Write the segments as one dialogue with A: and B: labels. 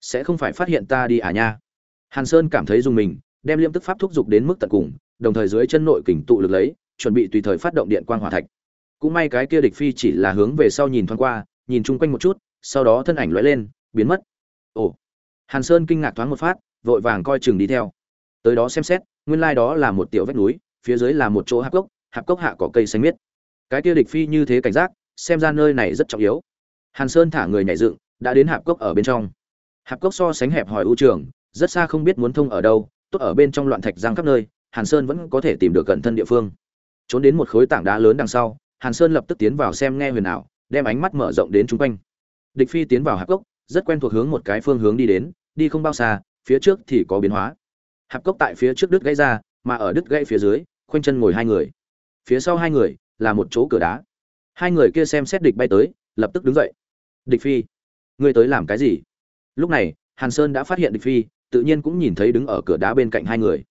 A: sẽ không phải phát hiện ta đi à nha. Hàn sơn cảm thấy dùng mình, đem liêm tức pháp thúc giục đến mức tận cùng, đồng thời dưới chân nội kình tụ lực lấy, chuẩn bị tùy thời phát động điện quang hỏa thạch. Cũng may cái kia địch phi chỉ là hướng về sau nhìn thoáng qua, nhìn chung quanh một chút, sau đó thân ảnh lóe lên, biến mất. Ồ. Hàn sơn kinh ngạc thoáng một phát, vội vàng coi chừng đi theo. Tới đó xem xét, nguyên lai đó là một tiểu vách núi, phía dưới là một chỗ hạp cốc hạp cốc hạ có cây xanh miết. Cái kia địch phi như thế cảnh giác, xem ra nơi này rất trọng yếu. Hàn sơn thả người nhảy dựng, đã đến hạp cốc ở bên trong hạp cốc so sánh hẹp hỏi ưu trường, rất xa không biết muốn thông ở đâu, tốt ở bên trong loạn thạch giang khắp nơi, hàn sơn vẫn có thể tìm được cận thân địa phương. Trốn đến một khối tảng đá lớn đằng sau, hàn sơn lập tức tiến vào xem nghe huyền ảo, đem ánh mắt mở rộng đến chung quanh. Địch phi tiến vào hạp cốc, rất quen thuộc hướng một cái phương hướng đi đến, đi không bao xa, phía trước thì có biến hóa. Hạp cốc tại phía trước đứt gãy ra, mà ở đứt gãy phía dưới, khoanh chân ngồi hai người. Phía sau hai người là một chỗ cửa đá. Hai người kia xem xét địch bay tới, lập tức đứng dậy. Địch phi, ngươi tới làm cái gì? Lúc này, hàn sơn đã phát hiện địch phi, tự nhiên cũng nhìn thấy đứng ở cửa đá bên cạnh hai người.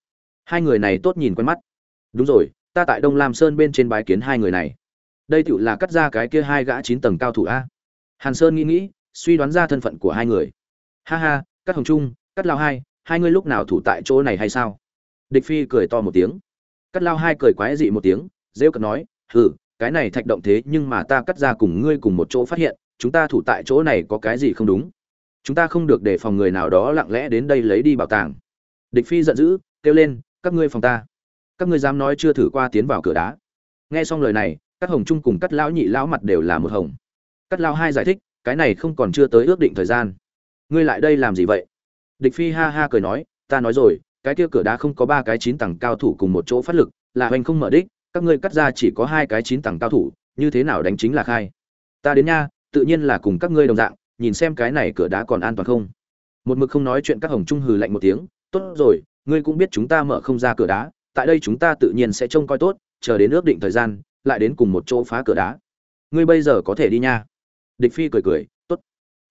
A: Hai người này tốt nhìn quen mắt. Đúng rồi, ta tại đông lam sơn bên trên bái kiến hai người này. Đây tựu là cắt ra cái kia hai gã chín tầng cao thủ a. Hàn sơn nghĩ nghĩ, suy đoán ra thân phận của hai người. Ha ha cắt hồng trung cắt lao hai hai ngươi lúc nào thủ tại chỗ này hay sao? Địch phi cười to một tiếng. Cắt lao hai cười quái dị một tiếng, rêu cật nói, hừ, cái này thạch động thế nhưng mà ta cắt ra cùng ngươi cùng một chỗ phát hiện, chúng ta thủ tại chỗ này có cái gì không đúng? Chúng ta không được để phòng người nào đó lặng lẽ đến đây lấy đi bảo tàng. Địch phi giận dữ, kêu lên, các ngươi phòng ta. Các ngươi dám nói chưa thử qua tiến vào cửa đá. Nghe xong lời này các hồng trung cùng cắt lão nhị lão mặt đều là một hồng. Cắt lão hai giải thích, cái này không còn chưa tới ước định thời gian. Ngươi lại đây làm gì vậy? Địch phi ha ha cười nói, ta nói rồi, cái kia cửa đá không có ba cái chín tầng cao thủ cùng một chỗ phát lực, là hoành không mở đích, các ngươi cắt ra chỉ có hai cái chín tầng cao thủ, như thế nào đánh chính là khai? Ta đến nha, tự nhiên là cùng các ngươi đồng dạng nhìn xem cái này cửa đá còn an toàn không? Một mực không nói chuyện các hồng trung hừ lạnh một tiếng, tốt rồi, ngươi cũng biết chúng ta mở không ra cửa đá, tại đây chúng ta tự nhiên sẽ trông coi tốt, chờ đến ước định thời gian, lại đến cùng một chỗ phá cửa đá. Ngươi bây giờ có thể đi nha. Địch phi cười cười, tốt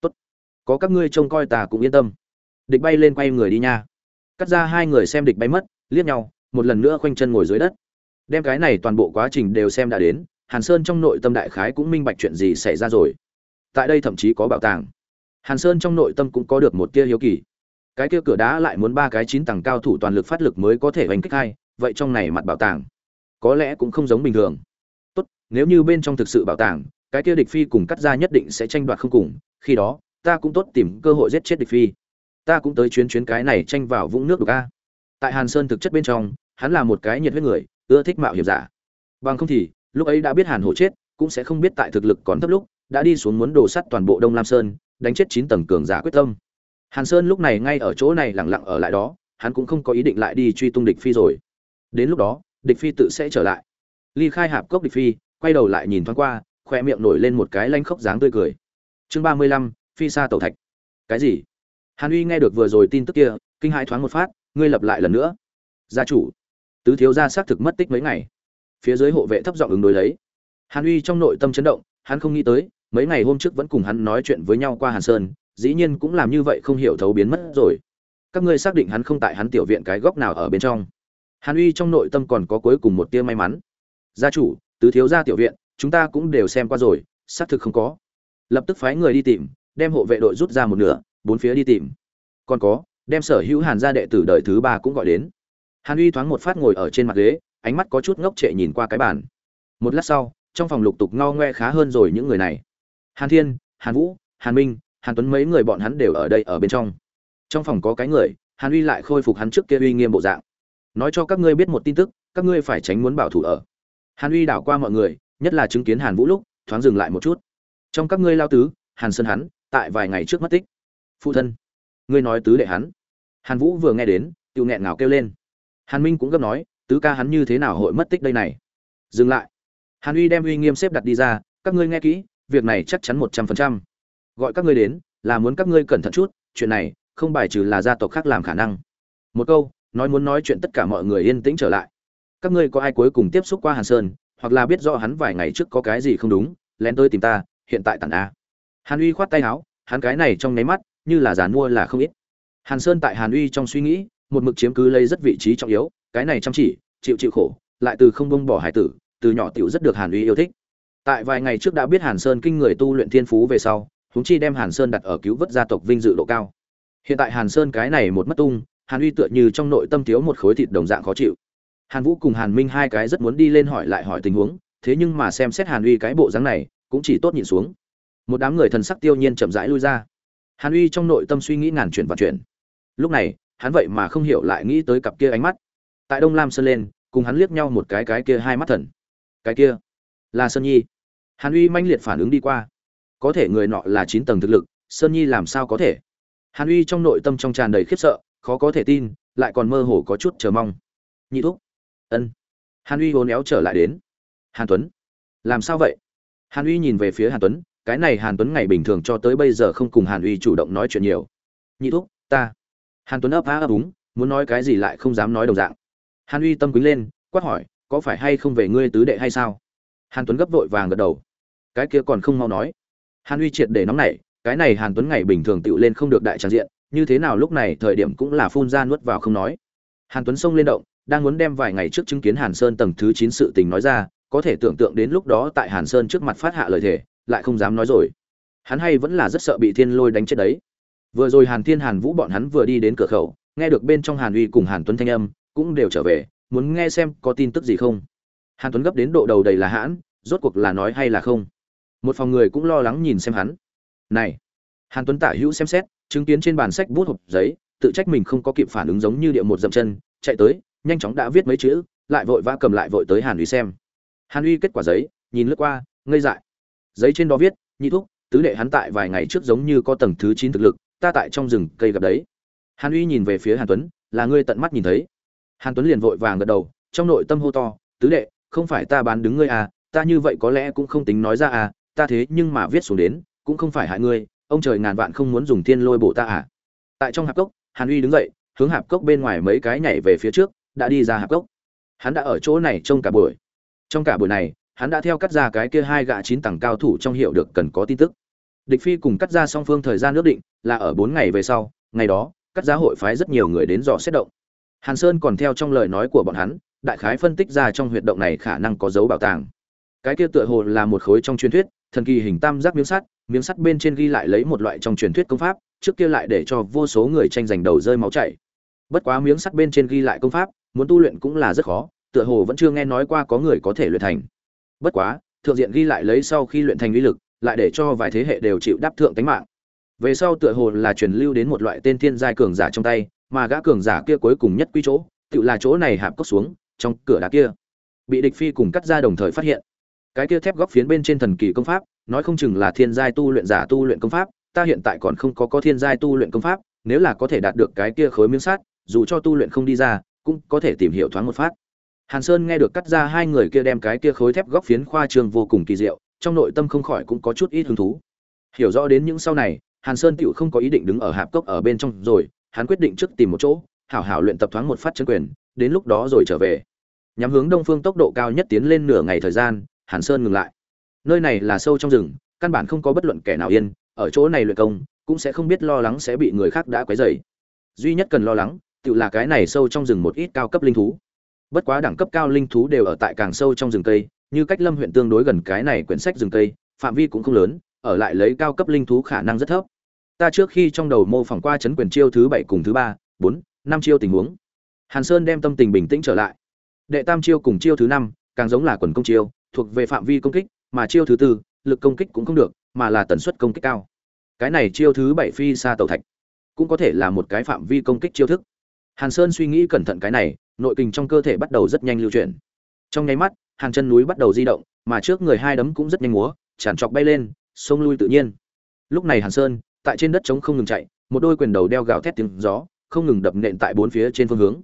A: tốt, có các ngươi trông coi ta cũng yên tâm. Địch bay lên quay người đi nha. Cắt ra hai người xem địch bay mất, liếc nhau, một lần nữa khoanh chân ngồi dưới đất. Đem cái này toàn bộ quá trình đều xem đã đến, hàn sơn trong nội tâm đại khái cũng minh bạch chuyện gì xảy ra rồi tại đây thậm chí có bảo tàng. Hàn sơn trong nội tâm cũng có được một tia hiếu kỳ. Cái kia cửa đá lại muốn ba cái chín tầng cao thủ toàn lực phát lực mới có thể oanh kích hai, vậy trong này mặt bảo tàng có lẽ cũng không giống bình thường. Tốt, nếu như bên trong thực sự bảo tàng, cái kia địch phi cùng cắt ra nhất định sẽ tranh đoạt không cùng, khi đó, ta cũng tốt tìm cơ hội giết chết địch phi. Ta cũng tới chuyến chuyến cái này tranh vào vũng nước đục a. Tại hàn sơn thực chất bên trong, hắn là một cái nhiệt huyết người, ưa thích mạo hiểm giả. Bằng không thì, lúc ấy đã biết hàn hổ chết, cũng sẽ không biết tại thực lực còn thấp lúc đã đi xuống muốn đổ sắt toàn bộ đông lam sơn, đánh chết chín tầng cường giả quyết tâm. Hàn sơn lúc này ngay ở chỗ này lặng lặng ở lại đó, hắn cũng không có ý định lại đi truy tung địch phi rồi. Đến lúc đó, địch phi tự sẽ trở lại. Ly khai hạp cốc địch phi, quay đầu lại nhìn thoáng qua khoe miệng nổi lên một cái lanh khóc dáng tươi cười. Chương ba mươi lăm, phi xa tẩu thạch. Cái gì? Hàn uy nghe được vừa rồi tin tức kia, kinh hãi thoáng một phát, ngươi lập lại lần nữa. Gia chủ. Tứ thiếu gia xác thực mất tích mấy ngày. Phía dưới hộ vệ thấp giọng ứng đối lấy. Hàn uy trong nội tâm chấn động, hắn không nghĩ tới mấy ngày hôm trước vẫn cùng hắn nói chuyện với nhau qua hàn sơn, dĩ nhiên cũng làm như vậy không hiểu thấu biến mất rồi. Các ngươi xác định hắn không tại hắn tiểu viện cái góc nào ở bên trong. Hàn uy trong nội tâm còn có cuối cùng một tia may mắn. Gia chủ, tứ thiếu gia tiểu viện, chúng ta cũng đều xem qua rồi, xác thực không có. Lập tức phái người đi tìm, đem hộ vệ đội rút ra một nửa, bốn phía đi tìm. Còn có, đem sở hữu hàn gia đệ tử đời thứ ba cũng gọi đến. Hàn uy thoáng một phát ngồi ở trên mặt ghế, ánh mắt có chút ngốc trệ nhìn qua cái bàn. Một lát sau, trong phòng lục tục ngao ngoe khá hơn rồi những người này hàn thiên, hàn vũ, hàn minh, hàn tuấn mấy người bọn hắn đều ở đây ở bên trong. Trong phòng có cái người, hàn uy lại khôi phục hắn trước kia uy nghiêm bộ dạng. Nói cho các ngươi biết một tin tức, các ngươi phải tránh muốn bảo thủ ở. Hàn uy đảo qua mọi người, nhất là chứng kiến hàn vũ lúc, thoáng dừng lại một chút. Trong các ngươi lao tứ, hàn sơn hắn, tại vài ngày trước mất tích. Phụ thân, ngươi nói tứ đệ hắn. Hàn vũ vừa nghe đến tự nghẹn ngào kêu lên. Hàn minh cũng gấp nói, tứ ca hắn như thế nào hội mất tích đây này? Dừng lại. Hàn uy đem uy nghiêm xếp đặt đi ra, các ngươi nghe kỹ việc này chắc chắn một trăm phần trăm. Gọi các ngươi đến, là muốn các ngươi cẩn thận chút, chuyện này, không bài trừ là gia tộc khác làm khả năng. Một câu, nói muốn nói chuyện tất cả mọi người yên tĩnh trở lại. Các ngươi có ai cuối cùng tiếp xúc qua hàn sơn, hoặc là biết rõ hắn vài ngày trước có cái gì không đúng, lén tới tìm ta, hiện tại tản a. Hàn uy khoát tay áo, hắn cái này trong nháy mắt, như là giàn mua là không ít. Hàn sơn tại hàn uy trong suy nghĩ, một mực chiếm cứ lấy rất vị trí trọng yếu, cái này chăm chỉ, chịu chịu khổ, lại từ không bông bỏ hải tử, từ nhỏ tiểu rất được hàn uy yêu thích tại vài ngày trước đã biết hàn sơn kinh người tu luyện thiên phú về sau, huống chi đem hàn sơn đặt ở cứu vớt gia tộc vinh dự độ cao. Hiện tại hàn sơn cái này một mất tung, hàn uy tựa như trong nội tâm thiếu một khối thịt đồng dạng khó chịu. Hàn vũ cùng hàn minh hai cái rất muốn đi lên hỏi lại hỏi tình huống, thế nhưng mà xem xét hàn uy cái bộ dáng này, cũng chỉ tốt nhìn xuống. Một đám người thần sắc tiêu nhiên chậm rãi lui ra. Hàn uy trong nội tâm suy nghĩ ngàn chuyển và chuyển. Lúc này, hắn vậy mà không hiểu lại nghĩ tới cặp kia ánh mắt. Tại đông lam sơn lên, cùng hắn liếc nhau một cái cái kia hai mắt thần. Cái kia? Là sơn nhi. Hàn uy manh liệt phản ứng đi qua. Có thể người nọ là chín tầng thực lực, sơn nhi làm sao có thể? Hàn uy trong nội tâm trong tràn đầy khiếp sợ, khó có thể tin, lại còn mơ hồ có chút chờ mong. Nhị thúc. Ân. Hàn uy hố éo trở lại đến. Hàn tuấn. Làm sao vậy? Hàn uy nhìn về phía hàn tuấn, cái này hàn tuấn ngày bình thường cho tới bây giờ không cùng hàn uy chủ động nói chuyện nhiều. Nhị thúc, ta. Hàn tuấn ấp á ấp úng, muốn nói cái gì lại không dám nói đồng dạng. Hàn uy tâm quýnh lên, quát hỏi, có phải hay không về ngươi tứ đệ hay sao? Hàn tuấn gấp vội vàng gật đầu. Cái kia còn không mau nói. Hàn uy triệt để nóng nảy, cái này hàn tuấn ngày bình thường tựu lên không được đại tràn diện, như thế nào lúc này thời điểm cũng là phun ra nuốt vào không nói. Hàn tuấn xông lên động, đang muốn đem vài ngày trước chứng kiến hàn sơn tầng thứ chín sự tình nói ra, có thể tưởng tượng đến lúc đó tại hàn sơn trước mặt phát hạ lời thề, lại không dám nói rồi. Hắn hay vẫn là rất sợ bị thiên lôi đánh chết đấy. Vừa rồi hàn thiên hàn vũ bọn hắn vừa đi đến cửa khẩu, nghe được bên trong hàn uy cùng hàn tuấn thanh âm, cũng đều trở về, muốn nghe xem có tin tức gì không hàn tuấn gấp đến độ đầu đầy là hãn, rốt cuộc là nói hay là không? Một phòng người cũng lo lắng nhìn xem hắn. Này, hàn tuấn tả hữu xem xét, chứng kiến trên bàn sách bút hộp giấy, tự trách mình không có kịp phản ứng giống như địa một dậm chân, chạy tới, nhanh chóng đã viết mấy chữ, lại vội vã cầm lại vội tới hàn uy xem. Hàn uy kết quả giấy, nhìn lướt qua, ngây dại. Giấy trên đó viết, nhị thúc, tứ đệ hắn tại vài ngày trước giống như có tầng thứ chín thực lực, ta tại trong rừng cây gặp đấy. Hàn uy nhìn về phía hàn tuấn, là ngươi tận mắt nhìn thấy. Hàn tuấn liền vội vàng gật đầu, trong nội tâm hô to, tứ đệ không phải ta bán đứng ngươi à ta như vậy có lẽ cũng không tính nói ra à ta thế nhưng mà viết xuống đến, cũng không phải hại ngươi, ông trời ngàn vạn không muốn dùng thiên lôi bổ ta à. Tại trong hạp cốc, hàn uy đứng dậy, hướng hạp cốc bên ngoài mấy cái nhảy về phía trước, đã đi ra hạp cốc. Hắn đã ở chỗ này trông cả buổi. Trong cả buổi này, hắn đã theo cắt ra cái kia hai gã chín tầng cao thủ trong hiệu được cần có tin tức. Địch phi cùng cắt ra song phương thời gian ước định, là ở bốn ngày về sau, ngày đó, cắt giá hội phái rất nhiều người đến dò xét động. Hàn sơn còn theo trong lời nói của bọn hắn đại khái phân tích ra trong huyệt động này khả năng có dấu bảo tàng. Cái kia tựa hồ là một khối trong truyền thuyết, thần kỳ hình tam giác miếng sắt miếng sắt bên trên ghi lại lấy một loại trong truyền thuyết công pháp, trước kia lại để cho vô số người tranh giành đầu rơi máu chảy. Bất quá miếng sắt bên trên ghi lại công pháp, muốn tu luyện cũng là rất khó, tựa hồ vẫn chưa nghe nói qua có người có thể luyện thành. Bất quá, thượng diện ghi lại lấy sau khi luyện thành uy lực, lại để cho vài thế hệ đều chịu đáp thượng tánh mạng. Về sau tựa hồ là truyền lưu đến một loại tên thiên giai cường giả trong tay, mà gã cường giả kia cuối cùng nhất quy chỗ, tự là chỗ này hạp cốc xuống trong cửa đá kia. Bị địch phi cùng cắt ra đồng thời phát hiện. Cái kia thép góc phiến bên trên thần kỳ công pháp, nói không chừng là thiên giai tu luyện giả tu luyện công pháp, ta hiện tại còn không có có thiên giai tu luyện công pháp, nếu là có thể đạt được cái kia khối miếng sắt, dù cho tu luyện không đi ra, cũng có thể tìm hiểu thoáng một phát. Hàn sơn nghe được cắt ra hai người kia đem cái kia khối thép góc phiến khoa trương vô cùng kỳ diệu, trong nội tâm không khỏi cũng có chút ít hứng thú. Hiểu rõ đến những sau này, hàn sơn tựu không có ý định đứng ở hạp cốc ở bên trong rồi, hắn quyết định trước tìm một chỗ, hảo hảo luyện tập thoáng một phát chân quyền, đến lúc đó rồi trở về nhắm hướng đông phương tốc độ cao nhất tiến lên nửa ngày thời gian, hàn sơn ngừng lại. Nơi này là sâu trong rừng, căn bản không có bất luận kẻ nào yên, ở chỗ này luyện công, cũng sẽ không biết lo lắng sẽ bị người khác đã quấy rầy. Duy nhất cần lo lắng, tự là cái này sâu trong rừng một ít cao cấp linh thú. Bất quá đẳng cấp cao linh thú đều ở tại càng sâu trong rừng cây, như cách lâm huyện tương đối gần cái này quyển sách rừng cây, phạm vi cũng không lớn, ở lại lấy cao cấp linh thú khả năng rất thấp. Ta trước khi trong đầu mô phỏng qua chấn quyền chiêu thứ bảy cùng thứ ba, bốn, năm chiêu tình huống. Hàn sơn đem tâm tình bình tĩnh trở lại đệ tam chiêu cùng chiêu thứ năm, càng giống là quần công chiêu, thuộc về phạm vi công kích, mà chiêu thứ tư, lực công kích cũng không được, mà là tần suất công kích cao. Cái này chiêu thứ bảy phi xa tàu thạch, cũng có thể là một cái phạm vi công kích chiêu thức. Hàn sơn suy nghĩ cẩn thận cái này, nội kình trong cơ thể bắt đầu rất nhanh lưu chuyển. Trong nháy mắt, hàng chân núi bắt đầu di động, mà trước người hai đấm cũng rất nhanh múa, tràn trọc bay lên, sông lui tự nhiên. Lúc này hàn sơn, tại trên đất trống không ngừng chạy, một đôi quyền đầu đeo gào thét tiếng gió, không ngừng đập nện tại bốn phía trên phương hướng.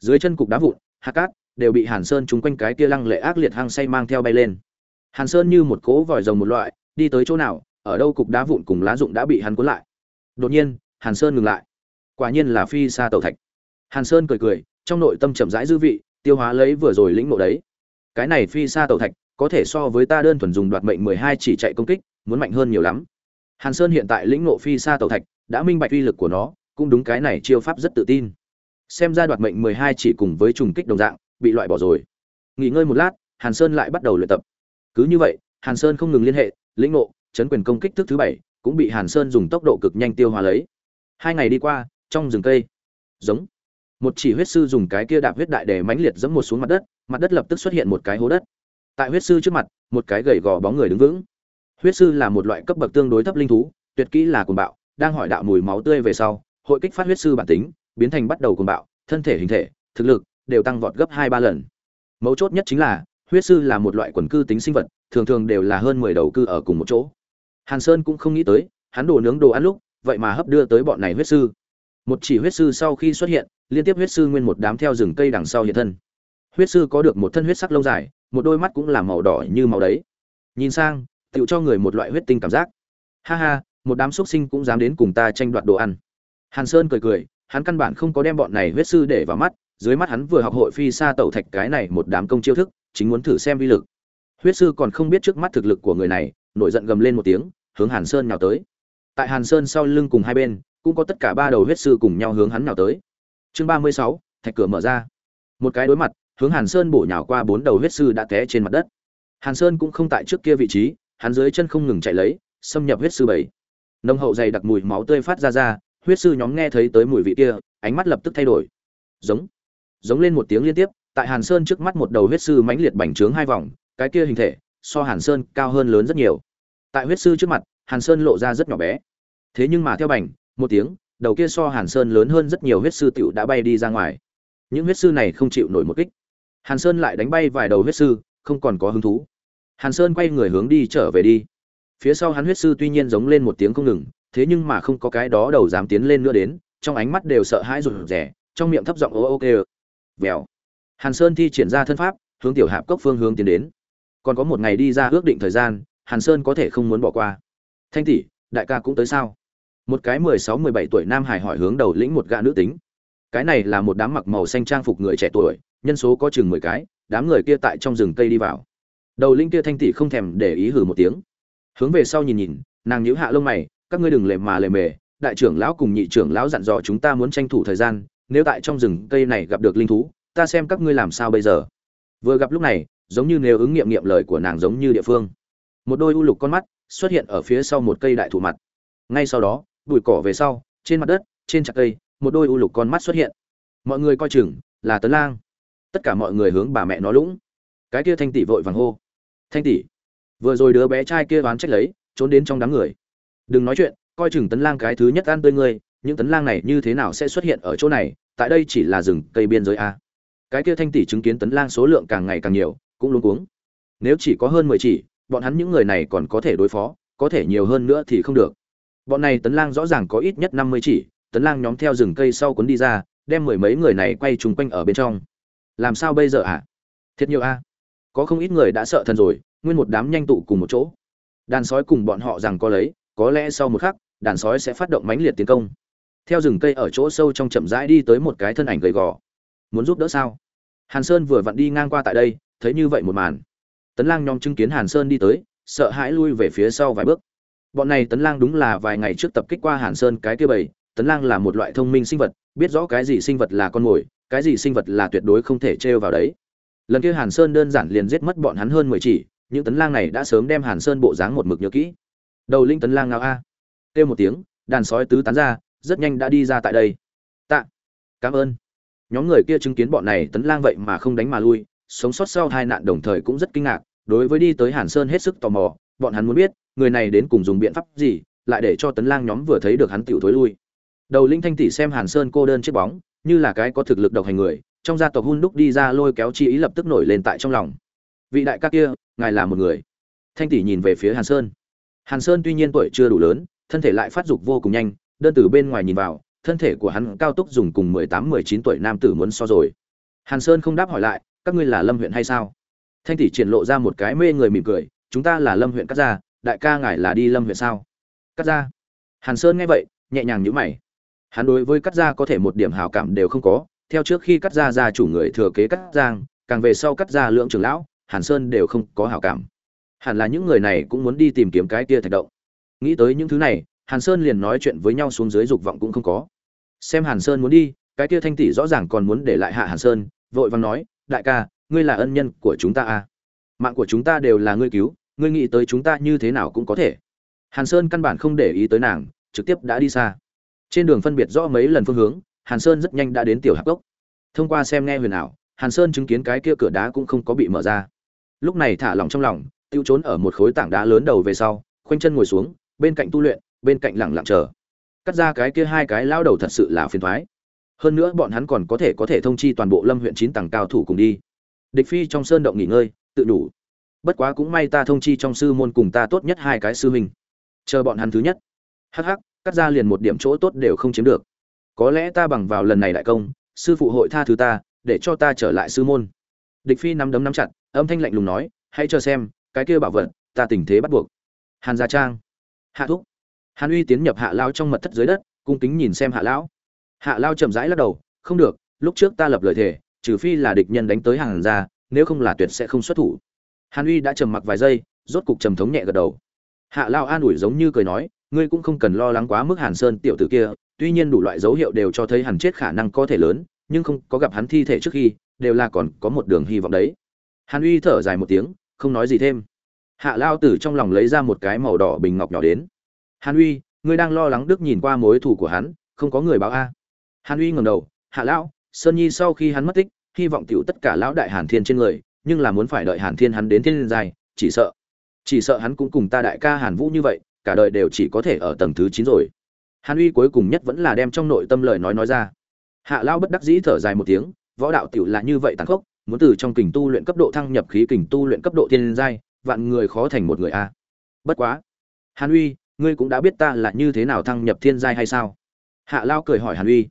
A: Dưới chân cục đá vụn, hạ cát đều bị hàn sơn chúng quanh cái kia lăng lệ ác liệt hăng say mang theo bay lên. Hàn sơn như một cỗ vòi rồng một loại, đi tới chỗ nào, ở đâu cục đá vụn cùng lá rụng đã bị hắn cuốn lại. Đột nhiên, hàn sơn ngừng lại. Quả nhiên là phi xa tàu thạch. Hàn sơn cười cười, trong nội tâm chậm rãi dư vị, tiêu hóa lấy vừa rồi lĩnh ngộ đấy. Cái này phi xa tàu thạch, có thể so với ta đơn thuần dùng đoạt mệnh mười hai chỉ chạy công kích, muốn mạnh hơn nhiều lắm. Hàn sơn hiện tại lĩnh ngộ phi xa tàu thạch, đã minh bạch uy lực của nó, cũng đúng cái này chiêu pháp rất tự tin. Xem ra đoạt mệnh mười hai chỉ cùng với trùng kích đồng dạng bị loại bỏ rồi. Nghỉ ngơi một lát, hàn sơn lại bắt đầu luyện tập. Cứ như vậy, hàn sơn không ngừng liên hệ, lĩnh ngộ, chấn quyền công kích thức thứ bảy, cũng bị hàn sơn dùng tốc độ cực nhanh tiêu hóa lấy. Hai ngày đi qua, trong rừng cây, giống, một chỉ huyết sư dùng cái kia đạp huyết đại để mãnh liệt dẫm một xuống mặt đất mặt đất lập tức xuất hiện một cái hố đất. Tại huyết sư trước mặt, một cái gầy gò bóng người đứng vững. Huyết sư là một loại cấp bậc tương đối thấp linh thú, tuyệt kỹ là cuồng bạo, đang hỏi đạo mùi máu tươi về sau, hội kích phát huyết sư bản tính, biến thành bắt đầu cuồng bạo, thân thể hình thể, thực lực đều tăng vọt gấp hai ba lần. Mấu chốt nhất chính là, huyết sư là một loại quần cư tính sinh vật, thường thường đều là hơn mười đầu cư ở cùng một chỗ. Hàn sơn cũng không nghĩ tới, hắn đồ nướng đồ ăn lúc, vậy mà hấp đưa tới bọn này huyết sư. Một chỉ huyết sư sau khi xuất hiện, liên tiếp huyết sư nguyên một đám theo rừng cây đằng sau hiện thân. Huyết sư có được một thân huyết sắc lâu dài, một đôi mắt cũng là màu đỏ như màu đấy. Nhìn sang, tựu cho người một loại huyết tinh cảm giác. Ha ha, một đám xuất sinh cũng dám đến cùng ta tranh đoạt đồ ăn. Hàn sơn cười cười, hắn căn bản không có đem bọn này huyết sư để vào mắt dưới mắt hắn vừa học hội phi xa tẩu thạch cái này một đám công chiêu thức, chính muốn thử xem vi lực. Huyết sư còn không biết trước mắt thực lực của người này, nổi giận gầm lên một tiếng, hướng hàn sơn nhào tới. Tại hàn sơn sau lưng cùng hai bên, cũng có tất cả ba đầu huyết sư cùng nhau hướng hắn nhào tới. Chương ba mươi sáu, thạch cửa mở ra. Một cái đối mặt, hướng hàn sơn bổ nhào qua bốn đầu huyết sư đã té trên mặt đất. Hàn sơn cũng không tại trước kia vị trí, hắn dưới chân không ngừng chạy lấy, xâm nhập huyết sư bảy. Nông hậu dày đặc mùi máu tươi phát ra ra, huyết sư nhóm nghe thấy tới mùi vị kia, ánh mắt lập tức thay đổi. Giống giống lên một tiếng liên tiếp, tại hàn sơn trước mắt một đầu huyết sư mãnh liệt bành trướng hai vòng, cái kia hình thể so hàn sơn cao hơn lớn rất nhiều. Tại huyết sư trước mặt, hàn sơn lộ ra rất nhỏ bé. Thế nhưng mà theo bành, một tiếng, đầu kia so hàn sơn lớn hơn rất nhiều huyết sư tựu đã bay đi ra ngoài. Những huyết sư này không chịu nổi một kích. Hàn sơn lại đánh bay vài đầu huyết sư, không còn có hứng thú. Hàn sơn quay người hướng đi trở về đi. Phía sau hắn huyết sư tuy nhiên giống lên một tiếng không ngừng, thế nhưng mà không có cái đó đầu dám tiến lên nữa đến, trong ánh mắt đều sợ hãi rụt rẻ trong miệng thấp giọng ô ô kê vèo. Hàn sơn thi triển ra thân pháp, hướng tiểu hạp cốc phương hướng tiến đến. Còn có một ngày đi ra ước định thời gian, hàn sơn có thể không muốn bỏ qua. Thanh tỷ, đại ca cũng tới sao? Một cái mười sáu, mười bảy tuổi nam hải hỏi hướng đầu lĩnh một gã nữ tính. Cái này là một đám mặc màu xanh trang phục người trẻ tuổi, nhân số có chừng mười cái, đám người kia tại trong rừng cây đi vào. Đầu lĩnh kia thanh tỷ không thèm để ý hử một tiếng. Hướng về sau nhìn nhìn, nàng nhíu hạ lông mày, các ngươi đừng lề mà lề mề, đại trưởng lão cùng nhị trưởng lão dặn dò chúng ta muốn tranh thủ thời gian nếu tại trong rừng cây này gặp được linh thú, ta xem các ngươi làm sao bây giờ. Vừa gặp lúc này, giống như nếu ứng nghiệm nghiệm lời của nàng giống như địa phương. Một đôi u lục con mắt xuất hiện ở phía sau một cây đại thụ mặt. Ngay sau đó, bụi cỏ về sau, trên mặt đất, trên chặt cây, một đôi u lục con mắt xuất hiện. Mọi người coi chừng là tấn lang. Tất cả mọi người hướng bà mẹ nó lũng. Cái kia thanh tỷ vội vàng hô. Thanh tỷ, vừa rồi đứa bé trai kia oán trách lấy, trốn đến trong đám người. Đừng nói chuyện, coi chừng tấn lang cái thứ nhất ăn tươi ngươi những tấn lang này như thế nào sẽ xuất hiện ở chỗ này, tại đây chỉ là rừng cây biên giới a. Cái kia thanh tỷ chứng kiến tấn lang số lượng càng ngày càng nhiều, cũng luống cuống. Nếu chỉ có hơn mười chỉ, bọn hắn những người này còn có thể đối phó, có thể nhiều hơn nữa thì không được. Bọn này tấn lang rõ ràng có ít nhất năm mươi chỉ, tấn lang nhóm theo rừng cây sau cuốn đi ra, đem mười mấy người này quay trùng quanh ở bên trong. Làm sao bây giờ ạ? À? thiệt nhiều a. Có không ít người đã sợ thần rồi, nguyên một đám nhanh tụ cùng một chỗ. Đàn sói cùng bọn họ rằng có lấy, có lẽ sau một khắc, đàn sói sẽ phát động mãnh liệt tiến công theo rừng cây ở chỗ sâu trong chậm rãi đi tới một cái thân ảnh gầy gò. Muốn giúp đỡ sao? Hàn sơn vừa vặn đi ngang qua tại đây, thấy như vậy một màn. Tấn lang nhóm chứng kiến hàn sơn đi tới, sợ hãi lui về phía sau vài bước. Bọn này tấn lang đúng là vài ngày trước tập kích qua hàn sơn cái kia bầy. Tấn lang là một loại thông minh sinh vật, biết rõ cái gì sinh vật là con mồi, cái gì sinh vật là tuyệt đối không thể trêu vào đấy. Lần kia hàn sơn đơn giản liền giết mất bọn hắn hơn mười chỉ những tấn lang này đã sớm đem hàn sơn bộ dáng một mực nhớ kỹ. Đầu linh tấn lang ngao a. Kêu một tiếng, đàn sói tứ tán ra rất nhanh đã đi ra tại đây. Tạ, cảm ơn. Nhóm người kia chứng kiến bọn này tấn lang vậy mà không đánh mà lui, sống sót sau hai nạn đồng thời cũng rất kinh ngạc, đối với đi tới hàn sơn hết sức tò mò, bọn hắn muốn biết, người này đến cùng dùng biện pháp gì, lại để cho tấn lang nhóm vừa thấy được hắn tiểu thối lui. Đầu linh thanh tỷ xem hàn sơn cô đơn chiếc bóng, như là cái có thực lực độc hành người, trong gia tộc hun đúc đi ra lôi kéo chi ý lập tức nổi lên tại trong lòng. Vị đại ca kia, ngài là một người. Thanh tỷ nhìn về phía hàn sơn. Hàn sơn tuy nhiên tuổi chưa đủ lớn, thân thể lại phát dục vô cùng nhanh đơn từ bên ngoài nhìn vào, thân thể của hắn cao tốc dùng cùng mười tám, mười chín tuổi nam tử muốn so rồi. Hàn sơn không đáp hỏi lại, các ngươi là lâm huyện hay sao? Thanh tỷ triển lộ ra một cái mê người mỉm cười, chúng ta là lâm huyện cắt gia, đại ca ngài là đi lâm huyện sao? Cắt gia. Hàn sơn nghe vậy, nhẹ nhàng nhữ mày. Hắn đối với cắt gia có thể một điểm hào cảm đều không có, theo trước khi cắt gia gia chủ người thừa kế cắt giang, càng về sau cắt gia lượng trưởng lão, hàn sơn đều không có hào cảm. Hẳn là những người này cũng muốn đi tìm kiếm cái kia thạch động. Nghĩ tới những thứ này hàn sơn liền nói chuyện với nhau xuống dưới dục vọng cũng không có. Xem hàn sơn muốn đi, cái kia thanh tỷ rõ ràng còn muốn để lại hạ hàn sơn, vội vàng nói, đại ca, ngươi là ân nhân của chúng ta à? Mạng của chúng ta đều là ngươi cứu, ngươi nghĩ tới chúng ta như thế nào cũng có thể. Hàn sơn căn bản không để ý tới nàng, trực tiếp đã đi xa. Trên đường phân biệt rõ mấy lần phương hướng, hàn sơn rất nhanh đã đến tiểu hạp cốc. Thông qua xem nghe huyền ảo, hàn sơn chứng kiến cái kia cửa đá cũng không có bị mở ra. Lúc này thả lỏng trong lòng, tiêu trốn ở một khối tảng đá lớn đầu về sau, khoanh chân ngồi xuống, bên cạnh tu luyện bên cạnh lẳng lặng chờ. Cắt ra cái kia hai cái lao đầu thật sự là phiền thoái. Hơn nữa bọn hắn còn có thể có thể thông chi toàn bộ lâm huyện chín tầng cao thủ cùng đi. Địch phi trong sơn động nghỉ ngơi, tự đủ. Bất quá cũng may ta thông chi trong sư môn cùng ta tốt nhất hai cái sư huynh. Chờ bọn hắn thứ nhất. Hắc hắc, cắt ra liền một điểm chỗ tốt đều không chiếm được. Có lẽ ta bằng vào lần này đại công, sư phụ hội tha thứ ta, để cho ta trở lại sư môn. Địch phi nắm đấm nắm chặt, âm thanh lạnh lùng nói, hãy chờ xem, cái kia bảo vật, ta tình thế bắt buộc. Hàn gia trang. Hạ thúc hàn uy tiến nhập hạ lao trong mật thất dưới đất cung kính nhìn xem hạ lão. Hạ lao chậm rãi lắc đầu không được lúc trước ta lập lời thề trừ phi là địch nhân đánh tới hàng ra, nếu không là tuyệt sẽ không xuất thủ. Hàn uy đã trầm mặc vài giây rốt cục trầm thống nhẹ gật đầu. Hạ lao an ủi giống như cười nói ngươi cũng không cần lo lắng quá mức hàn sơn tiểu tử kia tuy nhiên đủ loại dấu hiệu đều cho thấy hàn chết khả năng có thể lớn nhưng không có gặp hắn thi thể trước khi đều là còn có một đường hy vọng đấy. Hàn uy thở dài một tiếng không nói gì thêm. Hạ lao tử trong lòng lấy ra một cái màu đỏ bình ngọc nhỏ đến hàn uy, ngươi đang lo lắng đức nhìn qua mối thù của hắn, không có người báo a. Hàn uy ngầm đầu, hạ lão, sơn nhi sau khi hắn mất tích, hy vọng tiểu tất cả lão đại hàn thiên trên người, nhưng là muốn phải đợi hàn thiên hắn đến thiên giai chỉ sợ chỉ sợ hắn cũng cùng ta đại ca hàn vũ như vậy, cả đời đều chỉ có thể ở tầng thứ chín rồi. Hàn uy cuối cùng nhất vẫn là đem trong nội tâm lời nói nói ra. Hạ lao bất đắc dĩ thở dài một tiếng, võ đạo tiểu là như vậy tàn khốc, muốn từ trong kình tu luyện cấp độ thăng nhập khí kình tu luyện cấp độ thiên giai, vạn người khó thành một người a. Bất quá. Hàn uy ngươi cũng đã biết ta là như thế nào thăng nhập thiên giai hay sao? Hạ lao cười hỏi hàn uy.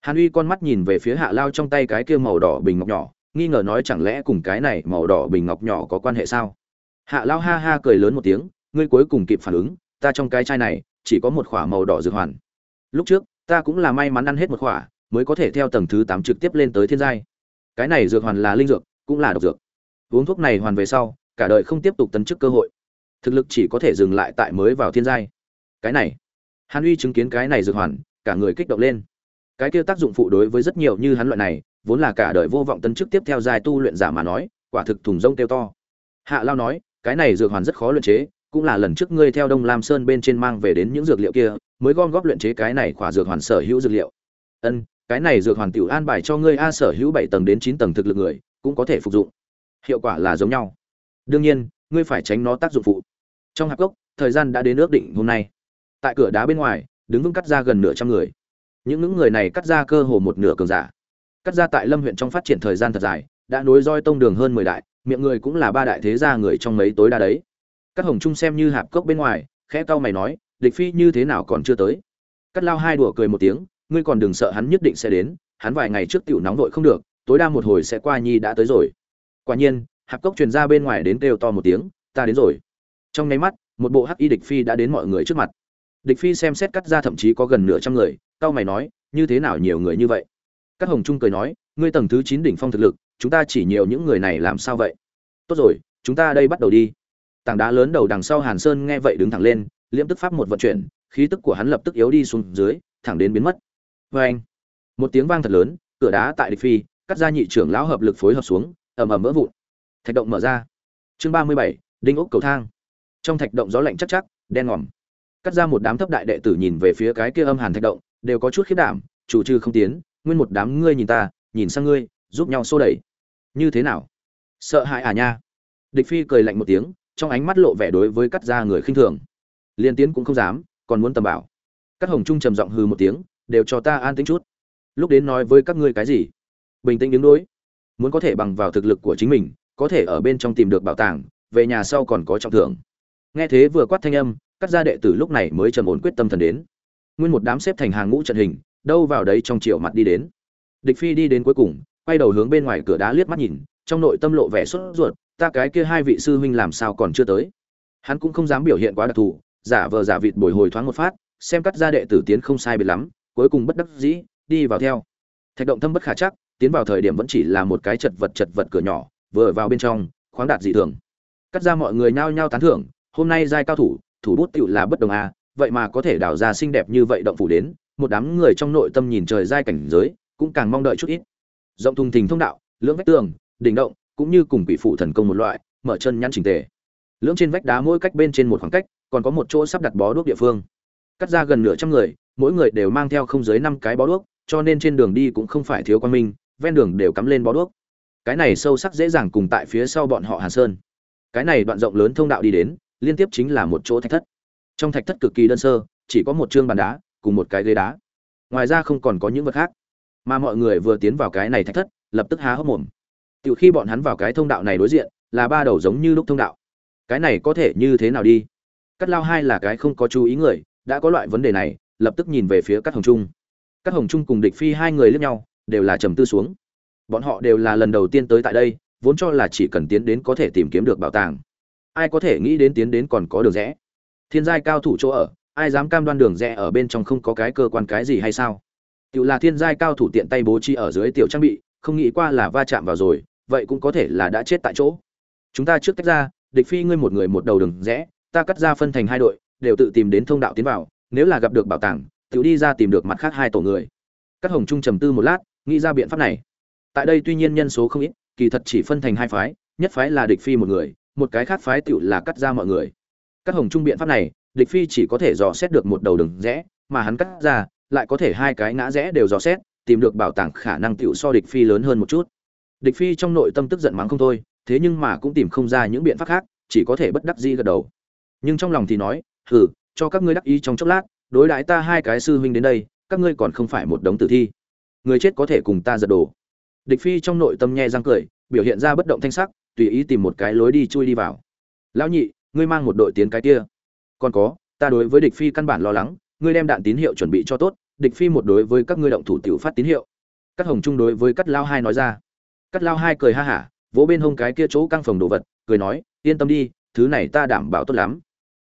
A: Hàn uy con mắt nhìn về phía hạ lao trong tay cái kia màu đỏ bình ngọc nhỏ, nghi ngờ nói chẳng lẽ cùng cái này màu đỏ bình ngọc nhỏ có quan hệ sao? Hạ lao ha ha cười lớn một tiếng, ngươi cuối cùng kịp phản ứng, ta trong cái chai này, chỉ có một khỏa màu đỏ dược hoàn. Lúc trước, ta cũng là may mắn ăn hết một khỏa, mới có thể theo tầng thứ tám trực tiếp lên tới thiên giai. Cái này dược hoàn là linh dược, cũng là độc dược. Uống thuốc này hoàn về sau, cả đời không tiếp tục tấn chức cơ hội. Thực lực chỉ có thể dừng lại tại mới vào thiên giai cái này. Hàn uy chứng kiến cái này dược hoàn, cả người kích động lên. Cái kia tác dụng phụ đối với rất nhiều như hắn loại này, vốn là cả đời vô vọng tân chức tiếp theo giai tu luyện giả mà nói, quả thực thùng rông tiêu to. Hạ lao nói, cái này dược hoàn rất khó luyện chế, cũng là lần trước ngươi theo đông lam sơn bên trên mang về đến những dược liệu kia, mới gom góp luyện chế cái này khỏa dược hoàn sở hữu dược liệu. Ân, cái này dược hoàn tiểu an bài cho ngươi a sở hữu bảy tầng đến chín tầng thực lực người, cũng có thể phục dụng. Hiệu quả là giống nhau. Đương nhiên, ngươi phải tránh nó tác dụng phụ. Trong hạp gốc, thời gian đã đến ước định hôm nay tại cửa đá bên ngoài, đứng vững cắt ra gần nửa trăm người. Những những người này cắt ra cơ hồ một nửa cường giả. Cắt ra tại lâm huyện trong phát triển thời gian thật dài, đã nối roi tông đường hơn mười đại, miệng người cũng là ba đại thế gia người trong mấy tối đa đấy. Các hồng trung xem như hạp cốc bên ngoài, khẽ cau mày nói, địch phi như thế nào còn chưa tới? Cắt lao hai đùa cười một tiếng, ngươi còn đừng sợ, hắn nhất định sẽ đến, hắn vài ngày trước tiểu nóng vội không được, tối đa một hồi sẽ qua nhi đã tới rồi. Quả nhiên, hạp cốc truyền ra bên ngoài đến kêu to một tiếng, ta đến rồi. Trong nháy mắt, một bộ hắc y địch phi đã đến mọi người trước mặt địch phi xem xét cắt ra thậm chí có gần nửa trăm người cao mày nói, như thế nào nhiều người như vậy? Các hồng trung cười nói, ngươi tầng thứ chín đỉnh phong thực lực, chúng ta chỉ nhiều những người này làm sao vậy? Tốt rồi, chúng ta đây bắt đầu đi. Tảng đá lớn đầu đằng sau hàn sơn nghe vậy đứng thẳng lên, liễm tức pháp một vận chuyển, khí tức của hắn lập tức yếu đi xuống dưới, thẳng đến biến mất. Vê anh, một tiếng vang thật lớn, cửa đá tại địch phi, cắt ra nhị trưởng lão hợp lực phối hợp xuống, ầm ầm vỡ vụn. Thạch động mở ra. Chương ba mươi bảy, đinh ốc cầu thang. Trong thạch động gió lạnh chắc chắc, đen ngòm cắt ra một đám thấp đại đệ tử nhìn về phía cái kia âm hàn thạch động, đều có chút khiết đảm, chủ trừ không tiến, nguyên một đám ngươi nhìn ta, nhìn sang ngươi, giúp nhau xô đẩy. Như thế nào? Sợ hãi à nha? Địch phi cười lạnh một tiếng, trong ánh mắt lộ vẻ đối với cắt ra người khinh thường. Liên tiến cũng không dám, còn muốn tầm bảo. Cắt hồng trung trầm giọng hừ một tiếng, đều cho ta an tĩnh chút. Lúc đến nói với các ngươi cái gì? Bình tĩnh đứng đối. Muốn có thể bằng vào thực lực của chính mình, có thể ở bên trong tìm được bảo tàng, về nhà sau còn có trọng thưởng. Nghe thế vừa quát thanh âm cắt ra đệ tử lúc này mới trầm ổn quyết tâm thần đến. Nguyên một đám xếp thành hàng ngũ trận hình, đâu vào đấy trong triệu mặt đi đến. Địch phi đi đến cuối cùng, quay đầu hướng bên ngoài cửa đá liếc mắt nhìn, trong nội tâm lộ vẻ sốt ruột, ta cái kia hai vị sư huynh làm sao còn chưa tới? Hắn cũng không dám biểu hiện quá đặc thù, giả vờ giả vịt bồi hồi thoáng một phát, xem cắt ra đệ tử tiến không sai biệt lắm, cuối cùng bất đắc dĩ, đi vào theo. Thạch động thâm bất khả chắc, tiến vào thời điểm vẫn chỉ là một cái chật vật chật vật cửa nhỏ, vừa vào bên trong, khoáng đạt dị thường. Cắt ra mọi người nhao nhao tán thưởng, hôm nay giai cao thủ thủ bút tựu là bất đồng a vậy mà có thể đào ra xinh đẹp như vậy động phủ đến, một đám người trong nội tâm nhìn trời giai cảnh giới, cũng càng mong đợi chút ít. Rộng thùng thình thông đạo, lưỡng vách tường, đỉnh động, cũng như cùng quỷ phụ thần công một loại, mở chân nhăn chỉnh tề. Lưỡng trên vách đá mỗi cách bên trên một khoảng cách, còn có một chỗ sắp đặt bó đuốc địa phương. Cắt ra gần nửa trăm người, mỗi người đều mang theo không dưới năm cái bó đuốc, cho nên trên đường đi cũng không phải thiếu quan minh, ven đường đều cắm lên bó đuốc. Cái này sâu sắc dễ dàng cùng tại phía sau bọn họ hàn sơn. Cái này đoạn rộng lớn thông đạo đi đến liên tiếp chính là một chỗ thạch thất. Trong thạch thất cực kỳ đơn sơ, chỉ có một chương bàn đá cùng một cái ghế đá. Ngoài ra không còn có những vật khác. Mà mọi người vừa tiến vào cái này thạch thất, lập tức há hốc mồm. Từ khi bọn hắn vào cái thông đạo này đối diện, là ba đầu giống như lúc thông đạo. Cái này có thể như thế nào đi? Cắt lao hai là cái không có chú ý người, đã có loại vấn đề này, lập tức nhìn về phía cắt hồng trung. Cắt hồng trung cùng địch phi hai người lướt nhau, đều là trầm tư xuống. Bọn họ đều là lần đầu tiên tới tại đây, vốn cho là chỉ cần tiến đến có thể tìm kiếm được bảo tàng ai có thể nghĩ đến tiến đến còn có đường rẽ. Thiên giai cao thủ chỗ ở, ai dám cam đoan đường rẽ ở bên trong không có cái cơ quan cái gì hay sao? Tự là thiên giai cao thủ tiện tay bố trí ở dưới tiểu trang bị, không nghĩ qua là va chạm vào rồi, vậy cũng có thể là đã chết tại chỗ. Chúng ta trước tách ra, địch phi ngươi một người một đầu đường rẽ, ta cắt ra phân thành hai đội, đều tự tìm đến thông đạo tiến vào, nếu là gặp được bảo tàng tự đi ra tìm được mặt khác hai tổ người. Các hồng trung trầm tư một lát, nghĩ ra biện pháp này. Tại đây tuy nhiên nhân số không ít, kỳ thật chỉ phân thành hai phái, nhất phái là địch phi một người một cái khác phái tựu là cắt ra mọi người. Các hồng trung biện pháp này, địch phi chỉ có thể dò xét được một đầu đường rẽ, mà hắn cắt ra, lại có thể hai cái ngã rẽ đều dò xét, tìm được bảo tàng khả năng tựu so địch phi lớn hơn một chút. Địch phi trong nội tâm tức giận mắng không thôi, thế nhưng mà cũng tìm không ra những biện pháp khác, chỉ có thể bất đắc dĩ gật đầu. Nhưng trong lòng thì nói, hừ, cho các ngươi đắc ý trong chốc lát, đối đãi ta hai cái sư huynh đến đây, các ngươi còn không phải một đống tử thi. Người chết có thể cùng ta giật đồ địch phi trong nội tâm nhe răng cười, biểu hiện ra bất động thanh sắc tùy ý tìm một cái lối đi chui đi vào. Lão nhị, ngươi mang một đội tiến cái kia. Còn có, ta đối với địch phi căn bản lo lắng, ngươi đem đạn tín hiệu chuẩn bị cho tốt, địch phi một đối với các ngươi động thủ tiểu phát tín hiệu. Cắt hồng trung đối với cắt lao hai nói ra. Cắt lao hai cười ha hả, vỗ bên hông cái kia chỗ căng phòng đồ vật, cười nói, yên tâm đi, thứ này ta đảm bảo tốt lắm.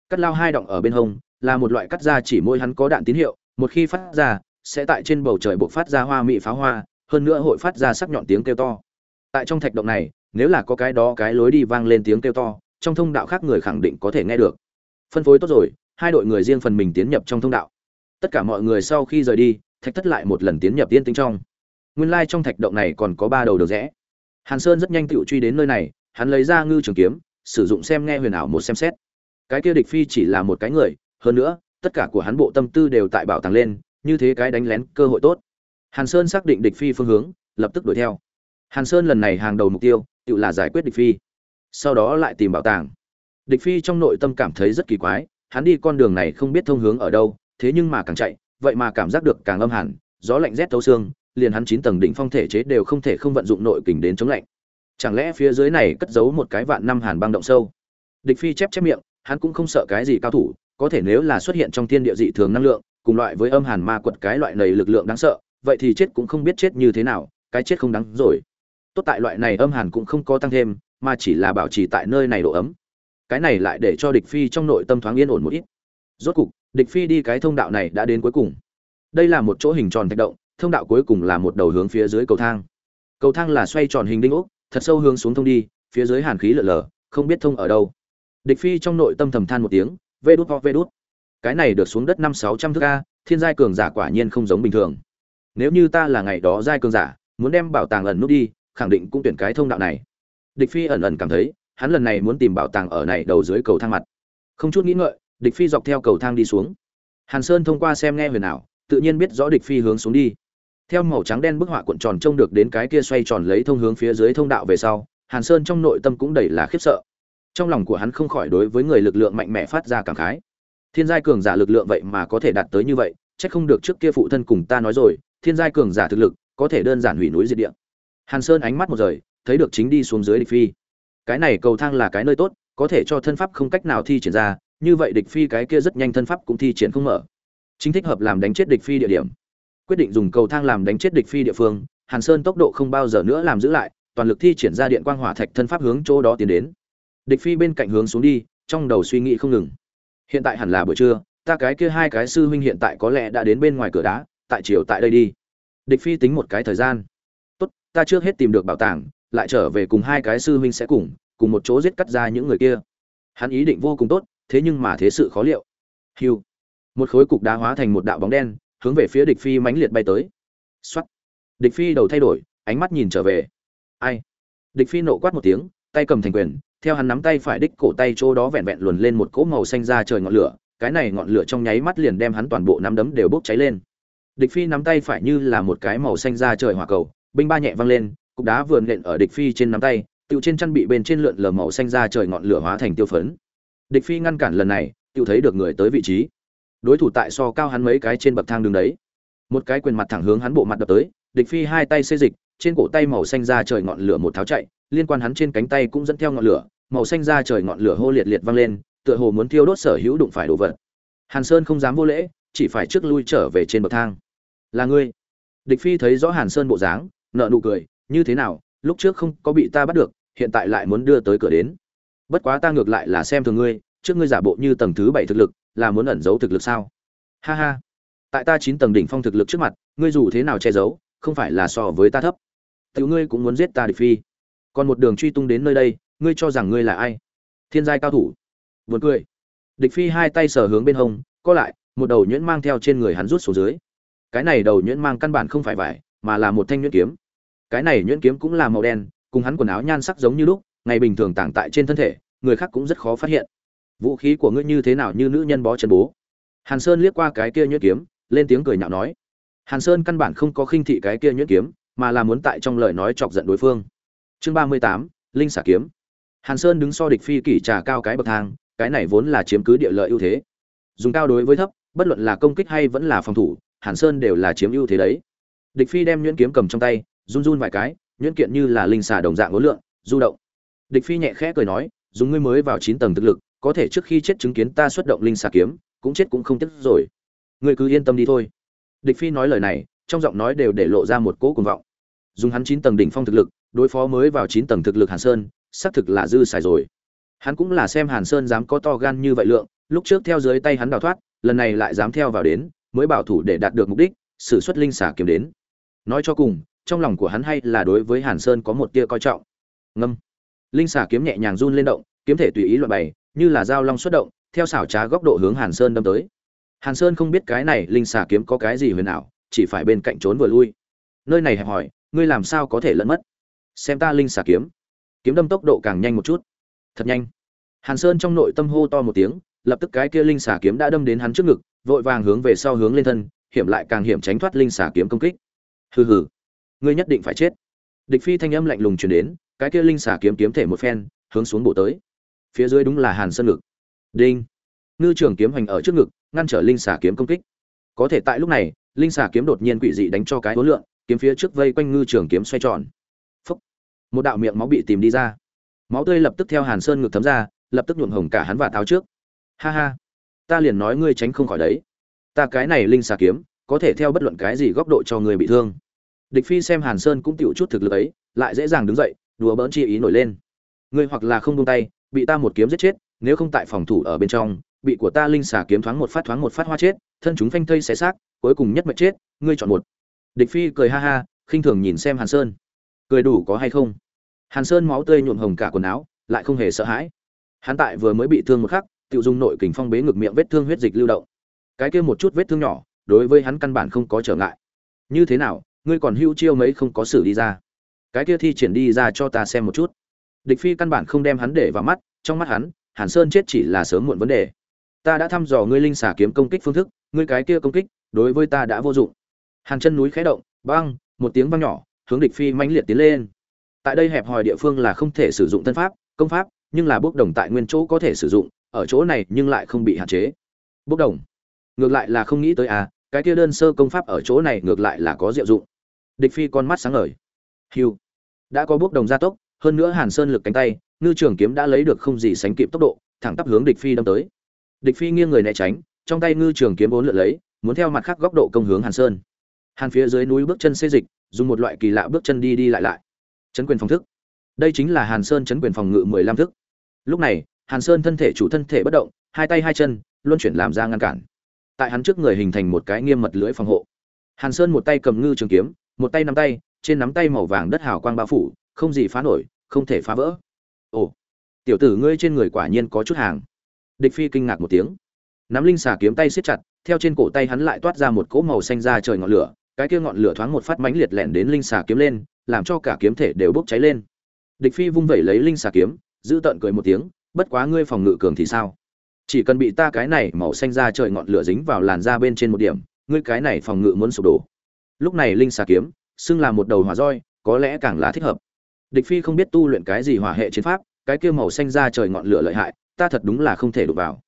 A: Cắt lao hai động ở bên hông, là một loại cắt ra chỉ môi hắn có đạn tín hiệu, một khi phát ra, sẽ tại trên bầu trời buộc phát ra hoa mỹ pháo hoa, hơn nữa hội phát ra sắc nhọn tiếng kêu to. Tại trong thạch động này nếu là có cái đó cái lối đi vang lên tiếng kêu to, trong thông đạo khác người khẳng định có thể nghe được. Phân phối tốt rồi, hai đội người riêng phần mình tiến nhập trong thông đạo. Tất cả mọi người sau khi rời đi, thạch thất lại một lần tiến nhập tiên tính trong. Nguyên lai trong thạch động này còn có ba đầu được rẽ. Hàn sơn rất nhanh tự truy đến nơi này, hắn lấy ra ngư trường kiếm, sử dụng xem nghe huyền ảo một xem xét. Cái kia địch phi chỉ là một cái người, hơn nữa, tất cả của hắn bộ tâm tư đều tại bảo tàng lên, như thế cái đánh lén cơ hội tốt. Hàn sơn xác định địch phi phương hướng, lập tức đuổi theo. Hàn sơn lần này hàng đầu mục tiêu tự là giải quyết địch phi. Sau đó lại tìm bảo tàng. Địch phi trong nội tâm cảm thấy rất kỳ quái, hắn đi con đường này không biết thông hướng ở đâu, thế nhưng mà càng chạy, vậy mà cảm giác được càng âm hẳn, gió lạnh rét thấu xương, liền hắn chín tầng đỉnh phong thể chế đều không thể không vận dụng nội kình đến chống lạnh. Chẳng lẽ phía dưới này cất giấu một cái vạn năm hàn băng động sâu? Địch phi chép chép miệng, hắn cũng không sợ cái gì cao thủ, có thể nếu là xuất hiện trong thiên địa dị thường năng lượng, cùng loại với âm hàn ma quật cái loại này lực lượng đáng sợ, vậy thì chết cũng không biết chết như thế nào, cái chết không đáng rồi tốt tại loại này âm hàn cũng không có tăng thêm, mà chỉ là bảo trì tại nơi này độ ấm. Cái này lại để cho địch phi trong nội tâm thoáng yên ổn một ít. Rốt cục, địch phi đi cái thông đạo này đã đến cuối cùng. Đây là một chỗ hình tròn thạch động, thông đạo cuối cùng là một đầu hướng phía dưới cầu thang. Cầu thang là xoay tròn hình đinh ốc, thật sâu hướng xuống thông đi, phía dưới hàn khí lở lở, không biết thông ở đâu. Địch phi trong nội tâm thầm than một tiếng, vê đút ho vê đút. Cái này được xuống đất năm sáu trăm thước a, thiên giai cường giả quả nhiên không giống bình thường. Nếu như ta là ngày đó giai cường giả, muốn đem bảo tàng ẩn nút đi khẳng định cũng tuyển cái thông đạo này. Địch phi ẩn ẩn cảm thấy, hắn lần này muốn tìm bảo tàng ở này đầu dưới cầu thang mặt. Không chút nghĩ ngợi, địch phi dọc theo cầu thang đi xuống. Hàn sơn thông qua xem nghe huyền ảo, tự nhiên biết rõ địch phi hướng xuống đi. Theo màu trắng đen bức họa cuộn tròn trông được đến cái kia xoay tròn lấy thông hướng phía dưới thông đạo về sau, hàn sơn trong nội tâm cũng đầy là khiếp sợ. Trong lòng của hắn không khỏi đối với người lực lượng mạnh mẽ phát ra cảm khái. Thiên giai cường giả lực lượng vậy mà có thể đạt tới như vậy, chắc không được trước kia phụ thân cùng ta nói rồi, thiên giai cường giả thực lực có thể đơn giản hủy núi diệt địa hàn sơn ánh mắt một rời, thấy được chính đi xuống dưới địch phi. Cái này cầu thang là cái nơi tốt, có thể cho thân pháp không cách nào thi triển ra, như vậy địch phi cái kia rất nhanh thân pháp cũng thi triển không mở. Chính thích hợp làm đánh chết địch phi địa điểm. Quyết định dùng cầu thang làm đánh chết địch phi địa phương, hàn sơn tốc độ không bao giờ nữa làm giữ lại, toàn lực thi triển ra điện quang hỏa thạch thân pháp hướng chỗ đó tiến đến. Địch phi bên cạnh hướng xuống đi, trong đầu suy nghĩ không ngừng. Hiện tại hẳn là buổi trưa, ta cái kia hai cái sư huynh hiện tại có lẽ đã đến bên ngoài cửa đá, tại chiều tại đây đi. Địch phi tính một cái thời gian tốt, ta trước hết tìm được bảo tàng, lại trở về cùng hai cái sư huynh sẽ cùng cùng một chỗ giết cắt ra những người kia. Hắn ý định vô cùng tốt, thế nhưng mà thế sự khó liệu. Hiu. Một khối cục đá hóa thành một đạo bóng đen, hướng về phía địch phi mãnh liệt bay tới. Xoắt địch phi đầu thay đổi, ánh mắt nhìn trở về. Ai? Địch phi nộ quát một tiếng, tay cầm thành quyền, theo hắn nắm tay phải đích cổ tay chỗ đó vẹn vẹn luồn lên một cỗ màu xanh ra trời ngọn lửa, cái này ngọn lửa trong nháy mắt liền đem hắn toàn bộ nắm đấm đều bốc cháy lên. Địch phi nắm tay phải như là một cái màu xanh ra trời hỏa cầu binh ba nhẹ văng lên, cục đá vườn nện ở địch phi trên nắm tay tựu trên chân bị bên trên lượn lờ màu xanh ra trời ngọn lửa hóa thành tiêu phấn. Địch phi ngăn cản lần này tựu thấy được người tới vị trí. Đối thủ tại so cao hắn mấy cái trên bậc thang đường đấy. Một cái quyền mặt thẳng hướng hắn bộ mặt đập tới, địch phi hai tay xê dịch, trên cổ tay màu xanh ra trời ngọn lửa một tháo chạy, liên quan hắn trên cánh tay cũng dẫn theo ngọn lửa, màu xanh ra trời ngọn lửa hô liệt liệt văng lên, tựa hồ muốn thiêu đốt sở hữu đụng phải đồ vật. Hàn sơn không dám vô lễ, chỉ phải trước lui trở về trên bậc thang. Là ngươi. Địch phi thấy rõ hàn sơn bộ dáng nợ nụ cười, như thế nào? Lúc trước không có bị ta bắt được, hiện tại lại muốn đưa tới cửa đến. Bất quá ta ngược lại là xem thường ngươi, trước ngươi giả bộ như tầng thứ bảy thực lực, là muốn ẩn giấu thực lực sao? Ha ha. Tại ta chín tầng đỉnh phong thực lực trước mặt, ngươi dù thế nào che giấu, không phải là so với ta thấp. Tiểu ngươi cũng muốn giết ta địch phi. Còn một đường truy tung đến nơi đây, ngươi cho rằng ngươi là ai? Thiên giai cao thủ. Buồn cười. Địch phi hai tay sờ hướng bên hông, co lại, một đầu nhuyễn mang theo trên người hắn rút xuống dưới. Cái này đầu nhuyễn mang căn bản không phải vải, mà là một thanh nhuyễn kiếm cái này nhuyễn kiếm cũng là màu đen, cùng hắn quần áo nhan sắc giống như lúc, ngày bình thường tàng tại trên thân thể, người khác cũng rất khó phát hiện. Vũ khí của ngươi như thế nào như nữ nhân bó chân bố? Hàn sơn liếc qua cái kia nhuyễn kiếm, lên tiếng cười nhạo nói. Hàn sơn căn bản không có khinh thị cái kia nhuyễn kiếm, mà là muốn tại trong lời nói chọc giận đối phương. Chương ba mươi tám, linh xả kiếm. Hàn sơn đứng so địch phi kỷ trà cao cái bậc thang, cái này vốn là chiếm cứ địa lợi ưu thế. Dùng cao đối với thấp, bất luận là công kích hay vẫn là phòng thủ, hàn sơn đều là chiếm ưu thế đấy. Địch phi đem nhuyễn kiếm cầm trong tay run run vài cái, nhuyễn kiện như là linh xà đồng dạng ngối lượng, du động. Địch phi nhẹ khẽ cười nói, dùng ngươi mới vào chín tầng thực lực, có thể trước khi chết chứng kiến ta xuất động linh xà kiếm, cũng chết cũng không tiếc rồi. Ngươi cứ yên tâm đi thôi. Địch phi nói lời này, trong giọng nói đều để lộ ra một cỗ cuồng vọng. Dùng hắn chín tầng đỉnh phong thực lực, đối phó mới vào chín tầng thực lực hàn sơn, xác thực là dư xài rồi. Hắn cũng là xem hàn sơn dám có to gan như vậy lượng, lúc trước theo dưới tay hắn đào thoát, lần này lại dám theo vào đến, mới bảo thủ để đạt được mục đích, sử xuất linh xả kiếm đến. Nói cho cùng trong lòng của hắn hay là đối với hàn sơn có một tia coi trọng. Ngâm. Linh xà kiếm nhẹ nhàng run lên động, kiếm thể tùy ý loạn bày, như là dao long xuất động, theo xảo trá góc độ hướng hàn sơn đâm tới. Hàn sơn không biết cái này linh xà kiếm có cái gì huyền ảo, chỉ phải bên cạnh trốn vừa lui. Nơi này hẹp hỏi, ngươi làm sao có thể lẫn mất? Xem ta linh xà kiếm. Kiếm đâm tốc độ càng nhanh một chút. Thật nhanh. Hàn sơn trong nội tâm hô to một tiếng, lập tức cái kia linh xà kiếm đã đâm đến hắn trước ngực, vội vàng hướng về sau hướng lên thân, hiểm lại càng hiểm tránh thoát linh xà kiếm công kích. Hừ hừ ngươi nhất định phải chết. Địch phi thanh âm lạnh lùng truyền đến, cái kia linh xả kiếm kiếm thể một phen, hướng xuống bổ tới. Phía dưới đúng là hàn sơn ngực. Đinh. Ngư trường kiếm hành ở trước ngực, ngăn trở linh xả kiếm công kích. Có thể tại lúc này, linh xả kiếm đột nhiên quỷ dị đánh cho cái hối lượng, kiếm phía trước vây quanh ngư trường kiếm xoay tròn. Phúc. một đạo miệng máu bị tìm đi ra. Máu tươi lập tức theo hàn sơn ngực thấm ra, lập tức nhuộm hồng cả hắn và tháo trước. Ha ha. Ta liền nói ngươi tránh không khỏi đấy. Ta cái này linh xà kiếm, có thể theo bất luận cái gì góc độ cho người bị thương địch phi xem hàn sơn cũng tựu chút thực lực ấy, lại dễ dàng đứng dậy, đùa bỡn chi ý nổi lên. Ngươi hoặc là không buông tay, bị ta một kiếm giết chết, nếu không tại phòng thủ ở bên trong, bị của ta linh xà kiếm thoáng một phát thoáng một phát hoa chết, thân chúng phanh thây xé xác, cuối cùng nhất mệnh chết, ngươi chọn một. Địch phi cười ha ha, khinh thường nhìn xem hàn sơn. Cười đủ có hay không? Hàn sơn máu tươi nhuộm hồng cả quần áo, lại không hề sợ hãi. Hắn tại vừa mới bị thương một khắc tự dùng nội kình phong bế ngực miệng vết thương huyết dịch lưu động. Cái kia một chút vết thương nhỏ, đối với hắn căn bản không có trở ngại. Như thế nào ngươi còn hữu chiêu mấy không có xử đi ra. Cái kia thi triển đi ra cho ta xem một chút. Địch phi căn bản không đem hắn để vào mắt, trong mắt hắn, hàn sơn chết chỉ là sớm muộn vấn đề. Ta đã thăm dò ngươi linh xả kiếm công kích phương thức, ngươi cái kia công kích, đối với ta đã vô dụng. Hàn chân núi khẽ động, băng, một tiếng băng nhỏ, hướng địch phi mãnh liệt tiến lên. Tại đây hẹp hòi địa phương là không thể sử dụng thân pháp, công pháp, nhưng là bốc đồng tại nguyên chỗ có thể sử dụng, ở chỗ này nhưng lại không bị hạn chế. Bốc đồng. Ngược lại là không nghĩ tới à cái kia đơn sơ công pháp ở chỗ này ngược lại là có diệu dụng địch phi con mắt sáng ngời. Hiu đã có bước đồng gia tốc, hơn nữa hàn sơn lực cánh tay, ngư trường kiếm đã lấy được không gì sánh kịp tốc độ, thẳng tắp hướng địch phi đâm tới. Địch phi nghiêng người né tránh, trong tay ngư trường kiếm bốn lượn lấy, muốn theo mặt khác góc độ công hướng hàn sơn. Hàn phía dưới núi bước chân xê dịch, dùng một loại kỳ lạ bước chân đi đi lại lại. Chấn quyền phòng thức. Đây chính là hàn sơn chấn quyền phòng ngự mười lăm thức. Lúc này, hàn sơn thân thể chủ thân thể bất động, hai tay hai chân, luân chuyển làm ra ngăn cản. Tại hắn trước người hình thành một cái nghiêm mật lưỡi phòng hộ. Hàn sơn một tay cầm ngư trường kiếm một tay nắm tay, trên nắm tay màu vàng đất hào quang bao phủ, không gì phá nổi, không thể phá vỡ. Ồ, tiểu tử ngươi trên người quả nhiên có chút hàng. Địch phi kinh ngạc một tiếng. Nắm linh xà kiếm tay siết chặt, theo trên cổ tay hắn lại toát ra một cỗ màu xanh ra trời ngọn lửa, cái kia ngọn lửa thoáng một phát mãnh liệt lẹn đến linh xà kiếm lên, làm cho cả kiếm thể đều bốc cháy lên. Địch phi vung vẩy lấy linh xà kiếm, giữ tợn cười một tiếng, bất quá ngươi phòng ngự cường thì sao? Chỉ cần bị ta cái này màu xanh ra trời ngọn lửa dính vào làn da bên trên một điểm, ngươi cái này phòng ngự muốn sụp đổ lúc này linh xà kiếm, xưng là một đầu hỏa roi, có lẽ càng là thích hợp. Địch phi không biết tu luyện cái gì hỏa hệ chiến pháp, cái kia màu xanh ra trời ngọn lửa lợi hại, ta thật đúng là không thể đụng vào.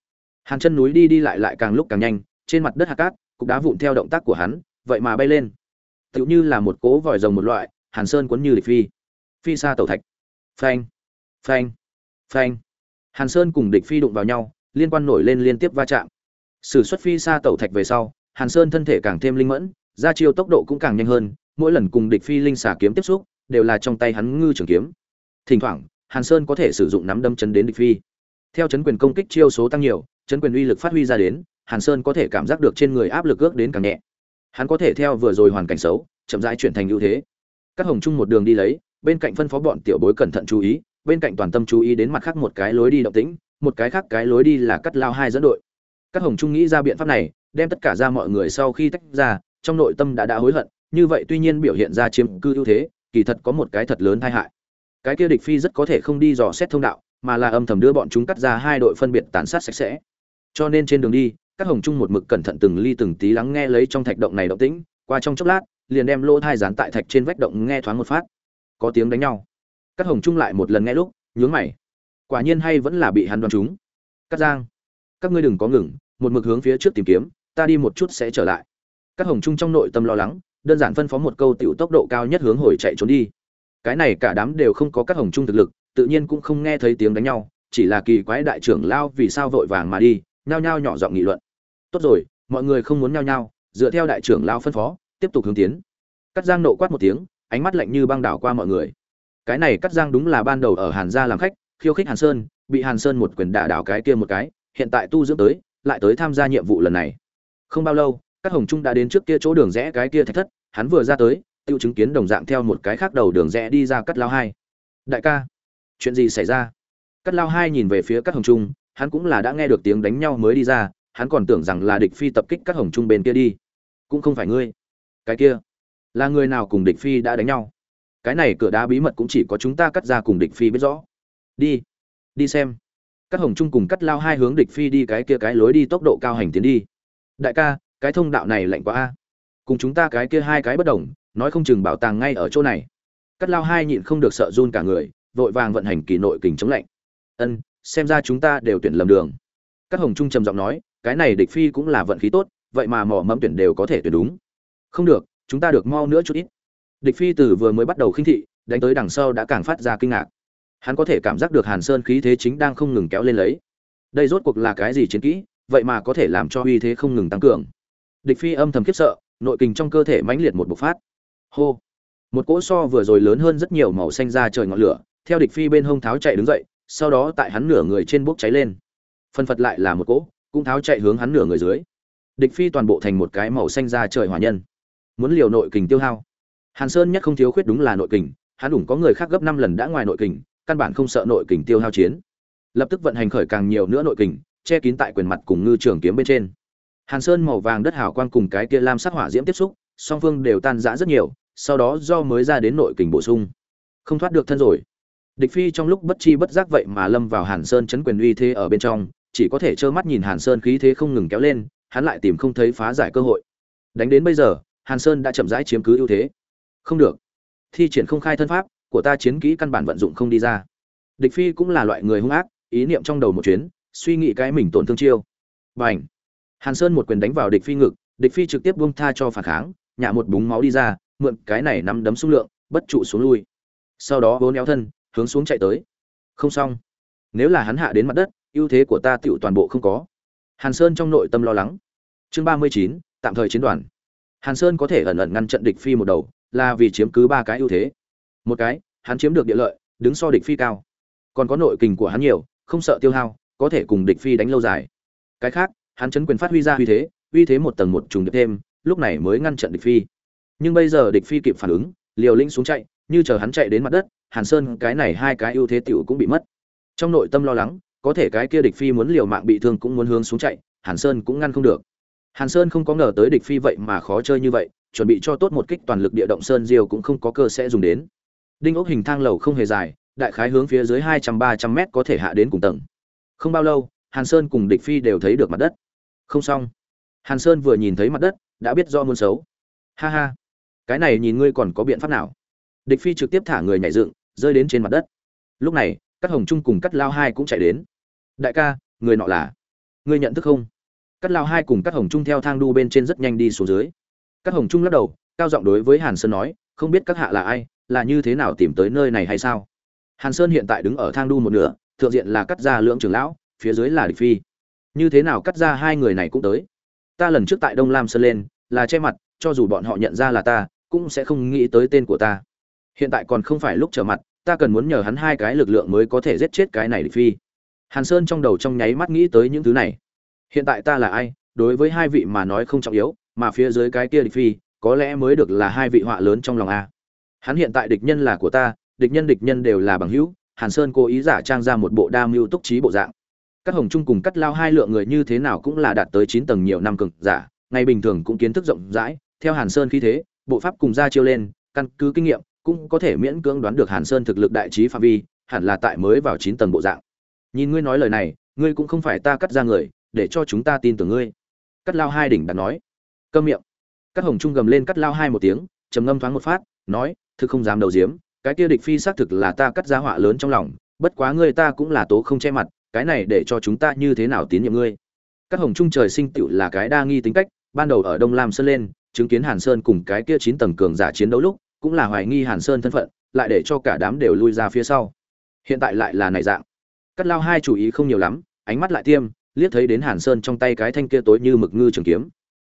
A: Hàn chân núi đi đi lại lại càng lúc càng nhanh, trên mặt đất hạt cát, cục đá vụn theo động tác của hắn, vậy mà bay lên. Tựu như là một cố vòi rồng một loại, hàn sơn cuốn như địch phi. Phi xa tẩu thạch. Phanh phanh phanh. Hàn sơn cùng địch phi đụng vào nhau, liên quan nổi lên liên tiếp va chạm. Sử xuất phi xa tẩu thạch về sau, hàn sơn thân thể càng thêm linh mẫn ra chiêu tốc độ cũng càng nhanh hơn, mỗi lần cùng địch phi linh xà kiếm tiếp xúc, đều là trong tay hắn ngư trường kiếm. Thỉnh thoảng, hàn sơn có thể sử dụng nắm đâm chấn đến địch phi. Theo chấn quyền công kích chiêu số tăng nhiều, chấn quyền uy lực phát huy ra đến, hàn sơn có thể cảm giác được trên người áp lực ước đến càng nhẹ. Hắn có thể theo vừa rồi hoàn cảnh xấu, chậm rãi chuyển thành ưu thế. Các hồng chung một đường đi lấy, bên cạnh phân phó bọn tiểu bối cẩn thận chú ý, bên cạnh toàn tâm chú ý đến mặt khác một cái lối đi động tĩnh, một cái khác cái lối đi là cắt lao hai dẫn đội. Các hồng trung nghĩ ra biện pháp này, đem tất cả ra mọi người sau khi tách ra trong nội tâm đã đã hối hận, như vậy tuy nhiên biểu hiện ra chiếm cư ưu thế, kỳ thật có một cái thật lớn tai hại. Cái kia địch phi rất có thể không đi dò xét thông đạo, mà là âm thầm đưa bọn chúng cắt ra hai đội phân biệt tàn sát sạch sẽ. Cho nên trên đường đi, các hồng trung một mực cẩn thận từng ly từng tí lắng nghe lấy trong thạch động này động tĩnh, qua trong chốc lát, liền đem lô thai dán tại thạch trên vách động nghe thoáng một phát. Có tiếng đánh nhau. Các hồng trung lại một lần nghe lúc, nhướng mày. Quả nhiên hay vẫn là bị hắn đoán chúng. Cắt giang, các ngươi đừng có ngừng, một mực hướng phía trước tìm kiếm, ta đi một chút sẽ trở lại các hồng trung trong nội tâm lo lắng, đơn giản phân phó một câu tiểu tốc độ cao nhất hướng hồi chạy trốn đi. Cái này cả đám đều không có các hồng trung thực lực, tự nhiên cũng không nghe thấy tiếng đánh nhau, chỉ là kỳ quái đại trưởng lao vì sao vội vàng mà đi, nhao nhao nhỏ giọng nghị luận. Tốt rồi, mọi người không muốn nhao nhao, dựa theo đại trưởng lao phân phó, tiếp tục hướng tiến. Cắt giang nộ quát một tiếng, ánh mắt lạnh như băng đảo qua mọi người. Cái này cắt giang đúng là ban đầu ở hàn gia làm khách, khiêu khích hàn sơn, bị hàn sơn một quyền đả đảo cái kia một cái, hiện tại tu dưỡng tới, lại tới tham gia nhiệm vụ lần này. Không bao lâu các hồng trung đã đến trước kia chỗ đường rẽ cái kia thạch thất, hắn vừa ra tới, tiêu chứng kiến đồng dạng theo một cái khác đầu đường rẽ đi ra cắt lao hai. Đại ca, chuyện gì xảy ra? Cắt lao hai nhìn về phía các hồng trung, hắn cũng là đã nghe được tiếng đánh nhau mới đi ra, hắn còn tưởng rằng là địch phi tập kích các hồng trung bên kia đi. Cũng không phải ngươi. Cái kia, là người nào cùng địch phi đã đánh nhau? Cái này cửa đá bí mật cũng chỉ có chúng ta cắt ra cùng địch phi biết rõ. Đi đi xem. Các hồng trung cùng cắt lao hai hướng địch phi đi cái kia cái lối đi tốc độ cao hành tiến đi. Đại ca cái thông đạo này lạnh quá a. Cùng chúng ta cái kia hai cái bất đồng, nói không chừng bảo tàng ngay ở chỗ này. Cắt lao hai nhịn không được sợ run cả người, vội vàng vận hành kỳ nội kình chống lạnh. Ân, xem ra chúng ta đều tuyển lầm đường. Các hồng trung trầm giọng nói, cái này địch phi cũng là vận khí tốt, vậy mà mỏ mẫm tuyển đều có thể tuyển đúng. Không được, chúng ta được mau nữa chút ít. Địch phi từ vừa mới bắt đầu khinh thị, đánh tới đằng sau đã càng phát ra kinh ngạc. Hắn có thể cảm giác được hàn sơn khí thế chính đang không ngừng kéo lên lấy. Đây rốt cuộc là cái gì chiến kỹ, vậy mà có thể làm cho uy thế không ngừng tăng cường địch phi âm thầm khiếp sợ, nội kình trong cơ thể mãnh liệt một bộc phát. Hô. Một cỗ so vừa rồi lớn hơn rất nhiều màu xanh ra trời ngọn lửa, theo địch phi bên hông tháo chạy đứng dậy, sau đó tại hắn nửa người trên bốc cháy lên. Phân phật lại là một cỗ, cũng tháo chạy hướng hắn nửa người dưới. Địch phi toàn bộ thành một cái màu xanh ra trời hỏa nhân. Muốn liều nội kình tiêu hao. Hàn sơn nhất không thiếu khuyết đúng là nội kình, hắn đủ có người khác gấp năm lần đã ngoài nội kình, căn bản không sợ nội kình tiêu hao chiến. Lập tức vận hành khởi càng nhiều nữa nội kình, che kín tại quyền mặt cùng ngư trường kiếm bên trên hàn sơn màu vàng đất hào quang cùng cái kia lam sắc hỏa diễm tiếp xúc, song phương đều tan rã rất nhiều, sau đó do mới ra đến nội kình bổ sung. Không thoát được thân rồi. Địch phi trong lúc bất chi bất giác vậy mà lâm vào hàn sơn chấn quyền uy thế ở bên trong, chỉ có thể trơ mắt nhìn hàn sơn khí thế không ngừng kéo lên, hắn lại tìm không thấy phá giải cơ hội. Đánh đến bây giờ, hàn sơn đã chậm rãi chiếm cứ ưu thế. Không được. Thi triển không khai thân pháp, của ta chiến kỹ căn bản vận dụng không đi ra. Địch phi cũng là loại người hung ác, ý niệm trong đầu một chuyến, suy nghĩ cái mình tổn thương chiêu. Bành hàn sơn một quyền đánh vào địch phi ngực, địch phi trực tiếp buông tha cho phản kháng, nhả một búng máu đi ra, mượn cái này nắm đấm xung lượng, bất trụ xuống lui. Sau đó vốn éo thân, hướng xuống chạy tới. Không xong. Nếu là hắn hạ đến mặt đất, ưu thế của ta tựu toàn bộ không có. Hàn sơn trong nội tâm lo lắng. Chương ba mươi chín, tạm thời chiến đoàn. Hàn sơn có thể ẩn ẩn ngăn trận địch phi một đầu, là vì chiếm cứ ba cái ưu thế. Một cái, hắn chiếm được địa lợi, đứng so địch phi cao. Còn có nội kình của hắn nhiều, không sợ tiêu hao, có thể cùng địch phi đánh lâu dài. Cái khác hắn chấn quyền phát huy ra uy thế uy thế một tầng một trùng điệp thêm, lúc này mới ngăn trận địch phi. Nhưng bây giờ địch phi kịp phản ứng, liều lĩnh xuống chạy, như chờ hắn chạy đến mặt đất, hàn sơn, cái này hai cái ưu thế tiểu cũng bị mất. Trong nội tâm lo lắng, có thể cái kia địch phi muốn liều mạng bị thương cũng muốn hướng xuống chạy, hàn sơn cũng ngăn không được. Hàn sơn không có ngờ tới địch phi vậy mà khó chơi như vậy, chuẩn bị cho tốt một kích toàn lực địa động sơn diều cũng không có cơ sẽ dùng đến. Đinh ốc hình thang lầu không hề dài, đại khái hướng phía dưới hai trăm, ba trăm mét có thể hạ đến cùng tầng. Không bao lâu, hàn sơn cùng địch phi đều thấy được mặt đất không xong. Hàn sơn vừa nhìn thấy mặt đất, đã biết do muôn xấu. Ha ha. Cái này nhìn ngươi còn có biện pháp nào? Địch phi trực tiếp thả người nhảy dựng, rơi đến trên mặt đất. Lúc này các hồng trung cùng cắt lao hai cũng chạy đến. Đại ca, người nọ là? Ngươi nhận thức không? Cắt lao hai cùng các hồng trung theo thang đu bên trên rất nhanh đi xuống dưới. Các hồng trung lắc đầu, cao giọng đối với hàn sơn nói, không biết các hạ là ai, là như thế nào tìm tới nơi này hay sao? Hàn sơn hiện tại đứng ở thang đu một nửa, thượng diện là cắt ra lưỡng trưởng lão, phía dưới là địch phi như thế nào cắt ra hai người này cũng tới. Ta lần trước tại đông lam sơn lên, là che mặt, cho dù bọn họ nhận ra là ta, cũng sẽ không nghĩ tới tên của ta. Hiện tại còn không phải lúc trở mặt, ta cần muốn nhờ hắn hai cái lực lượng mới có thể giết chết cái này địch phi. Hàn sơn trong đầu trong nháy mắt nghĩ tới những thứ này. Hiện tại ta là ai? Đối với hai vị mà nói không trọng yếu, mà phía dưới cái kia địch phi, có lẽ mới được là hai vị họa lớn trong lòng a. Hắn hiện tại địch nhân là của ta, địch nhân địch nhân đều là bằng hữu, hàn sơn cố ý giả trang ra một bộ đa mưu túc trí bộ dạng các hồng trung cùng cắt lao hai lượng người như thế nào cũng là đạt tới chín tầng nhiều năm cực giả, ngày bình thường cũng kiến thức rộng rãi, theo hàn sơn khi thế, bộ pháp cùng ra chiêu lên, căn cứ kinh nghiệm, cũng có thể miễn cưỡng đoán được hàn sơn thực lực đại trí phạm vi, hẳn là tại mới vào chín tầng bộ dạng. Nhìn ngươi nói lời này, ngươi cũng không phải ta cắt ra người, để cho chúng ta tin tưởng ngươi. Cắt lao hai đỉnh đặt nói. Câm miệng. Cắt hồng trung gầm lên cắt lao hai một tiếng, trầm ngâm thoáng một phát, nói, thực không dám đầu diếm cái kia địch phi xác thực là ta cắt ra họa lớn trong lòng, bất quá ngươi ta cũng là tố không che mặt cái này để cho chúng ta như thế nào tín nhiệm ngươi? Các hồng trung trời sinh tựu là cái đa nghi tính cách, ban đầu ở đông lam sơn lên, chứng kiến hàn sơn cùng cái kia chín tầng cường giả chiến đấu lúc, cũng là hoài nghi hàn sơn thân phận, lại để cho cả đám đều lui ra phía sau. Hiện tại lại là này dạng. Cắt lao hai chủ ý không nhiều lắm, ánh mắt lại tiêm, liếc thấy đến hàn sơn trong tay cái thanh kia tối như mực ngư trường kiếm.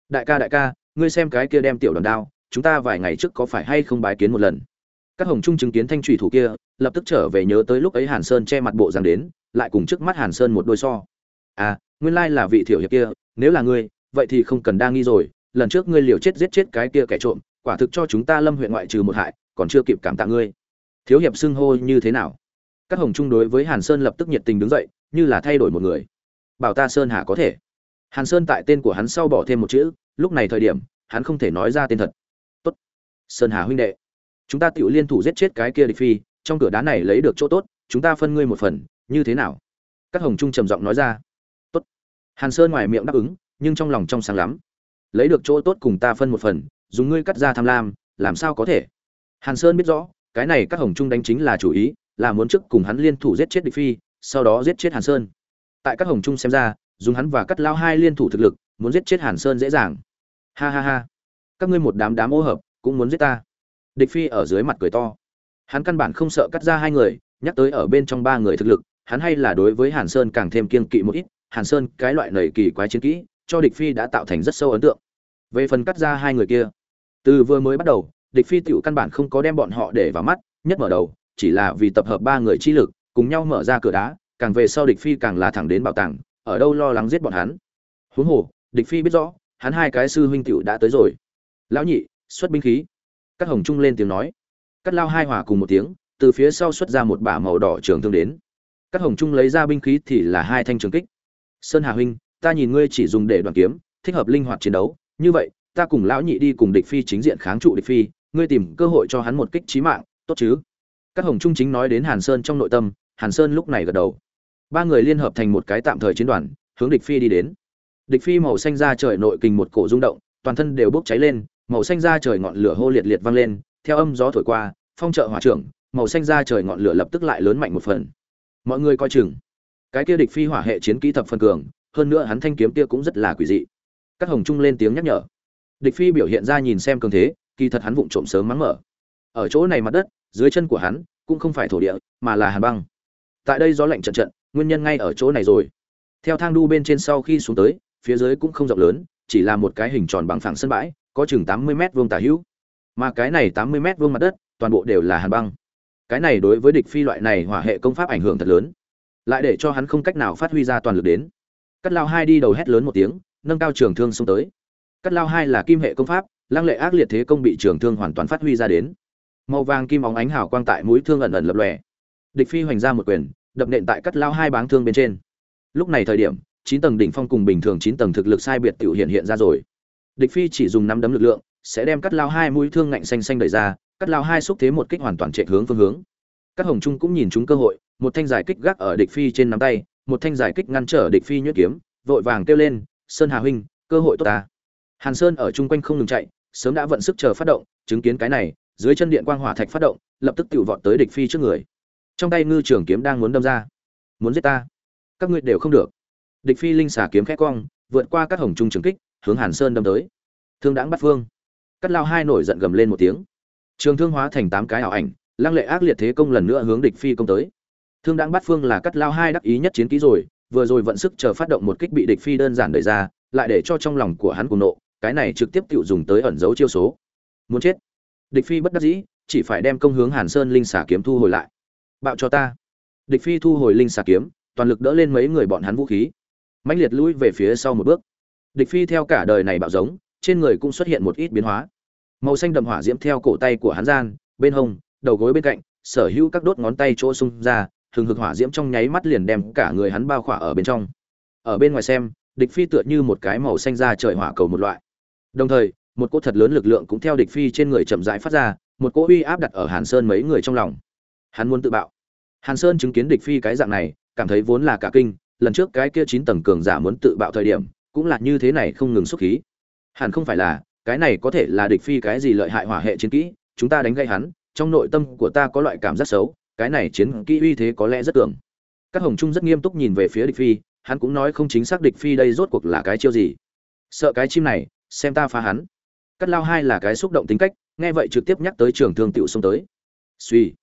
A: Đại ca đại ca, ngươi xem cái kia đem tiểu đòn đao, chúng ta vài ngày trước có phải hay không bái kiến một lần? Các hồng trung chứng kiến thanh trùy thủ kia, lập tức trở về nhớ tới lúc ấy hàn sơn che mặt bộ rằng đến lại cùng trước mắt hàn sơn một đôi so. À nguyên lai là vị tiểu hiệp kia, nếu là ngươi, vậy thì không cần đa nghi rồi. Lần trước ngươi liều chết giết chết cái kia kẻ trộm, quả thực cho chúng ta lâm huyện ngoại trừ một hại, còn chưa kịp cảm tạ ngươi. Thiếu hiệp xưng hô như thế nào? Các hồng trung đối với hàn sơn lập tức nhiệt tình đứng dậy, như là thay đổi một người. Bảo ta sơn hà có thể. Hàn sơn tại tên của hắn sau bỏ thêm một chữ, lúc này thời điểm, hắn không thể nói ra tên thật. Tốt. Sơn hà huynh đệ. Chúng ta tiểu liên thủ giết chết cái kia địch phi, trong cửa đá này lấy được chỗ tốt, chúng ta phân ngươi một phần như thế nào? Các hồng trung trầm giọng nói ra. Tốt. Hàn sơn ngoài miệng đáp ứng, nhưng trong lòng trong sáng lắm. Lấy được chỗ tốt cùng ta phân một phần, dùng ngươi cắt ra tham lam, làm sao có thể? Hàn sơn biết rõ, cái này các hồng trung đánh chính là chủ ý, là muốn trước cùng hắn liên thủ giết chết địch phi, sau đó giết chết hàn sơn. Tại các hồng trung xem ra, dùng hắn và cắt lao hai liên thủ thực lực, muốn giết chết hàn sơn dễ dàng. Ha ha ha. Các ngươi một đám đám ô hợp, cũng muốn giết ta. Địch phi ở dưới mặt cười to. Hắn căn bản không sợ cắt ra hai người, nhắc tới ở bên trong ba người thực lực hắn hay là đối với hàn sơn càng thêm kiên kỵ một ít, hàn sơn cái loại nảy kỳ quái chiến kỹ, cho địch phi đã tạo thành rất sâu ấn tượng. Về phần cắt ra hai người kia, từ vừa mới bắt đầu, địch phi tiểu căn bản không có đem bọn họ để vào mắt, nhất mở đầu, chỉ là vì tập hợp ba người chi lực, cùng nhau mở ra cửa đá, càng về sau địch phi càng là thẳng đến bảo tàng, ở đâu lo lắng giết bọn hắn. Huống hồ, địch phi biết rõ, hắn hai cái sư huynh tiểu đã tới rồi. Lão nhị, xuất binh khí. Cắt hồng trung lên tiếng nói. Cắt lao hai hòa cùng một tiếng, từ phía sau xuất ra một bả màu đỏ trường thương đến các hồng trung lấy ra binh khí thì là hai thanh trường kích. Sơn hà huynh, ta nhìn ngươi chỉ dùng để đoàn kiếm, thích hợp linh hoạt chiến đấu. Như vậy, ta cùng lão nhị đi cùng địch phi chính diện kháng trụ địch phi, ngươi tìm cơ hội cho hắn một kích chí mạng, tốt chứ? Các hồng trung chính nói đến hàn sơn trong nội tâm, hàn sơn lúc này gật đầu. Ba người liên hợp thành một cái tạm thời chiến đoàn, hướng địch phi đi đến. Địch phi màu xanh ra trời nội kình một cổ rung động, toàn thân đều bốc cháy lên, màu xanh ra trời ngọn lửa hô liệt liệt vang lên, theo âm gió thổi qua, phong trợ hỏa trưởng, màu xanh ra trời ngọn lửa lập tức lại lớn mạnh một phần mọi người coi chừng. Cái kia địch phi hỏa hệ chiến kỹ thập phần cường, hơn nữa hắn thanh kiếm kia cũng rất là quỷ dị. Các hồng trung lên tiếng nhắc nhở. Địch phi biểu hiện ra nhìn xem cường thế, kỳ thật hắn vụng trộm sớm mắng mở. Ở chỗ này mặt đất, dưới chân của hắn, cũng không phải thổ địa, mà là hàn băng. Tại đây gió lạnh trận trận, nguyên nhân ngay ở chỗ này rồi. Theo thang đu bên trên sau khi xuống tới, phía dưới cũng không rộng lớn, chỉ là một cái hình tròn bằng phẳng sân bãi, có chừng tám mươi m vuông tả hữu. Mà cái này tám mươi m vuông mặt đất, toàn bộ đều là hàn băng cái này đối với địch phi loại này hỏa hệ công pháp ảnh hưởng thật lớn. Lại để cho hắn không cách nào phát huy ra toàn lực đến. Cắt lao hai đi đầu hét lớn một tiếng, nâng cao trường thương xông tới. Cắt lao hai là kim hệ công pháp, lăng lệ ác liệt thế công bị trường thương hoàn toàn phát huy ra đến. Màu vàng kim óng ánh hào quang tại mũi thương ẩn ẩn lập lòe. Địch phi hoành ra một quyền, đập nện tại cắt lao hai báng thương bên trên. Lúc này thời điểm, chín tầng đỉnh phong cùng bình thường chín tầng thực lực sai biệt tiểu hiện hiện ra rồi. Địch phi chỉ dùng năm đấm lực lượng, sẽ đem cắt lao hai mũi thương ngạnh xanh xanh đẩy ra cắt lao hai xúc thế một kích hoàn toàn chạy hướng phương hướng. Các hồng trung cũng nhìn chúng cơ hội, một thanh giải kích gác ở địch phi trên nắm tay, một thanh giải kích ngăn trở địch phi nhuyễn kiếm, vội vàng kêu lên, sơn hà huynh, cơ hội tốt ta. Hàn sơn ở chung quanh không ngừng chạy, sớm đã vận sức chờ phát động, chứng kiến cái này, dưới chân điện quang hỏa thạch phát động, lập tức tự vọt tới địch phi trước người. Trong tay ngư trường kiếm đang muốn đâm ra. Muốn giết ta? Các ngươi đều không được. Địch phi linh xả kiếm khẽ cong, vượt qua các hồng trung trường kích, hướng hàn sơn đâm tới. Thương đãng bắt phương cắt lao hai nổi giận gầm lên một tiếng trường thương hóa thành tám cái ảo ảnh, lăng lệ ác liệt thế công lần nữa hướng địch phi công tới. Thương đang bắt phương là cắt lao hai đắc ý nhất chiến ký rồi, vừa rồi vận sức chờ phát động một kích bị địch phi đơn giản đẩy ra, lại để cho trong lòng của hắn cuồng nộ, cái này trực tiếp tự dùng tới ẩn dấu chiêu số. Muốn chết. Địch phi bất đắc dĩ, chỉ phải đem công hướng hàn sơn linh xả kiếm thu hồi lại. Bạo cho ta. Địch phi thu hồi linh xà kiếm, toàn lực đỡ lên mấy người bọn hắn vũ khí. Mãnh liệt lui về phía sau một bước. Địch phi theo cả đời này bạo giống, trên người cũng xuất hiện một ít biến hóa màu xanh đậm hỏa diễm theo cổ tay của hắn gian, bên hông, đầu gối bên cạnh, sở hữu các đốt ngón tay chỗ sung ra, hừng hực hỏa diễm trong nháy mắt liền đem cả người hắn bao khỏa ở bên trong. Ở bên ngoài xem, địch phi tựa như một cái màu xanh ra trời hỏa cầu một loại. Đồng thời, một cỗ thật lớn lực lượng cũng theo địch phi trên người chậm rãi phát ra, một cỗ uy áp đặt ở hàn sơn mấy người trong lòng. Hắn muốn tự bạo. Hàn sơn chứng kiến địch phi cái dạng này, cảm thấy vốn là cả kinh, lần trước cái kia chín tầng cường giả muốn tự bạo thời điểm, cũng là như thế này không ngừng xuất khí. Hẳn không phải là cái này có thể là địch phi cái gì lợi hại hỏa hệ chiến kỹ, chúng ta đánh gây hắn, trong nội tâm của ta có loại cảm giác xấu, cái này chiến kỹ uy thế có lẽ rất tưởng các hồng trung rất nghiêm túc nhìn về phía địch phi, hắn cũng nói không chính xác địch phi đây rốt cuộc là cái chiêu gì. Sợ cái chim này, xem ta phá hắn. Cắt lao hai là cái xúc động tính cách, nghe vậy trực tiếp nhắc tới trường thương tiểu xông tới. Suy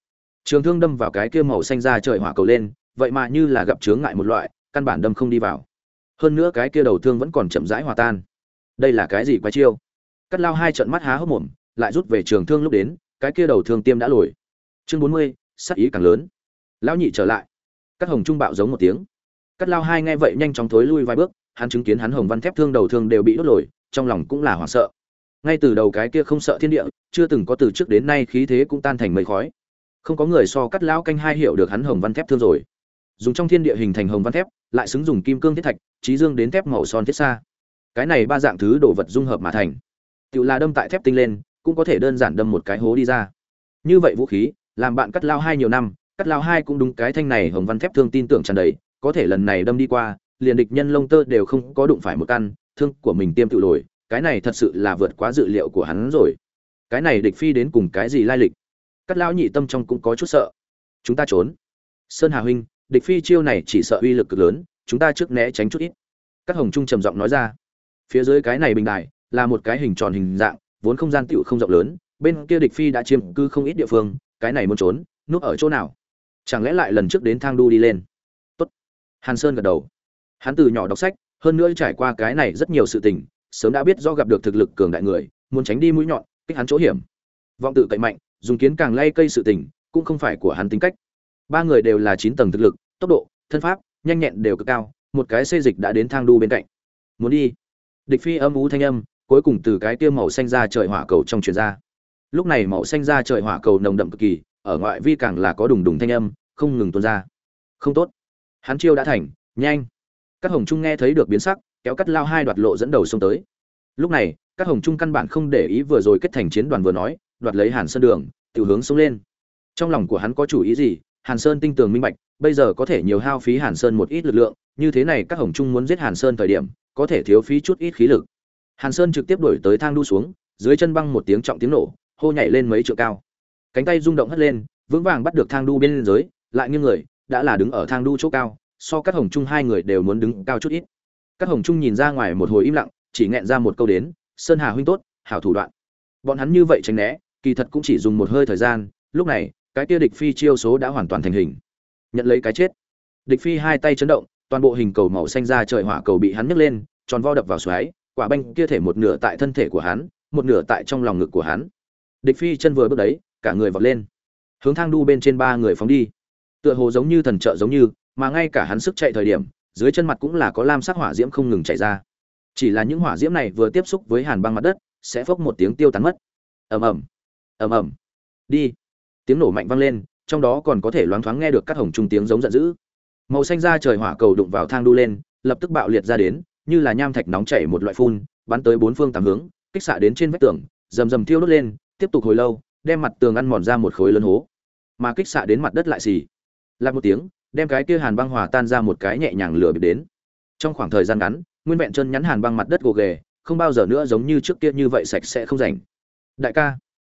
A: trường thương đâm vào cái kia màu xanh ra trời hỏa cầu lên, vậy mà như là gặp chướng ngại một loại, căn bản đâm không đi vào. Hơn nữa cái kia đầu thương vẫn còn chậm rãi hòa tan. Đây là cái gì quái chiêu? Cắt lao hai trận mắt há hốc mồm, lại rút về trường thương lúc đến, cái kia đầu thương tiêm đã lồi. Chương bốn mươi sắc ý càng lớn. Lão nhị trở lại. Cắt hồng trung bạo giống một tiếng. Cắt lao hai nghe vậy nhanh chóng thối lui vài bước, hắn chứng kiến hắn hồng văn thép thương đầu thương đều bị đốt lồi, trong lòng cũng là hoảng sợ. Ngay từ đầu cái kia không sợ thiên địa, chưa từng có từ trước đến nay khí thế cũng tan thành mây khói. Không có người so cắt lão canh hai hiểu được hắn hồng văn thép thương rồi. Dùng trong thiên địa hình thành hồng văn thép, lại xứng dùng kim cương thiết thạch trí dương đến thép màu son thiết xa cái này ba dạng thứ đồ vật dung hợp mà thành tự là đâm tại thép tinh lên, cũng có thể đơn giản đâm một cái hố đi ra. Như vậy vũ khí, làm bạn cắt lao hai nhiều năm, cắt lao hai cũng đúng cái thanh này hồng văn thép thương tin tưởng tràn đầy, có thể lần này đâm đi qua, liền địch nhân lông tơ đều không có đụng phải một căn, thương của mình tiêm tự lồi cái này thật sự là vượt quá dự liệu của hắn rồi. Cái này địch phi đến cùng cái gì lai lịch? Cắt lão nhị tâm trong cũng có chút sợ. Chúng ta trốn. Sơn hà huynh, địch phi chiêu này chỉ sợ uy lực cực lớn, chúng ta trước né tránh chút ít. Các hồng trung trầm giọng nói ra. Phía dưới cái này bình đài là một cái hình tròn hình dạng, vốn không gian tựu không rộng lớn, bên kia địch phi đã chiếm cư không ít địa phương, cái này muốn trốn, núp ở chỗ nào? Chẳng lẽ lại lần trước đến thang đu đi lên? Tốt. Hàn sơn gật đầu. Hắn từ nhỏ đọc sách, hơn nữa trải qua cái này rất nhiều sự tình, sớm đã biết do gặp được thực lực cường đại người, muốn tránh đi mũi nhọn, kích hắn chỗ hiểm. Vọng tự cậy mạnh, dùng kiến càng lay cây sự tình, cũng không phải của hắn tính cách. Ba người đều là chín tầng thực lực, tốc độ, thân pháp, nhanh nhẹn đều cực cao, một cái xê dịch đã đến thang đu bên cạnh. Muốn đi. Địch phi âm ú thanh âm cuối cùng từ cái tiêu màu xanh ra trời hỏa cầu trong truyền ra. Lúc này màu xanh ra trời hỏa cầu nồng đậm cực kỳ, ở ngoại vi càng là có đùng đùng thanh âm, không ngừng tuôn ra. Không tốt. Hắn chiêu đã thành, nhanh. Các hồng trung nghe thấy được biến sắc, kéo cắt lao hai đoạt lộ dẫn đầu xông tới. Lúc này các hồng trung căn bản không để ý vừa rồi kết thành chiến đoàn vừa nói, đoạt lấy hàn sơn đường, tiểu hướng xuống lên. Trong lòng của hắn có chủ ý gì, hàn sơn tinh tường minh bạch, bây giờ có thể nhiều hao phí hàn sơn một ít lực lượng, như thế này các hồng trung muốn giết hàn sơn thời điểm, có thể thiếu phí chút ít khí lực hàn sơn trực tiếp đổi tới thang đu xuống, dưới chân băng một tiếng trọng tiếng nổ, hô nhảy lên mấy trượng cao. Cánh tay rung động hất lên, vững vàng bắt được thang đu bên dưới, lại nghiêng người, đã là đứng ở thang đu chỗ cao, so các hồng trung hai người đều muốn đứng cao chút ít. Các hồng trung nhìn ra ngoài một hồi im lặng, chỉ nghẹn ra một câu đến, sơn hà huynh tốt, hảo thủ đoạn. Bọn hắn như vậy tránh né, kỳ thật cũng chỉ dùng một hơi thời gian, lúc này, cái kia địch phi chiêu số đã hoàn toàn thành hình. Nhận lấy cái chết. Địch phi hai tay chấn động, toàn bộ hình cầu màu xanh ra trời hỏa cầu bị hắn nhấc lên, tròn vo đập vào xoáy quả banh kia thể một nửa tại thân thể của hắn, một nửa tại trong lòng ngực của hắn. Địch phi chân vừa bước đấy, cả người vọt lên. Hướng thang đu bên trên ba người phóng đi. Tựa hồ giống như thần trợ giống như, mà ngay cả hắn sức chạy thời điểm, dưới chân mặt cũng là có lam sắc hỏa diễm không ngừng chảy ra. Chỉ là những hỏa diễm này vừa tiếp xúc với hàn băng mặt đất, sẽ phốc một tiếng tiêu tán mất. Ầm ầm. Ầm ầm. Đi. Tiếng nổ mạnh vang lên, trong đó còn có thể loáng thoáng nghe được các hồng trung tiếng giống giận dữ. Màu xanh da trời hỏa cầu đụng vào thang đu lên, lập tức bạo liệt ra đến như là nham thạch nóng chảy một loại phun, bắn tới bốn phương tám hướng, kích xạ đến trên vách tường, rầm rầm thiêu đốt lên, tiếp tục hồi lâu, đem mặt tường ăn mòn ra một khối lớn hố. Mà kích xạ đến mặt đất lại xì. Lạc một tiếng, đem cái kia hàn băng hòa tan ra một cái nhẹ nhàng lửa bị đến. Trong khoảng thời gian ngắn, nguyên vẹn chân nhắn hàn băng mặt đất gồ ghề, không bao giờ nữa giống như trước kia như vậy sạch sẽ không rảnh. Đại ca,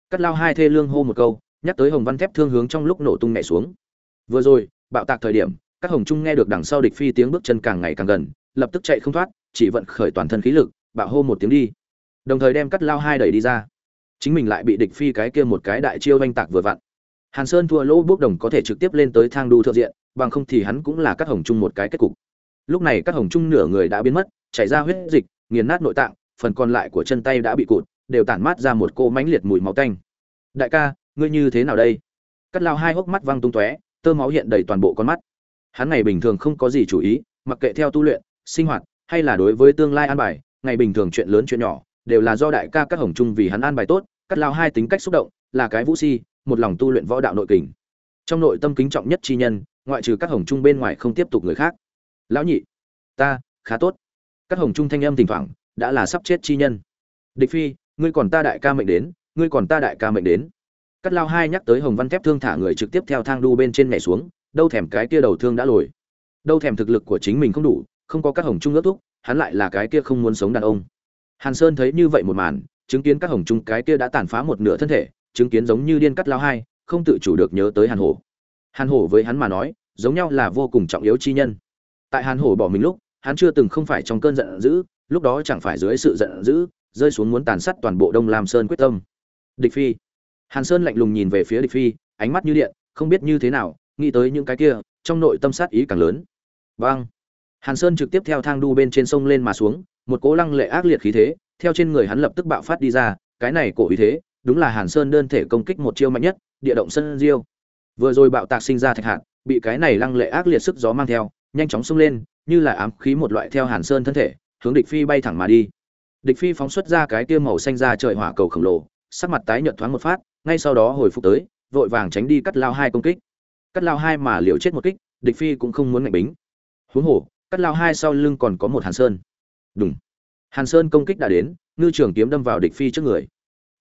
A: cắt lao hai thê lương hô một câu, nhắc tới hồng văn thép thương hướng trong lúc nổ tung nhẹ xuống. Vừa rồi, bạo tạc thời điểm, các hồng trung nghe được đằng sau địch phi tiếng bước chân càng ngày càng gần, lập tức chạy không thoát chỉ vận khởi toàn thân khí lực, bạo hô một tiếng đi. Đồng thời đem cắt lao hai đẩy đi ra. Chính mình lại bị địch phi cái kia một cái đại chiêu oanh tạc vừa vặn. Hàn sơn thua lỗ bước đồng có thể trực tiếp lên tới thang đu thượng diện, bằng không thì hắn cũng là cắt hồng trung một cái kết cục. Lúc này cắt hồng trung nửa người đã biến mất, chảy ra huyết dịch, nghiền nát nội tạng, phần còn lại của chân tay đã bị cụt, đều tản mát ra một cô mãnh liệt mùi máu tanh. Đại ca, ngươi như thế nào đây? Cắt lao hai hốc mắt văng tung tóe, tơ máu hiện đầy toàn bộ con mắt. Hắn ngày bình thường không có gì chủ ý, mặc kệ theo tu luyện, sinh hoạt hay là đối với tương lai an bài, ngày bình thường chuyện lớn chuyện nhỏ, đều là do đại ca các hồng trung vì hắn an bài tốt cắt lao hai tính cách xúc động, là cái vũ si, một lòng tu luyện võ đạo nội kình. Trong nội tâm kính trọng nhất chi nhân, ngoại trừ các hồng trung bên ngoài không tiếp tục người khác. Lão nhị, ta, khá tốt. Các hồng trung thanh âm thỉnh thoảng, đã là sắp chết chi nhân. Địch phi, ngươi còn ta đại ca mệnh đến, ngươi còn ta đại ca mệnh đến. Cắt lao hai nhắc tới hồng văn thép thương thả người trực tiếp theo thang đu bên trên nhảy xuống, đâu thèm cái kia đầu thương đã lồi. Đâu thèm thực lực của chính mình không đủ không có các hồng trung ước thúc, hắn lại là cái kia không muốn sống đàn ông. Hàn sơn thấy như vậy một màn, chứng kiến các hồng trung cái kia đã tàn phá một nửa thân thể, chứng kiến giống như điên cắt lao hai, không tự chủ được nhớ tới hàn hổ. Hàn hổ với hắn mà nói, giống nhau là vô cùng trọng yếu chi nhân. Tại hàn hổ bỏ mình lúc, hắn chưa từng không phải trong cơn giận dữ, lúc đó chẳng phải dưới sự giận dữ, rơi xuống muốn tàn sát toàn bộ đông lam sơn quyết tâm. Địch phi. Hàn sơn lạnh lùng nhìn về phía địch phi, ánh mắt như điện, không biết như thế nào, nghĩ tới những cái kia, trong nội tâm sát ý càng lớn. Vang hàn sơn trực tiếp theo thang đu bên trên sông lên mà xuống, một cỗ lăng lệ ác liệt khí thế, theo trên người hắn lập tức bạo phát đi ra, cái này cổ ý thế, đúng là hàn sơn đơn thể công kích một chiêu mạnh nhất, địa động sân diêu. Vừa rồi bạo tạc sinh ra thạch hạt, bị cái này lăng lệ ác liệt sức gió mang theo, nhanh chóng xông lên, như là ám khí một loại theo hàn sơn thân thể, hướng địch phi bay thẳng mà đi. Địch phi phóng xuất ra cái kia màu xanh ra trời hỏa cầu khổng lồ, sắc mặt tái nhợt thoáng một phát, ngay sau đó hồi phục tới, vội vàng tránh đi cắt lao hai công kích. Cắt lao hai mà liều chết một kích, địch phi cũng không muốn ngạnh bính. Huống hồ cắt lao hai sau lưng còn có một hàn sơn. Đúng hàn sơn công kích đã đến, ngư trường kiếm đâm vào địch phi trước người.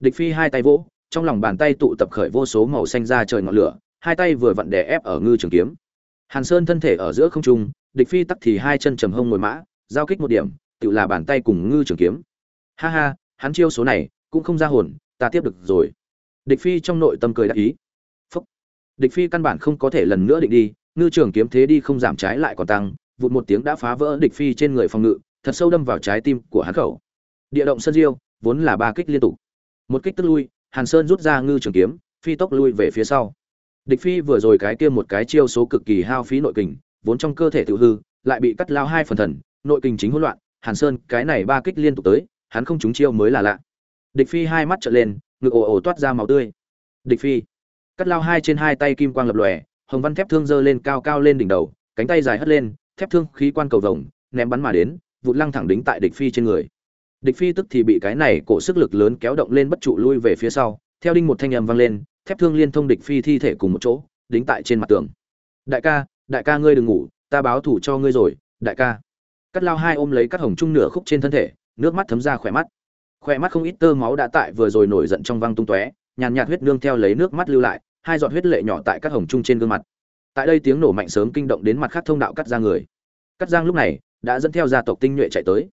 A: Địch phi hai tay vỗ, trong lòng bàn tay tụ tập khởi vô số màu xanh ra trời ngọn lửa, hai tay vừa vặn đè ép ở ngư trường kiếm. Hàn sơn thân thể ở giữa không trung, địch phi tắc thì hai chân trầm hông ngồi mã, giao kích một điểm, tự là bàn tay cùng ngư trường kiếm. Ha ha, hắn chiêu số này, cũng không ra hồn, ta tiếp được rồi. Địch phi trong nội tâm cười đắc ý. Phúc. địch phi căn bản không có thể lần nữa định đi, ngư trường kiếm thế đi không giảm trái lại còn tăng vụt một tiếng đã phá vỡ địch phi trên người phòng ngự, thật sâu đâm vào trái tim của hắn khẩu. Địa động sân diêu, vốn là ba kích liên tục. Một kích tức lui, hàn sơn rút ra ngư trường kiếm, phi tốc lui về phía sau. Địch phi vừa rồi cái kia một cái chiêu số cực kỳ hao phí nội kình, vốn trong cơ thể tự hư, lại bị cắt lao hai phần thần, nội kình chính hỗn loạn, hàn sơn cái này ba kích liên tục tới, hắn không trúng chiêu mới là lạ. Địch phi hai mắt trợn lên, ngực ồ ồ toát ra máu tươi. Địch phi, cắt lao hai trên hai tay kim quang lập lòe, hồng văn thép thương dơ lên cao cao lên đỉnh đầu, cánh tay dài hất lên thép thương khí quan cầu vồng, ném bắn mà đến, vụt lăng thẳng đính tại địch phi trên người. Địch phi tức thì bị cái này cổ sức lực lớn kéo động lên bất trụ lui về phía sau, theo đinh một thanh âm vang lên, thép thương liên thông địch phi thi thể cùng một chỗ, đính tại trên mặt tường. Đại ca đại ca ngươi đừng ngủ, ta báo thủ cho ngươi rồi, đại ca. Cắt lao hai ôm lấy cắt hồng trung nửa khúc trên thân thể, nước mắt thấm ra khỏe mắt. Khỏe mắt không ít tơ máu đã tại vừa rồi nổi giận trong văng tung tóe, nhàn nhạt huyết nương theo lấy nước mắt lưu lại, hai giọt huyết lệ nhỏ tại các hồng trung trên gương mặt tại đây tiếng nổ mạnh sớm kinh động đến mặt khác thông đạo cắt ra người. Cắt giang lúc này đã dẫn theo gia tộc tinh nhuệ chạy tới.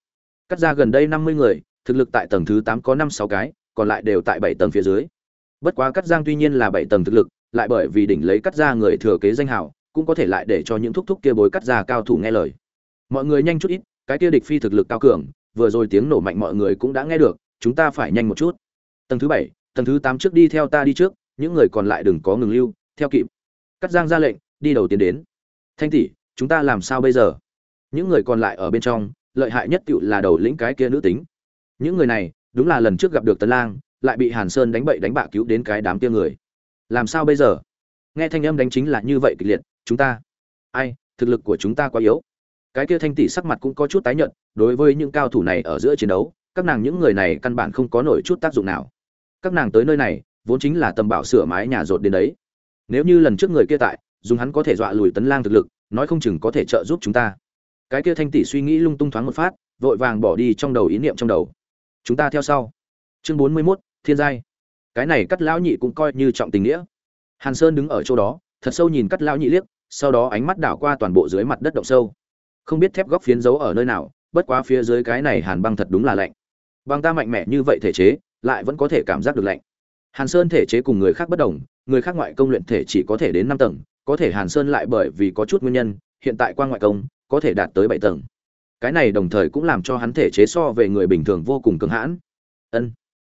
A: Cắt ra gần đây năm mươi người, thực lực tại tầng thứ tám có năm sáu cái, còn lại đều tại bảy tầng phía dưới. Bất quá cắt giang tuy nhiên là bảy tầng thực lực, lại bởi vì đỉnh lấy cắt ra người thừa kế danh hào, cũng có thể lại để cho những thúc thúc kia bối cắt ra cao thủ nghe lời. Mọi người nhanh chút ít, cái kia địch phi thực lực cao cường, vừa rồi tiếng nổ mạnh mọi người cũng đã nghe được, chúng ta phải nhanh một chút. Tầng thứ bảy, tầng thứ tám trước đi theo ta đi trước, những người còn lại đừng có ngừng lưu, theo kịp. Cắt giang ra lệnh đi đầu tiến đến. Thanh tỷ, chúng ta làm sao bây giờ? Những người còn lại ở bên trong, lợi hại nhất tựu là đầu lĩnh cái kia nữ tính. Những người này, đúng là lần trước gặp được tấn lang, lại bị hàn sơn đánh bậy đánh bạ cứu đến cái đám kia người. Làm sao bây giờ? Nghe thanh âm đánh chính là như vậy kịch liệt, chúng ta. Ai, thực lực của chúng ta quá yếu. Cái kia thanh tỷ sắc mặt cũng có chút tái nhợt, đối với những cao thủ này ở giữa chiến đấu, các nàng những người này căn bản không có nổi chút tác dụng nào. Các nàng tới nơi này, vốn chính là tầm bảo sửa mái nhà rột đến đấy. Nếu như lần trước người kia tại dùng hắn có thể dọa lùi tấn lang thực lực nói không chừng có thể trợ giúp chúng ta. Cái kia thanh tỷ suy nghĩ lung tung thoáng một phát vội vàng bỏ đi trong đầu ý niệm trong đầu. Chúng ta theo sau. Chương bốn mươi 41, thiên giai. Cái này cắt lão nhị cũng coi như trọng tình nghĩa. Hàn sơn đứng ở chỗ đó thật sâu nhìn cắt lão nhị liếc sau đó ánh mắt đảo qua toàn bộ dưới mặt đất động sâu. Không biết thép góc phiến giấu ở nơi nào bất quá phía dưới cái này hàn băng thật đúng là lạnh. Băng ta mạnh mẽ như vậy thể chế lại vẫn có thể cảm giác được lạnh. Hàn sơn thể chế cùng người khác bất đồng người khác ngoại công luyện thể chỉ có thể đến năm tầng có thể hàn sơn lại bởi vì có chút nguyên nhân, hiện tại qua ngoại công, có thể đạt tới bảy tầng. Cái này đồng thời cũng làm cho hắn thể chế so về người bình thường vô cùng cứng hãn. Ân,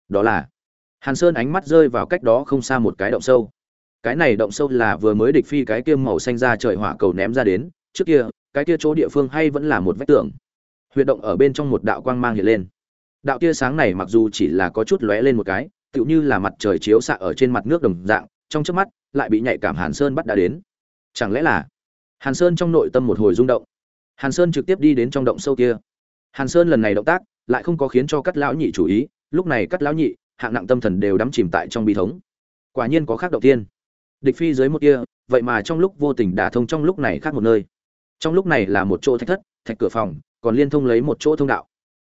A: đó là, hàn sơn ánh mắt rơi vào cách đó không xa một cái động sâu. Cái này động sâu là vừa mới địch phi cái kia màu xanh ra trời hỏa cầu ném ra đến, trước kia, cái kia chỗ địa phương hay vẫn là một vách tường. Huyệt động ở bên trong một đạo quang mang hiện lên. Đạo tia sáng này mặc dù chỉ là có chút lóe lên một cái, tựu như là mặt trời chiếu xạ ở trên mặt nước đồng dạng, trong chớp mắt lại bị nhạy cảm hàn sơn bắt đã đến. Chẳng lẽ là hàn sơn trong nội tâm một hồi rung động? Hàn sơn trực tiếp đi đến trong động sâu kia. Hàn sơn lần này động tác lại không có khiến cho cắt lão nhị chú ý, lúc này cắt lão nhị, hạng nặng tâm thần đều đắm chìm tại trong bi thống. Quả nhiên có khác đầu tiên. Địch phi dưới một kia, vậy mà trong lúc vô tình đả thông trong lúc này khác một nơi. Trong lúc này là một chỗ thạch thất, thạch cửa phòng, còn liên thông lấy một chỗ thông đạo.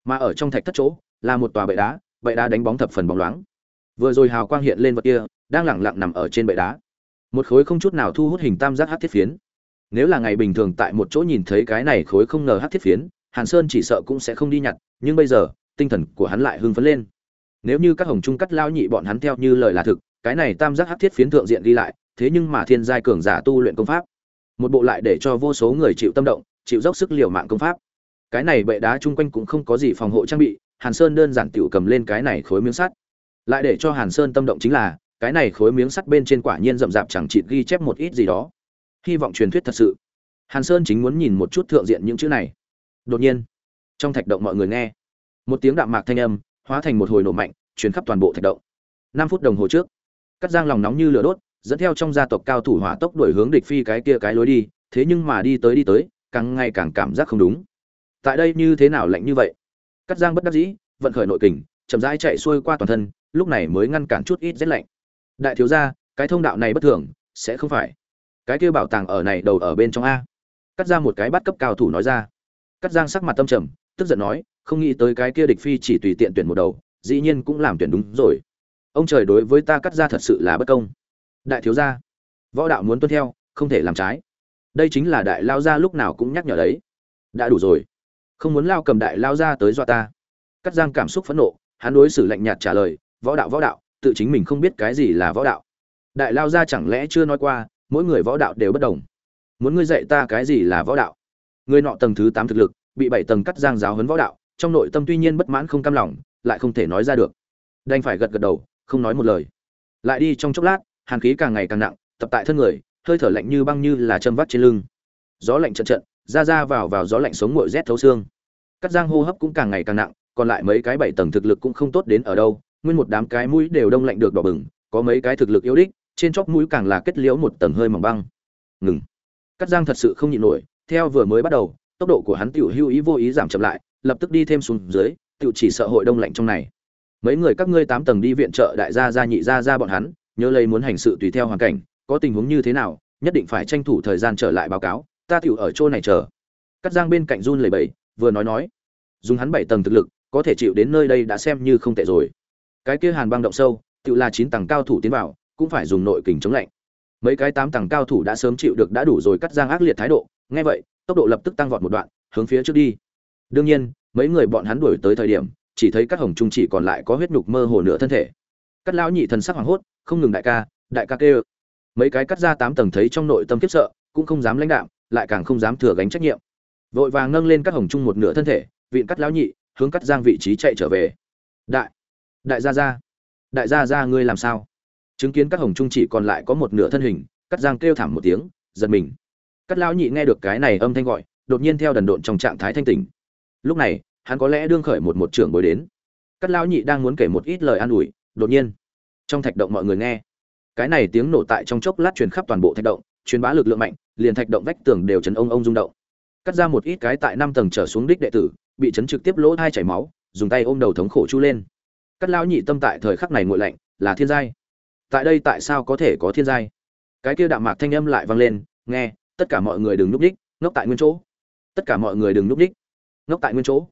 A: Mà ở trong thạch thất chỗ là một tòa bệ đá bệ đá đánh bóng thập phần bóng loáng. Vừa rồi hào quang hiện lên vật kia đang lẳng lặng nằm ở trên bệ đá. Một khối không chút nào thu hút hình tam giác hát thiết phiến. Nếu là ngày bình thường tại một chỗ nhìn thấy cái này khối không ngờ hát thiết phiến, hàn sơn chỉ sợ cũng sẽ không đi nhặt, nhưng bây giờ, tinh thần của hắn lại hưng phấn lên. Nếu như các hồng trung cắt lao nhị bọn hắn theo như lời là thực, cái này tam giác hát thiết phiến thượng diện ghi lại, thế nhưng mà thiên giai cường giả tu luyện công pháp. Một bộ lại để cho vô số người chịu tâm động, chịu dốc sức liều mạng công pháp. Cái này bệ đá chung quanh cũng không có gì phòng hộ trang bị, hàn sơn đơn giản tiểu cầm lên cái này khối miếng sắt. Lại để cho hàn sơn tâm động chính là cái này khối miếng sắt bên trên quả nhiên rậm rạp chẳng chịt ghi chép một ít gì đó. Hy vọng truyền thuyết thật sự. Hàn sơn chính muốn nhìn một chút thượng diện những chữ này. Đột nhiên, trong thạch động mọi người nghe, một tiếng đạm mạc thanh âm, hóa thành một hồi nổ mạnh, truyền khắp toàn bộ thạch động. Năm phút đồng hồ trước, cắt giang lòng nóng như lửa đốt, dẫn theo trong gia tộc cao thủ hỏa tốc đuổi hướng địch phi cái kia cái lối đi, thế nhưng mà đi tới đi tới, càng ngày càng cảm giác không đúng. Tại đây như thế nào lạnh như vậy? Cắt giang bất đắc dĩ, vận khởi nội kình, chậm rãi chạy xuôi qua toàn thân, lúc này mới ngăn cản chút ít rét lạnh đại thiếu gia, cái thông đạo này bất thường, sẽ không phải. Cái kia bảo tàng ở này đầu ở bên trong a. Cắt ra một cái bắt cấp cao thủ nói ra. Cắt giang sắc mặt tâm trầm, tức giận nói, không nghĩ tới cái kia địch phi chỉ tùy tiện tuyển một đầu, dĩ nhiên cũng làm tuyển đúng rồi. Ông trời đối với ta cắt ra thật sự là bất công. Đại thiếu gia, võ đạo muốn tuân theo, không thể làm trái. Đây chính là đại lao gia lúc nào cũng nhắc nhở đấy. Đã đủ rồi. Không muốn lao cầm đại lao gia tới dọa ta. Cắt giang cảm xúc phẫn nộ, hắn đối xử lạnh nhạt trả lời, võ đạo võ đạo tự chính mình không biết cái gì là võ đạo. Đại lao ra chẳng lẽ chưa nói qua, mỗi người võ đạo đều bất đồng. Muốn ngươi dạy ta cái gì là võ đạo? Người nọ tầng thứ tám thực lực, bị bảy tầng cắt giang giáo huấn võ đạo, trong nội tâm tuy nhiên bất mãn không cam lòng, lại không thể nói ra được. Đành phải gật gật đầu, không nói một lời. Lại đi trong chốc lát, hàn khí càng ngày càng nặng, tập tại thân người, hơi thở lạnh như băng như là châm vắt trên lưng. Gió lạnh trận trận, ra ra vào vào gió lạnh sống nguội rét thấu xương. Cắt giang hô hấp cũng càng ngày càng nặng, còn lại mấy cái bảy tầng thực lực cũng không tốt đến ở đâu nguyên một đám cái mũi đều đông lạnh được đỏ bừng, có mấy cái thực lực yếu đích, trên chóp mũi càng là kết liễu một tầng hơi mỏng băng. Ngừng. Cắt giang thật sự không nhịn nổi, theo vừa mới bắt đầu, tốc độ của hắn tiểu hưu ý vô ý giảm chậm lại, lập tức đi thêm xuống dưới, tiểu chỉ sợ hội đông lạnh trong này. Mấy người các ngươi tám tầng đi viện trợ đại gia gia nhị gia gia bọn hắn, nhớ lấy muốn hành sự tùy theo hoàn cảnh, có tình huống như thế nào, nhất định phải tranh thủ thời gian trở lại báo cáo, ta tiểu ở chỗ này chờ. Cắt giang bên cạnh run lẩy bẩy, vừa nói nói, dùng hắn bảy tầng thực lực, có thể chịu đến nơi đây đã xem như không tệ rồi cái kia hàn băng động sâu tự là chín tầng cao thủ tiến vào, cũng phải dùng nội kình chống lạnh. Mấy cái tám tầng cao thủ đã sớm chịu được đã đủ rồi cắt giang ác liệt thái độ, nghe vậy, tốc độ lập tức tăng vọt một đoạn, hướng phía trước đi. Đương nhiên, mấy người bọn hắn đuổi tới thời điểm, chỉ thấy các hồng trung chỉ còn lại có huyết nhục mơ hồ nửa thân thể. Cắt lão nhị thần sắc hoảng hốt, không ngừng đại ca đại ca kêu. Mấy cái cắt ra tám tầng thấy trong nội tâm kiếp sợ, cũng không dám lãnh đạm, lại càng không dám thừa gánh trách nhiệm. Vội vàng nâng lên các hồng trung một nửa thân thể, vịn cắt lão nhị, hướng cắt giang vị trí chạy trở về. Đại đại gia gia. Đại gia gia ngươi làm sao? Chứng kiến các hồng trung chỉ còn lại có một nửa thân hình, cắt giang kêu thảm một tiếng, giật mình. Cắt lão nhị nghe được cái này âm thanh gọi, đột nhiên theo đần độn trong trạng thái thanh tỉnh. Lúc này, hắn có lẽ đương khởi một một trưởng bối đến. Cắt lão nhị đang muốn kể một ít lời an ủi, đột nhiên, trong thạch động mọi người nghe. Cái này tiếng nổ tại trong chốc lát truyền khắp toàn bộ thạch động, truyền bá lực lượng mạnh, liền thạch động vách tường đều chấn ông ông rung động. Cắt ra một ít cái tại năm tầng trở xuống đích đệ tử, bị chấn trực tiếp lỗ thai chảy máu, dùng tay ôm đầu thống khổ chu lên cắt lão nhị tâm tại thời khắc này nguội lạnh, là thiên giai. Tại đây tại sao có thể có thiên giai? Cái kia đạm mạc thanh âm lại vang lên, nghe, tất cả mọi người đừng núp đích ngốc tại nguyên chỗ. Tất cả mọi người đừng núp đích ngốc tại nguyên chỗ.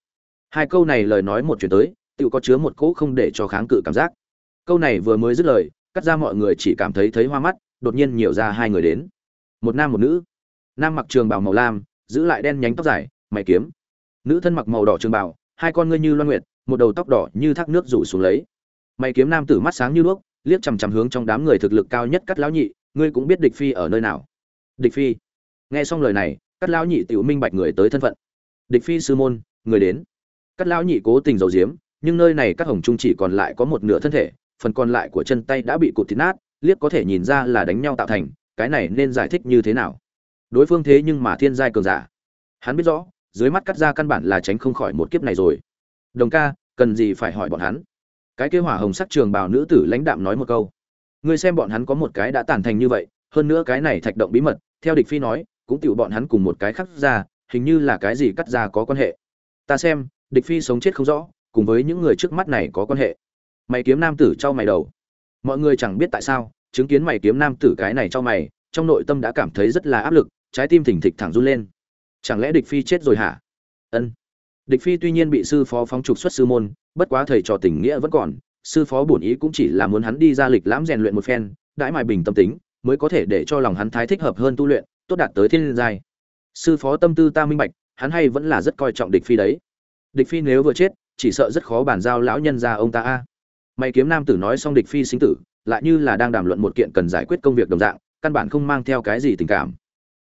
A: Hai câu này lời nói một chuyển tới tự có chứa một cỗ không để cho kháng cự cảm giác. Câu này vừa mới dứt lời, cắt ra mọi người chỉ cảm thấy thấy hoa mắt, đột nhiên nhiều ra hai người đến. Một nam một nữ. Nam mặc trường bào màu lam, giữ lại đen nhánh tóc dài, mày kiếm. Nữ thân mặc màu đỏ trường bào, hai con ngươi như loan nguyệt một đầu tóc đỏ như thác nước rủ xuống lấy. Mày kiếm nam tử mắt sáng như đuốc, liếc chằm chằm hướng trong đám người thực lực cao nhất cắt lão nhị, ngươi cũng biết địch phi ở nơi nào. Địch phi? Nghe xong lời này, cắt lão nhị tiểu minh bạch người tới thân phận. Địch phi sư môn, người đến. Cắt lão nhị cố tình giấu giếm, nhưng nơi này các hồng trung chỉ còn lại có một nửa thân thể, phần còn lại của chân tay đã bị cụt thịt nát, liếc có thể nhìn ra là đánh nhau tạo thành, cái này nên giải thích như thế nào? Đối phương thế nhưng mà thiên giai cường giả. Hắn biết rõ, dưới mắt cắt ra căn bản là tránh không khỏi một kiếp này rồi đồng ca, cần gì phải hỏi bọn hắn? Cái kế hỏa hồng sắc trường bào nữ tử lãnh đạm nói một câu. Ngươi xem bọn hắn có một cái đã tàn thành như vậy, hơn nữa cái này thạch động bí mật, theo địch phi nói, cũng tựu bọn hắn cùng một cái khắc ra, hình như là cái gì cắt ra có quan hệ. Ta xem, địch phi sống chết không rõ, cùng với những người trước mắt này có quan hệ. Mày kiếm nam tử trao mày đầu. Mọi người chẳng biết tại sao, chứng kiến mày kiếm nam tử cái này cho mày, trong nội tâm đã cảm thấy rất là áp lực, trái tim thỉnh thịch thẳng run lên. Chẳng lẽ địch phi chết rồi hả? Ân địch phi tuy nhiên bị sư phó phóng trục xuất sư môn, bất quá thầy trò tình nghĩa vẫn còn, sư phó bổn ý cũng chỉ là muốn hắn đi ra lịch lãm rèn luyện một phen, đãi mài bình tâm tính, mới có thể để cho lòng hắn thái thích hợp hơn tu luyện, tốt đạt tới thiên giai. Sư phó tâm tư ta minh bạch, hắn hay vẫn là rất coi trọng địch phi đấy. Địch phi nếu vừa chết, chỉ sợ rất khó bàn giao lão nhân gia ông ta a. Mày kiếm nam tử nói xong địch phi sinh tử, lại như là đang đàm luận một kiện cần giải quyết công việc đồng dạng, căn bản không mang theo cái gì tình cảm.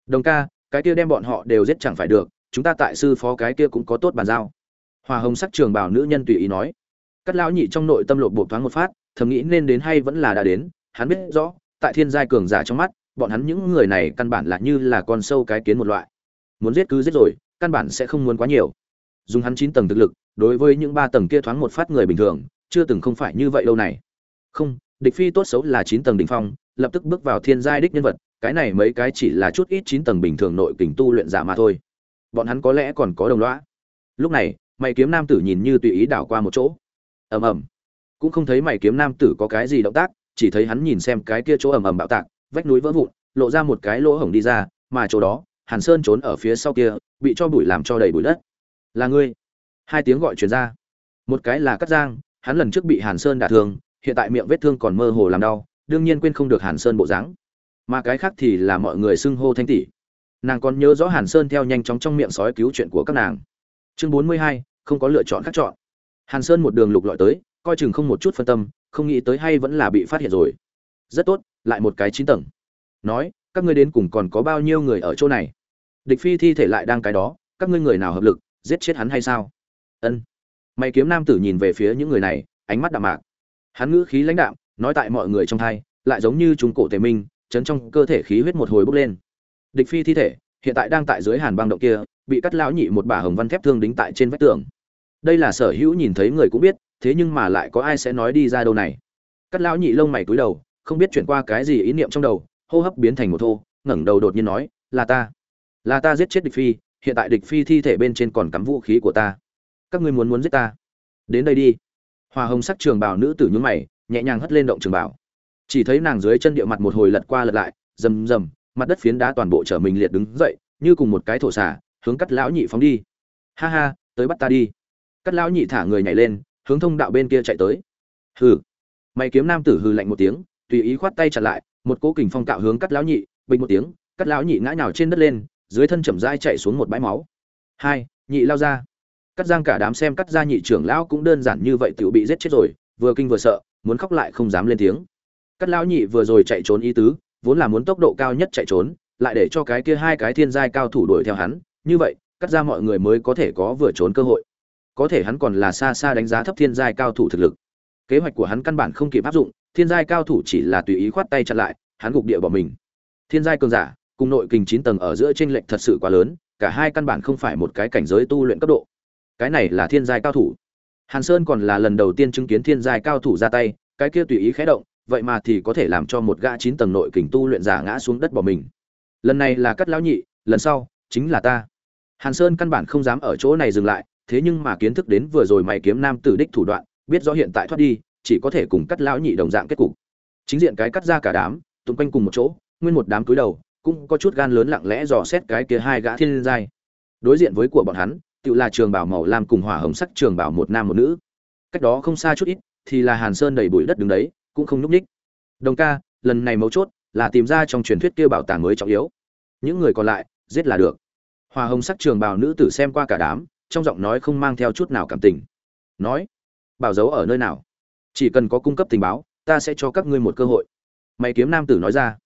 A: Đồng ca, cái kia đem bọn họ đều giết chẳng phải được chúng ta tại sư phó cái kia cũng có tốt bàn giao. Hòa hồng sắc trường bảo nữ nhân tùy ý nói. Cắt lão nhị trong nội tâm lột bộ thoáng một phát, thầm nghĩ nên đến hay vẫn là đã đến, hắn biết rõ, tại thiên giai cường giả trong mắt, bọn hắn những người này căn bản là như là con sâu cái kiến một loại. Muốn giết cứ giết rồi, căn bản sẽ không muốn quá nhiều. Dùng hắn chín tầng thực lực, đối với những ba tầng kia thoáng một phát người bình thường, chưa từng không phải như vậy lâu này. Không, địch phi tốt xấu là chín tầng đỉnh phong, lập tức bước vào thiên giai đích nhân vật, cái này mấy cái chỉ là chút ít chín tầng bình thường nội kình tu luyện giả mà thôi bọn hắn có lẽ còn có đồng lõa lúc này, mày kiếm nam tử nhìn như tùy ý đảo qua một chỗ. Ầm ầm. Cũng không thấy mày kiếm nam tử có cái gì động tác, chỉ thấy hắn nhìn xem cái kia chỗ ầm ầm bạo tạc, vách núi vỡ vụn, lộ ra một cái lỗ hổng đi ra, mà chỗ đó, hàn sơn trốn ở phía sau kia, bị cho bụi làm cho đầy bụi đất. Là ngươi? Hai tiếng gọi truyền ra. Một cái là cắt giang, hắn lần trước bị hàn sơn đả thương, hiện tại miệng vết thương còn mơ hồ làm đau, đương nhiên quên không được hàn sơn bộ dáng. Mà cái khác thì là mọi người xưng hô thanh tỷ nàng còn nhớ rõ hàn sơn theo nhanh chóng trong miệng sói cứu chuyện của các nàng. Chương bốn mươi hai, không có lựa chọn khác chọn. Hàn sơn một đường lục lọi tới, coi chừng không một chút phân tâm, không nghĩ tới hay vẫn là bị phát hiện rồi. Rất tốt, lại một cái chín tầng. Nói, các ngươi đến cùng còn có bao nhiêu người ở chỗ này? Địch phi thi thể lại đang cái đó, các ngươi người nào hợp lực, giết chết hắn hay sao? Ân. Mày kiếm nam tử nhìn về phía những người này, ánh mắt đạm mạc. Hắn ngữ khí lãnh đạm, nói tại mọi người trong thai, lại giống như chúng cổ tề minh, chấn trong cơ thể khí huyết một hồi bốc lên địch phi thi thể, hiện tại đang tại dưới hàn băng động kia, bị cắt lão nhị một bả hồng văn thép thương đính tại trên vách tường. Đây là sở hữu nhìn thấy người cũng biết, thế nhưng mà lại có ai sẽ nói đi ra đâu này? Cắt lão nhị lông mày cúi đầu, không biết chuyển qua cái gì ý niệm trong đầu, hô hấp biến thành một thô, ngẩng đầu đột nhiên nói, là ta. Là ta giết chết địch phi, hiện tại địch phi thi thể bên trên còn cắm vũ khí của ta. Các ngươi muốn muốn giết ta? Đến đây đi. Hoa hồng sắc trường bảo nữ tử nhún mày, nhẹ nhàng hất lên động trường bảo chỉ thấy nàng dưới chân địa mặt một hồi lật qua lật lại, rầm rầm mặt đất phiến đá toàn bộ trở mình liệt đứng dậy, như cùng một cái thổ xả hướng cắt lão nhị phóng đi. Ha ha, tới bắt ta đi. Cắt lão nhị thả người nhảy lên, hướng thông đạo bên kia chạy tới. Hừ. Mày kiếm nam tử hừ lạnh một tiếng, tùy ý khoát tay chặn lại, một cố kình phong cạo hướng cắt lão nhị, bình một tiếng, cắt lão nhị ngã nhào trên đất lên, dưới thân chậm dai chạy xuống một bãi máu. Hai, nhị lao ra. Cắt giang cả đám xem cắt ra nhị trưởng lão cũng đơn giản như vậy tiểu bị giết chết rồi, vừa kinh vừa sợ, muốn khóc lại không dám lên tiếng. Cắt lão nhị vừa rồi chạy trốn ý tứ vốn là muốn tốc độ cao nhất chạy trốn, lại để cho cái kia hai cái thiên giai cao thủ đuổi theo hắn, như vậy, cắt ra mọi người mới có thể có vừa trốn cơ hội. Có thể hắn còn là xa xa đánh giá thấp thiên giai cao thủ thực lực. Kế hoạch của hắn căn bản không kịp áp dụng, thiên giai cao thủ chỉ là tùy ý khoát tay chặn lại, hắn gục địa bỏ mình. Thiên giai cường giả, cùng nội kình chín tầng ở giữa chênh lệch thật sự quá lớn, cả hai căn bản không phải một cái cảnh giới tu luyện cấp độ. Cái này là thiên giai cao thủ. Hàn sơn còn là lần đầu tiên chứng kiến thiên giai cao thủ ra tay, cái kia tùy ý khé động vậy mà thì có thể làm cho một gã chín tầng nội kình tu luyện giả ngã xuống đất bỏ mình. Lần này là cắt lão nhị, lần sau chính là ta. Hàn sơn căn bản không dám ở chỗ này dừng lại, thế nhưng mà kiến thức đến vừa rồi mày kiếm nam tử đích thủ đoạn, biết rõ hiện tại thoát đi, chỉ có thể cùng cắt lão nhị đồng dạng kết cục. Chính diện cái cắt ra cả đám, tụng quanh cùng một chỗ, nguyên một đám túi đầu, cũng có chút gan lớn lặng lẽ dò xét cái kia hai gã thiên giai. Đối diện với của bọn hắn tự là trường bảo màu lam cùng hỏa hồng sắc trường bảo một nam một nữ. Cách đó không xa chút ít, thì là hàn sơn đầy bụi đất đứng đấy cũng không núp ních đồng ca, lần này mấu chốt là tìm ra trong truyền thuyết kia bảo tàng mới trọng yếu. Những người còn lại, giết là được. Hòa hồng sắc trường bào nữ tử xem qua cả đám, trong giọng nói không mang theo chút nào cảm tình. Nói, bảo giấu ở nơi nào? Chỉ cần có cung cấp tình báo, ta sẽ cho các ngươi một cơ hội. Mày kiếm nam tử nói ra,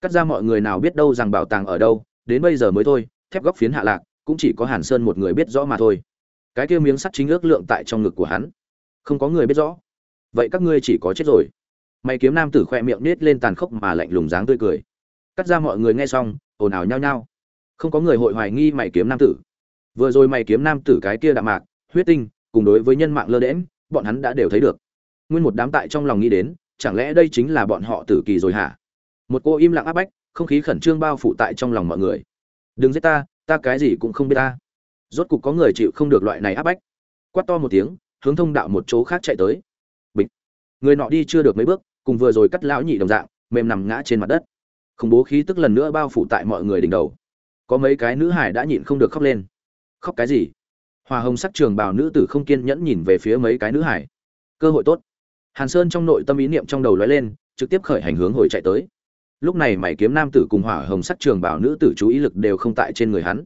A: cắt ra mọi người nào biết đâu rằng bảo tàng ở đâu, đến bây giờ mới thôi, thép góc phiến hạ lạc, cũng chỉ có hàn sơn một người biết rõ mà thôi. Cái kia miếng sắt chính ước lượng tại trong ngực của hắn. Không có người biết rõ. Vậy các ngươi chỉ có chết rồi mày kiếm nam tử khoe miệng nết lên tàn khốc mà lạnh lùng dáng tươi cười. Cắt ra mọi người nghe xong, ồn ào nhao nhao. Không có người hội hoài nghi mày kiếm nam tử. Vừa rồi mày kiếm nam tử cái kia đạm mạc, huyết tinh, cùng đối với nhân mạng lơ đễm bọn hắn đã đều thấy được. Nguyên một đám tại trong lòng nghĩ đến, chẳng lẽ đây chính là bọn họ tử kỳ rồi hả? Một cô im lặng áp bách, không khí khẩn trương bao phủ tại trong lòng mọi người. Đừng giết ta ta cái gì cũng không biết ta. Rốt cục có người chịu không được loại này áp bách. Quát to một tiếng, hướng thông đạo một chỗ khác chạy tới. Bịch. Người nọ đi chưa được mấy bước cùng vừa rồi cắt lão nhị đồng dạng, mềm nằm ngã trên mặt đất. Khủng bố khí tức lần nữa bao phủ tại mọi người đỉnh đầu. Có mấy cái nữ hải đã nhịn không được khóc lên. Khóc cái gì? Hòa hồng sắc trường bào nữ tử không kiên nhẫn nhìn về phía mấy cái nữ hải. Cơ hội tốt. Hàn sơn trong nội tâm ý niệm trong đầu lóe lên, trực tiếp khởi hành hướng hồi chạy tới. Lúc này mày kiếm nam tử cùng hỏa hồng sắc trường bảo nữ tử chú ý lực đều không tại trên người hắn.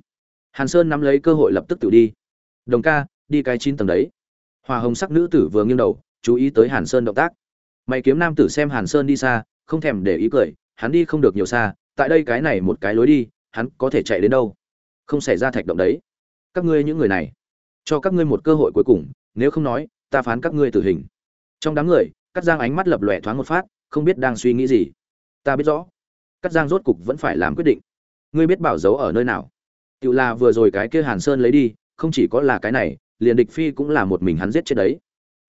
A: Hàn sơn nắm lấy cơ hội lập tức tự đi. Đồng ca, đi cái chín tầng đấy. Hỏa hồng sắc nữ tử vừa nghiêng đầu, chú ý tới hàn sơn động tác mày kiếm nam tử xem hàn sơn đi xa, không thèm để ý cười, hắn đi không được nhiều xa, tại đây cái này một cái lối đi, hắn có thể chạy đến đâu? Không xảy ra thạch động đấy. Các ngươi những người này, cho các ngươi một cơ hội cuối cùng, nếu không nói, ta phán các ngươi tử hình. Trong đám người, cắt giang ánh mắt lập lòe thoáng một phát, không biết đang suy nghĩ gì. Ta biết rõ. Cắt giang rốt cục vẫn phải làm quyết định. Ngươi biết bảo giấu ở nơi nào? Tự là vừa rồi cái kia hàn sơn lấy đi, không chỉ có là cái này, liền địch phi cũng là một mình hắn giết chết đấy.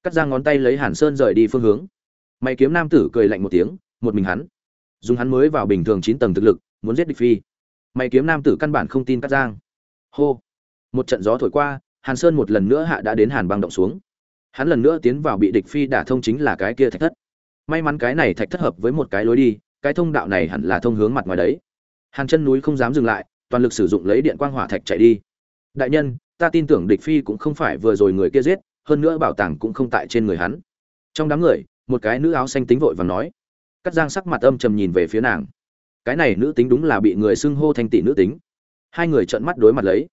A: Cắt giang ngón tay lấy hàn sơn rời đi phương hướng mày kiếm nam tử cười lạnh một tiếng, một mình hắn. Dùng hắn mới vào bình thường chín tầng thực lực, muốn giết địch phi. Mày kiếm nam tử căn bản không tin cắt giang. Hô! Một trận gió thổi qua, hàn sơn một lần nữa hạ đã đến hàn băng động xuống. Hắn lần nữa tiến vào bị địch phi đả thông chính là cái kia thạch thất. May mắn cái này thạch thất hợp với một cái lối đi, cái thông đạo này hẳn là thông hướng mặt ngoài đấy. Hàn chân núi không dám dừng lại, toàn lực sử dụng lấy điện quang hỏa thạch chạy đi. Đại nhân, ta tin tưởng địch phi cũng không phải vừa rồi người kia giết, hơn nữa bảo tàng cũng không tại trên người hắn. Trong đám người một cái nữ áo xanh tính vội và nói. Cắt giang sắc mặt âm trầm nhìn về phía nàng. Cái này nữ tính đúng là bị người xưng hô thanh tỷ nữ tính. Hai người trợn mắt đối mặt lấy.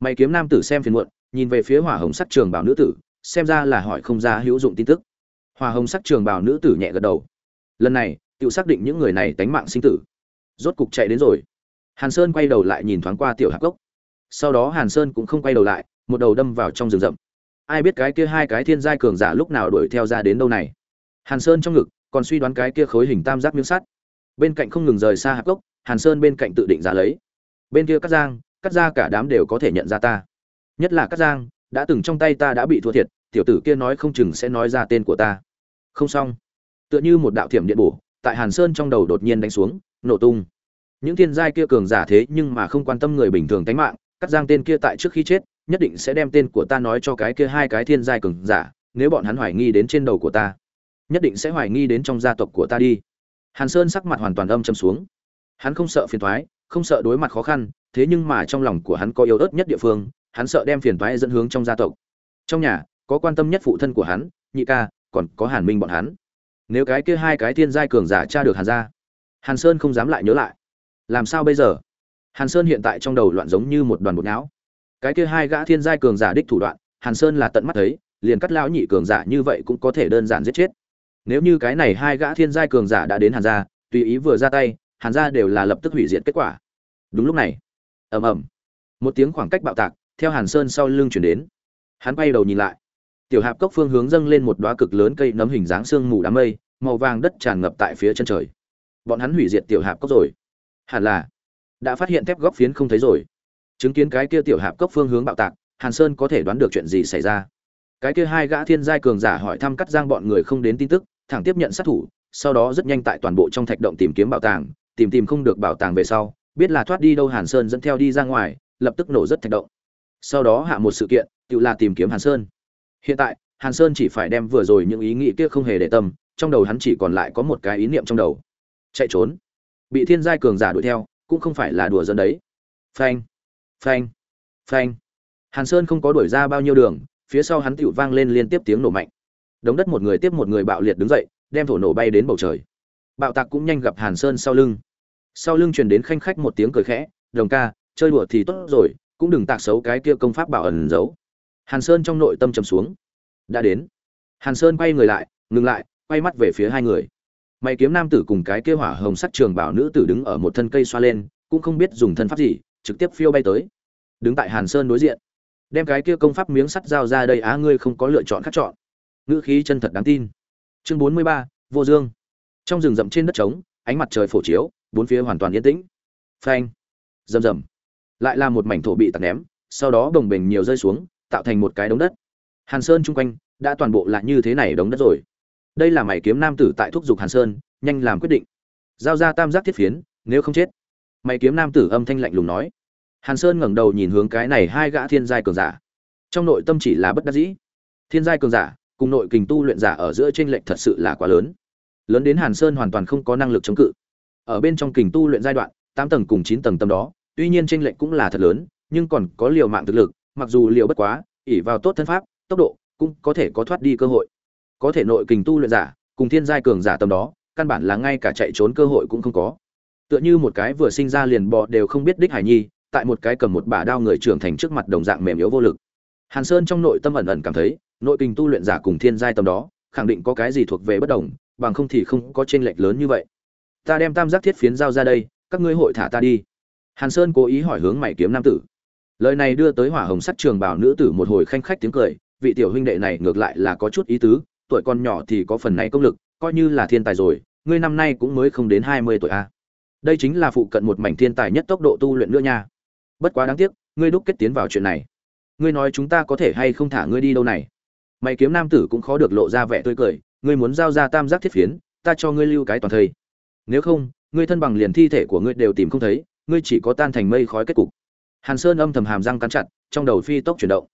A: Mày kiếm nam tử xem phiền muộn, nhìn về phía hỏa hồng sắc trường bảo nữ tử, xem ra là hỏi không ra hữu dụng tin tức. Hỏa hồng sắc trường bảo nữ tử nhẹ gật đầu. Lần này, tự xác định những người này tánh mạng sinh tử. Rốt cục chạy đến rồi. Hàn sơn quay đầu lại nhìn thoáng qua tiểu hạc cốc. Sau đó hàn sơn cũng không quay đầu lại, một đầu đâm vào trong rừng rậm. Ai biết cái kia hai cái thiên giai cường giả lúc nào đuổi theo ra đến đâu này? Hàn sơn trong ngực, còn suy đoán cái kia khối hình tam giác miếng sắt. Bên cạnh không ngừng rời xa hạp gốc, hàn sơn bên cạnh tự định giá lấy. Bên kia cắt giang cắt ra cả đám đều có thể nhận ra ta. Nhất là cắt giang, đã từng trong tay ta đã bị thua thiệt, tiểu tử kia nói không chừng sẽ nói ra tên của ta. Không xong. Tựa như một đạo thiểm điện bổ, tại hàn sơn trong đầu đột nhiên đánh xuống, nổ tung. Những thiên giai kia cường giả thế nhưng mà không quan tâm người bình thường tánh mạng cắt giang tên kia tại trước khi chết, nhất định sẽ đem tên của ta nói cho cái kia hai cái thiên giai cường giả, nếu bọn hắn hoài nghi đến trên đầu của ta nhất định sẽ hoài nghi đến trong gia tộc của ta đi. Hàn sơn sắc mặt hoàn toàn âm châm xuống. Hắn không sợ phiền thoái không sợ đối mặt khó khăn, thế nhưng mà trong lòng của hắn có yếu ớt nhất địa phương, hắn sợ đem phiền thoái dẫn hướng trong gia tộc. Trong nhà, có quan tâm nhất phụ thân của hắn, nhị ca, còn có hàn minh bọn hắn. Nếu cái kia hai cái thiên giai cường giả tra được hàn gia, hàn sơn không dám lại nhớ lại. Làm sao bây giờ? Hàn sơn hiện tại trong đầu loạn giống như một đoàn bột não cái kia hai gã thiên giai cường giả đích thủ đoạn, hàn sơn là tận mắt thấy, liền cắt lão nhị cường giả như vậy cũng có thể đơn giản giết chết nếu như cái này hai gã thiên giai cường giả đã đến hàn gia, tùy ý vừa ra tay, hàn gia đều là lập tức hủy diệt kết quả. Đúng lúc này, ầm ầm, một tiếng khoảng cách bạo tạc theo hàn sơn sau lưng chuyển đến. Hắn bay đầu nhìn lại, tiểu hạp cốc phương hướng dâng lên một đoá cực lớn cây nấm hình dáng sương mù đám mây, màu vàng đất tràn ngập tại phía chân trời. Bọn hắn hủy diệt tiểu hạp cốc rồi. Hẳn là đã phát hiện thép góc phiến không thấy rồi. Chứng kiến cái kia tiểu hạp cốc phương hướng bạo tạc, hàn sơn có thể đoán được chuyện gì xảy ra. Cái kia hai gã thiên giai cường giả hỏi thăm cắt giang bọn người không đến tin tức thẳng tiếp nhận sát thủ, sau đó rất nhanh tại toàn bộ trong thạch động tìm kiếm bảo tàng, tìm tìm không được bảo tàng về sau, biết là thoát đi đâu hàn sơn dẫn theo đi ra ngoài, lập tức nổ rất thạch động. Sau đó hạ một sự kiện, tự là tìm kiếm hàn sơn. Hiện tại, hàn sơn chỉ phải đem vừa rồi những ý nghĩ kia không hề để tâm, trong đầu hắn chỉ còn lại có một cái ý niệm trong đầu. Chạy trốn. Bị thiên giai cường giả đuổi theo, cũng không phải là đùa giỡn đấy. Phanh. Phanh. Phanh. Hàn sơn không có đuổi ra bao nhiêu đường, phía sau hắn tiểu vang lên liên tiếp tiếng nổ mạnh đống đất một người tiếp một người bạo liệt đứng dậy, đem thổ nổ bay đến bầu trời. Bạo tạc cũng nhanh gặp hàn sơn sau lưng. Sau lưng truyền đến khanh khách một tiếng cười khẽ, đồng ca, chơi đùa thì tốt rồi, cũng đừng tạc xấu cái kia công pháp bảo ẩn giấu. Hàn sơn trong nội tâm trầm xuống. Đã đến. Hàn sơn quay người lại, ngừng lại, quay mắt về phía hai người. Mày kiếm nam tử cùng cái kia hỏa hồng sắt trường bảo nữ tử đứng ở một thân cây xoa lên, cũng không biết dùng thân pháp gì, trực tiếp phiêu bay tới. Đứng tại hàn sơn đối diện. Đem cái kia công pháp miếng sắt dao ra đây á, ngươi không có lựa chọn khác chọn ngữ khí chân thật đáng tin. Chương bốn mươi ba, vô dương. Trong rừng rậm trên đất trống, ánh mặt trời phổ chiếu, bốn phía hoàn toàn yên tĩnh. Phanh. Rầm rầm. Lại là một mảnh thổ bị tạt ném, sau đó đồng bình nhiều rơi xuống, tạo thành một cái đống đất. Hàn sơn chung quanh, đã toàn bộ là như thế này đống đất rồi. Đây là mày kiếm nam tử tại thúc giục hàn sơn, nhanh làm quyết định. Giao ra tam giác thiết phiến, nếu không chết. Mày kiếm nam tử âm thanh lạnh lùng nói. Hàn sơn ngẩng đầu nhìn hướng cái này hai gã thiên giai cường giả. Trong nội tâm chỉ là bất đắc dĩ. Thiên giai cường giả cùng nội kình tu luyện giả ở giữa trên lệch thật sự là quá lớn. Lớn đến hàn sơn hoàn toàn không có năng lực chống cự. Ở bên trong kình tu luyện giai đoạn, tám tầng cùng chín tầng tâm đó, tuy nhiên trên lệch cũng là thật lớn, nhưng còn có liều mạng thực lực, mặc dù liều bất quá ỉ vào tốt thân pháp, tốc độ cũng có thể có thoát đi cơ hội. Có thể nội kình tu luyện giả, cùng thiên giai cường giả tâm đó, căn bản là ngay cả chạy trốn cơ hội cũng không có. Tựa như một cái vừa sinh ra liền bò đều không biết đích hải nhi, tại một cái cầm một bả đao người trưởng thành trước mặt đồng dạng mềm yếu vô lực. Hàn sơn trong nội tâm ẩn ẩn cảm thấy nội kinh tu luyện giả cùng thiên giai tầm đó, khẳng định có cái gì thuộc về bất đồng, bằng không thì không có chênh lệch lớn như vậy. Ta đem tam giác thiết phiến giao ra đây, các ngươi hội thả ta đi. Hàn sơn cố ý hỏi hướng mày kiếm nam tử. Lời này đưa tới hỏa hồng sắt trường bảo nữ tử một hồi khanh khách tiếng cười, vị tiểu huynh đệ này ngược lại là có chút ý tứ, tuổi con nhỏ thì có phần này công lực, coi như là thiên tài rồi, ngươi năm nay cũng mới không đến hai mươi tuổi a à. đây chính là phụ cận một mảnh thiên tài nhất tốc độ tu luyện nữa nha. Bất quá đáng tiếc, ngươi đúc kết tiến vào chuyện này. Ngươi nói chúng ta có thể hay không thả ngươi đi đâu này? Mày kiếm nam tử cũng khó được lộ ra vẻ tươi cười, ngươi muốn giao ra tam giác thiết phiến, ta cho ngươi lưu cái toàn thây. Nếu không, ngươi thân bằng liền thi thể của ngươi đều tìm không thấy, ngươi chỉ có tan thành mây khói kết cục. Hàn sơn âm thầm hàm răng cắn chặt, trong đầu phi tốc chuyển động.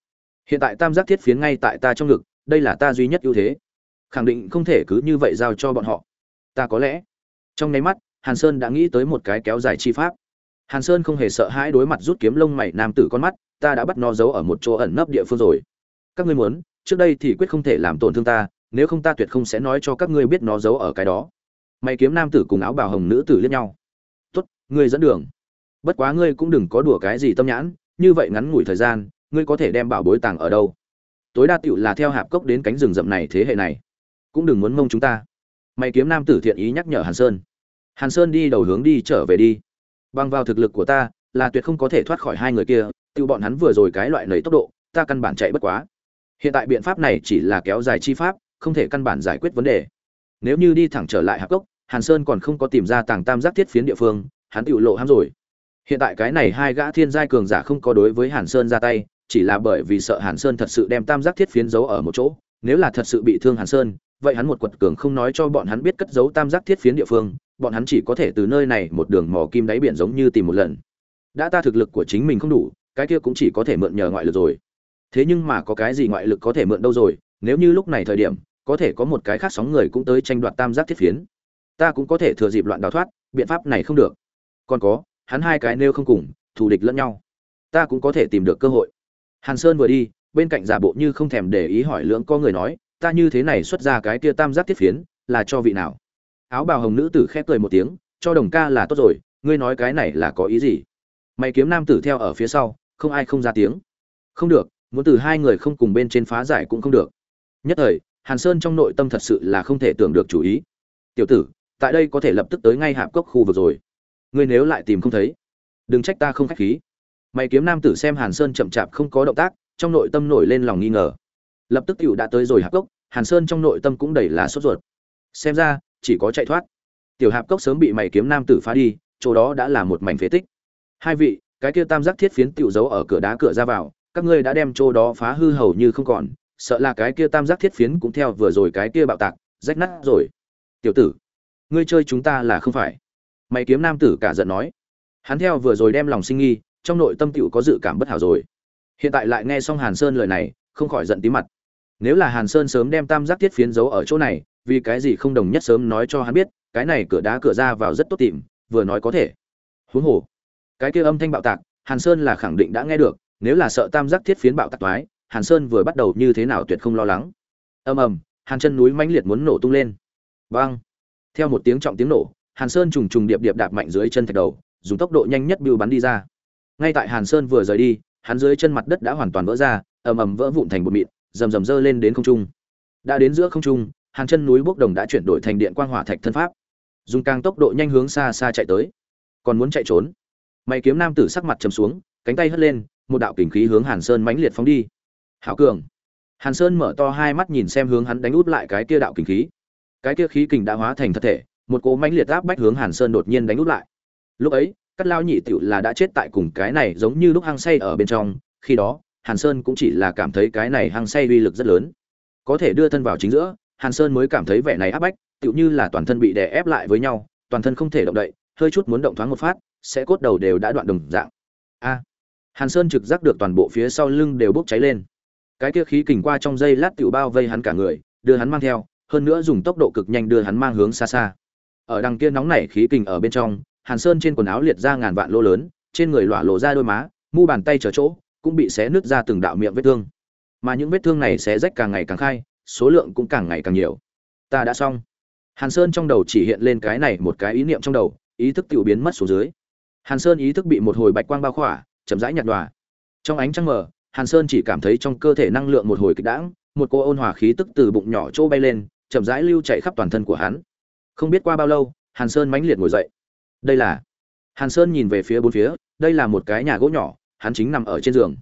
A: Hiện tại tam giác thiết phiến ngay tại ta trong ngực, đây là ta duy nhất ưu thế. Khẳng định không thể cứ như vậy giao cho bọn họ. Ta có lẽ. Trong nháy mắt, hàn sơn đã nghĩ tới một cái kéo dài chi pháp. Hàn sơn không hề sợ hãi đối mặt rút kiếm lông mày nam tử con mắt, ta đã bắt nó giấu ở một chỗ ẩn nấp địa phương rồi. Các ngươi muốn trước đây thì quyết không thể làm tổn thương ta, nếu không ta tuyệt không sẽ nói cho các ngươi biết nó giấu ở cái đó. Mày kiếm nam tử cùng áo bào hồng nữ tử liếc nhau. Tốt, ngươi dẫn đường. Bất quá ngươi cũng đừng có đùa cái gì tâm nhãn, như vậy ngắn ngủi thời gian, ngươi có thể đem bảo bối tàng ở đâu? Tối đa tựu là theo hạp cốc đến cánh rừng rậm này thế hệ này. Cũng đừng muốn mông chúng ta. Mày kiếm nam tử thiện ý nhắc nhở hàn sơn. Hàn sơn đi đầu hướng đi trở về đi. Bằng vào thực lực của ta, là tuyệt không có thể thoát khỏi hai người kia tự bọn hắn vừa rồi cái loại nầy tốc độ, ta căn bản chạy bất quá hiện tại biện pháp này chỉ là kéo dài chi pháp, không thể căn bản giải quyết vấn đề. Nếu như đi thẳng trở lại hạp cốc, hàn sơn còn không có tìm ra tàng tam giác thiết phiến địa phương, hắn tự lộ ham rồi. Hiện tại cái này hai gã thiên giai cường giả không có đối với hàn sơn ra tay, chỉ là bởi vì sợ hàn sơn thật sự đem tam giác thiết phiến giấu ở một chỗ. Nếu là thật sự bị thương hàn sơn, vậy hắn một quật cường không nói cho bọn hắn biết cất giấu tam giác thiết phiến địa phương, bọn hắn chỉ có thể từ nơi này một đường mò kim đáy biển giống như tìm một lần. Đã ta thực lực của chính mình không đủ, cái kia cũng chỉ có thể mượn nhờ ngoại lực rồi thế nhưng mà có cái gì ngoại lực có thể mượn đâu rồi, nếu như lúc này thời điểm, có thể có một cái khác sóng người cũng tới tranh đoạt tam giác thiết phiến. Ta cũng có thể thừa dịp loạn đào thoát, biện pháp này không được. Còn có, hắn hai cái nêu không cùng, thù địch lẫn nhau. Ta cũng có thể tìm được cơ hội. Hàn sơn vừa đi, bên cạnh giả bộ như không thèm để ý hỏi lưỡng có người nói, ta như thế này xuất ra cái kia tam giác thiết phiến, là cho vị nào? Áo bào hồng nữ tử khép cười một tiếng, cho đồng ca là tốt rồi, ngươi nói cái này là có ý gì? Mày kiếm nam tử theo ở phía sau, không ai không ra tiếng. Không được muốn từ hai người không cùng bên trên phá giải cũng không được. Nhất thời, hàn sơn trong nội tâm thật sự là không thể tưởng được chủ ý. Tiểu tử, tại đây có thể lập tức tới ngay hạp cốc khu vực rồi. Ngươi nếu lại tìm không thấy, đừng trách ta không khách khí. Mày kiếm nam tử xem hàn sơn chậm chạp không có động tác, trong nội tâm nổi lên lòng nghi ngờ. Lập tức cựu đã tới rồi hạp cốc, hàn sơn trong nội tâm cũng đầy là sốt ruột. Xem ra, chỉ có chạy thoát. Tiểu hạp cốc sớm bị mày kiếm nam tử phá đi, chỗ đó đã là một mảnh phế tích. Hai vị, cái kia tam giác thiết phiến tiểu giấu ở cửa đá cửa ra vào các ngươi đã đem chỗ đó phá hư hầu như không còn, sợ là cái kia tam giác thiết phiến cũng theo vừa rồi cái kia bạo tạc, rách nát rồi. Tiểu tử, ngươi chơi chúng ta là không phải. Mày kiếm nam tử cả giận nói. Hắn theo vừa rồi đem lòng sinh nghi, trong nội tâm tiểu có dự cảm bất hảo rồi. Hiện tại lại nghe xong hàn sơn lời này, không khỏi giận tí mặt. Nếu là hàn sơn sớm đem tam giác thiết phiến giấu ở chỗ này, vì cái gì không đồng nhất sớm nói cho hắn biết, cái này cửa đá cửa ra vào rất tốt tìm, vừa nói có thể. Huống hồ, cái kia âm thanh bạo tạc, hàn sơn là khẳng định đã nghe được nếu là sợ tam giác thiết phiến bạo tạc toái, hàn sơn vừa bắt đầu như thế nào tuyệt không lo lắng. Ầm ầm, hàn chân núi mãnh liệt muốn nổ tung lên. Bang! theo một tiếng trọng tiếng nổ, hàn sơn trùng trùng điệp điệp đạp mạnh dưới chân thạch đầu, dùng tốc độ nhanh nhất bưu bắn đi ra. Ngay tại hàn sơn vừa rời đi, hắn dưới chân mặt đất đã hoàn toàn vỡ ra, ầm ầm vỡ vụn thành bột mịn, rầm rầm dơ lên đến không trung. Đã đến giữa không trung hàng chân núi bốc đồng đã chuyển đổi thành điện quang hỏa thạch thân pháp. Dùng càng tốc độ nhanh hướng xa xa chạy tới. Còn muốn chạy trốn. Mày kiếm nam tử sắc mặt trầm xuống, cánh tay hất lên một đạo kình khí hướng hàn sơn mãnh liệt phóng đi. Hảo cường. Hàn sơn mở to hai mắt nhìn xem hướng hắn đánh út lại cái kia đạo kình khí. Cái kia khí kình đã hóa thành thật thể, một cỗ mãnh liệt áp bách hướng hàn sơn đột nhiên đánh út lại. Lúc ấy cắt lao nhị tiểu là đã chết tại cùng cái này giống như lúc hăng say ở bên trong, khi đó, hàn sơn cũng chỉ là cảm thấy cái này hăng say uy lực rất lớn. Có thể đưa thân vào chính giữa, hàn sơn mới cảm thấy vẻ này áp bách, tựu như là toàn thân bị đè ép lại với nhau, toàn thân không thể động đậy, hơi chút muốn động thoáng một phát, sẽ cốt đầu đều đã đoạn đồng dạng. A! Hàn sơn trực giác được toàn bộ phía sau lưng đều bốc cháy lên. Cái kia khí kình qua trong dây lát tựu bao vây hắn cả người, đưa hắn mang theo, hơn nữa dùng tốc độ cực nhanh đưa hắn mang hướng xa xa. Ở đằng kia nóng nảy khí kình ở bên trong, hàn sơn trên quần áo liệt ra ngàn vạn lỗ lớn, trên người lỏa lộ ra đôi má, mu bàn tay trở chỗ, cũng bị xé nứt ra từng đạo miệng vết thương. Mà những vết thương này xé rách càng ngày càng khai, số lượng cũng càng ngày càng nhiều. Ta đã xong. Hàn sơn trong đầu chỉ hiện lên cái này một cái ý niệm trong đầu, ý thức tự biến mất xuống dưới. Hàn sơn ý thức bị một hồi bạch quang bao khỏa chậm rãi nhạt nhòa. Trong ánh trăng mờ, hàn sơn chỉ cảm thấy trong cơ thể năng lượng một hồi kịch đãng, một cô ôn hòa khí tức từ bụng nhỏ chỗ bay lên, chậm rãi lưu chạy khắp toàn thân của hắn. Không biết qua bao lâu, hàn sơn mãnh liệt ngồi dậy. Đây là hàn sơn nhìn về phía bốn phía, đây là một cái nhà gỗ nhỏ, hắn chính nằm ở trên giường.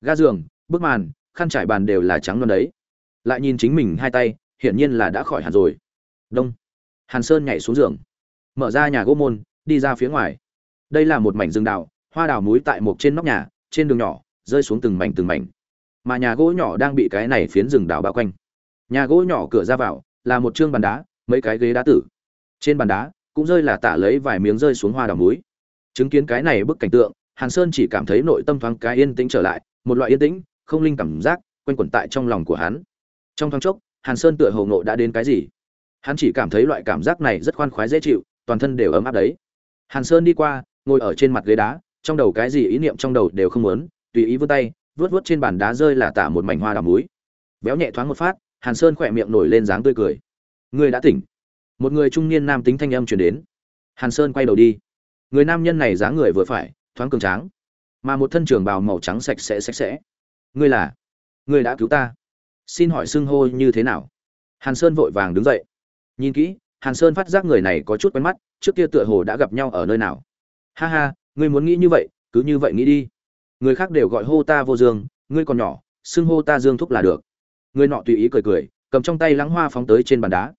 A: Ga giường, bức màn, khăn trải bàn đều là trắng non đấy. Lại nhìn chính mình hai tay, hiển nhiên là đã khỏi hẳn rồi. Đông. Hàn sơn nhảy xuống giường. Mở ra nhà gỗ môn, đi ra phía ngoài. Đây là một mảnh rừng đào hoa đào núi tại một trên nóc nhà, trên đường nhỏ, rơi xuống từng mảnh từng mảnh. Mà nhà gỗ nhỏ đang bị cái này phiến rừng đào bao quanh. Nhà gỗ nhỏ cửa ra vào, là một chương bàn đá, mấy cái ghế đá tử. Trên bàn đá, cũng rơi là tả lấy vài miếng rơi xuống hoa đào núi chứng kiến cái này bức cảnh tượng, hàn sơn chỉ cảm thấy nội tâm thoáng cái yên tĩnh trở lại, một loại yên tĩnh, không linh cảm giác, quanh quẩn tại trong lòng của hắn. Trong thoáng chốc, hàn sơn tựa hồ ngộ đã đến cái gì? Hắn chỉ cảm thấy loại cảm giác này rất khoan khoái dễ chịu, toàn thân đều ấm áp đấy. Hàn sơn đi qua, ngồi ở trên mặt ghế đá trong đầu cái gì ý niệm trong đầu đều không muốn, tùy ý vươn tay vớt vớt trên bàn đá rơi là tả một mảnh hoa đào muối. Béo nhẹ thoáng một phát, hàn sơn khỏe miệng nổi lên dáng tươi cười. Người đã tỉnh. Một người trung niên nam tính thanh âm truyền đến. Hàn sơn quay đầu đi. Người nam nhân này dáng người vừa phải, thoáng cường tráng, mà một thân trường bào màu trắng sạch sẽ sạch sẽ. Ngươi là, ngươi đã cứu ta. Xin hỏi xưng hô như thế nào? Hàn sơn vội vàng đứng dậy. Nhìn kỹ, hàn sơn phát giác người này có chút quen mắt, trước kia tựa hồ đã gặp nhau ở nơi nào. Ha ha ngươi muốn nghĩ như vậy, cứ như vậy nghĩ đi. Người khác đều gọi hô ta vô dương, ngươi còn nhỏ, xưng hô ta dương thúc là được. Người nọ tùy ý cười cười, cầm trong tay lãng hoa phóng tới trên bàn đá.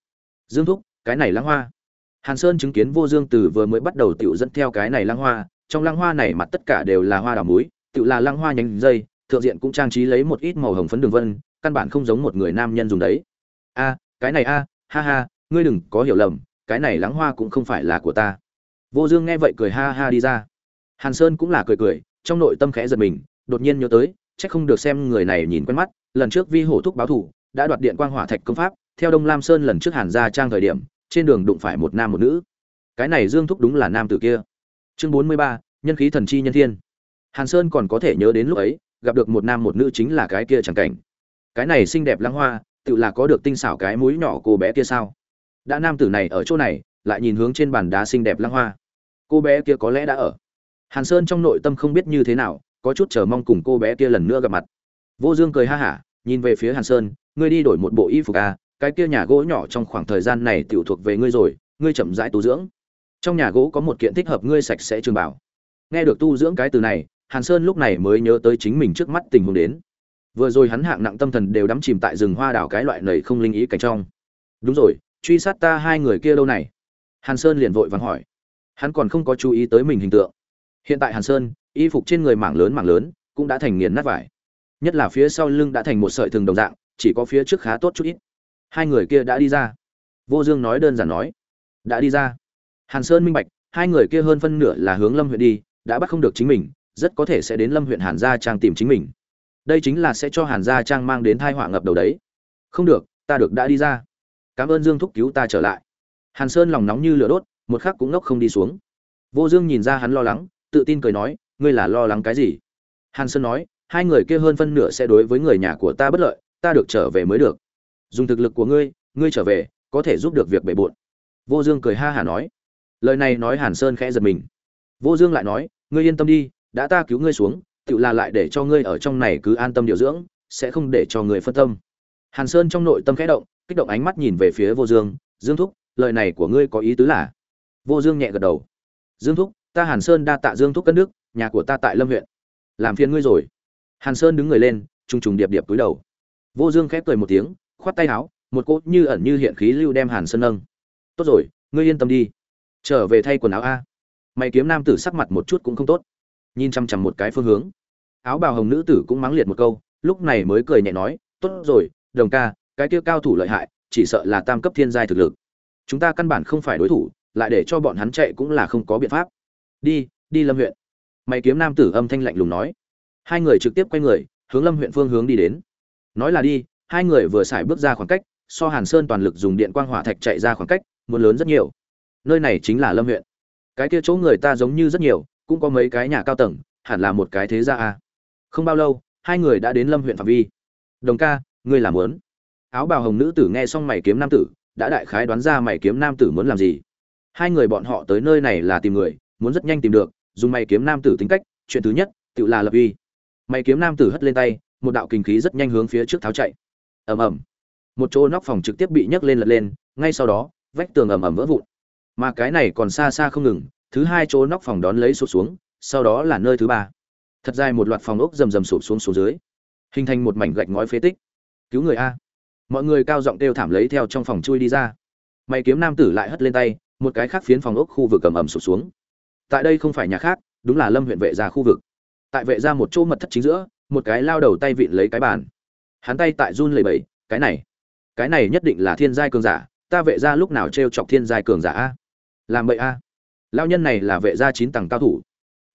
A: Dương thúc, cái này lãng hoa. Hàn sơn chứng kiến vô dương từ vừa mới bắt đầu tiểu dẫn theo cái này lăng hoa, trong lăng hoa này mặt tất cả đều là hoa đào muối tự là lăng hoa nhánh dây, thượng diện cũng trang trí lấy một ít màu hồng phấn đường vân, căn bản không giống một người nam nhân dùng đấy. A, cái này a, ha ha, ngươi đừng có hiểu lầm, cái này lãng hoa cũng không phải là của ta. Vô dương nghe vậy cười ha ha đi ra hàn sơn cũng là cười cười, trong nội tâm khẽ giật mình, đột nhiên nhớ tới, chắc không được xem người này nhìn quen mắt, lần trước vi hổ thúc báo thủ đã đoạt điện quang hỏa thạch công pháp, theo đông lam sơn lần trước hàn gia trang thời điểm, trên đường đụng phải một nam một nữ. Cái này dương thúc đúng là nam tử kia. Chương bốn mươi ba, nhân khí thần chi nhân thiên. Hàn sơn còn có thể nhớ đến lúc ấy, gặp được một nam một nữ chính là cái kia chẳng cảnh. Cái này xinh đẹp lăng hoa, tự là có được tinh xảo cái mũi nhỏ cô bé kia sao? Đã nam tử này ở chỗ này, lại nhìn hướng trên bàn đá xinh đẹp lăng hoa. Cô bé kia có lẽ đã ở hàn sơn trong nội tâm không biết như thế nào, có chút chờ mong cùng cô bé kia lần nữa gặp mặt. Vô dương cười ha hả, nhìn về phía hàn sơn, ngươi đi đổi một bộ y phục à cái kia nhà gỗ nhỏ trong khoảng thời gian này tiểu thuộc về ngươi rồi, ngươi chậm rãi tu dưỡng. Trong nhà gỗ có một kiện thích hợp ngươi sạch sẽ trường bảo. Nghe được tu dưỡng cái từ này, hàn sơn lúc này mới nhớ tới chính mình trước mắt tình huống đến. Vừa rồi hắn hạng nặng tâm thần đều đắm chìm tại rừng hoa đảo cái loại nầy không linh ý cảnh trong. Đúng rồi, truy sát ta hai người kia đâu này? Hàn sơn liền vội vàng hỏi. Hắn còn không có chú ý tới mình hình tượng hiện tại hàn sơn, y phục trên người mảng lớn mảng lớn, cũng đã thành nghiền nát vải. Nhất là phía sau lưng đã thành một sợi thừng đồng dạng, chỉ có phía trước khá tốt chút ít. Hai người kia đã đi ra. Vô dương nói đơn giản nói, đã đi ra. Hàn sơn minh bạch, hai người kia hơn phân nửa là hướng lâm huyện đi, đã bắt không được chính mình, rất có thể sẽ đến lâm huyện hàn gia trang tìm chính mình. Đây chính là sẽ cho hàn gia trang mang đến thai họa ngập đầu đấy. Không được, ta được, đã đi ra. Cảm ơn dương thúc cứu ta trở lại. Hàn sơn lòng nóng như lửa đốt, một khắc cũng ngốc không đi xuống. Vô dương nhìn ra hắn lo lắng tự tin cười nói, ngươi là lo lắng cái gì? Hàn sơn nói, hai người kia hơn phân nửa sẽ đối với người nhà của ta bất lợi, ta được trở về mới được. Dùng thực lực của ngươi ngươi trở về, có thể giúp được việc bề bộn. Vô dương cười ha hả nói. Lời này nói hàn sơn khẽ giật mình. Vô dương lại nói, ngươi yên tâm đi, đã ta cứu ngươi xuống tự là lại để cho ngươi ở trong này cứ an tâm điều dưỡng, sẽ không để cho người phân tâm. Hàn sơn trong nội tâm khẽ động, kích động ánh mắt nhìn về phía vô dương dương thúc, lời này của ngươi có ý tứ là? Vô dương nhẹ gật đầu. Dương thúc ta hàn sơn đa tạ dương thúc cất nước, nhà của ta tại lâm huyện. Làm phiền ngươi rồi. Hàn sơn đứng người lên, trùng trùng điệp điệp cúi đầu. Vô dương khép cười một tiếng, khoát tay áo, một cốt như ẩn như hiện khí lưu đem hàn sơn nâng. Tốt rồi, ngươi yên tâm đi. Trở về thay quần áo a. Mày kiếm nam tử sắc mặt một chút cũng không tốt. Nhìn chăm chăm một cái phương hướng. Áo bào hồng nữ tử cũng mắng liệt một câu, lúc này mới cười nhẹ nói, tốt rồi, đồng ca, cái kia cao thủ lợi hại, chỉ sợ là tam cấp thiên giai thực lực. Chúng ta căn bản không phải đối thủ, lại để cho bọn hắn chạy cũng là không có biện pháp đi đi lâm huyện. Mày kiếm nam tử âm thanh lạnh lùng nói. Hai người trực tiếp quay người, hướng lâm huyện phương hướng đi đến. Nói là đi, hai người vừa xài bước ra khoảng cách, so hàn sơn toàn lực dùng điện quang hỏa thạch chạy ra khoảng cách, muốn lớn rất nhiều. Nơi này chính là lâm huyện. Cái kia chỗ người ta giống như rất nhiều, cũng có mấy cái nhà cao tầng, hẳn là một cái thế gia a. Không bao lâu, hai người đã đến lâm huyện phạm vi. Đồng ca, ngươi làm muốn. Áo bào hồng nữ tử nghe xong mày kiếm nam tử, đã đại khái đoán ra mày kiếm nam tử muốn làm gì. Hai người bọn họ tới nơi này là tìm người muốn rất nhanh tìm được, dùng mày kiếm nam tử tính cách, chuyện thứ nhất, tự là lập uy. Mày kiếm nam tử hất lên tay, một đạo kinh khí rất nhanh hướng phía trước tháo chạy. Ầm ầm. Một chỗ nóc phòng trực tiếp bị nhấc lên lật lên, ngay sau đó, vách tường ầm ầm vỡ vụn. Mà cái này còn xa xa không ngừng, thứ hai chỗ nóc phòng đón lấy sụp xuống, sau đó là nơi thứ ba. Thật dài một loạt phòng ốc rầm rầm sụp xuống xuống dưới. Hình thành một mảnh gạch ngói phế tích. Cứu người a. Mọi người cao giọng kêu thảm lấy theo trong phòng chui đi ra. Mày kiếm nam tử lại hất lên tay, một cái khác phiến phòng ốc khu vực cầm ẩm sụp xuống tại đây không phải nhà khác, đúng là lâm huyện vệ gia khu vực. Tại vệ gia một chỗ mật thất chính giữa, một cái lao đầu tay vịn lấy cái bàn. Hắn tay tại run lầy bẫy cái này cái này nhất định là thiên giai cường giả, ta vệ gia lúc nào t r e o chọc thiên giai cường giả a? Làm vậy a? Lao nhân này là vệ gia chín tầng cao thủ.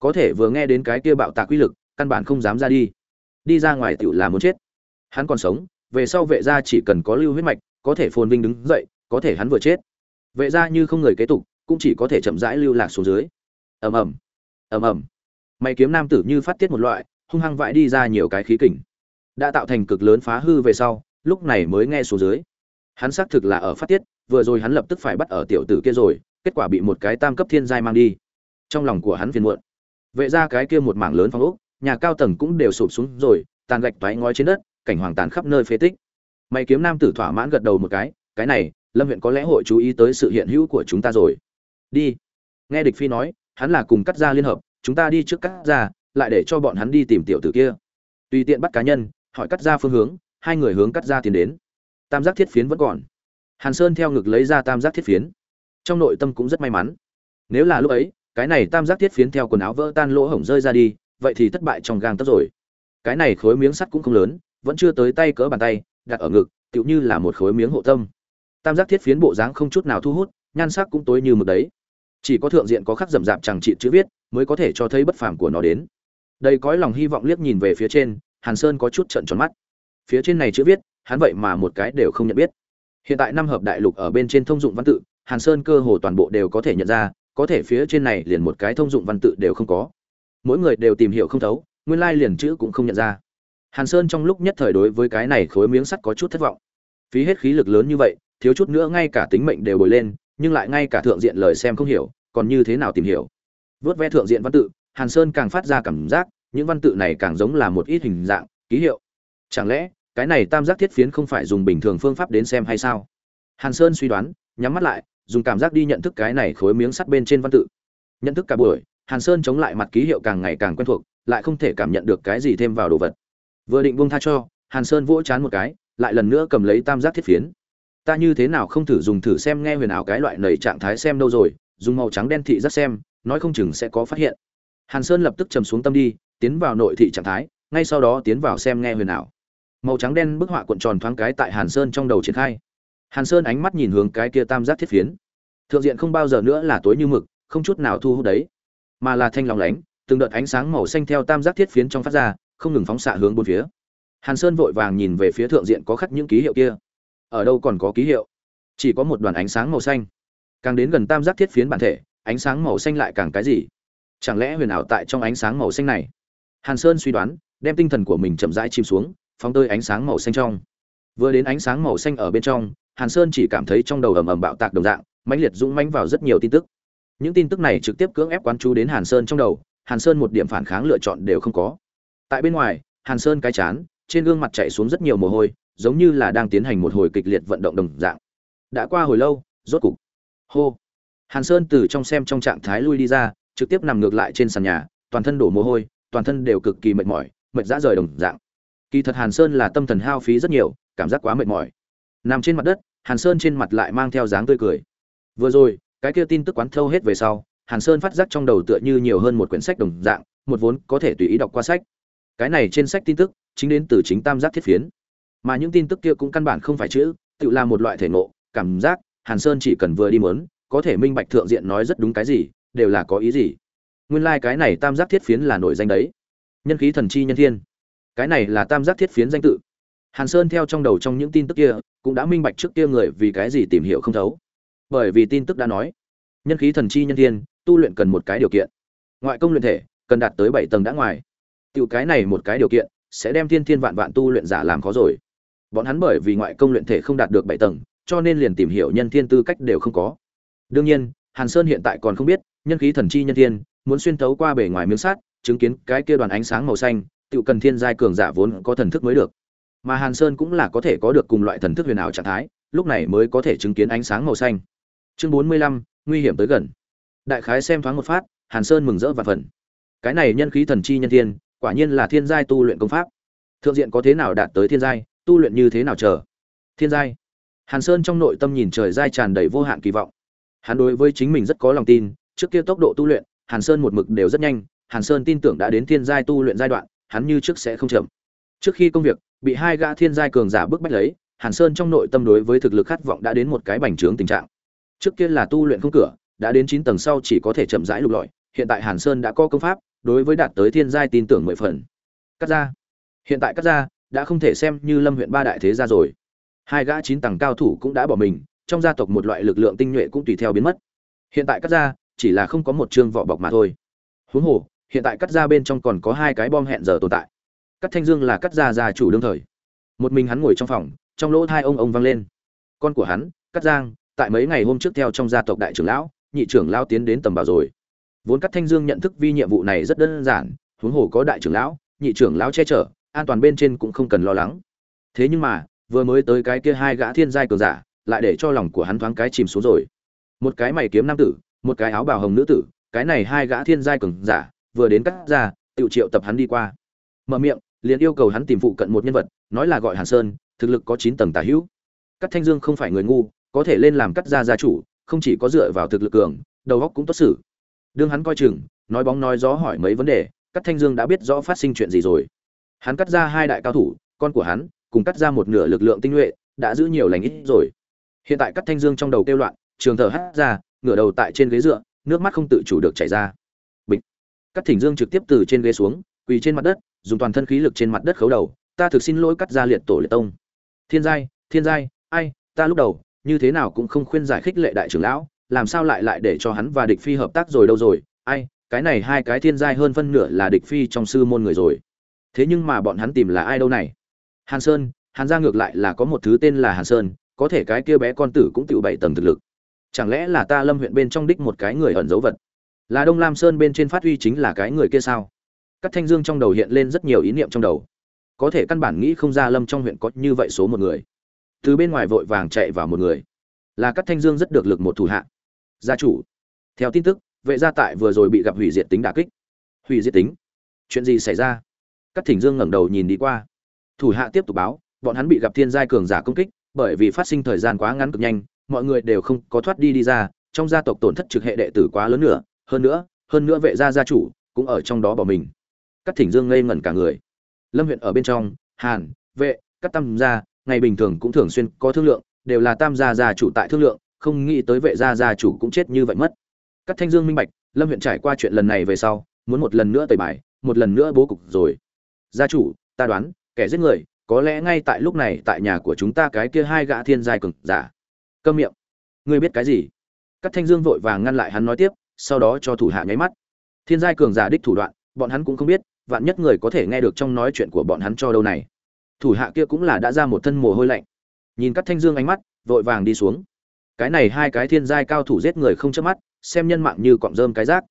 A: Có thể vừa nghe đến cái kia bạo tạc quy lực, căn bản không dám ra đi. Đi ra ngoài tựu là muốn chết. Hắn còn sống, về sau vệ gia chỉ cần có lưu huyết mạch, có thể phồn vinh đứng dậy, có thể hắn vừa chết. Vệ gia như không người kế tục, cũng chỉ có thể chậm rãi lưu lạc xuống dưới ầm ầm. Ầm ầm. Mày kiếm nam tử như phát tiết một loại, hung hăng vãi đi ra nhiều cái khí kình. Đã tạo thành cực lớn phá hư về sau, lúc này mới nghe xuống dưới. Hắn xác thực là ở phát tiết, vừa rồi hắn lập tức phải bắt ở tiểu tử kia rồi, kết quả bị một cái tam cấp thiên giai mang đi. Trong lòng của hắn phiền muộn. Vệ ra cái kia một mảng lớn phong ốc, nhà cao tầng cũng đều sụp xuống rồi, tàn gạch toái ngói trên đất, cảnh hoàng tàn khắp nơi phế tích. Mày kiếm nam tử thỏa mãn gật đầu một cái cái này, lâm huyện có lẽ hội chú ý tới sự hiện hữu của chúng ta rồi. Đi. Nghe địch phi nói hắn là cùng cắt ra liên hợp, chúng ta đi trước cắt ra lại để cho bọn hắn đi tìm tiểu tử kia. Tùy tiện bắt cá nhân, hỏi cắt ra phương hướng, hai người hướng cắt ra tiến đến. Tam giác thiết phiến vẫn còn. Hàn sơn theo ngực lấy ra tam giác thiết phiến. Trong nội tâm cũng rất may mắn. Nếu là lúc ấy, cái này tam giác thiết phiến theo quần áo vỡ tan lỗ hổng rơi ra đi, vậy thì thất bại trong gang tấp rồi. Cái này khối miếng sắt cũng không lớn, vẫn chưa tới tay cỡ bàn tay, đặt ở ngực, tựu như là một khối miếng hộ tâm. Tam giác thiết phiến bộ dáng không chút nào thu hút, nhan sắc cũng tối như mực đấy chỉ có thượng diện có khắc rậm rạp chẳng trị chữ viết mới có thể cho thấy bất phàm của nó đến. Đây cõi lòng hy vọng liếc nhìn về phía trên, hàn sơn có chút trận tròn mắt. Phía trên này chữ viết, hắn vậy mà một cái đều không nhận biết. Hiện tại năm hợp đại lục ở bên trên thông dụng văn tự, hàn sơn cơ hồ toàn bộ đều có thể nhận ra, có thể phía trên này liền một cái thông dụng văn tự đều không có. Mỗi người đều tìm hiểu không thấu, nguyên lai liền chữ cũng không nhận ra. Hàn sơn trong lúc nhất thời đối với cái này khối miếng sắt có chút thất vọng. Phí hết khí lực lớn như vậy, thiếu chút nữa ngay cả tính mệnh đều bồi lên nhưng lại ngay cả thượng diện lời xem không hiểu, còn như thế nào tìm hiểu? Vớt ve thượng diện văn tự, hàn sơn càng phát ra cảm giác, những văn tự này càng giống là một ít hình dạng, ký hiệu. Chẳng lẽ, cái này tam giác thiết phiến không phải dùng bình thường phương pháp đến xem hay sao? Hàn sơn suy đoán, nhắm mắt lại, dùng cảm giác đi nhận thức cái này khối miếng sắt bên trên văn tự. Nhận thức cả buổi, hàn sơn chống lại mặt ký hiệu càng ngày càng quen thuộc, lại không thể cảm nhận được cái gì thêm vào đồ vật. Vừa định buông tha cho, hàn sơn vỗ chán một cái, lại lần nữa cầm lấy tam giác thiết phiến ta như thế nào không thử dùng thử xem nghe huyền ảo cái loại nầy trạng thái xem đâu rồi, dùng màu trắng đen thị giác xem, nói không chừng sẽ có phát hiện. Hàn sơn lập tức trầm xuống tâm đi, tiến vào nội thị trạng thái, ngay sau đó tiến vào xem nghe huyền ảo. Màu trắng đen bức họa cuộn tròn thoáng cái tại hàn sơn trong đầu triển khai. Hàn sơn ánh mắt nhìn hướng cái kia tam giác thiết phiến. Thượng diện không bao giờ nữa là tối như mực, không chút nào thu hút đấy, mà là thanh lòng lánh, từng đợt ánh sáng màu xanh theo tam giác thiết phiến trong phát ra, không ngừng phóng xạ hướng bốn phía. Hàn sơn vội vàng nhìn về phía thượng diện có khắc những ký hiệu kia ở đâu còn có ký hiệu. Chỉ có một đoàn ánh sáng màu xanh. Càng đến gần tam giác thiết phiến bản thể, ánh sáng màu xanh lại càng cái gì? Chẳng lẽ huyền ảo tại trong ánh sáng màu xanh này? Hàn sơn suy đoán, đem tinh thần của mình chậm rãi chìm xuống, phóng tơi ánh sáng màu xanh trong. Vừa đến ánh sáng màu xanh ở bên trong, hàn sơn chỉ cảm thấy trong đầu ầm ầm bạo tạc đồng dạng, mãnh liệt dũng mãnh vào rất nhiều tin tức. Những tin tức này trực tiếp cưỡng ép quán chú đến hàn sơn trong đầu, hàn sơn một điểm phản kháng lựa chọn đều không có. Tại bên ngoài, hàn sơn cái chán, trên gương mặt chảy xuống rất nhiều mồ hôi giống như là đang tiến hành một hồi kịch liệt vận động đồng dạng. Đã qua hồi lâu, rốt cục. Hô. Hàn sơn từ trong xem trong trạng thái lui đi ra, trực tiếp nằm ngược lại trên sàn nhà, toàn thân đổ mồ hôi, toàn thân đều cực kỳ mệt mỏi, mệt rã rời đồng dạng. Kỳ thật hàn sơn là tâm thần hao phí rất nhiều, cảm giác quá mệt mỏi. Nằm trên mặt đất, hàn sơn trên mặt lại mang theo dáng tươi cười. Vừa rồi, cái kia tin tức quán thâu hết về sau, hàn sơn phát giác trong đầu tựa như nhiều hơn một quyển sách đồng dạng, một vốn có thể tùy ý đọc qua sách. Cái này trên sách tin tức, chính đến từ chính tam giác thiết phiến mà những tin tức kia cũng căn bản không phải chữ, tự là một loại thể ngộ, cảm giác, hàn sơn chỉ cần vừa đi mớn có thể minh bạch thượng diện nói rất đúng cái gì, đều là có ý gì. Nguyên lai、like、cái này tam giác thiết phiến là nổi danh đấy. Nhân khí thần chi nhân thiên. Cái này là tam giác thiết phiến danh tự. Hàn sơn theo trong đầu trong những tin tức kia, cũng đã minh bạch trước kia người vì cái gì tìm hiểu không thấu. Bởi vì tin tức đã nói, nhân khí thần chi nhân thiên, tu luyện cần một cái điều kiện. Ngoại công luyện thể, cần đạt tới bảy tầng đã ngoài. Tiểu cái này một cái điều kiện, sẽ đem thiên thiên vạn vạn tu luyện giả làm khó rồi bọn hắn bởi vì ngoại công luyện thể không đạt được bảy tầng, cho nên liền tìm hiểu nhân thiên tư cách đều không có. Đương nhiên, hàn sơn hiện tại còn không biết, nhân khí thần chi nhân thiên, muốn xuyên thấu qua bề ngoài miếng sắt, chứng kiến cái kia đoàn ánh sáng màu xanh, tự cần thiên giai cường giả vốn có thần thức mới được. Mà hàn sơn cũng là có thể có được cùng loại thần thức huyền ảo trạng thái, lúc này mới có thể chứng kiến ánh sáng màu xanh. Chương bốn mươi lăm, nguy hiểm tới gần. Đại khái xem thoáng một phát, hàn sơn mừng rỡ và phần cái này nhân khí thần chi nhân thiên, quả nhiên là thiên giai tu luyện công pháp. Thượng diện có thế nào đạt tới thiên giai? Tu luyện như thế nào chờ? Thiên giai. Hàn sơn trong nội tâm nhìn trời giai tràn đầy vô hạn kỳ vọng. Hắn đối với chính mình rất có lòng tin, trước kia tốc độ tu luyện, hàn sơn một mực đều rất nhanh, hàn sơn tin tưởng đã đến thiên giai tu luyện giai đoạn, hắn như trước sẽ không chậm. Trước khi công việc, bị hai gã thiên giai cường giả bức bách lấy, hàn sơn trong nội tâm đối với thực lực khát vọng đã đến một cái bành trướng tình trạng. Trước kia là tu luyện không cửa, đã đến chín tầng sau chỉ có thể chậm rãi lục lọi, hiện tại hàn sơn đã có công pháp, đối với đạt tới thiên giai tin tưởng mười phần. Cắt ra. Hiện tại cắt ra đã không thể xem như lâm huyện ba đại thế gia rồi. Hai gã chín tầng cao thủ cũng đã bỏ mình, trong gia tộc một loại lực lượng tinh nhuệ cũng tùy theo biến mất. Hiện tại cắt ra, chỉ là không có một chương vỏ bọc mà thôi. Huống hồ, hiện tại cắt ra bên trong còn có hai cái bom hẹn giờ tồn tại. Cắt thanh dương là cắt ra gia chủ đương thời. Một mình hắn ngồi trong phòng, trong lỗ thai ông ông vang lên. Con của hắn, cắt giang, tại mấy ngày hôm trước theo trong gia tộc đại trưởng lão, nhị trưởng lão tiến đến tầm bảo rồi. Vốn cắt thanh dương nhận thức vi nhiệm vụ này rất đơn giản, huống hồ có đại trưởng lão, nhị trưởng lão che chở an toàn bên trên cũng không cần lo lắng. Thế nhưng mà, vừa mới tới cái kia hai gã thiên giai cường giả, lại để cho lòng của hắn thoáng cái chìm xuống rồi. Một cái mày kiếm nam tử, một cái áo bào hồng nữ tử, cái này hai gã thiên giai cường giả, vừa đến cắt ra tự triệu tập hắn đi qua. Mở miệng, liền yêu cầu hắn tìm phụ cận một nhân vật, nói là gọi hàn sơn, thực lực có chín tầng tả hữu. Cắt thanh dương không phải người ngu, có thể lên làm cắt gia gia chủ, không chỉ có dựa vào thực lực cường, đầu óc cũng tốt xử. Đương hắn coi chừng, nói bóng nói gió hỏi mấy vấn đề cắt thanh dương đã biết rõ phát sinh chuyện gì rồi hắn cắt ra hai đại cao thủ, con của hắn, cùng cắt ra một nửa lực lượng tinh nhuệ, đã giữ nhiều lành ít rồi. Hiện tại cắt thanh dương trong đầu kêu loạn, trường thở hắt ra, ngửa đầu tại trên ghế dựa, nước mắt không tự chủ được chảy ra. Bịch. Cắt thỉnh dương trực tiếp từ trên ghế xuống, quỳ trên mặt đất, dùng toàn thân khí lực trên mặt đất khấu đầu, ta thực xin lỗi cắt ra liệt tổ liệt tông. Thiên giai thiên giai, ai, ta lúc đầu, như thế nào cũng không khuyên giải khích lệ đại trưởng lão, làm sao lại lại để cho hắn và địch phi hợp tác rồi đâu rồi? Ai, cái này hai cái thiên giai hơn phân nửa là địch phi trong sư môn người rồi thế nhưng mà bọn hắn tìm là ai đâu này? Hàn sơn, hàn gia ngược lại là có một thứ tên là hàn sơn, có thể cái kia bé con tử cũng tự bảy tầng thực lực. Chẳng lẽ là ta lâm huyện bên trong đích một cái người ẩn dấu vật? Là đông lam sơn bên trên phát huy chính là cái người kia sao? Các thanh dương trong đầu hiện lên rất nhiều ý niệm trong đầu. Có thể căn bản nghĩ không ra lâm trong huyện có như vậy số một người. Từ bên ngoài vội vàng chạy vào một người. Là các thanh dương rất được lực một thủ hạ. Gia chủ. Theo tin tức, vệ gia tại vừa rồi bị gặp hủy diệt tính đả kích. Hủy diệt tính. Chuyện gì xảy ra? Cát thỉnh dương ngẩng đầu nhìn đi qua. Thủ hạ tiếp tục báo, bọn hắn bị gặp thiên giai cường giả công kích, bởi vì phát sinh thời gian quá ngắn cực nhanh, mọi người đều không có thoát đi đi ra, trong gia tộc tổn thất trực hệ đệ tử quá lớn nữa, hơn nữa hơn nữa vệ gia gia chủ cũng ở trong đó bỏ mình. Cát thỉnh dương ngây ngẩn cả người. Lâm huyện ở bên trong, hàn, vệ các tam gia, ngày bình thường cũng thường xuyên có thương lượng, đều là tam gia gia chủ tại thương lượng, không nghĩ tới vệ gia gia chủ cũng chết như vậy mất. Cát thanh dương minh bạch, lâm huyện trải qua chuyện lần này về sau, muốn một lần nữa tẩy bài, một lần nữa bố cục rồi gia chủ, ta đoán, kẻ giết người, có lẽ ngay tại lúc này tại nhà của chúng ta cái kia hai gã thiên giai cường giả. Câm miệng. Ngươi biết cái gì? Các thanh dương vội vàng ngăn lại hắn nói tiếp, sau đó cho thủ hạ nháy mắt. Thiên giai cường giả đích thủ đoạn, bọn hắn cũng không biết, vạn nhất người có thể nghe được trong nói chuyện của bọn hắn cho đâu này. Thủ hạ kia cũng là đã ra một thân mồ hôi lạnh. Nhìn các thanh dương ánh mắt, vội vàng đi xuống. Cái này hai cái thiên giai cao thủ giết người không chớp mắt, xem nhân mạng như cọng rơm cái rác.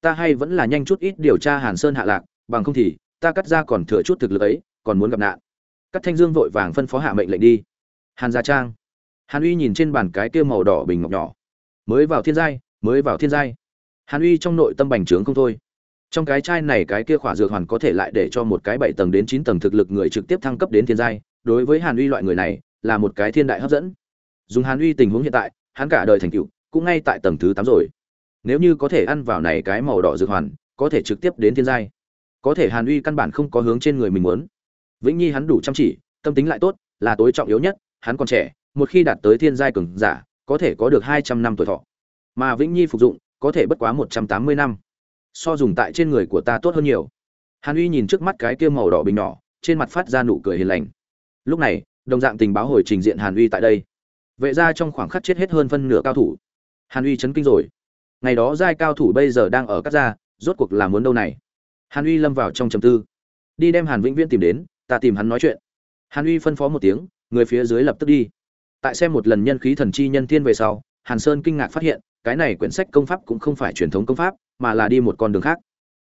A: Ta hay vẫn là nhanh chút ít điều tra hàn sơn hạ lạc, bằng không thì ta cắt ra còn thừa chút thực lực ấy, còn muốn gặp nạn. Cắt thanh dương vội vàng phân phó hạ mệnh lệnh đi. Hàn gia trang. Hàn uy nhìn trên bàn cái kia màu đỏ bình ngọc nhỏ. Mới vào thiên giai, mới vào thiên giai. Hàn uy trong nội tâm bành trướng không thôi. Trong cái chai này cái kia khỏa dược hoàn có thể lại để cho một cái bảy tầng đến chín tầng thực lực người trực tiếp thăng cấp đến thiên giai, đối với hàn uy loại người này, là một cái thiên đại hấp dẫn. Dùng hàn uy tình huống hiện tại, hắn cả đời thành tựu, cũng ngay tại tầng thứ tám rồi. Nếu như có thể ăn vào này cái màu đỏ dược hoàn, có thể trực tiếp đến thiên giai có thể hàn uy căn bản không có hướng trên người mình muốn. Vĩnh nhi hắn đủ chăm chỉ, tâm tính lại tốt, là tối trọng yếu nhất, hắn còn trẻ, một khi đạt tới thiên giai cường giả, có thể có được hai trăm năm tuổi thọ. Mà vĩnh nhi phục dụng, có thể bất quá một trăm tám mươi năm. So dùng tại trên người của ta tốt hơn nhiều. Hàn uy nhìn trước mắt cái kia màu đỏ bình nhỏ, trên mặt phát ra nụ cười hiền lành. Lúc này, đồng dạng tình báo hồi trình diện hàn uy tại đây. Vệ ra trong khoảng khắc chết hết hơn phân nửa cao thủ. Hàn uy chấn kinh rồi. Ngày đó giai cao thủ bây giờ đang ở cắt ra, rốt cuộc là muốn đâu này? Hàn uy lâm vào trong trầm tư. Đi đem hàn vĩnh viễn tìm đến, ta tìm hắn nói chuyện. Hàn uy phân phó một tiếng, người phía dưới lập tức đi. Tại xem một lần nhân khí thần chi nhân thiên về sau, hàn sơn kinh ngạc phát hiện, cái này quyển sách công pháp cũng không phải truyền thống công pháp, mà là đi một con đường khác.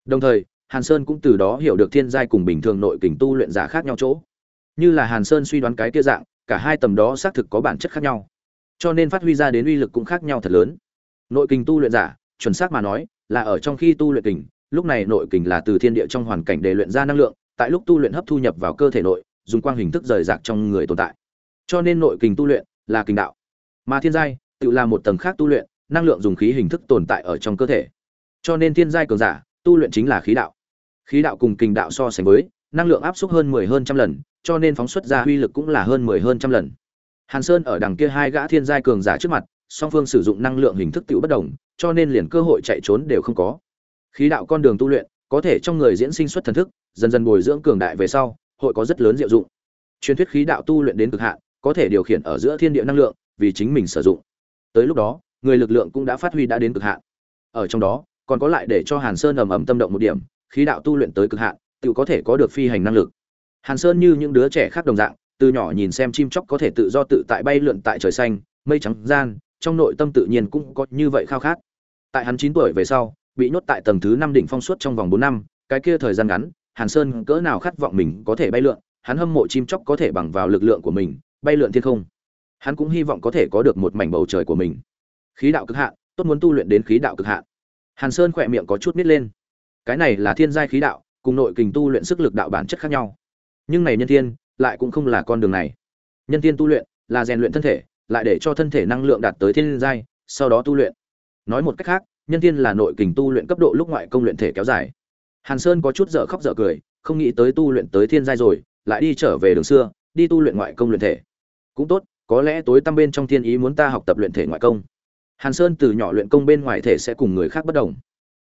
A: Đồng thời, hàn sơn cũng từ đó hiểu được thiên giai cùng bình thường nội kình tu luyện giả khác nhau chỗ. Như là hàn sơn suy đoán cái kia dạng, cả hai tầm đó xác thực có bản chất khác nhau. Cho nên phát huy ra đến uy lực cũng khác nhau thật lớn. Nội kình tu luyện giả, chuẩn xác mà nói, là ở trong khi tu luyện kình lúc này nội kình là từ thiên địa trong hoàn cảnh để luyện ra năng lượng, tại lúc tu luyện hấp thu nhập vào cơ thể nội, dùng quang hình thức rời rạc trong người tồn tại. Cho nên nội kình tu luyện là kình đạo. Mà thiên giai, tự là một tầng khác tu luyện, năng lượng dùng khí hình thức tồn tại ở trong cơ thể. Cho nên thiên giai cường giả, tu luyện chính là khí đạo. Khí đạo cùng kình đạo so sánh với, năng lượng áp suất hơn mười hơn trăm lần, cho nên phóng xuất ra uy lực cũng là hơn mười hơn trăm lần. Hàn sơn ở đằng kia hai gã thiên giai cường giả trước mặt, song phương sử dụng năng lượng hình thức tự bất đồng, cho nên liền cơ hội chạy trốn đều không có khí đạo con đường tu luyện, có thể trong người diễn sinh xuất thần thức, dần dần bồi dưỡng cường đại về sau, hội có rất lớn diệu dụng. Truyền thuyết khí đạo tu luyện đến cực hạn, có thể điều khiển ở giữa thiên địa năng lượng, vì chính mình sử dụng. Tới lúc đó, người lực lượng cũng đã phát huy đã đến cực hạn. Ở trong đó, còn có lại để cho hàn sơn ầm ầm tâm động một điểm, khí đạo tu luyện tới cực hạn, tự có thể có được phi hành năng lực. Hàn sơn như những đứa trẻ khác đồng dạng, từ nhỏ nhìn xem chim chóc có thể tự do tự tại bay lượn tại trời xanh, mây trắng, gian, trong nội tâm tự nhiên cũng có như vậy khao khát. Tại hắn chín tuổi về sau bị nhốt tại tầng thứ năm đỉnh phong suốt trong vòng bốn năm, cái kia thời gian ngắn, hàn sơn cỡ nào khát vọng mình có thể bay lượn, hắn hâm mộ chim chóc có thể bằng vào lực lượng của mình, bay lượn thiên không. Hắn cũng hy vọng có thể có được một mảnh bầu trời của mình. Khí đạo cực hạn, tốt muốn tu luyện đến khí đạo cực hạn. Hàn sơn khỏe miệng có chút nít lên. Cái này là thiên giai khí đạo, cùng nội kình tu luyện sức lực đạo bản chất khác nhau. Nhưng này nhân thiên, lại cũng không là con đường này. Nhân thiên tu luyện, là rèn luyện thân thể, lại để cho thân thể năng lượng đạt tới thiên giai, sau đó tu luyện. Nói một cách khác nhân thiên là nội kình tu luyện cấp độ lúc ngoại công luyện thể kéo dài. Hàn sơn có chút dở khóc dở cười, không nghĩ tới tu luyện tới thiên giai rồi, lại đi trở về đường xưa, đi tu luyện ngoại công luyện thể. Cũng tốt, có lẽ tối tăm bên trong thiên ý muốn ta học tập luyện thể ngoại công. Hàn sơn từ nhỏ luyện công bên ngoài thể sẽ cùng người khác bất đồng.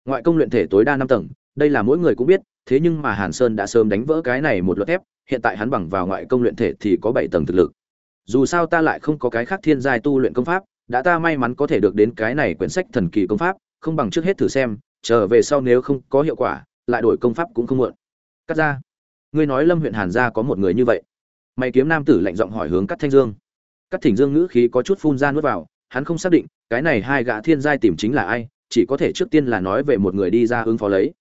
A: Ngoại công luyện thể tối đa năm tầng, đây là mỗi người cũng biết, thế nhưng mà hàn sơn đã sớm đánh vỡ cái này một luật thép, hiện tại hắn bằng vào ngoại công luyện thể thì có bảy tầng thực lực. Dù sao ta lại không có cái khác thiên giai tu luyện công pháp, đã ta may mắn có thể được đến cái này quyển sách thần kỳ công pháp không bằng trước hết thử xem trở về sau nếu không có hiệu quả, lại đổi công pháp cũng không muộn. Cắt ra. Ngươi nói lâm huyện hàn gia có một người như vậy. Mày kiếm nam tử lạnh giọng hỏi hướng cắt thanh dương. Cắt thỉnh dương ngữ khí có chút phun ra nuốt vào, hắn không xác định, cái này hai gã thiên giai tìm chính là ai, chỉ có thể trước tiên là nói về một người đi ra ứng phó lấy.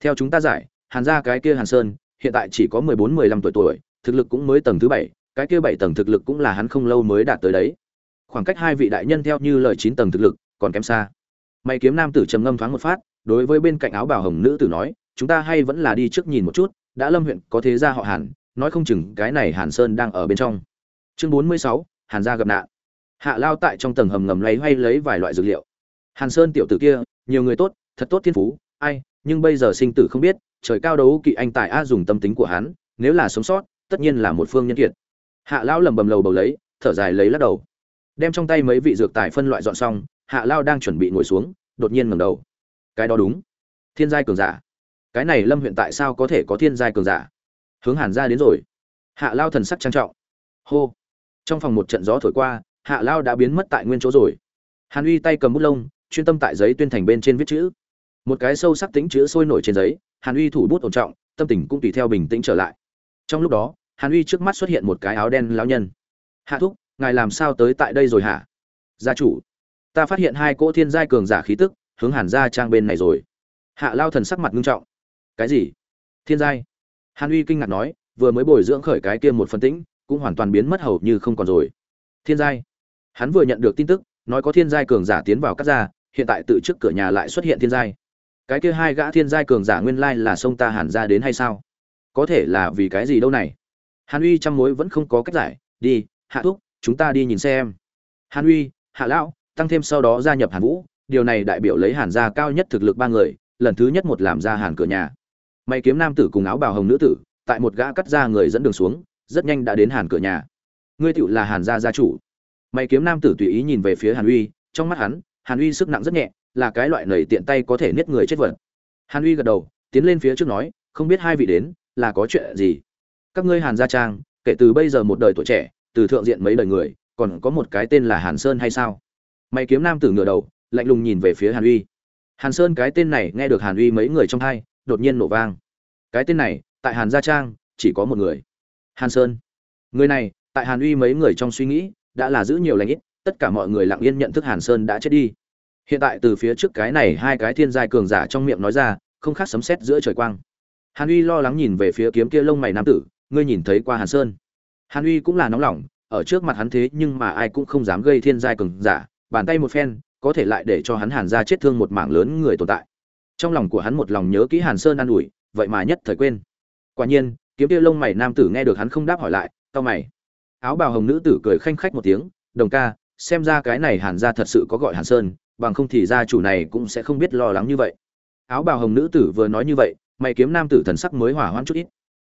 A: Theo chúng ta giải, hàn gia cái kia hàn sơn, hiện tại chỉ có mười bốn, mười lăm tuổi tuổi, thực lực cũng mới tầng thứ bảy, cái kia bảy tầng thực lực cũng là hắn không lâu mới đạt tới đấy. Khoảng cách hai vị đại nhân theo như lời chín tầng thực lực, còn kém xa mày kiếm nam tử trầm ngâm thoáng một phát, đối với bên cạnh áo bào hồng nữ tử nói, chúng ta hay vẫn là đi trước nhìn một chút, đã lâm huyện có thế gia họ hàn, nói không chừng cái này hàn sơn đang ở bên trong. Chương bốn mươi sáu, hàn gia gặp nạn. Hạ lao tại trong tầng hầm ngầm lấy hay lấy vài loại dược liệu. Hàn sơn tiểu tử kia, nhiều người tốt, thật tốt thiên phú, ai, nhưng bây giờ sinh tử không biết, trời cao đấu kỵ anh tài a dùng tâm tính của hắn, nếu là sống sót, tất nhiên là một phương nhân kiệt. Hạ lão lầm bầm lầu bầu lấy, thở dài lấy lắc đầu. Đem trong tay mấy vị dược tài phân loại dọn xong hạ lao đang chuẩn bị ngồi xuống, đột nhiên ngẩng đầu. Cái đó đúng. Thiên giai cường giả. Cái này lâm huyện tại sao có thể có thiên giai cường giả? Hướng hàn ra đến rồi. Hạ lao thần sắc trang trọng. Hô. Trong phòng một trận gió thổi qua, hạ lao đã biến mất tại nguyên chỗ rồi. Hàn uy tay cầm bút lông, chuyên tâm tại giấy tuyên thành bên trên viết chữ. Một cái sâu sắc tính chữ sôi nổi trên giấy, hàn uy thủ bút ổn trọng, tâm tình cũng tùy theo bình tĩnh trở lại. Trong lúc đó, hàn uy trước mắt xuất hiện một cái áo đen lão nhân. Hạ thúc, ngài làm sao tới tại đây rồi hả? Gia chủ ta phát hiện hai cỗ thiên giai cường giả khí tức hướng hàn gia trang bên này rồi. Hạ lao thần sắc mặt nghiêm trọng. Cái gì? Thiên giai? Hàn uy kinh ngạc nói, vừa mới bồi dưỡng khởi cái kia một phân tĩnh, cũng hoàn toàn biến mất hầu như không còn rồi. Thiên giai? Hắn vừa nhận được tin tức, nói có thiên giai cường giả tiến vào cắt ra, hiện tại tự trước cửa nhà lại xuất hiện thiên giai. Cái kia hai gã thiên giai cường giả nguyên lai là sông ta hàn ra đến hay sao? Có thể là vì cái gì đâu này? Hàn uy chăm mối vẫn không có cách giải, đi, hạ thúc, chúng ta đi nhìn xem. Hàn uy, hạ lão tăng thêm sau đó gia nhập hàn vũ, điều này đại biểu lấy hàn gia cao nhất thực lực ba người, lần thứ nhất một làm ra hàn cửa nhà. Mày kiếm nam tử cùng áo bào hồng nữ tử, tại một gã cắt ra người dẫn đường xuống, rất nhanh đã đến hàn cửa nhà. Ngươi tiểu là hàn gia gia chủ. Mày kiếm nam tử tùy ý nhìn về phía hàn uy, trong mắt hắn, hàn uy sức nặng rất nhẹ, là cái loại nảy tiện tay có thể niết người chết vật. Hàn uy gật đầu, tiến lên phía trước nói, không biết hai vị đến, là có chuyện gì? Các ngươi hàn gia trang, kể từ bây giờ một đời tuổi trẻ, từ thượng diện mấy đời người, còn có một cái tên là hàn sơn hay sao? Mày kiếm nam tử ngửa đầu, lạnh lùng nhìn về phía hàn uy. Hàn sơn cái tên này nghe được hàn uy mấy người trong hai, đột nhiên nổ vang. Cái tên này, tại hàn gia trang, chỉ có một người. Hàn sơn. Người này, tại hàn uy mấy người trong suy nghĩ, đã là giữ nhiều lãnh ít, tất cả mọi người lặng yên nhận thức hàn sơn đã chết đi. Hiện tại từ phía trước cái này hai cái thiên giai cường giả trong miệng nói ra, không khác sấm sét giữa trời quang. Hàn uy lo lắng nhìn về phía kiếm kia lông mày nam tử, ngươi nhìn thấy qua hàn sơn. Hàn uy cũng là nóng lòng, ở trước mặt hắn thế nhưng mà ai cũng không dám gây thiên giai cường giả bàn tay một phen, có thể lại để cho hắn hàn ra chết thương một mảng lớn người tồn tại. Trong lòng của hắn một lòng nhớ kỹ hàn sơn an ủi, vậy mà nhất thời quên. Quả nhiên, kiếm kia lông mày nam tử nghe được hắn không đáp hỏi lại tao mày. Áo bào hồng nữ tử cười khanh khách một tiếng, đồng ca, xem ra cái này hàn ra thật sự có gọi hàn sơn, bằng không thì gia chủ này cũng sẽ không biết lo lắng như vậy. Áo bào hồng nữ tử vừa nói như vậy, mày kiếm nam tử thần sắc mới hỏa hoãn chút ít.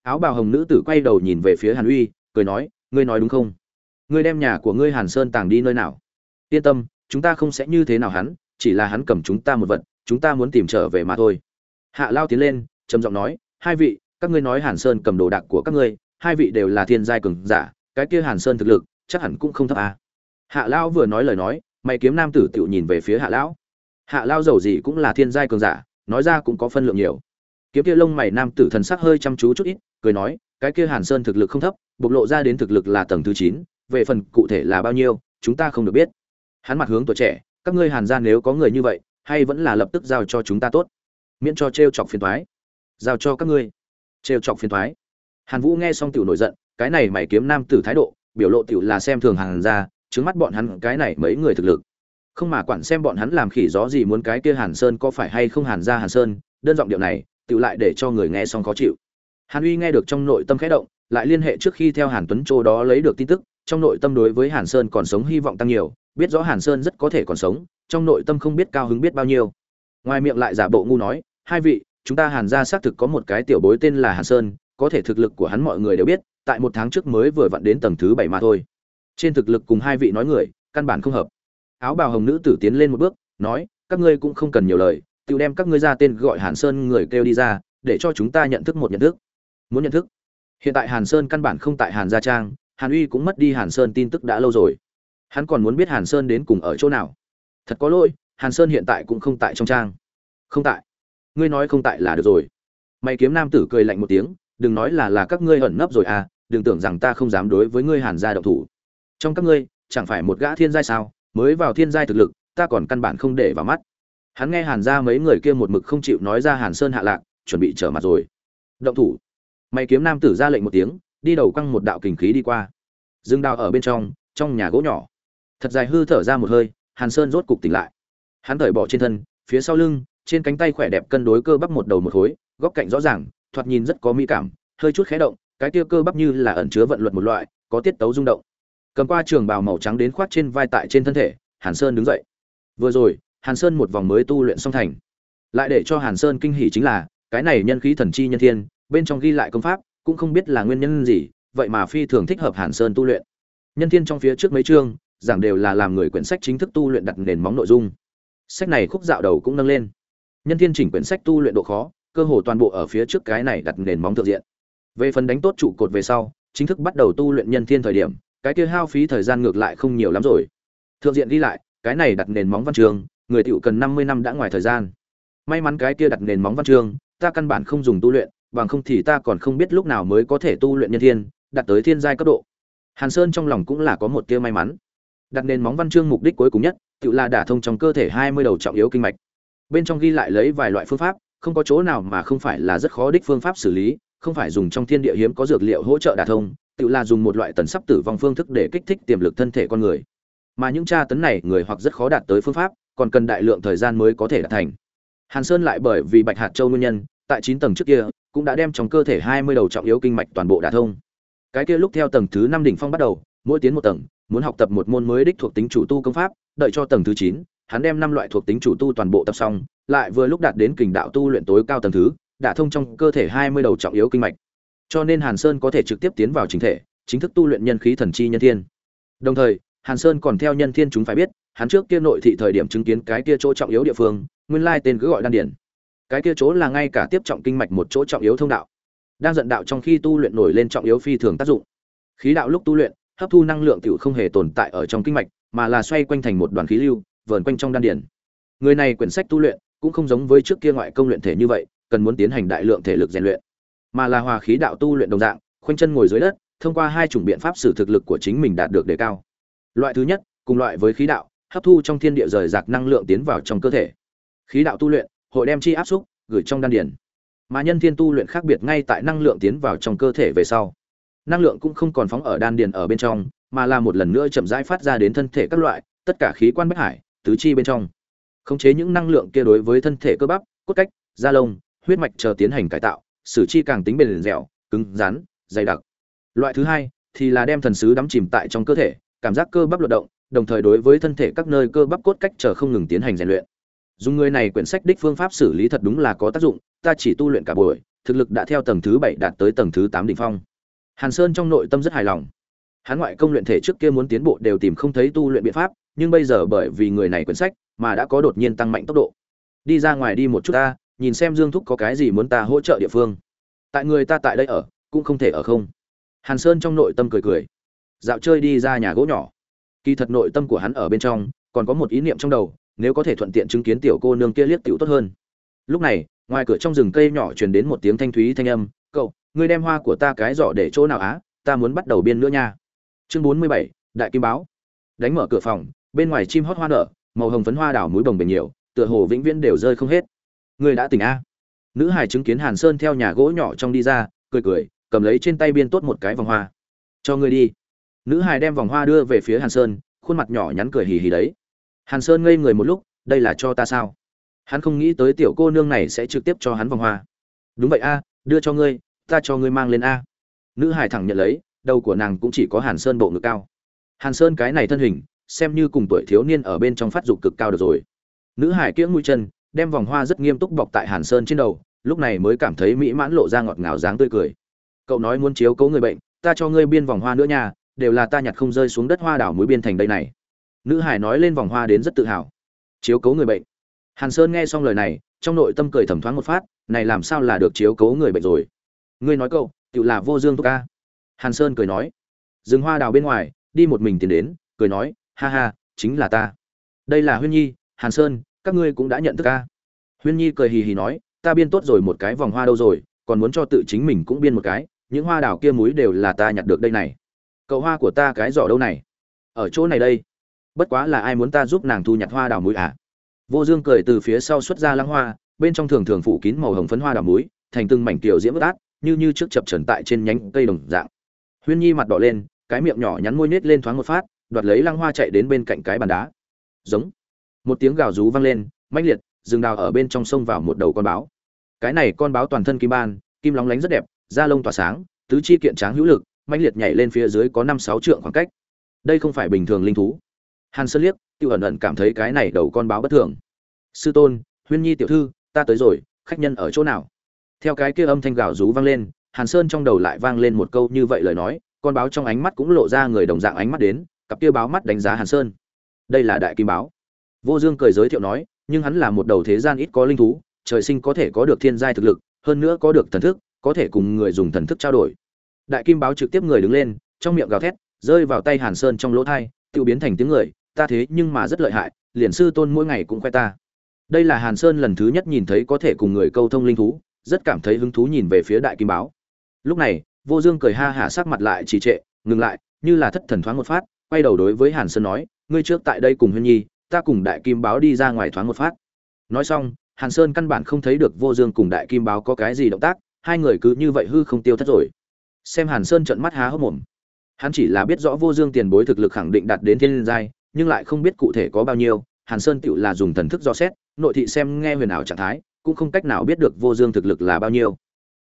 A: Áo bào hồng nữ tử quay đầu nhìn về phía hàn uy, cười nói, ngươi nói đúng không? Ngươi đem nhà của ngươi hàn sơn tàng đi nơi nào? Yên tâm, chúng ta không sẽ như thế nào hắn, chỉ là hắn cầm chúng ta một vật, chúng ta muốn tìm trở về mà thôi. Hạ lao tiến lên, trầm giọng nói, hai vị, các ngươi nói hàn sơn cầm đồ đạc của các ngươi, hai vị đều là thiên giai cường giả, cái kia hàn sơn thực lực, chắc hẳn cũng không thấp à. hạ lao vừa nói lời nói, mày kiếm nam tử tự nhìn về phía hạ lão. Hạ lao giàu gì cũng là thiên giai cường giả, nói ra cũng có phân lượng nhiều. Kiếm kia lông mày nam tử thần sắc hơi chăm chú chút ít, cười nói, cái kia hàn sơn thực lực không thấp, bộc lộ ra đến thực lực là tầng thứ chín, về phần cụ thể là bao nhiêu, chúng ta không được biết hắn mặt hướng tuổi trẻ, các ngươi hàn ra nếu có người như vậy, hay vẫn là lập tức giao cho chúng ta tốt. Miễn cho t r e o chọc phiền thoái giao cho các ngươi. T r e o chọc phiền thoái hàn vũ nghe xong tiểu nổi giận, cái này mày kiếm nam tử thái độ, biểu lộ tiểu là xem thường hàn ra trứng mắt bọn hắn, cái này mấy người thực lực. Không mà quản xem bọn hắn làm khỉ gió gì muốn cái kia hàn sơn có phải hay không hàn ra hàn sơn, đơn giọng điệu này, tiểu lại để cho người nghe xong khó chịu. Hàn uy nghe được trong nội tâm khẽ động, lại liên hệ trước khi theo hàn tuấn châu đó lấy được tin tức trong nội tâm đối với hàn sơn còn sống hy vọng tăng nhiều, biết rõ hàn sơn rất có thể còn sống, trong nội tâm không biết cao hứng biết bao nhiêu. Ngoài miệng lại giả bộ ngu nói, hai vị, chúng ta hàn gia xác thực có một cái tiểu bối tên là hàn sơn, có thể thực lực của hắn mọi người đều biết, tại một tháng trước mới vừa vặn đến tầng thứ bảy mà thôi. Trên thực lực cùng hai vị nói người, căn bản không hợp. Áo bào hồng nữ tử tiến lên một bước, nói, các ngươi cũng không cần nhiều lời, tự đem các ngươi ra tên gọi hàn sơn người kêu đi ra, để cho chúng ta nhận thức một nhận thức. Muốn nhận thức? Hiện tại hàn sơn căn bản không tại hàn gia trang hàn uy cũng mất đi hàn sơn tin tức đã lâu rồi. Hắn còn muốn biết hàn sơn đến cùng ở chỗ nào. Thật có lỗi, hàn sơn hiện tại cũng không tại trong trang. Không tại. Ngươi nói không tại là được rồi. Mày kiếm nam tử cười lạnh một tiếng, đừng nói là là các ngươi ẩn nấp rồi à đừng tưởng rằng ta không dám đối với ngươi hàn gia động thủ. Trong các ngươi, chẳng phải một gã thiên giai sao? Mới vào thiên giai thực lực, ta còn căn bản không để vào mắt. Hắn nghe hàn gia mấy người kia một mực không chịu nói ra hàn sơn hạ lạc, chuẩn bị trở mặt rồi. Động thủ. Mày kiếm nam tử ra lệnh một tiếng đi đầu căng một đạo kình khí đi qua. Dương đào ở bên trong trong nhà gỗ nhỏ. Thật dài hư thở ra một hơi, hàn sơn rốt cục tỉnh lại. Hắn thởi bỏ trên thân, phía sau lưng, trên cánh tay khỏe đẹp cân đối cơ bắp một đầu một khối, góc cạnh rõ ràng, thoạt nhìn rất có mỹ cảm, hơi chút khé động, cái tia cơ bắp như là ẩn chứa vận luật một loại, có tiết tấu rung động. Cầm qua trường bào màu trắng đến khoát trên vai tại trên thân thể, hàn sơn đứng dậy. Vừa rồi, hàn sơn một vòng mới tu luyện song thành. Lại để cho hàn sơn kinh hỉ chính là, cái này nhân khí thần chi nhân thiên, bên trong ghi lại công pháp cũng không biết là nguyên nhân gì, vậy mà phi thường thích hợp hàn sơn tu luyện. Nhân thiên trong phía trước mấy chương, giảng đều là làm người quyển sách chính thức tu luyện đặt nền móng nội dung. Sách này khúc dạo đầu cũng nâng lên. Nhân thiên chỉnh quyển sách tu luyện độ khó, cơ hồ toàn bộ ở phía trước cái này đặt nền móng thượng diện. Về phần đánh tốt trụ cột về sau, chính thức bắt đầu tu luyện nhân thiên thời điểm, cái kia hao phí thời gian ngược lại không nhiều lắm rồi. Thượng diện đi lại, cái này đặt nền móng văn trường, người tiểu cần năm mươi năm đã ngoài thời gian. May mắn cái kia đặt nền móng văn trường, ta căn bản không dùng tu luyện bằng không thì ta còn không biết lúc nào mới có thể tu luyện nhân thiên, đạt tới thiên giai cấp độ. Hàn sơn trong lòng cũng là có một tia may mắn. Đặt nền móng văn chương mục đích cuối cùng nhất, tự là đả thông trong cơ thể hai mươi đầu trọng yếu kinh mạch. Bên trong ghi lại lấy vài loại phương pháp, không có chỗ nào mà không phải là rất khó đích phương pháp xử lý, không phải dùng trong thiên địa hiếm có dược liệu hỗ trợ đả thông, tự là dùng một loại tần sắp tử vong phương thức để kích thích tiềm lực thân thể con người. Mà những tra tấn này người hoặc rất khó đạt tới phương pháp, còn cần đại lượng thời gian mới có thể đạt thành. Hàn sơn lại bởi vì bạch hạt châu nguyên nhân, tại chín tầng trước kia cũng đã đem trong cơ thể hai mươi đầu trọng yếu kinh mạch toàn bộ đả thông. Cái kia lúc theo tầng thứ năm đỉnh phong bắt đầu, mỗi tiến một tầng, muốn học tập một môn mới đích thuộc tính chủ tu công pháp, đợi cho tầng thứ chín, hắn đem năm loại thuộc tính chủ tu toàn bộ tập xong, lại vừa lúc đạt đến kình đạo tu luyện tối cao tầng thứ, đả thông trong cơ thể hai mươi đầu trọng yếu kinh mạch. Cho nên hàn sơn có thể trực tiếp tiến vào chính thể, chính thức tu luyện nhân khí thần chi nhân thiên. Đồng thời, hàn sơn còn theo nhân thiên chúng phải biết, hắn trước kia nội thị thời điểm chứng kiến cái kia chỗ trọng yếu địa phương, nguyên lai tên cứ gọi đan điển cái kia chỗ là ngay cả tiếp trọng kinh mạch một chỗ trọng yếu thông đạo. Đang dẫn đạo trong khi tu luyện nổi lên trọng yếu phi thường tác dụng. Khí đạo lúc tu luyện, hấp thu năng lượng tiểu không hề tồn tại ở trong kinh mạch, mà là xoay quanh thành một đoàn khí lưu, vờn quanh trong đan điển người này quyển sách tu luyện, cũng không giống với trước kia ngoại công luyện thể như vậy, cần muốn tiến hành đại lượng thể lực rèn luyện. Mà là hòa khí đạo tu luyện đồng dạng, khoanh chân ngồi dưới đất, thông qua hai chủng biện pháp sử thực lực của chính mình đạt được đề cao. Loại thứ nhất, cùng loại với khí đạo, hấp thu trong thiên địa rời rạc năng lượng tiến vào trong cơ thể. Khí đạo tu luyện hội đem chi áp xúc, gửi trong đan điển mà nhân thiên tu luyện khác biệt ngay tại năng lượng tiến vào trong cơ thể về sau. Năng lượng cũng không còn phóng ở đan điền ở bên trong, mà là một lần nữa chậm rãi phát ra đến thân thể các loại, tất cả khí quan bách hải, tứ chi bên trong. Khống chế những năng lượng kia đối với thân thể cơ bắp, cốt cách, da lông, huyết mạch chờ tiến hành cải tạo sử chi càng tính bền dẻo, cứng, rắn, dày đặc. Loại thứ hai thì là đem thần sứ đắm chìm tại trong cơ thể, cảm giác cơ bắp luận động, đồng thời đối với thân thể các nơi cơ bắp cốt cách chờ không ngừng tiến hành rèn luyện dùng người này quyển sách đích phương pháp xử lý thật đúng là có tác dụng, ta chỉ tu luyện cả buổi, thực lực đã theo tầng thứ bảy đạt tới tầng thứ tám đỉnh phong. Hàn sơn trong nội tâm rất hài lòng. Hắn ngoại công luyện thể trước kia muốn tiến bộ đều tìm không thấy tu luyện biện pháp, nhưng bây giờ bởi vì người này quyển sách mà đã có đột nhiên tăng mạnh tốc độ. Đi ra ngoài đi một chút ta, nhìn xem dương thúc có cái gì muốn ta hỗ trợ địa phương. Tại người ta tại đây ở, cũng không thể ở không. Hàn sơn trong nội tâm cười cười. Dạo chơi đi ra nhà gỗ nhỏ. Kỳ thật nội tâm của hắn ở bên trong, còn có một ý niệm trong đầu nếu có thể thuận tiện chứng kiến tiểu cô nương kia liếc tiểu tốt hơn. Lúc này, ngoài cửa trong rừng cây nhỏ truyền đến một tiếng thanh thúy thanh âm, cậu ngươi đem hoa của ta cái giỏ để chỗ nào á? Ta muốn bắt đầu biên nữa nha. Chương bốn mươi bảy, đại kim báo. Đánh mở cửa phòng, bên ngoài chim hót hoa nở, màu hồng phấn hoa đảo múi bồng bềnh nhiều, tựa hồ vĩnh viễn đều rơi không hết. Ngươi đã tỉnh a? Nữ hải chứng kiến hàn sơn theo nhà gỗ nhỏ trong đi ra, cười cười, cầm lấy trên tay biên tốt một cái vòng hoa. Cho ngươi đi. Nữ hải đem vòng hoa đưa về phía hàn sơn, khuôn mặt nhỏ nhắn cười hì hì đấy hàn sơn ngây người một lúc, đây là cho ta sao? Hắn không nghĩ tới tiểu cô nương này sẽ trực tiếp cho hắn vòng hoa. Đúng vậy a, đưa cho ngươi, ta cho ngươi mang lên a. Nữ hải thẳng nhận lấy, đầu của nàng cũng chỉ có hàn sơn bộ ngực cao. Hàn sơn cái này thân hình, xem như cùng tuổi thiếu niên ở bên trong phát dục cực cao được rồi. Nữ hải kiễng mũi chân, đem vòng hoa rất nghiêm túc bọc tại hàn sơn trên đầu, lúc này mới cảm thấy mỹ mãn lộ ra ngọt ngào dáng tươi cười. Cậu nói muốn chiếu cố người bệnh, ta cho ngươi biên vòng hoa nữa nha, đều là ta nhặt không rơi xuống đất hoa đảo mũi biên thành đây này nữ hải nói lên vòng hoa đến rất tự hào. Chiếu cố người bệnh. Hàn sơn nghe xong lời này, trong nội tâm cười thầm thoáng một phát, này làm sao là được chiếu cố người bệnh rồi? Ngươi nói cậu, tự là vô dương thúc ca. Hàn sơn cười nói, rừng hoa đào bên ngoài, đi một mình tiến đến, cười nói, ha ha, chính là ta. Đây là huyên nhi, hàn sơn, các ngươi cũng đã nhận thức ca. Huyên nhi cười hì hì nói, ta biên tốt rồi một cái vòng hoa đâu rồi, còn muốn cho tự chính mình cũng biên một cái, những hoa đào kia múi đều là ta nhặt được đây này. Cậu hoa của ta cái giỏ đâu này? Ở chỗ này đây bất quá là ai muốn ta giúp nàng thu nhặt hoa đào muối à? Vô dương cười từ phía sau xuất ra lăng hoa, bên trong thường thường phủ kín màu hồng phấn hoa đào muối thành từng mảnh tiểu diễm vớt át, như như trước chập trần tại trên nhánh cây đồng dạng. Huyên nhi mặt đỏ lên, cái miệng nhỏ nhắn môi nết lên thoáng một phát, đoạt lấy lăng hoa chạy đến bên cạnh cái bàn đá. Giống. Một tiếng gào rú vang lên, mãnh liệt, rừng đào ở bên trong sông vào một đầu con báo. Cái này con báo toàn thân kim ban, kim lóng lánh rất đẹp, da lông tỏa sáng, tứ chi kiện tráng hữu lực, mãnh liệt nhảy lên phía dưới có năm sáu trượng khoảng cách. Đây không phải bình thường linh thú hàn sơn liếc tiêu ẩn ẩn cảm thấy cái này đầu con báo bất thường. Sư tôn, huyên nhi tiểu thư, ta tới rồi, khách nhân ở chỗ nào? Theo cái kia âm thanh gào rú vang lên, hàn sơn trong đầu lại vang lên một câu như vậy lời nói, con báo trong ánh mắt cũng lộ ra người đồng dạng ánh mắt đến, cặp kia báo mắt đánh giá hàn sơn. Đây là đại kim báo. Vô dương cười giới thiệu nói, nhưng hắn là một đầu thế gian ít có linh thú, trời sinh có thể có được thiên giai thực lực, hơn nữa có được thần thức, có thể cùng người dùng thần thức trao đổi. Đại kim báo trực tiếp người đứng lên, trong miệng gào thét, rơi vào tay hàn sơn trong lỗ thai tự biến thành tiếng người ta thế nhưng mà rất lợi hại, liền sư tôn mỗi ngày cũng khoe ta. Đây là hàn sơn lần thứ nhất nhìn thấy có thể cùng người câu thông linh thú, rất cảm thấy hứng thú nhìn về phía đại kim báo. Lúc này, vô dương cười ha hả sắc mặt lại trì trệ, ngừng lại, như là thất thần thoáng một phát, quay đầu đối với hàn sơn nói, ngươi trước tại đây cùng huyên nhi, ta cùng đại kim báo đi ra ngoài thoáng một phát. Nói xong, hàn sơn căn bản không thấy được vô dương cùng đại kim báo có cái gì động tác, hai người cứ như vậy hư không tiêu thất rồi. Xem hàn sơn trợn mắt há hốc mồm. Hắn chỉ là biết rõ vô dương tiền bối thực lực khẳng định đạt đến thiên giai nhưng lại không biết cụ thể có bao nhiêu, hàn sơn tựu là dùng thần thức do xét, nội thị xem nghe huyền ảo trạng thái, cũng không cách nào biết được vô dương thực lực là bao nhiêu.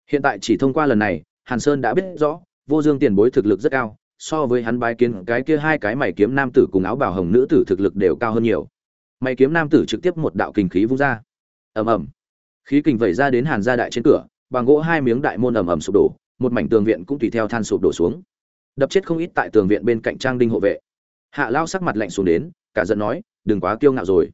A: Hiện tại chỉ thông qua lần này, hàn sơn đã biết rõ, vô dương tiền bối thực lực rất cao, so với hắn bái kiến cái kia hai cái mày kiếm nam tử cùng áo bào hồng nữ tử thực lực đều cao hơn nhiều. Mày kiếm nam tử trực tiếp một đạo kình khí vung ra. Ầm ầm. Khí kình vẩy ra đến hàn gia đại trên cửa, bằng gỗ hai miếng đại môn ầm ầm sụp đổ, một mảnh tường viện cũng tùy theo than sụp đổ xuống. Đập chết không ít tại tường viện bên cạnh trang đinh hộ vệ hạ lao sắc mặt lạnh xuống đến, cả giận nói, đừng quá kiêu ngạo rồi.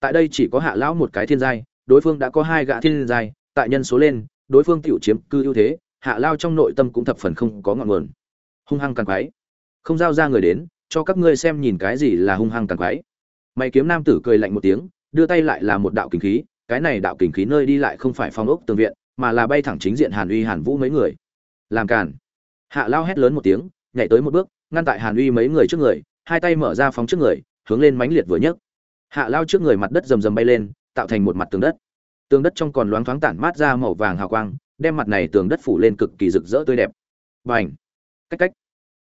A: Tại đây chỉ có hạ lão một cái thiên giai, đối phương đã có hai gã thiên giai, tại nhân số lên, đối phương tiểu chiếm cư ưu thế, hạ lao trong nội tâm cũng thập phần không có ngọn nguồn. Hung hăng càng quái. Không giao ra người đến, cho các ngươi xem nhìn cái gì là hung hăng càng quái. Mày kiếm nam tử cười lạnh một tiếng, đưa tay lại là một đạo kình khí, cái này đạo kình khí nơi đi lại không phải phong ốc tường viện, mà là bay thẳng chính diện hàn uy, hàn vũ mấy người. Làm cản hạ lao hét lớn một tiếng, nhảy tới một bước, ngăn tại hàn uy mấy người trước người hai tay mở ra phóng trước người, hướng lên mãnh liệt vừa nhấc. Hạ lao trước người mặt đất rầm rầm bay lên, tạo thành một mặt tường đất. Tường đất trong còn loáng thoáng tản mát ra màu vàng hào quang, đem mặt này tường đất phủ lên cực kỳ rực rỡ tươi đẹp. Và ảnh cách cách!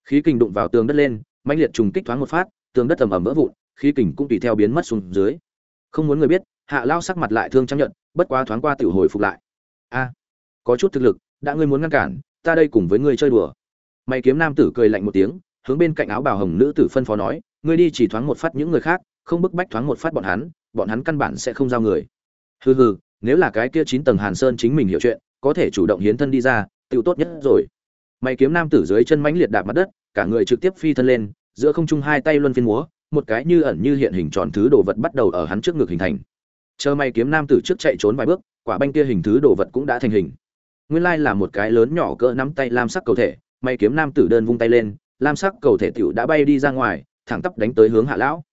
A: Khí kình đụng vào tường đất lên, mãnh liệt trùng kích thoáng một phát, tường đất ầm ầm vỡ vụn, khí kình cũng tùy theo biến mất xuống dưới. Không muốn người biết, hạ lao sắc mặt lại thương chấp nhận bất quá thoáng qua tiểu hồi phục lại. A! Có chút thực lực, đã ngươi muốn ngăn cản, ta đây cùng với ngươi chơi đùa. Mày kiếm nam tử cười lạnh một tiếng hướng bên cạnh áo bào hồng nữ tử phân phó nói, ngươi đi chỉ thoáng một phát những người khác, không bức bách thoáng một phát bọn hắn bọn hắn căn bản sẽ không giao người. Hừ hừ, nếu là cái kia chín tầng hàn sơn chính mình hiểu chuyện, có thể chủ động hiến thân đi ra tiêu tốt nhất rồi. Mày kiếm nam tử dưới chân mãnh liệt đạp mặt đất, cả người trực tiếp phi thân lên, giữa không trung hai tay luân phiên múa, một cái như ẩn như hiện hình tròn thứ đồ vật bắt đầu ở hắn trước ngực hình thành. Chờ mày kiếm nam tử trước chạy trốn vài bước, quả banh kia hình thứ đồ vật cũng đã thành hình. Nguyên lai là một cái lớn nhỏ cỡ nắm tay lam sắc cầu thể, mày kiếm nam tử đơn vung tay lên lam sắc cầu thể tiểu đã bay đi ra ngoài, thẳng tắp đánh tới hướng hạ lão.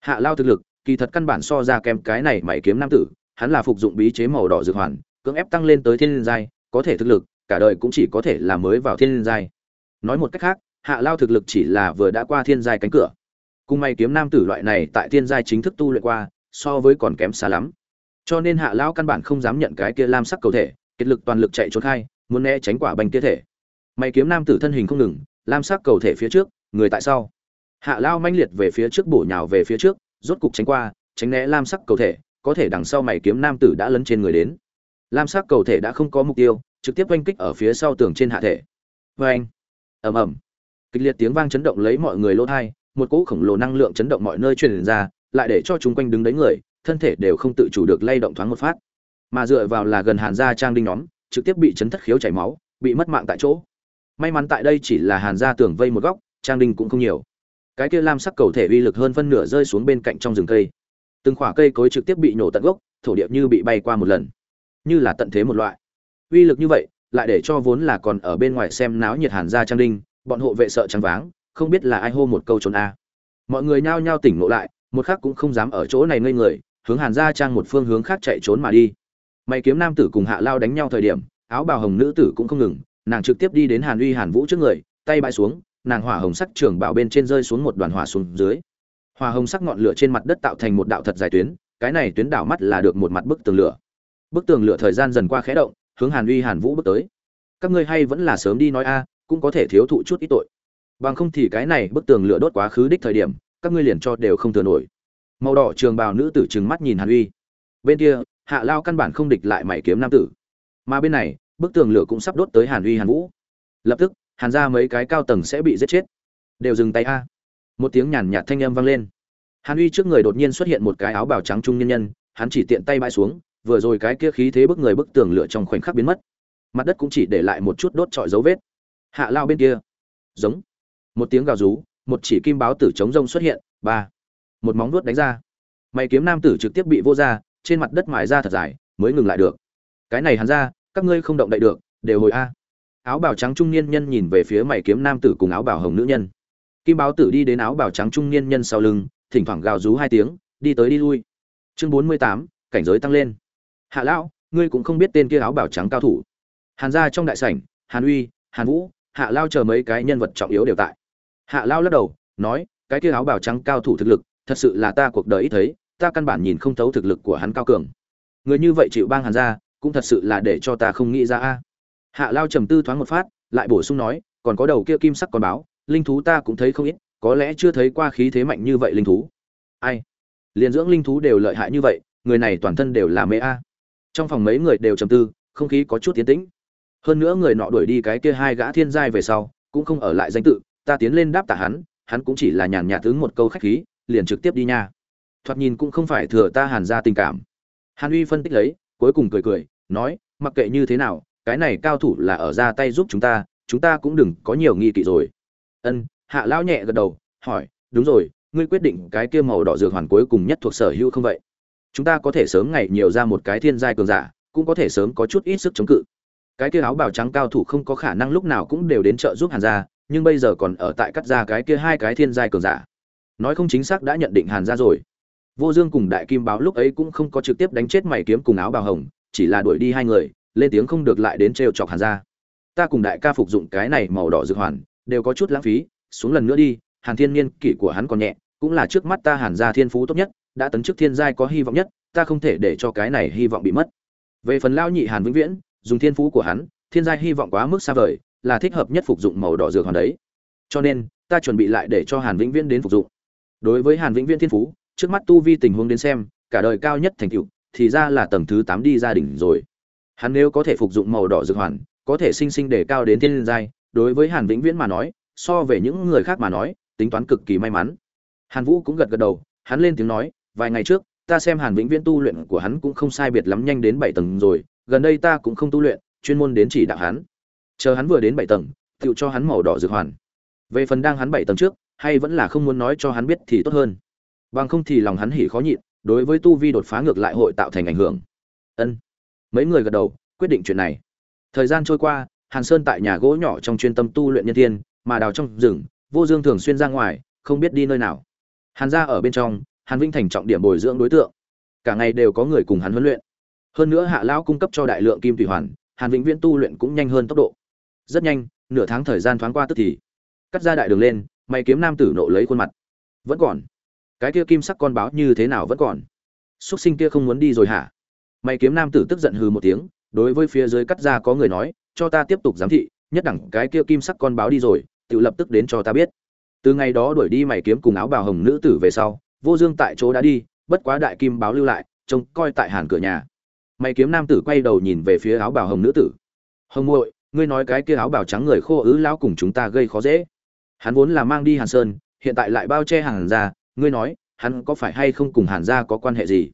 A: Hạ lao thực lực, kỳ thật căn bản so ra kém cái này mày kiếm nam tử, hắn là phục dụng bí chế màu đỏ dược hoàn, cưỡng ép tăng lên tới thiên giai, có thể thực lực, cả đời cũng chỉ có thể là mới vào thiên giai. Nói một cách khác, hạ lao thực lực chỉ là vừa đã qua thiên giai cánh cửa. Cùng mày kiếm nam tử loại này tại thiên giai chính thức tu luyện qua, so với còn kém xa lắm. Cho nên hạ lao căn bản không dám nhận cái kia lam sắc cầu thể, kết lực toàn lực chạy trốn khai, muốn né tránh quả bành kia thể. Mày kiếm nam tử thân hình không ngừng lam sắc cầu thể phía trước, người tại sau. Hạ lao manh liệt về phía trước bổ nhào về phía trước, rốt cục tránh qua, tránh né lam sắc cầu thể, có thể đằng sau mày kiếm nam tử đã lấn trên người đến. Lam sắc cầu thể đã không có mục tiêu, trực tiếp oanh kích ở phía sau tường trên hạ thể. Vê anh ầm ầm. Kịch liệt tiếng vang chấn động lấy mọi người lỗ thai một cỗ khổng lồ năng lượng chấn động mọi nơi truyền ra, lại để cho chúng quanh đứng đấy người, thân thể đều không tự chủ được lay động thoáng một phát. Mà dựa vào là gần hàn gia trang đinh nhóm, trực tiếp bị chấn thất khiếu chảy máu, bị mất mạng tại chỗ may mắn tại đây chỉ là hàn gia tường vây một góc, trang đinh cũng không nhiều. Cái kia lam sắc cầu thể uy lực hơn phân nửa rơi xuống bên cạnh trong rừng cây. Từng khỏa cây cối trực tiếp bị nổ tận gốc, thổ địa như bị bay qua một lần. Như là tận thế một loại. Uy lực như vậy, lại để cho vốn là còn ở bên ngoài xem náo nhiệt hàn gia trang đinh, bọn hộ vệ sợ trắng váng, không biết là ai hô một câu trốn a. Mọi người nhao nhao tỉnh ngộ lại, một khác cũng không dám ở chỗ này ngây người, hướng hàn gia trang một phương hướng khác chạy trốn mà đi. Mày kiếm nam tử cùng hạ lao đánh nhau thời điểm, áo bào hồng nữ tử cũng không ngừng nàng trực tiếp đi đến hàn uy hàn vũ trước người, tay bãi xuống, nàng hỏa hồng sắc trường bảo bên trên rơi xuống một đoàn hỏa xuống dưới. Hỏa hồng sắc ngọn lửa trên mặt đất tạo thành một đạo thật dài tuyến, cái này tuyến đảo mắt là được một mặt bức tường lửa. Bức tường lửa thời gian dần qua khẽ động, hướng hàn uy hàn vũ bước tới. Các ngươi hay vẫn là sớm đi nói a, cũng có thể thiếu thụ chút ít tội. Bằng không thì cái này bức tường lửa đốt quá khứ đích thời điểm, các ngươi liền cho đều không thừa nổi. Màu đỏ trường bào nữ tử trừng mắt nhìn hàn uy. Bên kia, hạ lao căn bản không địch lại mảy kiếm nam tử. Mà bên này bức tường lửa cũng sắp đốt tới hàn uy hàn vũ. Lập tức, hàn ra mấy cái cao tầng sẽ bị giết chết. Đều dừng tay a. Một tiếng nhàn nhạt thanh âm vang lên. Hàn uy trước người đột nhiên xuất hiện một cái áo bào trắng trung nhân nhân, hắn chỉ tiện tay bãi xuống, vừa rồi cái kia khí thế bức người bức tường lửa trong khoảnh khắc biến mất. Mặt đất cũng chỉ để lại một chút đốt trọi dấu vết. Hạ lao bên kia. Giống. Một tiếng gào rú, một chỉ kim báo tử chống rông xuất hiện, ba. Một móng vuốt đánh ra. Mày kiếm nam tử trực tiếp bị vô ra, trên mặt đất mài ra thật dài, mới ngừng lại được. Cái này hắn ra các ngươi không động đậy được, đều hồi a. Áo bào trắng trung niên nhân nhìn về phía mày kiếm nam tử cùng áo bào hồng nữ nhân. Kim báo tử đi đến áo bào trắng trung niên nhân sau lưng, thỉnh thoảng gào rú hai tiếng, đi tới đi lui. Chương bốn mươi tám, cảnh giới tăng lên. Hạ lão, ngươi cũng không biết tên kia áo bào trắng cao thủ. Hàn gia trong đại sảnh, hàn uy, hàn vũ, hạ lao chờ mấy cái nhân vật trọng yếu đều tại. Hạ lao lắc đầu, nói, cái kia áo bào trắng cao thủ thực lực, thật sự là ta cuộc đời ít thấy, ta căn bản nhìn không thấu thực lực của hắn cao cường. Người như vậy chịu bang hàn ra cũng thật sự là để cho ta không nghĩ ra a. Hạ lao trầm tư thoáng một phát, lại bổ sung nói, còn có đầu kia kim sắc còn báo, linh thú ta cũng thấy không ít, có lẽ chưa thấy qua khí thế mạnh như vậy linh thú. Ai? Liền dưỡng linh thú đều lợi hại như vậy, người này toàn thân đều là mê a. Trong phòng mấy người đều trầm tư, không khí có chút tiến tĩnh. Hơn nữa người nọ đuổi đi cái kia hai gã thiên giai về sau, cũng không ở lại danh tự, ta tiến lên đáp tả hắn hắn cũng chỉ là nhàn nhạt tướng một câu khách khí, liền trực tiếp đi nha. Thoạt nhìn cũng không phải thừa ta hàn ra tình cảm. Hàn uy phân tích lấy cuối cùng cười cười, nói, mặc kệ như thế nào, cái này cao thủ là ở ra tay giúp chúng ta chúng ta cũng đừng có nhiều nghi kỵ rồi. Ân, hạ lão nhẹ gật đầu, hỏi, đúng rồi, ngươi quyết định cái kia màu đỏ dược hoàn cuối cùng nhất thuộc sở hữu không vậy? Chúng ta có thể sớm ngày nhiều ra một cái thiên giai cường giả, cũng có thể sớm có chút ít sức chống cự. Cái kia áo bào trắng cao thủ không có khả năng lúc nào cũng đều đến trợ giúp hàn gia, nhưng bây giờ còn ở tại cắt ra cái kia hai cái thiên giai cường giả. Nói không chính xác đã nhận định hàn gia rồi vô dương cùng đại kim báo lúc ấy cũng không có trực tiếp đánh chết mày kiếm cùng áo bào hồng, chỉ là đuổi đi hai người, lên tiếng không được lại đến trêu chọc hàn gia. Ta cùng đại ca phục dụng cái này màu đỏ dược hoàn, đều có chút lãng phí, xuống lần nữa đi, hàn thiên niên kỷ của hắn còn nhẹ, cũng là trước mắt ta hàn gia thiên phú tốt nhất, đã tấn chức thiên giai có hy vọng nhất, ta không thể để cho cái này hy vọng bị mất. Về phần Lão nhị hàn vĩnh viễn, dùng thiên phú của hắn, thiên giai hy vọng quá mức xa vời, là thích hợp nhất phục dụng màu đỏ dược hoàn đấy. Cho nên, ta chuẩn bị lại để cho hàn vĩnh viễn đến phục dụng. Đối với hàn vĩnh viễn thiên phú trước mắt tu vi tình huống đến xem, cả đời cao nhất thành tựu, thì ra là tầng thứ tám đi gia đình rồi. Hắn nếu có thể phục dụng màu đỏ dược hoàn, có thể sinh sinh để cao đến thiên giai, đối với hàn vĩnh viễn mà nói, so về những người khác mà nói, tính toán cực kỳ may mắn. Hàn vũ cũng gật gật đầu, hắn lên tiếng nói, vài ngày trước, ta xem hàn vĩnh viễn tu luyện của hắn cũng không sai biệt lắm nhanh đến bảy tầng rồi, gần đây ta cũng không tu luyện, chuyên môn đến chỉ đạo hắn. Chờ hắn vừa đến bảy tầng, tựu cho hắn màu đỏ dược hoàn. Về phần đang hắn bảy tầng trước, hay vẫn là không muốn nói cho hắn biết thì tốt hơn bằng không thì lòng hắn hỉ khó nhịn, đối với tu vi đột phá ngược lại hội tạo thành ảnh hưởng. Ân. Mấy người gật đầu, quyết định chuyện này. Thời gian trôi qua, hàn sơn tại nhà gỗ nhỏ trong chuyên tâm tu luyện nhân thiên mà đào trong rừng, vô dương thường xuyên ra ngoài, không biết đi nơi nào. Hàn ra ở bên trong, hàn vinh thành trọng điểm bồi dưỡng đối tượng. Cả ngày đều có người cùng hắn huấn luyện. Hơn nữa hạ lão cung cấp cho đại lượng kim thủy hoàn, hàn vĩnh viễn tu luyện cũng nhanh hơn tốc độ. Rất nhanh, nửa tháng thời gian thoáng qua tức thì, cắt ra đại đường lên mày kiếm nam tử nộ lấy khuôn mặt. Vẫn còn cái kia kim sắc con báo như thế nào vẫn còn? Xuất sinh kia không muốn đi rồi hả? Mày kiếm nam tử tức giận hừ một tiếng, đối với phía dưới cắt ra có người nói, cho ta tiếp tục giám thị, nhất đẳng cái kia kim sắc con báo đi rồi, tự lập tức đến cho ta biết. Từ ngày đó đuổi đi mày kiếm cùng áo bào hồng nữ tử về sau, vô dương tại chỗ đã đi, bất quá đại kim báo lưu lại, trông coi tại hàn cửa nhà. Mày kiếm nam tử quay đầu nhìn về phía áo bào hồng nữ tử. Hồng muội, ngươi nói cái kia áo bào trắng người khô ứ lão cùng chúng ta gây khó dễ. Hắn vốn là mang đi hàn sơn, hiện tại lại bao che hàng ra ngươi nói, hắn có phải hay không cùng hàn gia có quan hệ gì?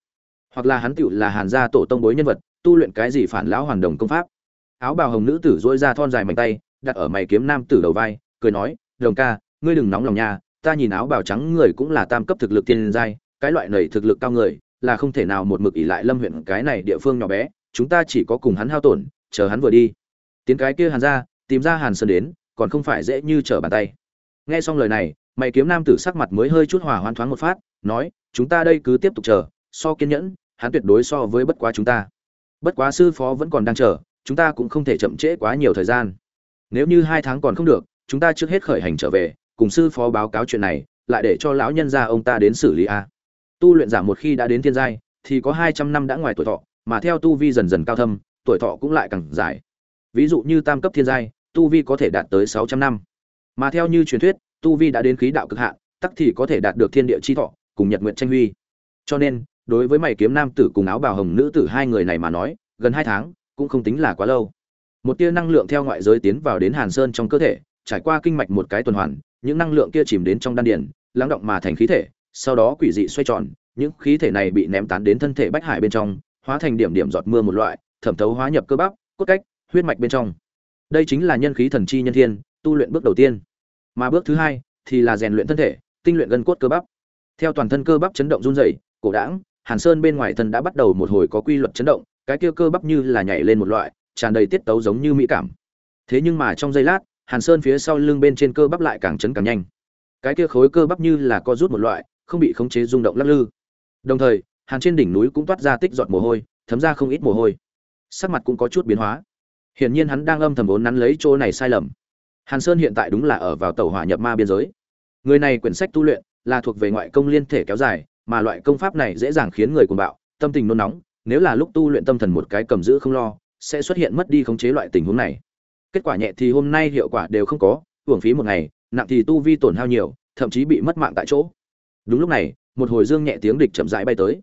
A: Hoặc là hắn tựu là hàn gia tổ tông bối nhân vật, tu luyện cái gì phản lão hoàn đồng công pháp? Áo bào hồng nữ tử dỗi ra thon dài mảnh tay, đặt ở mày kiếm nam tử đầu vai, cười nói, đồng ca, ngươi đừng nóng lòng nha, ta nhìn áo bào trắng người cũng là tam cấp thực lực tiên giai, cái loại này thực lực cao người, là không thể nào một mực ỷ lại lâm huyện cái này địa phương nhỏ bé, chúng ta chỉ có cùng hắn hao tổn, chờ hắn vừa đi. Tiếng cái kia hàn ra tìm ra hàn sơn đến, còn không phải dễ như trở bàn tay. Nghe xong lời này mày kiếm nam tử sắc mặt mới hơi chút hòa hoan thoáng một phát, nói, chúng ta đây cứ tiếp tục chờ, so kiên nhẫn, hắn tuyệt đối so với bất quá chúng ta. Bất quá sư phó vẫn còn đang chờ, chúng ta cũng không thể chậm trễ quá nhiều thời gian. Nếu như hai tháng còn không được, chúng ta trước hết khởi hành trở về, cùng sư phó báo cáo chuyện này, lại để cho lão nhân gia ông ta đến xử lý a. Tu luyện giả một khi đã đến thiên giai, thì có hai trăm năm đã ngoài tuổi thọ, mà theo tu vi dần dần cao thâm, tuổi thọ cũng lại càng dài. Ví dụ như tam cấp thiên giai, tu vi có thể đạt tới sáu trăm năm. Mà theo như truyền thuyết tu vi đã đến khí đạo cực hạn, tắc thì có thể đạt được thiên địa chi thọ, cùng nhật nguyện tranh huy. Cho nên, đối với mày kiếm nam tử cùng áo bào hồng nữ tử hai người này mà nói, gần hai tháng, cũng không tính là quá lâu. Một tia năng lượng theo ngoại giới tiến vào đến hàn sơn trong cơ thể, trải qua kinh mạch một cái tuần hoàn, những năng lượng kia chìm đến trong đan điền, lắng động mà thành khí thể, sau đó quỷ dị xoay tròn, những khí thể này bị ném tán đến thân thể bách hải bên trong, hóa thành điểm điểm giọt mưa một loại, thẩm thấu hóa nhập cơ bắp, cốt cách, huyết mạch bên trong. Đây chính là nhân khí thần chi nhân thiên, tu luyện bước đầu tiên mà bước thứ hai thì là rèn luyện thân thể, tinh luyện gân cốt cơ bắp. Theo toàn thân cơ bắp chấn động run rẩy, cổ đãng, hàn sơn bên ngoài thân đã bắt đầu một hồi có quy luật chấn động, cái kia cơ bắp như là nhảy lên một loại, tràn đầy tiết tấu giống như mỹ cảm. Thế nhưng mà trong giây lát, hàn sơn phía sau lưng bên trên cơ bắp lại càng chấn càng nhanh. Cái kia khối cơ bắp như là co rút một loại, không bị khống chế rung động lắc lư. Đồng thời, hàn trên đỉnh núi cũng toát ra tích giọt mồ hôi, thấm ra không ít mồ hôi. Sắc mặt cũng có chút biến hóa. Hiển nhiên hắn đang âm thầm vốn nắn lấy chỗ này sai lầm hàn sơn hiện tại đúng là ở vào tàu hỏa nhập ma biên giới. Người này quyển sách tu luyện là thuộc về ngoại công liên thể kéo dài, mà loại công pháp này dễ dàng khiến người cuồng bạo, tâm tình nôn nóng, nếu là lúc tu luyện tâm thần một cái cầm giữ không lo, sẽ xuất hiện mất đi khống chế loại tình huống này. Kết quả nhẹ thì hôm nay hiệu quả đều không có hưởng phí một ngày, nặng thì tu vi tổn hao nhiều, thậm chí bị mất mạng tại chỗ. Đúng lúc này, một hồi dương nhẹ tiếng địch chậm rãi bay tới.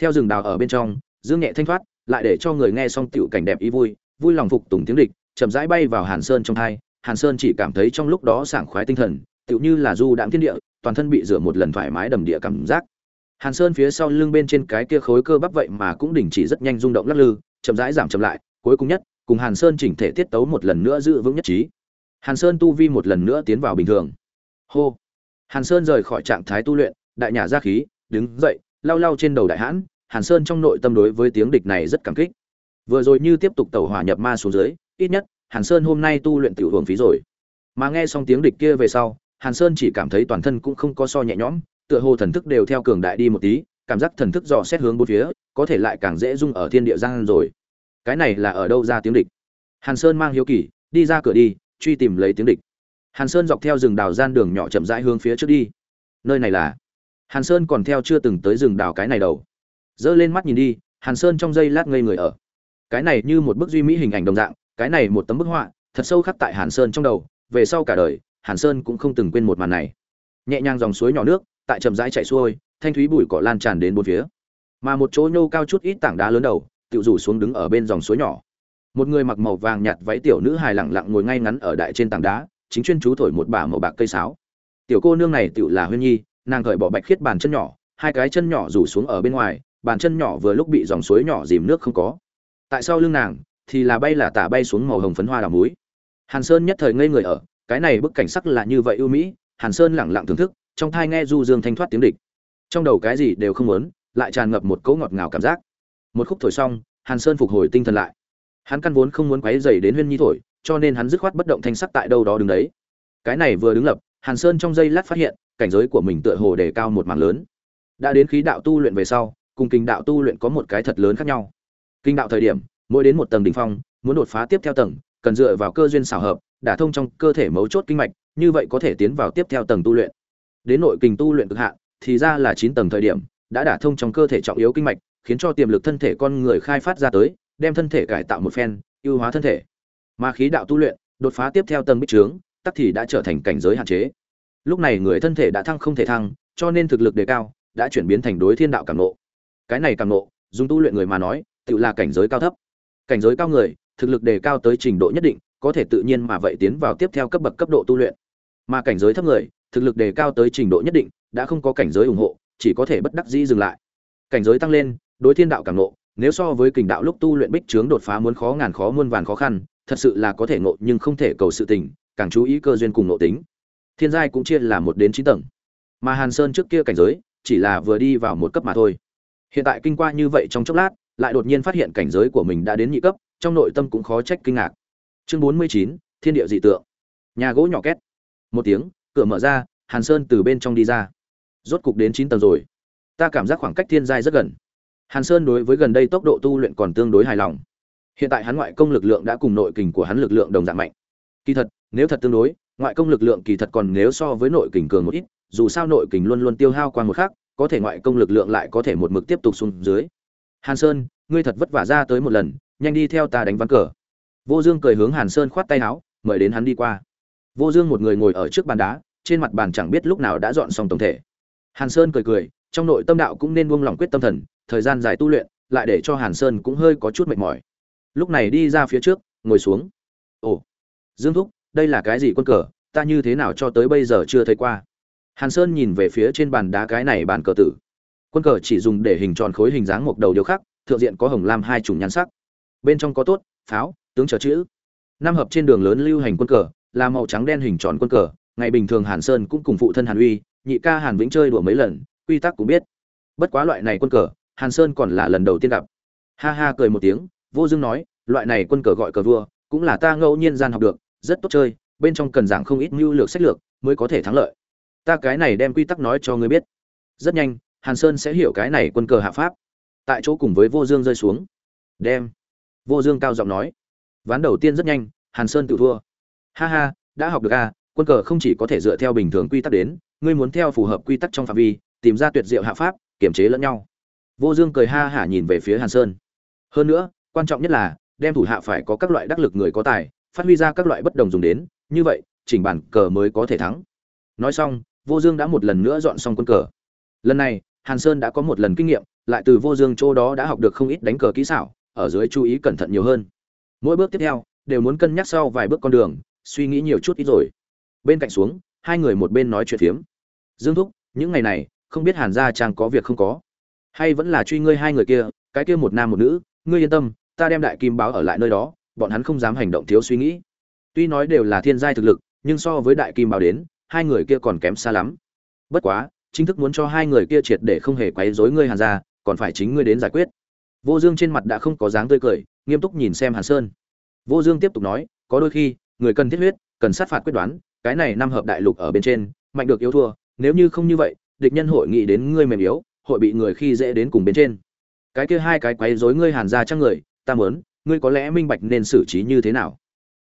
A: Theo rừng đào ở bên trong, dương nhẹ thanh thoát, lại để cho người nghe xong tiểu cảnh đẹp ý vui vui lòng phục tùng tiếng địch, chậm rãi bay vào hàn sơn trong thai hàn sơn chỉ cảm thấy trong lúc đó sảng khoái tinh thần, tựu như là du đãng thiên địa, toàn thân bị rửa một lần thoải mái đầm địa cảm giác. Hàn sơn phía sau lưng bên trên cái kia khối cơ bắp vậy mà cũng đình chỉ rất nhanh rung động lắc lư, chậm rãi giảm chậm lại, cuối cùng nhất, cùng hàn sơn chỉnh thể tiết tấu một lần nữa giữ vững nhất trí. Hàn sơn tu vi một lần nữa tiến vào bình thường. Hô! Hàn sơn rời khỏi trạng thái tu luyện, đại nhà ra khí, đứng dậy, lau lau trên đầu đại hãn, hàn sơn trong nội tâm đối với tiếng địch này rất cảm kích. Vừa rồi như tiếp tục tẩu hỏa nhập ma xuống dưới, ít nhất hàn sơn hôm nay tu luyện tiểu hưởng phí rồi. Mà nghe xong tiếng địch kia về sau, hàn sơn chỉ cảm thấy toàn thân cũng không có so nhẹ nhõm, tựa hồ thần thức đều theo cường đại đi một tí, cảm giác thần thức dò xét hướng bốn phía, có thể lại càng dễ dung ở thiên địa giang rồi. Cái này là ở đâu ra tiếng địch? Hàn sơn mang hiếu kỳ, đi ra cửa đi, truy tìm lấy tiếng địch. Hàn sơn dọc theo rừng đào gian đường nhỏ chậm rãi hướng phía trước đi. Nơi này là? Hàn sơn còn theo chưa từng tới rừng đào cái này đâu. Dơ lên mắt nhìn đi, hàn sơn trong giây lát ngây người ở. Cái này như một bức duy mỹ hình ảnh đồng dạng cái này một tấm bức họa thật sâu khắc tại hàn sơn trong đầu, về sau cả đời, hàn sơn cũng không từng quên một màn này. Nhẹ nhàng dòng suối nhỏ nước, tại chậm rãi chảy xuôi, thanh thúy bụi cỏ lan tràn đến bốn phía. Mà một chỗ nhô cao chút ít tảng đá lớn đầu, tự rủ xuống đứng ở bên dòng suối nhỏ. Một người mặc màu vàng nhạt váy tiểu nữ hài lặng lặng ngồi ngay ngắn ở đại trên tảng đá, chính chuyên chú thổi một bả màu bạc cây sáo. Tiểu cô nương này tự là huyên nhi, nàng cởi bỏ bạch khiết bàn chân nhỏ, hai cái chân nhỏ rủ xuống ở bên ngoài, bàn chân nhỏ vừa lúc bị dòng suối nhỏ dìm nước không có. Tại sau lưng nàng thì là bay là tả bay xuống màu hồng phấn hoa đào muối hàn sơn nhất thời ngây người ở, cái này bức cảnh sắc là như vậy ưu mỹ, hàn sơn lẳng lặng thưởng thức, trong thai nghe du dương thanh thoát tiếng địch. Trong đầu cái gì đều không muốn, lại tràn ngập một cỗ ngọt ngào cảm giác. Một khúc thổi xong, hàn sơn phục hồi tinh thần lại. Hắn căn vốn không muốn quấy dày đến huyên nhi thổi, cho nên hắn dứt khoát bất động thanh sắc tại đâu đó đứng đấy. Cái này vừa đứng lập, hàn sơn trong giây lát phát hiện, cảnh giới của mình tựa hồ đề cao một mảng lớn. Đã đến khí đạo tu luyện về sau, cùng kinh đạo tu luyện có một cái thật lớn khác nhau. Kinh đạo thời điểm mỗi đến một tầng đỉnh phong, muốn đột phá tiếp theo tầng, cần dựa vào cơ duyên xảo hợp, đả thông trong cơ thể mấu chốt kinh mạch, như vậy có thể tiến vào tiếp theo tầng tu luyện. Đến nội kình tu luyện cực hạn, thì ra là chín tầng thời điểm, đã đả thông trong cơ thể trọng yếu kinh mạch, khiến cho tiềm lực thân thể con người khai phát ra tới, đem thân thể cải tạo một phen, ưu hóa thân thể. Mà khí đạo tu luyện, đột phá tiếp theo tầng bích trướng, tắc thì đã trở thành cảnh giới hạn chế. Lúc này người thân thể đã thăng không thể thăng, cho nên thực lực đề cao, đã chuyển biến thành đối thiên đạo cảm nộ cái này cảm nộ dùng tu luyện người mà nói, tự là cảnh giới cao thấp cảnh giới cao người, thực lực đề cao tới trình độ nhất định, có thể tự nhiên mà vậy tiến vào tiếp theo cấp bậc cấp độ tu luyện. Mà cảnh giới thấp người, thực lực đề cao tới trình độ nhất định, đã không có cảnh giới ủng hộ, chỉ có thể bất đắc dĩ dừng lại. Cảnh giới tăng lên, đối thiên đạo càng nộ nếu so với kình đạo lúc tu luyện bích trướng đột phá muốn khó ngàn khó muôn vàn khó khăn, thật sự là có thể ngộ nhưng không thể cầu sự tình, càng chú ý cơ duyên cùng nộ tính. Thiên giai cũng chia là một đến chín tầng. Mà hàn sơn trước kia cảnh giới, chỉ là vừa đi vào một cấp mà thôi. Hiện tại kinh qua như vậy trong chốc lát lại đột nhiên phát hiện cảnh giới của mình đã đến nhị cấp, trong nội tâm cũng khó trách kinh ngạc. Chương bốn mươi chín, thiên địa dị tượng. Nhà gỗ nhỏ két. Một tiếng, cửa mở ra, hàn sơn từ bên trong đi ra. Rốt cục đến chín tầng rồi. Ta cảm giác khoảng cách thiên giai rất gần. Hàn sơn đối với gần đây tốc độ tu luyện còn tương đối hài lòng. Hiện tại hắn ngoại công lực lượng đã cùng nội kình của hắn lực lượng đồng dạng mạnh. Kỳ thật, nếu thật tương đối, ngoại công lực lượng kỳ thật còn nếu so với nội kình cường một ít, dù sao nội kình luôn luôn tiêu hao qua một khắc, có thể ngoại công lực lượng lại có thể một mực tiếp tục xuống dưới hàn sơn, ngươi thật vất vả ra tới một lần, nhanh đi theo ta đánh ván cờ. Vô dương cười hướng hàn sơn khoát tay áo, mời đến hắn đi qua. Vô dương một người ngồi ở trước bàn đá, trên mặt bàn chẳng biết lúc nào đã dọn xong tổng thể. Hàn sơn cười cười, trong nội tâm đạo cũng nên buông lòng quyết tâm thần, thời gian dài tu luyện, lại để cho hàn sơn cũng hơi có chút mệt mỏi. Lúc này đi ra phía trước, ngồi xuống. Ồ, dương thúc, đây là cái gì quân cờ, ta như thế nào cho tới bây giờ chưa thấy qua. Hàn sơn nhìn về phía trên bàn đá cái này bàn cờ tử quân cờ chỉ dùng để hình tròn khối hình dáng một đầu điều khác thượng diện có hồng lam hai chủng nhan sắc. Bên trong có tốt, pháo, tướng chờ chữ. Năm hợp trên đường lớn lưu hành quân cờ, là màu trắng đen hình tròn quân cờ, ngày bình thường hàn sơn cũng cùng phụ thân hàn uy, nhị ca hàn vĩnh chơi đùa mấy lần, quy tắc cũng biết. Bất quá loại này quân cờ, hàn sơn còn là lần đầu tiên gặp. Ha ha cười một tiếng, vô dương nói, loại này quân cờ gọi cờ vua, cũng là ta ngẫu nhiên gian học được, rất tốt chơi, bên trong cần giảng không ít mưu lược sách lược, mới có thể thắng lợi. Ta cái này đem quy tắc nói cho ngươi biết. Rất nhanh hàn sơn sẽ hiểu cái này quân cờ hạ pháp. Tại chỗ cùng với vô dương rơi xuống. Đem. Vô dương cao giọng nói. Ván đầu tiên rất nhanh, hàn sơn tự thua. Ha ha, đã học được a quân cờ không chỉ có thể dựa theo bình thường quy tắc đến, ngươi muốn theo phù hợp quy tắc trong phạm vi, tìm ra tuyệt diệu hạ pháp kiểm chế lẫn nhau. Vô dương cười ha hả nhìn về phía hàn sơn. Hơn nữa, quan trọng nhất là, đem thủ hạ phải có các loại đắc lực người có tài, phát huy ra các loại bất đồng dùng đến, như vậy, chỉnh bản cờ mới có thể thắng. Nói xong, vô dương đã một lần nữa dọn xong quân cờ lần này, hàn sơn đã có một lần kinh nghiệm, lại từ vô dương chỗ đó đã học được không ít đánh cờ kỹ xảo, ở dưới chú ý cẩn thận nhiều hơn. Mỗi bước tiếp theo, đều muốn cân nhắc sau vài bước con đường, suy nghĩ nhiều chút ít rồi. Bên cạnh xuống, hai người một bên nói chuyện phiếm. Dương thúc, những ngày này, không biết hàn gia trang có việc không có? Hay vẫn là truy ngươi hai người kia, cái kia một nam một nữ, ngươi yên tâm, ta đem đại kim báo ở lại nơi đó, bọn hắn không dám hành động thiếu suy nghĩ. Tuy nói đều là thiên giai thực lực, nhưng so với đại kim báo đến, hai người kia còn kém xa lắm. Bất quá chính thức muốn cho hai người kia triệt để không hề quấy rối ngươi hàn gia, còn phải chính ngươi đến giải quyết. Vô dương trên mặt đã không có dáng tươi cười, nghiêm túc nhìn xem hàn sơn. Vô dương tiếp tục nói, có đôi khi, người cần thiết huyết, cần sát phạt quyết đoán, cái này năm hợp đại lục ở bên trên, mạnh được yếu thua, nếu như không như vậy, địch nhân hội nghị đến ngươi mềm yếu, hội bị người khi dễ đến cùng bên trên. Cái kia hai cái quấy rối ngươi hàn gia trang người, ta muốn, ngươi có lẽ minh bạch nên xử trí như thế nào.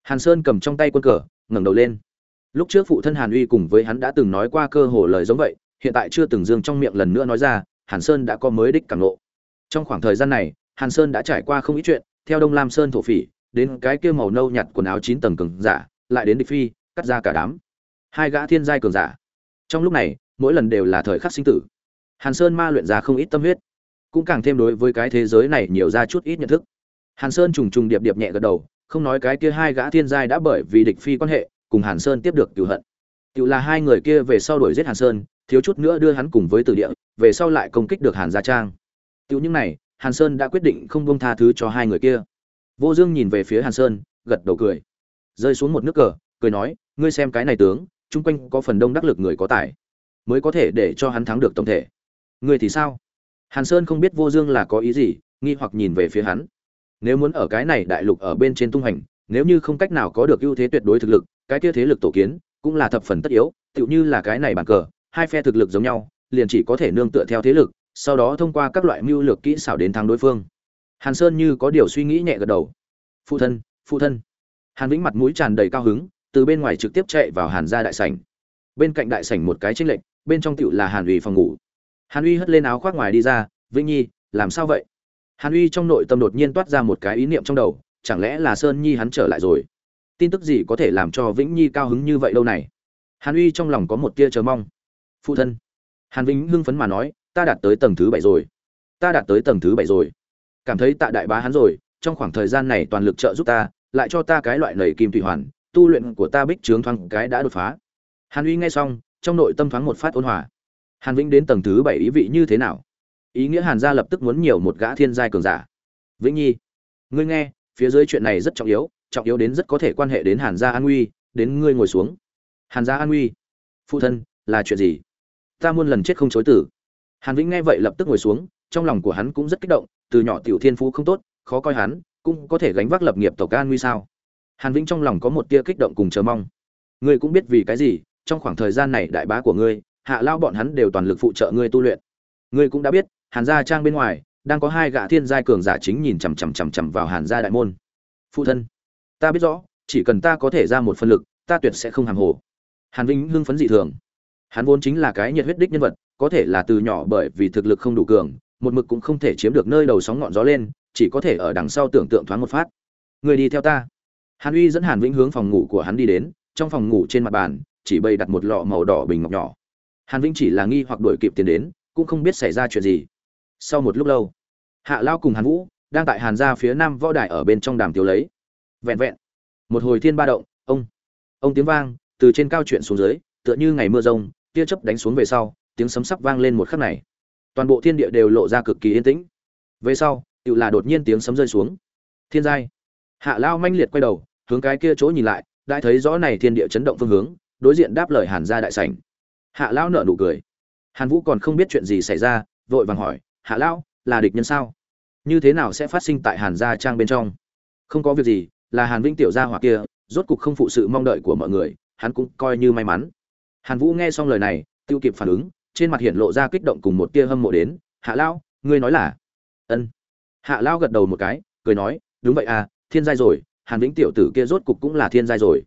A: Hàn sơn cầm trong tay quân cờ, ngẩng đầu lên. Lúc trước phụ thân hàn uy cùng với hắn đã từng nói qua cơ hồ lời giống vậy hiện tại chưa từng dương trong miệng lần nữa nói ra, hàn sơn đã có mới đích cảm lộ. trong khoảng thời gian này, hàn sơn đã trải qua không ít chuyện, theo đông lam sơn thổ phỉ, đến cái kia màu nâu nhặt quần áo chín tầng cường giả, lại đến địch phi, cắt ra cả đám. Hai gã thiên giai cường giả. Trong lúc này, mỗi lần đều là thời khắc sinh tử. Hàn sơn ma luyện ra không ít tâm huyết, cũng càng thêm đối với cái thế giới này nhiều ra chút ít nhận thức. Hàn sơn trùng trùng điệp điệp nhẹ gật đầu, không nói cái kia hai gã thiên giai đã bởi vì địch phi quan hệ, cùng hàn sơn tiếp được cựu hận. Cựu là hai người kia về sau đuổi giết hàn sơn thiếu chút nữa đưa hắn cùng với từ địa, về sau lại công kích được hàn gia trang. Tiêu những này, hàn sơn đã quyết định không bông tha thứ cho hai người kia. Vô dương nhìn về phía hàn sơn, gật đầu cười. Rơi xuống một nước cờ, cười nói, ngươi xem cái này tướng, chung quanh có phần đông đắc lực người có tài, mới có thể để cho hắn thắng được tổng thể. Ngươi thì sao? Hàn sơn không biết vô dương là có ý gì, nghi hoặc nhìn về phía hắn. Nếu muốn ở cái này đại lục ở bên trên tung hành, nếu như không cách nào có được ưu thế tuyệt đối thực lực, cái kia thế lực tổ kiến cũng là thập phần tất yếu, tựu như là cái này bàn cờ hai phe thực lực giống nhau, liền chỉ có thể nương tựa theo thế lực, sau đó thông qua các loại mưu lược kỹ xảo đến thắng đối phương. Hàn sơn như có điều suy nghĩ nhẹ gật đầu. Phụ thân phụ thân. Hàn vĩnh mặt mũi tràn đầy cao hứng, từ bên ngoài trực tiếp chạy vào hàn gia đại sảnh. Bên cạnh đại sảnh một cái tranh lệch, bên trong tiểu là hàn uy phòng ngủ. Hàn uy hất lên áo khoác ngoài đi ra, vĩnh nhi, làm sao vậy? Hàn uy trong nội tâm đột nhiên toát ra một cái ý niệm trong đầu, chẳng lẽ là sơn nhi hắn trở lại rồi? Tin tức gì có thể làm cho vĩnh nhi cao hứng như vậy lâu này? Hàn uy trong lòng có một tia chờ mong phụ thân. Hàn vĩnh hưng phấn mà nói, ta đạt tới tầng thứ bảy rồi. Ta đạt tới tầng thứ bảy rồi. Cảm thấy tạ đại bá hắn rồi, trong khoảng thời gian này toàn lực trợ giúp ta, lại cho ta cái loại nầy kim thủy hoàn, tu luyện của ta bích trướng thoáng cái đã đột phá. Hàn uy nghe xong, trong nội tâm thoáng một phát ôn hòa. Hàn vĩnh đến tầng thứ bảy ý vị như thế nào? Ý nghĩa hàn gia lập tức muốn nhiều một gã thiên giai cường giả. Vĩnh nhi, ngươi nghe, phía dưới chuyện này rất trọng yếu trọng yếu đến rất có thể quan hệ đến hàn gia an nguy, đến ngươi ngồi xuống. Hàn gia an nguy. Phụ thân, là chuyện gì? Ta muôn lần chết không chối tử hàn vĩnh nghe vậy lập tức ngồi xuống, trong lòng của hắn cũng rất kích động, từ nhỏ tiểu thiên phú không tốt, khó coi hắn, cũng có thể gánh vác lập nghiệp tộc an nguy sao. Hàn vĩnh trong lòng có một tia kích động cùng chờ mong. Ngươi cũng biết vì cái gì, trong khoảng thời gian này đại bá của ngươi, hạ lao bọn hắn đều toàn lực phụ trợ ngươi tu luyện. Ngươi cũng đã biết, hàn gia trang bên ngoài, đang có hai gã thiên giai cường giả chính nhìn chằm chằm chằm chằm vào hàn gia đại môn. Phụ thân, ta biết rõ, chỉ cần ta có thể ra một phân lực, ta tuyệt sẽ không hàng hồ. Hàn vĩnh hưng phấn dị thường hắn vốn chính là cái nhiệt huyết đích nhân vật, có thể là từ nhỏ bởi vì thực lực không đủ cường, một mực cũng không thể chiếm được nơi đầu sóng ngọn gió lên, chỉ có thể ở đằng sau tưởng tượng thoáng một phát. Người đi theo ta. Hàn uy dẫn hàn vĩnh hướng phòng ngủ của hắn đi đến, trong phòng ngủ trên mặt bàn, chỉ bày đặt một lọ màu đỏ bình ngọc nhỏ. Hàn vĩnh chỉ là nghi hoặc đuổi kịp tiền đến, cũng không biết xảy ra chuyện gì. Sau một lúc lâu, hạ lao cùng hàn vũ đang tại hàn gia phía nam võ đài ở bên trong đàm tiếu lấy. Vẹn vẹn, một hồi thiên ba động, ông ông tiếng vang, từ trên cao chuyện xuống dưới, tựa như ngày mưa rông tia chớp đánh xuống về sau, tiếng sấm sắp vang lên một khắc này. Toàn bộ thiên địa đều lộ ra cực kỳ yên tĩnh. Về sau, tự là đột nhiên tiếng sấm rơi xuống. Thiên giai. Hạ lao manh liệt quay đầu, hướng cái kia chỗ nhìn lại, đã thấy rõ này thiên địa chấn động phương hướng, đối diện đáp lời hàn gia đại sảnh. Hạ lao nở nụ cười. Hàn vũ còn không biết chuyện gì xảy ra, vội vàng hỏi, hạ lao, là địch nhân sao? Như thế nào sẽ phát sinh tại hàn gia trang bên trong? Không có việc gì, là hàn vĩnh tiểu gia hỏa kia, rốt cục không phụ sự mong đợi của mọi người, hắn cũng coi như may mắn hàn vũ nghe xong lời này tiêu kịp phản ứng trên mặt hiện lộ ra kích động cùng một tia hâm mộ đến hạ Lão, ngươi nói là? Ân. Hạ Lão gật đầu một cái cười nói đúng vậy à thiên giai rồi hàn vĩnh tiểu tử kia rốt cục cũng là thiên giai rồi.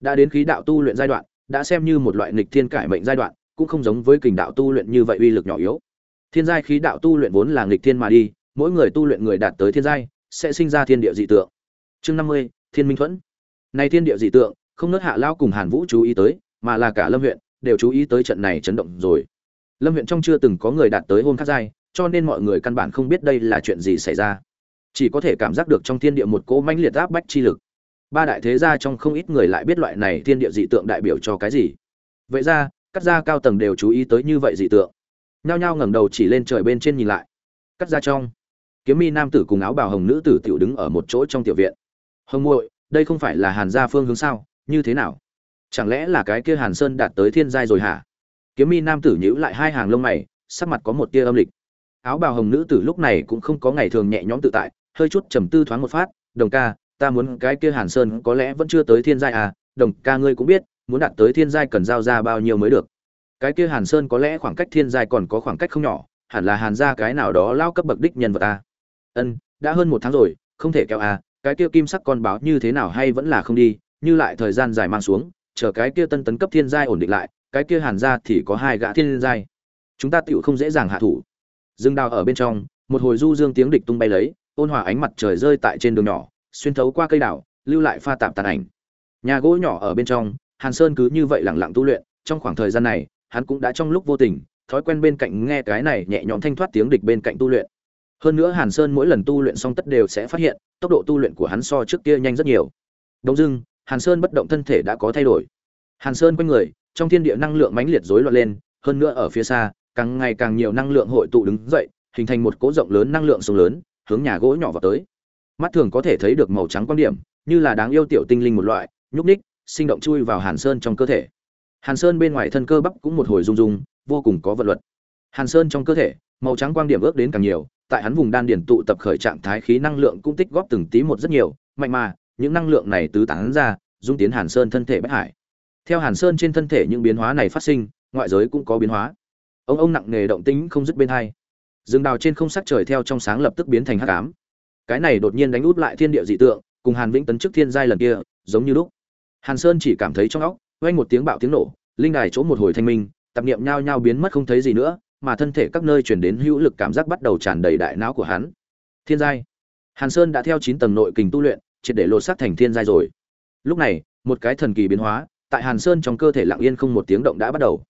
A: Đã đến khí đạo tu luyện giai đoạn đã xem như một loại nghịch thiên cải mệnh giai đoạn cũng không giống với kình đạo tu luyện như vậy uy lực nhỏ yếu. Thiên giai khí đạo tu luyện vốn là nghịch thiên mà đi mỗi người tu luyện người đạt tới thiên giai sẽ sinh ra thiên địa dị tượng. Chương năm mươi thiên minh thuẫn. Này thiên địa dị tượng không nớt hạ lao cùng hàn vũ chú ý tới mà là cả lâm huyện đều chú ý tới trận này chấn động rồi. Lâm huyện trong chưa từng có người đạt tới hôn khắc giai, cho nên mọi người căn bản không biết đây là chuyện gì xảy ra. Chỉ có thể cảm giác được trong thiên địa một cỗ mãnh liệt áp bách chi lực. Ba đại thế gia trong không ít người lại biết loại này thiên địa dị tượng đại biểu cho cái gì. Vậy ra các gia cao tầng đều chú ý tới như vậy dị tượng. Nhao nhao ngẩng đầu chỉ lên trời bên trên nhìn lại. Cắt ra trong, kiếm mi nam tử cùng áo bào hồng nữ tử tiểu đứng ở một chỗ trong tiểu viện. Hồng muội, đây không phải là hàn gia phương hướng sao? Như thế nào? Chẳng lẽ là cái kia hàn sơn đạt tới thiên giai rồi hả? Kiếm mi nam tử nhíu lại hai hàng lông mày, sắc mặt có một tia âm lịch. Áo bào hồng nữ tử lúc này cũng không có ngày thường nhẹ nhõm tự tại, hơi chút trầm tư thoáng một phát, đồng ca, ta muốn cái kia hàn sơn có lẽ vẫn chưa tới thiên giai à đồng ca ngươi cũng biết, muốn đạt tới thiên giai cần giao ra bao nhiêu mới được. Cái kia hàn sơn có lẽ khoảng cách thiên giai còn có khoảng cách không nhỏ, hẳn là hàn gia cái nào đó lao cấp bậc đích nhân vật ta ân, đã hơn một tháng rồi, không thể kéo à cái kia kim sắc con báo như thế nào hay vẫn là không đi, như lại thời gian dài mang xuống chờ cái kia tân tấn cấp thiên giai ổn định lại, cái kia hàn gia thì có hai gã thiên giai. Chúng ta tiểu không dễ dàng hạ thủ. Dương đào ở bên trong, một hồi du dương tiếng địch tung bay lấy, ôn hòa ánh mặt trời rơi tại trên đường nhỏ, xuyên thấu qua cây đảo, lưu lại pha tạm tàn ảnh. Nhà gỗ nhỏ ở bên trong, hàn sơn cứ như vậy lặng lặng tu luyện, trong khoảng thời gian này, hắn cũng đã trong lúc vô tình, thói quen bên cạnh nghe cái này nhẹ nhõm thanh thoát tiếng địch bên cạnh tu luyện. Hơn nữa hàn sơn mỗi lần tu luyện xong tất đều sẽ phát hiện, tốc độ tu luyện của hắn so trước kia nhanh rất nhiều. Đông dưng hàn sơn bất động thân thể đã có thay đổi. Hàn sơn quanh người trong thiên địa năng lượng mãnh liệt rối loạn lên hơn nữa ở phía xa càng ngày càng nhiều năng lượng hội tụ đứng dậy hình thành một cỗ rộng lớn năng lượng sông lớn hướng nhà gỗ nhỏ vào tới. Mắt thường có thể thấy được màu trắng quan điểm như là đáng yêu tiểu tinh linh một loại nhúc nhích, sinh động chui vào hàn sơn trong cơ thể. Hàn sơn bên ngoài thân cơ bắp cũng một hồi rung rung vô cùng có vật luật. Hàn sơn trong cơ thể màu trắng quang điểm ước đến càng nhiều tại hắn vùng đan điển tụ tập khởi trạng thái khí năng lượng cũng tích góp từng tí một rất nhiều mạnh mà những năng lượng này tứ tán ra, dung tiến hàn sơn thân thể bất hải. Theo hàn sơn trên thân thể những biến hóa này phát sinh, ngoại giới cũng có biến hóa. Ông ông nặng nghề động tĩnh không dứt bên hai. Dương đào trên không sắc trời theo trong sáng lập tức biến thành hắc ám. Cái này đột nhiên đánh út lại thiên địa dị tượng, cùng hàn vĩnh tấn trước thiên giai lần kia, giống như lúc. Hàn sơn chỉ cảm thấy trong óc, vang một tiếng bạo tiếng nổ, linh đài chỗ một hồi thanh minh, tạp niệm nhao nhao biến mất không thấy gì nữa, mà thân thể các nơi truyền đến hữu lực cảm giác bắt đầu tràn đầy đại não của hắn. Thiên giai. Hàn sơn đã theo chín tầng nội kình tu luyện triệt để lột xác thành thiên giai rồi. Lúc này, một cái thần kỳ biến hóa, tại hàn sơn trong cơ thể lặng yên không một tiếng động đã bắt đầu.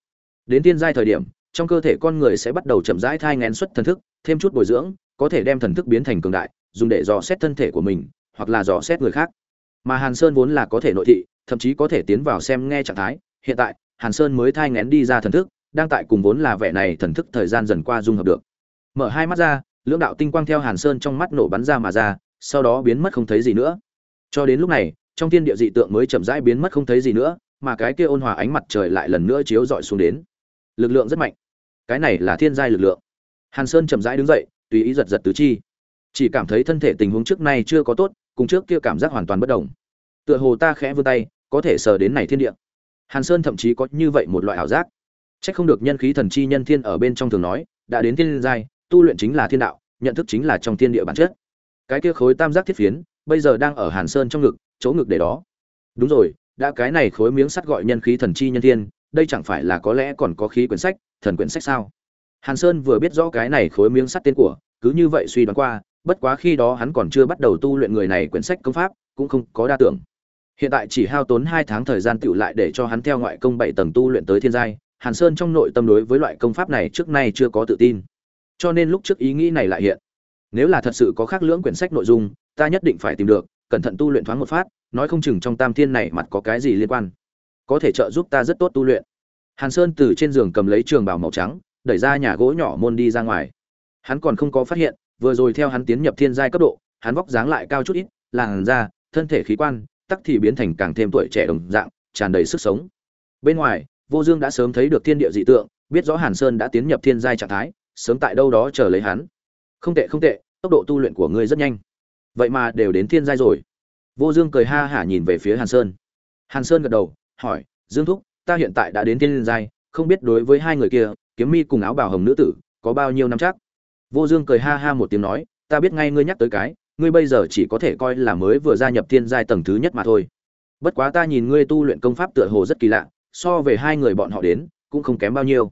A: Đến thiên giai thời điểm, trong cơ thể con người sẽ bắt đầu chậm rãi thai ngén xuất thần thức, thêm chút bồi dưỡng, có thể đem thần thức biến thành cường đại, dùng để dò xét thân thể của mình, hoặc là dò xét người khác. Mà hàn sơn vốn là có thể nội thị, thậm chí có thể tiến vào xem nghe trạng thái. Hiện tại, hàn sơn mới thai ngén đi ra thần thức, đang tại cùng vốn là vẻ này thần thức thời gian dần qua dung hợp được. Mở hai mắt ra, lưỡng đạo tinh quang theo hàn sơn trong mắt nổ bắn ra mà ra sau đó biến mất không thấy gì nữa. Cho đến lúc này trong thiên địa dị tượng mới chậm rãi biến mất không thấy gì nữa mà cái kia ôn hòa ánh mặt trời lại lần nữa chiếu rọi xuống đến. Lực lượng rất mạnh. Cái này là thiên giai lực lượng. Hàn sơn chậm rãi đứng dậy tùy ý giật giật tứ chi. Chỉ cảm thấy thân thể tình huống trước nay chưa có tốt cùng trước kia cảm giác hoàn toàn bất đồng. Tựa hồ ta khẽ vươn tay có thể sờ đến này thiên địa. Hàn sơn thậm chí có như vậy một loại ảo giác. Chắc không được nhân khí thần chi nhân thiên ở bên trong thường nói, đã đến thiên giai, tu luyện chính là thiên đạo, nhận thức chính là trong thiên địa bản chất. Cái kia khối tam giác thiết phiến, bây giờ đang ở Hàn Sơn trong ngực, chỗ ngực để đó. Đúng rồi, đã cái này khối miếng sắt gọi nhân khí thần chi nhân thiên, đây chẳng phải là có lẽ còn có khí quyển sách, thần quyển sách sao? Hàn Sơn vừa biết rõ cái này khối miếng sắt tên của, cứ như vậy suy đoán qua, bất quá khi đó hắn còn chưa bắt đầu tu luyện người này quyển sách công pháp, cũng không có đa tưởng. Hiện tại chỉ hao tốn hai tháng thời gian tựu lại để cho hắn theo ngoại công bảy tầng tu luyện tới thiên giai, Hàn Sơn trong nội tâm đối với loại công pháp này trước nay chưa có tự tin. Cho nên lúc trước ý nghĩ này lại hiện. Nếu là thật sự có khác lưỡng quyển sách nội dung, ta nhất định phải tìm được, cẩn thận tu luyện thoáng một phát, nói không chừng trong Tam Thiên này mặt có cái gì liên quan, có thể trợ giúp ta rất tốt tu luyện. Hàn Sơn từ trên giường cầm lấy trường bào màu trắng, đẩy ra nhà gỗ nhỏ môn đi ra ngoài. Hắn còn không có phát hiện, vừa rồi theo hắn tiến nhập thiên giai cấp độ, hắn vóc dáng lại cao chút ít, làn da, thân thể khí quan, tắc thì biến thành càng thêm tuổi trẻ đồng dạng, tràn đầy sức sống. Bên ngoài, vô dương đã sớm thấy được thiên địa dị tượng biết rõ hàn sơn đã tiến nhập thiên giai trạng thái sớm tại đâu đó chờ lấy hắn không tệ không tệ tốc độ tu luyện của ngươi rất nhanh. Vậy mà đều đến thiên giai rồi. Vô dương cười ha hả nhìn về phía hàn sơn. Hàn sơn gật đầu, hỏi, dương thúc, ta hiện tại đã đến thiên giai, không biết đối với hai người kia, kiếm mi cùng áo bào hồng nữ tử, có bao nhiêu năm chắc? Vô dương cười ha ha một tiếng nói, ta biết ngay ngươi nhắc tới cái, ngươi bây giờ chỉ có thể coi là mới vừa gia nhập thiên giai tầng thứ nhất mà thôi. Bất quá ta nhìn ngươi tu luyện công pháp tựa hồ rất kỳ lạ, so về hai người bọn họ đến, cũng không kém bao nhiêu.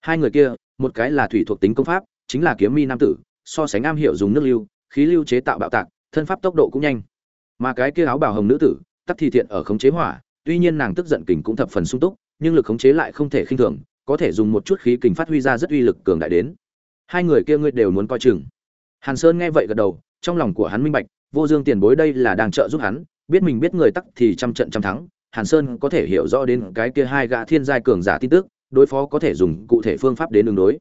A: Hai người kia, một cái là thủy thuộc tính công pháp, chính là kiếm mi nam tử so sánh am hiểu dùng nước lưu, khí lưu chế tạo bạo tạc, thân pháp tốc độ cũng nhanh. Mà cái kia áo bào hồng nữ tử, tắc thì thiện ở khống chế hỏa, tuy nhiên nàng tức giận kình cũng thập phần sung túc, nhưng lực khống chế lại không thể khinh thường, có thể dùng một chút khí kình phát huy ra rất uy lực cường đại đến. Hai người kia ngươi đều muốn coi chừng. Hàn sơn nghe vậy gật đầu, trong lòng của hắn minh bạch, vô dương tiền bối đây là đang trợ giúp hắn, biết mình biết người tắc thì trăm trận trăm thắng, hàn sơn có thể hiểu rõ đến cái kia hai gã thiên giai cường giả tin tức, đối phó có thể dùng cụ thể phương pháp đến đường đối.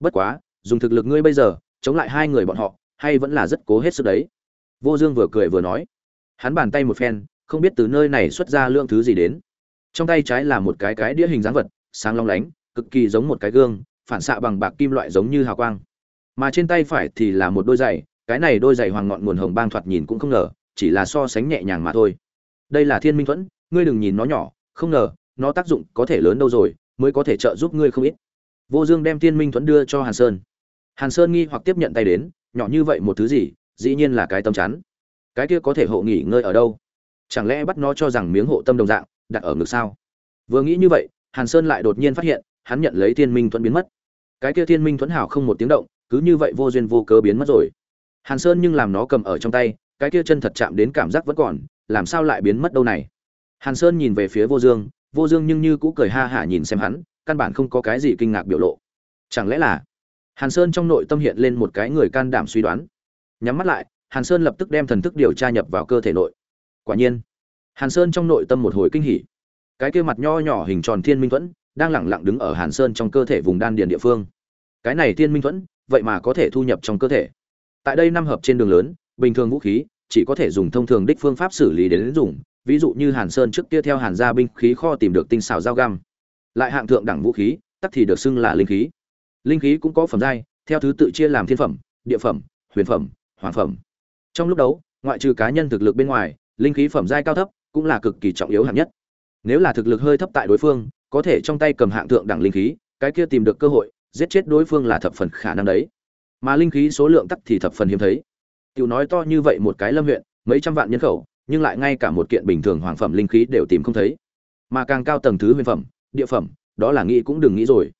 A: Bất quá, dùng thực lực ngươi bây giờ chống lại hai người bọn họ, hay vẫn là rất cố hết sức đấy. Vô dương vừa cười vừa nói. Hắn bàn tay một phen, không biết từ nơi này xuất ra lượng thứ gì đến. Trong tay trái là một cái cái đĩa hình dáng vật, sáng long lánh, cực kỳ giống một cái gương, phản xạ bằng bạc kim loại giống như hào quang. Mà trên tay phải thì là một đôi giày, cái này đôi giày hoàng ngọn nguồn hồng bang thoạt nhìn cũng không ngờ, chỉ là so sánh nhẹ nhàng mà thôi. Đây là thiên minh thuẫn, ngươi đừng nhìn nó nhỏ, không ngờ, nó tác dụng có thể lớn đâu rồi, mới có thể trợ giúp ngươi không ít. Vô dương đem thiên minh thuẫn đưa cho hàn sơn hàn sơn nghi hoặc tiếp nhận tay đến, nhỏ như vậy một thứ gì, dĩ nhiên là cái tâm chắn. Cái kia có thể hộ nghỉ ngơi ở đâu? Chẳng lẽ bắt nó cho rằng miếng hộ tâm đồng dạng, đặt ở ngực sao? Vừa nghĩ như vậy, hàn sơn lại đột nhiên phát hiện, hắn nhận lấy thiên minh thuẫn biến mất. Cái kia thiên minh thuẫn hảo không một tiếng động, cứ như vậy vô duyên vô cớ biến mất rồi. Hàn sơn nhưng làm nó cầm ở trong tay, cái kia chân thật chạm đến cảm giác vẫn còn, làm sao lại biến mất đâu này? Hàn sơn nhìn về phía vô dương vô dương nhưng như cũ cười ha hả nhìn xem hắn, căn bản không có cái gì kinh ngạc biểu lộ. Chẳng lẽ là hàn sơn trong nội tâm hiện lên một cái người can đảm suy đoán. Nhắm mắt lại, hàn sơn lập tức đem thần thức điều tra nhập vào cơ thể nội. Quả nhiên, hàn sơn trong nội tâm một hồi kinh hỉ. Cái kia mặt nho nhỏ hình tròn thiên minh thuẫn, đang lẳng lặng đứng ở hàn sơn trong cơ thể vùng đan điền địa phương. Cái này thiên minh thuẫn, vậy mà có thể thu nhập trong cơ thể. Tại đây năm hợp trên đường lớn, bình thường vũ khí, chỉ có thể dùng thông thường đích phương pháp xử lý đến dùng. Ví dụ như hàn sơn trước kia theo hàn gia binh khí kho tìm được tinh xảo dao găm. Lại hạng thượng đẳng vũ khí, tắc thì được xưng là linh khí linh khí cũng có phẩm giai, theo thứ tự chia làm thiên phẩm, địa phẩm, huyền phẩm, hoàng phẩm. Trong lúc đấu, ngoại trừ cá nhân thực lực bên ngoài, linh khí phẩm giai cao thấp cũng là cực kỳ trọng yếu hạng nhất. Nếu là thực lực hơi thấp tại đối phương, có thể trong tay cầm hạng thượng đẳng linh khí, cái kia tìm được cơ hội, giết chết đối phương là thập phần khả năng đấy. Mà linh khí số lượng tắc thì thập phần hiếm thấy. Tiểu nói to như vậy một cái lâm huyện, mấy trăm vạn nhân khẩu, nhưng lại ngay cả một kiện bình thường hoàng phẩm linh khí đều tìm không thấy. Mà càng cao tầng thứ huyền phẩm, địa phẩm, đó là nghĩ cũng đừng nghĩ rồi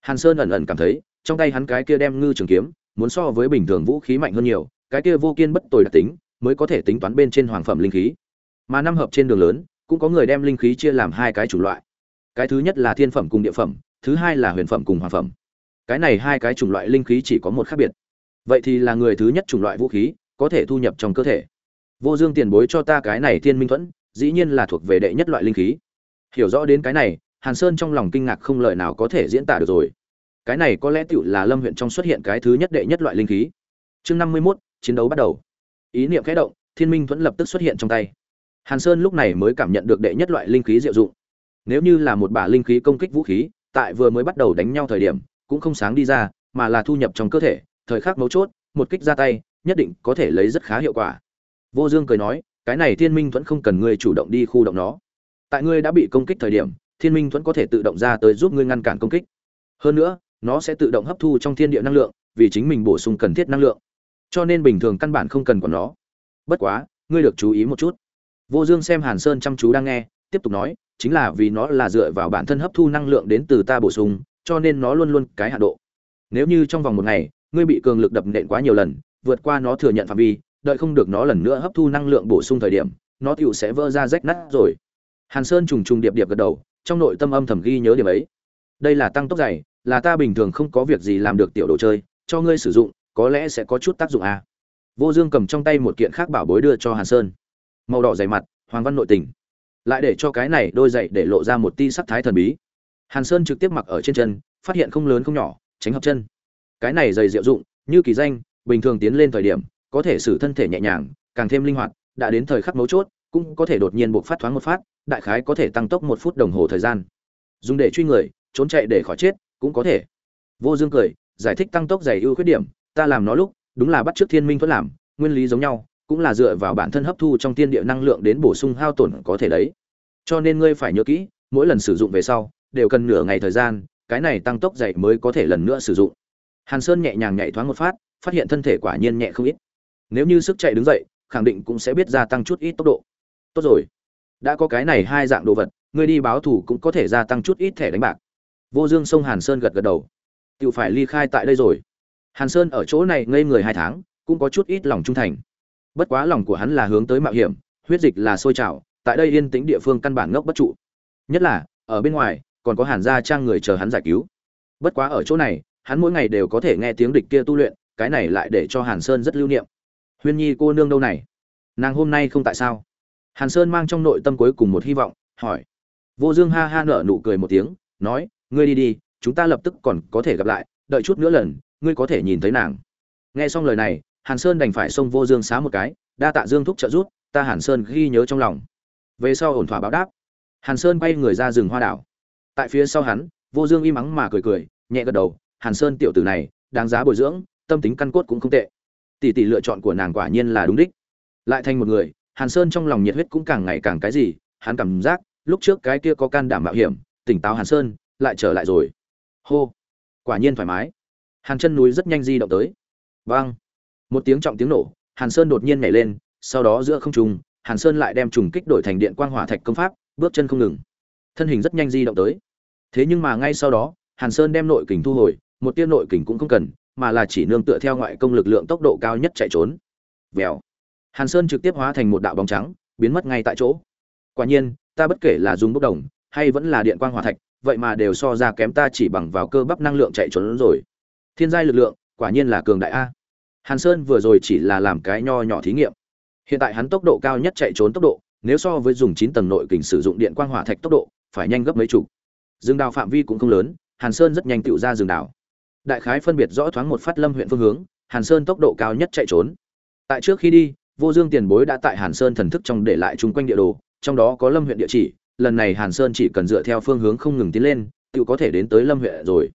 A: hàn sơn ẩn ẩn cảm thấy, trong tay hắn cái kia đem ngư trường kiếm, muốn so với bình thường vũ khí mạnh hơn nhiều, cái kia vô kiên bất tồi đặc tính, mới có thể tính toán bên trên hoàng phẩm linh khí. Mà năm hợp trên đường lớn, cũng có người đem linh khí chia làm hai cái chủng loại. Cái thứ nhất là thiên phẩm cùng địa phẩm, thứ hai là huyền phẩm cùng hoàng phẩm. Cái này hai cái chủng loại linh khí chỉ có một khác biệt. Vậy thì là người thứ nhất chủng loại vũ khí, có thể thu nhập trong cơ thể. Vô dương tiền bối cho ta cái này thiên minh thuẫn, dĩ nhiên là thuộc về đệ nhất loại linh khí. Hiểu rõ đến cái này hàn sơn trong lòng kinh ngạc không lời nào có thể diễn tả được rồi. Cái này có lẽ tựu là lâm huyện trong xuất hiện cái thứ nhất đệ nhất loại linh khí. Chương năm mươi mốt, chiến đấu bắt đầu. Ý niệm khẽ động, thiên minh thuẫn lập tức xuất hiện trong tay. Hàn sơn lúc này mới cảm nhận được đệ nhất loại linh khí diệu dụng. Nếu như là một bả linh khí công kích vũ khí, tại vừa mới bắt đầu đánh nhau thời điểm, cũng không sáng đi ra, mà là thu nhập trong cơ thể, thời khắc mấu chốt, một kích ra tay, nhất định có thể lấy rất khá hiệu quả. Vô dương cười nói, cái này thiên minh thuẫn không cần ngươi chủ động đi khu động nó. Tại ngươi đã bị công kích thời điểm thiên minh thuẫn có thể tự động ra tới giúp ngươi ngăn cản công kích. Hơn nữa, nó sẽ tự động hấp thu trong thiên địa năng lượng, vì chính mình bổ sung cần thiết năng lượng. Cho nên bình thường căn bản không cần của nó. Bất quá, ngươi được chú ý một chút. Vô dương xem hàn sơn chăm chú đang nghe, tiếp tục nói, chính là vì nó là dựa vào bản thân hấp thu năng lượng đến từ ta bổ sung, cho nên nó luôn luôn cái hạ độ. Nếu như trong vòng một ngày, ngươi bị cường lực đập nện quá nhiều lần, vượt qua nó thừa nhận phạm vi, đợi không được nó lần nữa hấp thu năng lượng bổ sung thời điểm, nó tựu sẽ vỡ ra rách nát rồi. Hàn sơn trùng trùng điệp điệp gật đầu trong nội tâm âm thầm ghi nhớ điểm ấy. Đây là tăng tốc dày, là ta bình thường không có việc gì làm được tiểu đồ chơi, cho ngươi sử dụng, có lẽ sẽ có chút tác dụng à. vô dương cầm trong tay một kiện khác bảo bối đưa cho hàn sơn. Màu đỏ dày mặt, hoàng văn nội tình. Lại để cho cái này đôi giày để lộ ra một ti sắc thái thần bí. Hàn sơn trực tiếp mặc ở trên chân, phát hiện không lớn không nhỏ, tránh hợp chân. Cái này giày diệu dụng, như kỳ danh, bình thường tiến lên thời điểm, có thể xử thân thể nhẹ nhàng, càng thêm linh hoạt, đã đến thời khắc mấu chốt, cũng có thể đột nhiên buộc phát thoáng một phát đại khái có thể tăng tốc một phút đồng hồ thời gian. Dùng để truy người, trốn chạy để khỏi chết, cũng có thể. Vô dương cười, giải thích tăng tốc giày ưu khuyết điểm, ta làm nó lúc, đúng là bắt trước thiên minh thuẫn làm, nguyên lý giống nhau, cũng là dựa vào bản thân hấp thu trong tiên địa năng lượng đến bổ sung hao tổn có thể đấy. Cho nên ngươi phải nhớ kỹ, mỗi lần sử dụng về sau, đều cần nửa ngày thời gian, cái này tăng tốc dậy mới có thể lần nữa sử dụng. Hàn sơn nhẹ nhàng nhảy thoáng một phát phát hiện thân thể quả nhiên nhẹ không ít. Nếu như sức chạy đứng dậy, khẳng định cũng sẽ biết gia tăng chút ít tốc độ. Tốt rồi đã có cái này hai dạng đồ vật ngươi đi báo thủ cũng có thể gia tăng chút ít thẻ đánh bạc. Vô dương sông hàn sơn gật gật đầu. Tự phải ly khai tại đây rồi. Hàn sơn ở chỗ này ngây người hai tháng, cũng có chút ít lòng trung thành. Bất quá lòng của hắn là hướng tới mạo hiểm, huyết dịch là sôi trào, tại đây yên tĩnh địa phương căn bản ngốc bất trụ. Nhất là, ở bên ngoài, còn có hàn gia trang người chờ hắn giải cứu. Bất quá ở chỗ này, hắn mỗi ngày đều có thể nghe tiếng địch kia tu luyện, cái này lại để cho hàn sơn rất lưu niệm. Huyên nhi cô nương đâu này? Nàng hôm nay không tại sao? Hàn sơn mang trong nội tâm cuối cùng một hy vọng, hỏi. Vô dương ha ha nở nụ cười một tiếng, nói, ngươi đi đi, chúng ta lập tức còn có thể gặp lại, đợi chút nữa lần, ngươi có thể nhìn thấy nàng. Nghe xong lời này, hàn sơn đành phải xông vô dương xá một cái, đa tạ dương thúc trợ giúp, ta hàn sơn ghi nhớ trong lòng. Về sau ổn thỏa báo đáp. Hàn sơn bay người ra rừng hoa đảo. Tại phía sau hắn, vô dương im ắng mà cười cười, nhẹ gật đầu, hàn sơn tiểu tử này, đáng giá bồi dưỡng, tâm tính căn cốt cũng không tệ. Tỷ tỷ lựa chọn của nàng quả nhiên là đúng đích. Lại thành một người hàn sơn trong lòng nhiệt huyết cũng càng ngày càng cái gì, hắn cảm giác, lúc trước cái kia có can đảm mạo hiểm, tỉnh táo hàn sơn, lại trở lại rồi. Hô! Quả nhiên thoải mái. Hàn chân núi rất nhanh di động tới. Vang! Một tiếng trọng tiếng nổ, hàn sơn đột nhiên nhảy lên, sau đó giữa không trung, hàn sơn lại đem trùng kích đổi thành điện quang hỏa thạch công pháp, bước chân không ngừng. Thân hình rất nhanh di động tới. Thế nhưng mà ngay sau đó, hàn sơn đem nội kình thu hồi, một tia nội kình cũng không cần, mà là chỉ nương tựa theo ngoại công lực lượng tốc độ cao nhất chạy trốn. Vèo! Hàn sơn trực tiếp hóa thành một đạo bóng trắng, biến mất ngay tại chỗ. Quả nhiên, ta bất kể là dùng bốc đồng, hay vẫn là điện quang hỏa thạch, vậy mà đều so ra kém ta chỉ bằng vào cơ bắp năng lượng chạy trốn rồi. Thiên giai lực lượng, quả nhiên là cường đại a. Hàn sơn vừa rồi chỉ là làm cái nho nhỏ thí nghiệm. Hiện tại hắn tốc độ cao nhất chạy trốn tốc độ, nếu so với dùng chín tầng nội kình sử dụng điện quang hỏa thạch tốc độ, phải nhanh gấp mấy chục. Rừng đào phạm vi cũng không lớn, hàn sơn rất nhanh tựu ra rừng đào. Đại khái phân biệt rõ thoáng một phát lâm huyện phương hướng, hàn sơn tốc độ cao nhất chạy trốn. Tại trước khi đi vô dương tiền bối đã tại hàn sơn thần thức trong để lại chung quanh địa đồ, trong đó có lâm huyện địa chỉ, lần này hàn sơn chỉ cần dựa theo phương hướng không ngừng tiến lên tự có thể đến tới lâm huyện rồi.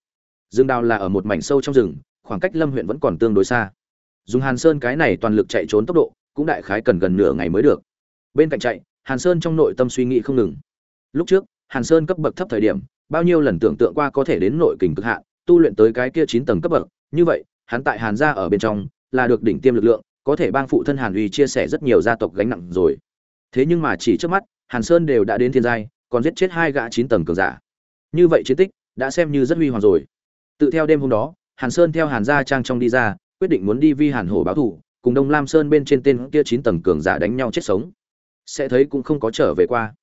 A: Dương đào là ở một mảnh sâu trong rừng, khoảng cách lâm huyện vẫn còn tương đối xa. Dùng hàn sơn cái này toàn lực chạy trốn tốc độ, cũng đại khái cần gần nửa ngày mới được. Bên cạnh chạy, hàn sơn trong nội tâm suy nghĩ không ngừng. Lúc trước, hàn sơn cấp bậc thấp thời điểm, bao nhiêu lần tưởng tượng qua có thể đến nội kình cực hạn, tu luyện tới cái kia chín tầng cấp bậc, như vậy, hắn tại hàn gia ở bên trong, là được đỉnh tiêm lực lượng có thể bang phụ thân hàn uy chia sẻ rất nhiều gia tộc gánh nặng rồi. Thế nhưng mà chỉ trước mắt, hàn sơn đều đã đến thiên giai, còn giết chết hai gã chín tầng cường giả. Như vậy chiến tích đã xem như rất huy hoàng rồi. Tự theo đêm hôm đó, hàn sơn theo hàn gia trang trong đi ra, quyết định muốn đi vi hàn hổ báo thù, cùng đông lam sơn bên trên tên kia chín tầng cường giả đánh nhau chết sống. Sẽ thấy cũng không có trở về qua.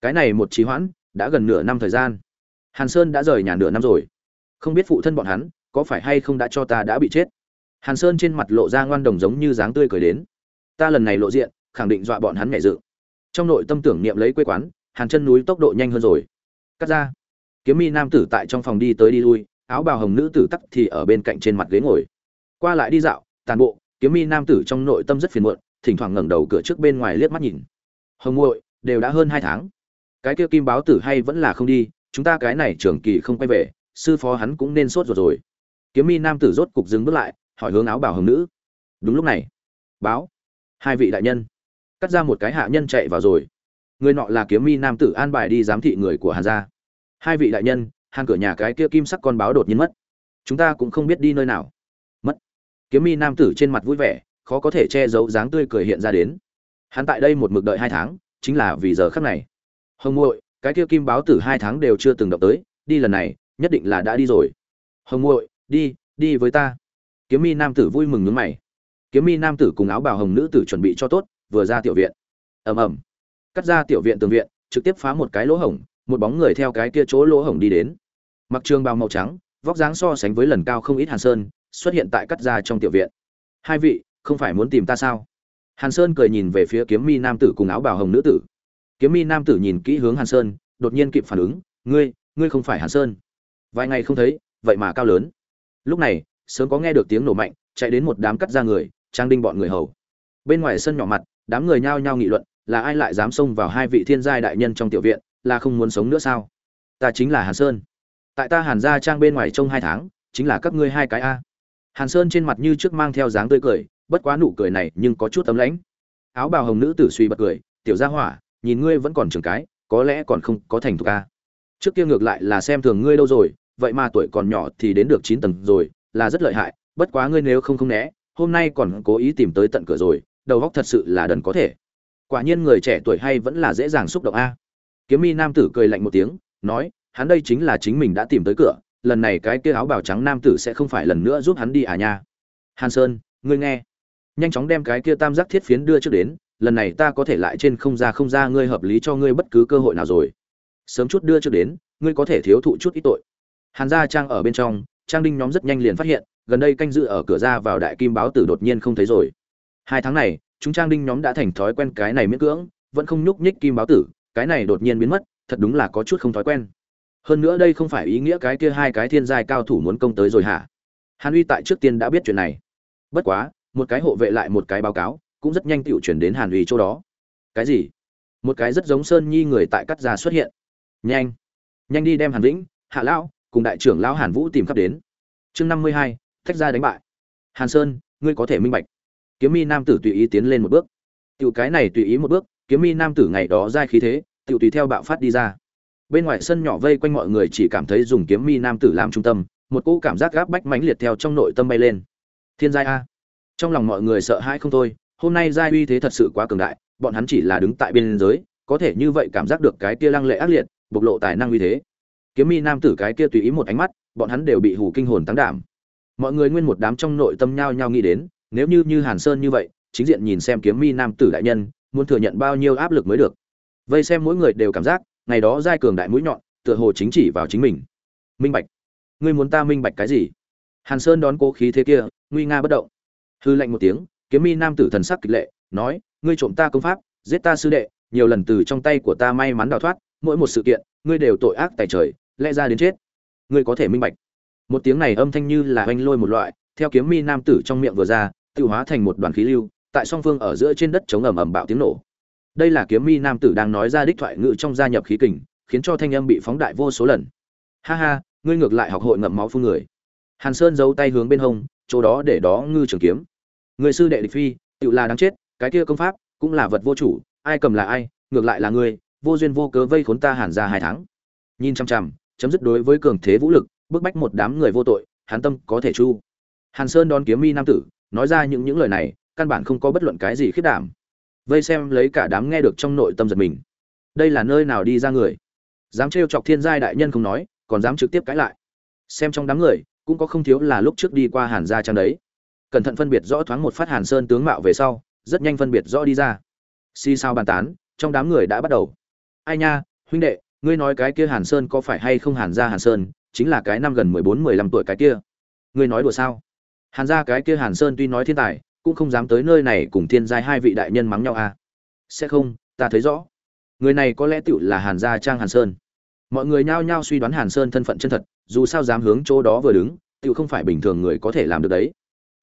A: Cái này một trí hoãn đã gần nửa năm thời gian. Hàn sơn đã rời nhà nửa năm rồi. Không biết phụ thân bọn hắn có phải hay không đã cho ta đã bị chết hàn sơn trên mặt lộ ra ngoan đồng giống như dáng tươi cười đến. Ta lần này lộ diện, khẳng định dọa bọn hắn mẹ dự trong nội tâm tưởng niệm lấy quê quán, hàn chân núi tốc độ nhanh hơn rồi. Cắt ra. Kiếm mi nam tử tại trong phòng đi tới đi lui, áo bào hồng nữ tử tắc thì ở bên cạnh trên mặt ghế ngồi. Qua lại đi dạo, tàn bộ, kiếm mi nam tử trong nội tâm rất phiền muộn, thỉnh thoảng ngẩng đầu cửa trước bên ngoài liếc mắt nhìn. Hồng muội, đều đã hơn hai tháng. Cái kia kim báo tử hay vẫn là không đi, chúng ta cái này trưởng kỳ không quay về, sư phó hắn cũng nên sốt ruột rồi. Kiếm mi nam tử rốt cục dừng bước lại hỏi hướng áo bảo hồng nữ. Đúng lúc này, báo, hai vị đại nhân. Cắt ra một cái hạ nhân chạy vào rồi. Người nọ là kiếm mi nam tử an bài đi giám thị người của hàn gia. Hai vị đại nhân, hàng cửa nhà cái kia kim sắc con báo đột nhiên mất. Chúng ta cũng không biết đi nơi nào. Mất. Kiếm mi nam tử trên mặt vui vẻ, khó có thể che giấu dáng tươi cười hiện ra đến. Hắn tại đây một mực đợi hai tháng, chính là vì giờ khắc này. Hồng muội, cái kia kim báo tử hai tháng đều chưa từng động tới, đi lần này, nhất định là đã đi rồi. Hồng muội, đi đi với ta kiếm mi nam tử vui mừng nhướng mày. Kiếm mi nam tử cùng áo bào hồng nữ tử chuẩn bị cho tốt, vừa ra tiểu viện. Ầm ầm. Cắt ra tiểu viện tường viện, trực tiếp phá một cái lỗ hổng, một bóng người theo cái kia chỗ lỗ hổng đi đến. Mặc trường bào màu trắng, vóc dáng so sánh với lần cao không ít hàn sơn, xuất hiện tại cắt ra trong tiểu viện. Hai vị, không phải muốn tìm ta sao? Hàn sơn cười nhìn về phía kiếm mi nam tử cùng áo bào hồng nữ tử. Kiếm mi nam tử nhìn kỹ hướng hàn sơn, đột nhiên kịp phản ứng, ngươi ngươi không phải hàn sơn. Vài ngày không thấy, vậy mà cao lớn. Lúc này sớm có nghe được tiếng nổ mạnh, chạy đến một đám cắt ra người, trang đinh bọn người hầu. Bên ngoài sân nhỏ mặt, đám người nhao nhao nghị luận, là ai lại dám xông vào hai vị thiên giai đại nhân trong tiểu viện, là không muốn sống nữa sao? Ta chính là hàn sơn. Tại ta hàn gia trang bên ngoài trong hai tháng, chính là các ngươi hai cái a. Hàn sơn trên mặt như trước mang theo dáng tươi cười, bất quá nụ cười này nhưng có chút tấm lãnh. Áo bào hồng nữ tử suy bật cười, tiểu gia hỏa, nhìn ngươi vẫn còn trưởng cái, có lẽ còn không có thành thục a. Trước kia ngược lại là xem thường ngươi đâu rồi, vậy mà tuổi còn nhỏ thì đến được chín tầng rồi là rất lợi hại, bất quá ngươi nếu không không né, hôm nay còn cố ý tìm tới tận cửa rồi, đầu óc thật sự là đần có thể. Quả nhiên người trẻ tuổi hay vẫn là dễ dàng xúc động a. Kiếm mi nam tử cười lạnh một tiếng, nói, hắn đây chính là chính mình đã tìm tới cửa, lần này cái kia áo bào trắng nam tử sẽ không phải lần nữa giúp hắn đi à nha. Hàn sơn, ngươi nghe. Nhanh chóng đem cái kia tam giác thiết phiến đưa trước đến, lần này ta có thể lại trên không ra không ra ngươi hợp lý cho ngươi bất cứ cơ hội nào rồi. Sớm chút đưa trước đến, ngươi có thể thiếu thụ chút ít tội. Hàn gia trang ở bên trong trang đinh nhóm rất nhanh liền phát hiện, gần đây canh dự ở cửa ra vào đại kim báo tử đột nhiên không thấy rồi. Hai tháng này, chúng trang đinh nhóm đã thành thói quen cái này miễn cưỡng, vẫn không nhúc nhích kim báo tử, cái này đột nhiên biến mất, thật đúng là có chút không thói quen. Hơn nữa đây không phải ý nghĩa cái kia hai cái thiên giai cao thủ muốn công tới rồi hả? Hàn uy tại trước tiên đã biết chuyện này. Bất quá, một cái hộ vệ lại một cái báo cáo, cũng rất nhanh tựu chuyển đến hàn uy chỗ đó. Cái gì? Một cái rất giống sơn nhi người tại cắt ra xuất hiện. Nhanh. Nhanh đi đem hàn vĩnh, hạ lão cùng đại trưởng lão hàn vũ tìm khắp đến. Chương năm mươi hai, thách ra đánh bại. Hàn sơn, ngươi có thể minh bạch. Kiếm mi nam tử tùy ý tiến lên một bước. Tiểu cái này tùy ý một bước, kiếm mi nam tử ngày đó giai khí thế, tiểu tùy theo bạo phát đi ra. Bên ngoài sân nhỏ vây quanh mọi người chỉ cảm thấy dùng kiếm mi nam tử làm trung tâm, một cỗ cảm giác gáp bách mãnh liệt theo trong nội tâm bay lên. Thiên giai a. Trong lòng mọi người sợ hãi không thôi, hôm nay giai uy thế thật sự quá cường đại, bọn hắn chỉ là đứng tại biên giới, có thể như vậy cảm giác được cái kia lăng lệ ác liệt, bộc lộ tài năng uy thế kiếm mi nam tử cái kia tùy ý một ánh mắt, bọn hắn đều bị hù kinh hồn tăng đảm. Mọi người nguyên một đám trong nội tâm nhao nhao nghĩ đến, nếu như như hàn sơn như vậy, chính diện nhìn xem kiếm mi nam tử đại nhân, muốn thừa nhận bao nhiêu áp lực mới được. Vây xem mỗi người đều cảm giác, ngày đó giai cường đại mũi nhọn, tựa hồ chính chỉ vào chính mình. Minh bạch, ngươi muốn ta minh bạch cái gì? Hàn sơn đón cố khí thế kia, nguy nga bất động. Hư lạnh một tiếng, kiếm mi nam tử thần sắc kịch lệ, nói, ngươi trộm ta công pháp, giết ta sư đệ, nhiều lần từ trong tay của ta may mắn đào thoát mỗi một sự kiện, ngươi đều tội ác tại trời, lẽ ra đến chết. Ngươi có thể minh bạch. Một tiếng này âm thanh như là oanh lôi một loại, theo kiếm mi nam tử trong miệng vừa ra tự hóa thành một đoàn khí lưu, tại song phương ở giữa trên đất chống ầm ầm bạo tiếng nổ. Đây là kiếm mi nam tử đang nói ra đích thoại ngự trong gia nhập khí kình, khiến cho thanh âm bị phóng đại vô số lần. Ha ha, ngươi ngược lại học hội ngậm máu phun người. Hàn sơn giấu tay hướng bên hông, chỗ đó để đó ngư trường kiếm. Người sư đệ địch phi, tự là đáng chết, cái kia công pháp cũng là vật vô chủ, ai cầm là ai, ngược lại là ngươi vô duyên vô cớ vây khốn ta hàn ra hai tháng. Nhìn chăm chăm chấm dứt đối với cường thế vũ lực, bức bách một đám người vô tội hàn tâm có thể chu. Hàn sơn đón kiếm mi nam tử, nói ra những những lời này, căn bản không có bất luận cái gì khiết đảm. Vây xem lấy cả đám nghe được trong nội tâm giật mình. Đây là nơi nào đi ra người? Dám trêu chọc thiên giai đại nhân không nói, còn dám trực tiếp cãi lại. Xem trong đám người, cũng có không thiếu là lúc trước đi qua hàn gia trang đấy. Cẩn thận phân biệt rõ thoáng một phát hàn sơn tướng mạo về sau, rất nhanh phân biệt rõ đi ra. Si sao bàn tán, trong đám người đã bắt đầu ai nha, huynh đệ, ngươi nói cái kia hàn sơn có phải hay không hàn gia hàn sơn, chính là cái năm gần mười bốn, mười lăm tuổi cái kia. Ngươi nói đùa sao? Hàn gia cái kia hàn sơn tuy nói thiên tài, cũng không dám tới nơi này cùng thiên giai hai vị đại nhân mắng nhau à? Sẽ không, ta thấy rõ. Người này có lẽ tựu là hàn gia trang hàn sơn. Mọi người nhao nhao suy đoán hàn sơn thân phận chân thật, dù sao dám hướng chỗ đó vừa đứng, tựu không phải bình thường người có thể làm được đấy.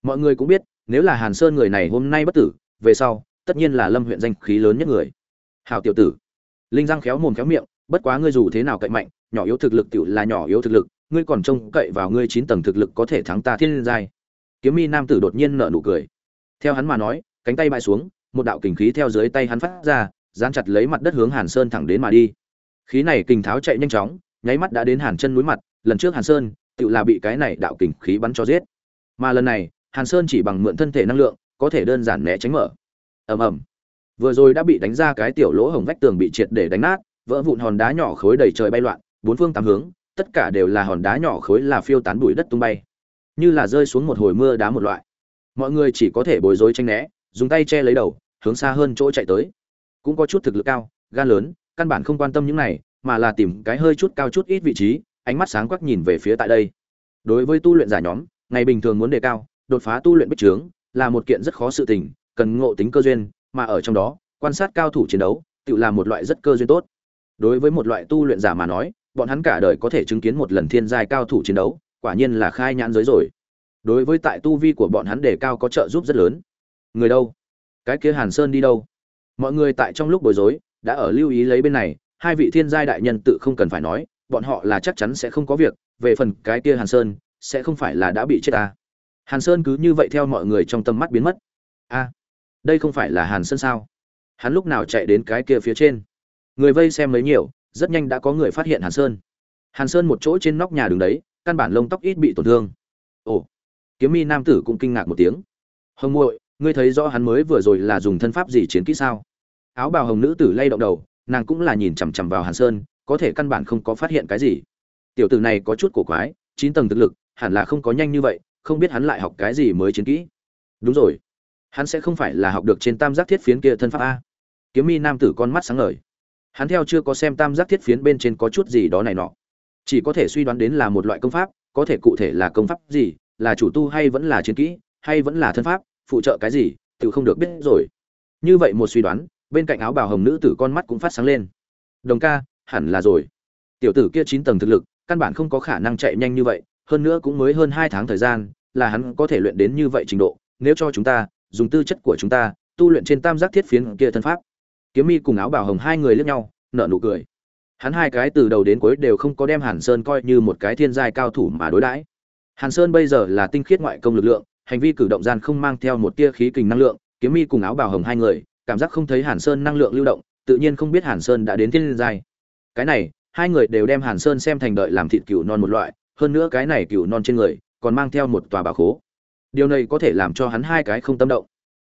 A: Mọi người cũng biết, nếu là hàn sơn người này hôm nay bất tử, về sau, tất nhiên là lâm huyện danh khí lớn nhất người. Hào tiểu tử linh giang khéo mồm khéo miệng, bất quá ngươi dù thế nào cậy mạnh, nhỏ yếu thực lực tựu là nhỏ yếu thực lực, ngươi còn trông cậy vào ngươi chín tầng thực lực có thể thắng ta thiên giai. Kiếm mi nam tử đột nhiên nở nụ cười. Theo hắn mà nói, cánh tay bại xuống, một đạo kình khí theo dưới tay hắn phát ra, dán chặt lấy mặt đất hướng hàn sơn thẳng đến mà đi. Khí này kình tháo chạy nhanh chóng, nháy mắt đã đến hàn chân núi mặt, lần trước hàn sơn tự là bị cái này đạo kình khí bắn cho giết. Mà lần này, hàn sơn chỉ bằng mượn thân thể năng lượng, có thể đơn giản né tránh mở. Ầm ầm vừa rồi đã bị đánh ra cái tiểu lỗ hổng vách tường bị triệt để đánh nát, vỡ vụn hòn đá nhỏ khối đầy trời bay loạn, bốn phương tám hướng, tất cả đều là hòn đá nhỏ khối là phiêu tán bụi đất tung bay. Như là rơi xuống một hồi mưa đá một loại. Mọi người chỉ có thể bối rối tranh né, dùng tay che lấy đầu, hướng xa hơn chỗ chạy tới. Cũng có chút thực lực cao, gan lớn, căn bản không quan tâm những này, mà là tìm cái hơi chút cao chút ít vị trí, ánh mắt sáng quắc nhìn về phía tại đây. Đối với tu luyện giả nhóm, ngày bình thường muốn đề cao, đột phá tu luyện bích trướng, là một kiện rất khó sự tình, cần ngộ tính cơ duyên mà ở trong đó, quan sát cao thủ chiến đấu, tự là một loại rất cơ duyên tốt. Đối với một loại tu luyện giả mà nói, bọn hắn cả đời có thể chứng kiến một lần thiên giai cao thủ chiến đấu, quả nhiên là khai nhãn giới rồi. Đối với tại tu vi của bọn hắn đề cao có trợ giúp rất lớn. Người đâu? Cái kia hàn sơn đi đâu? Mọi người tại trong lúc bối rối, đã ở lưu ý lấy bên này, hai vị thiên giai đại nhân tự không cần phải nói, bọn họ là chắc chắn sẽ không có việc, về phần cái kia hàn sơn, sẽ không phải là đã bị chết ta. Hàn sơn cứ như vậy theo mọi người trong tầm mắt biến mất. A đây không phải là hàn sơn sao? Hắn lúc nào chạy đến cái kia phía trên? Người vây xem mấy nhiều, rất nhanh đã có người phát hiện hàn sơn. Hàn sơn một chỗ trên nóc nhà đường đấy, căn bản lông tóc ít bị tổn thương. Ồ, kiếm mi nam tử cũng kinh ngạc một tiếng. Hồng muội, ngươi thấy rõ hắn mới vừa rồi là dùng thân pháp gì chiến kỹ sao? Áo bào hồng nữ tử lay động đầu, nàng cũng là nhìn chằm chằm vào hàn sơn, có thể căn bản không có phát hiện cái gì. Tiểu tử này có chút cổ quái, chín tầng thực lực, hẳn là không có nhanh như vậy, không biết hắn lại học cái gì mới chiến kỹ. Đúng rồi hắn sẽ không phải là học được trên tam giác thiết phiến kia thân pháp a. Kiếm mi nam tử con mắt sáng ngời. Hắn theo chưa có xem tam giác thiết phiến bên trên có chút gì đó này nọ. Chỉ có thể suy đoán đến là một loại công pháp, có thể cụ thể là công pháp gì, là chủ tu hay vẫn là chiến kỹ, hay vẫn là thân pháp, phụ trợ cái gì, tự không được biết rồi. Như vậy một suy đoán, bên cạnh áo bào hồng nữ tử con mắt cũng phát sáng lên. Đồng ca, hẳn là rồi. Tiểu tử kia chín tầng thực lực, căn bản không có khả năng chạy nhanh như vậy, hơn nữa cũng mới hơn hai tháng thời gian, là hắn có thể luyện đến như vậy trình độ, nếu cho chúng ta dùng tư chất của chúng ta, tu luyện trên tam giác thiết phiến kia thân pháp. Kiếm mi cùng áo bào hồng hai người liếc nhau, nở nụ cười. Hắn hai cái từ đầu đến cuối đều không có đem hàn sơn coi như một cái thiên giai cao thủ mà đối đãi. Hàn sơn bây giờ là tinh khiết ngoại công lực lượng, hành vi cử động gian không mang theo một tia khí kình năng lượng, kiếm mi cùng áo bào hồng hai người, cảm giác không thấy hàn sơn năng lượng lưu động, tự nhiên không biết hàn sơn đã đến thiên giai. Cái này, hai người đều đem hàn sơn xem thành đợi làm thịt cừu non một loại, hơn nữa cái này cừu non trên người còn mang theo một tòa bảo khố điều này có thể làm cho hắn hai cái không tâm động.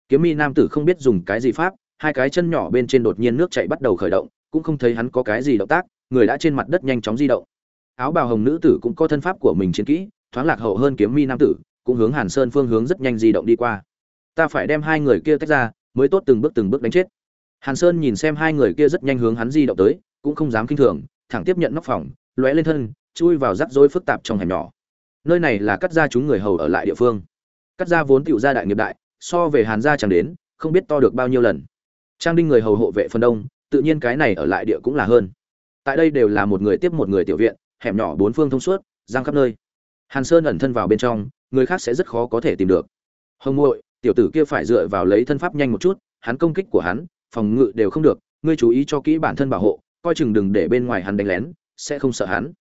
A: Kiếm mi nam tử không biết dùng cái gì pháp, hai cái chân nhỏ bên trên đột nhiên nước chảy bắt đầu khởi động, cũng không thấy hắn có cái gì động tác, người đã trên mặt đất nhanh chóng di động. Áo bào hồng nữ tử cũng có thân pháp của mình chiến kỹ, thoáng lạc hậu hơn kiếm mi nam tử, cũng hướng hàn sơn phương hướng rất nhanh di động đi qua. Ta phải đem hai người kia tách ra, mới tốt từng bước từng bước đánh chết. Hàn sơn nhìn xem hai người kia rất nhanh hướng hắn di động tới, cũng không dám kinh thường, thẳng tiếp nhận nóc phòng, lóe lên thân, chui vào rắc rối phức tạp trong hẻm nhỏ. Nơi này là cắt ra chúng người hầu ở lại địa phương cắt ra vốn tiểu gia đại nghiệp đại, so về hàn gia chẳng đến, không biết to được bao nhiêu lần. Trang đinh người hầu hộ vệ phần đông, tự nhiên cái này ở lại địa cũng là hơn. Tại đây đều là một người tiếp một người tiểu viện, hẻm nhỏ bốn phương thông suốt, giang khắp nơi. Hàn sơn ẩn thân vào bên trong, người khác sẽ rất khó có thể tìm được. Hồng muội, tiểu tử kia phải dựa vào lấy thân pháp nhanh một chút, hắn công kích của hắn, phòng ngự đều không được, ngươi chú ý cho kỹ bản thân bảo hộ, coi chừng đừng để bên ngoài hắn đánh lén, sẽ không sợ hắn.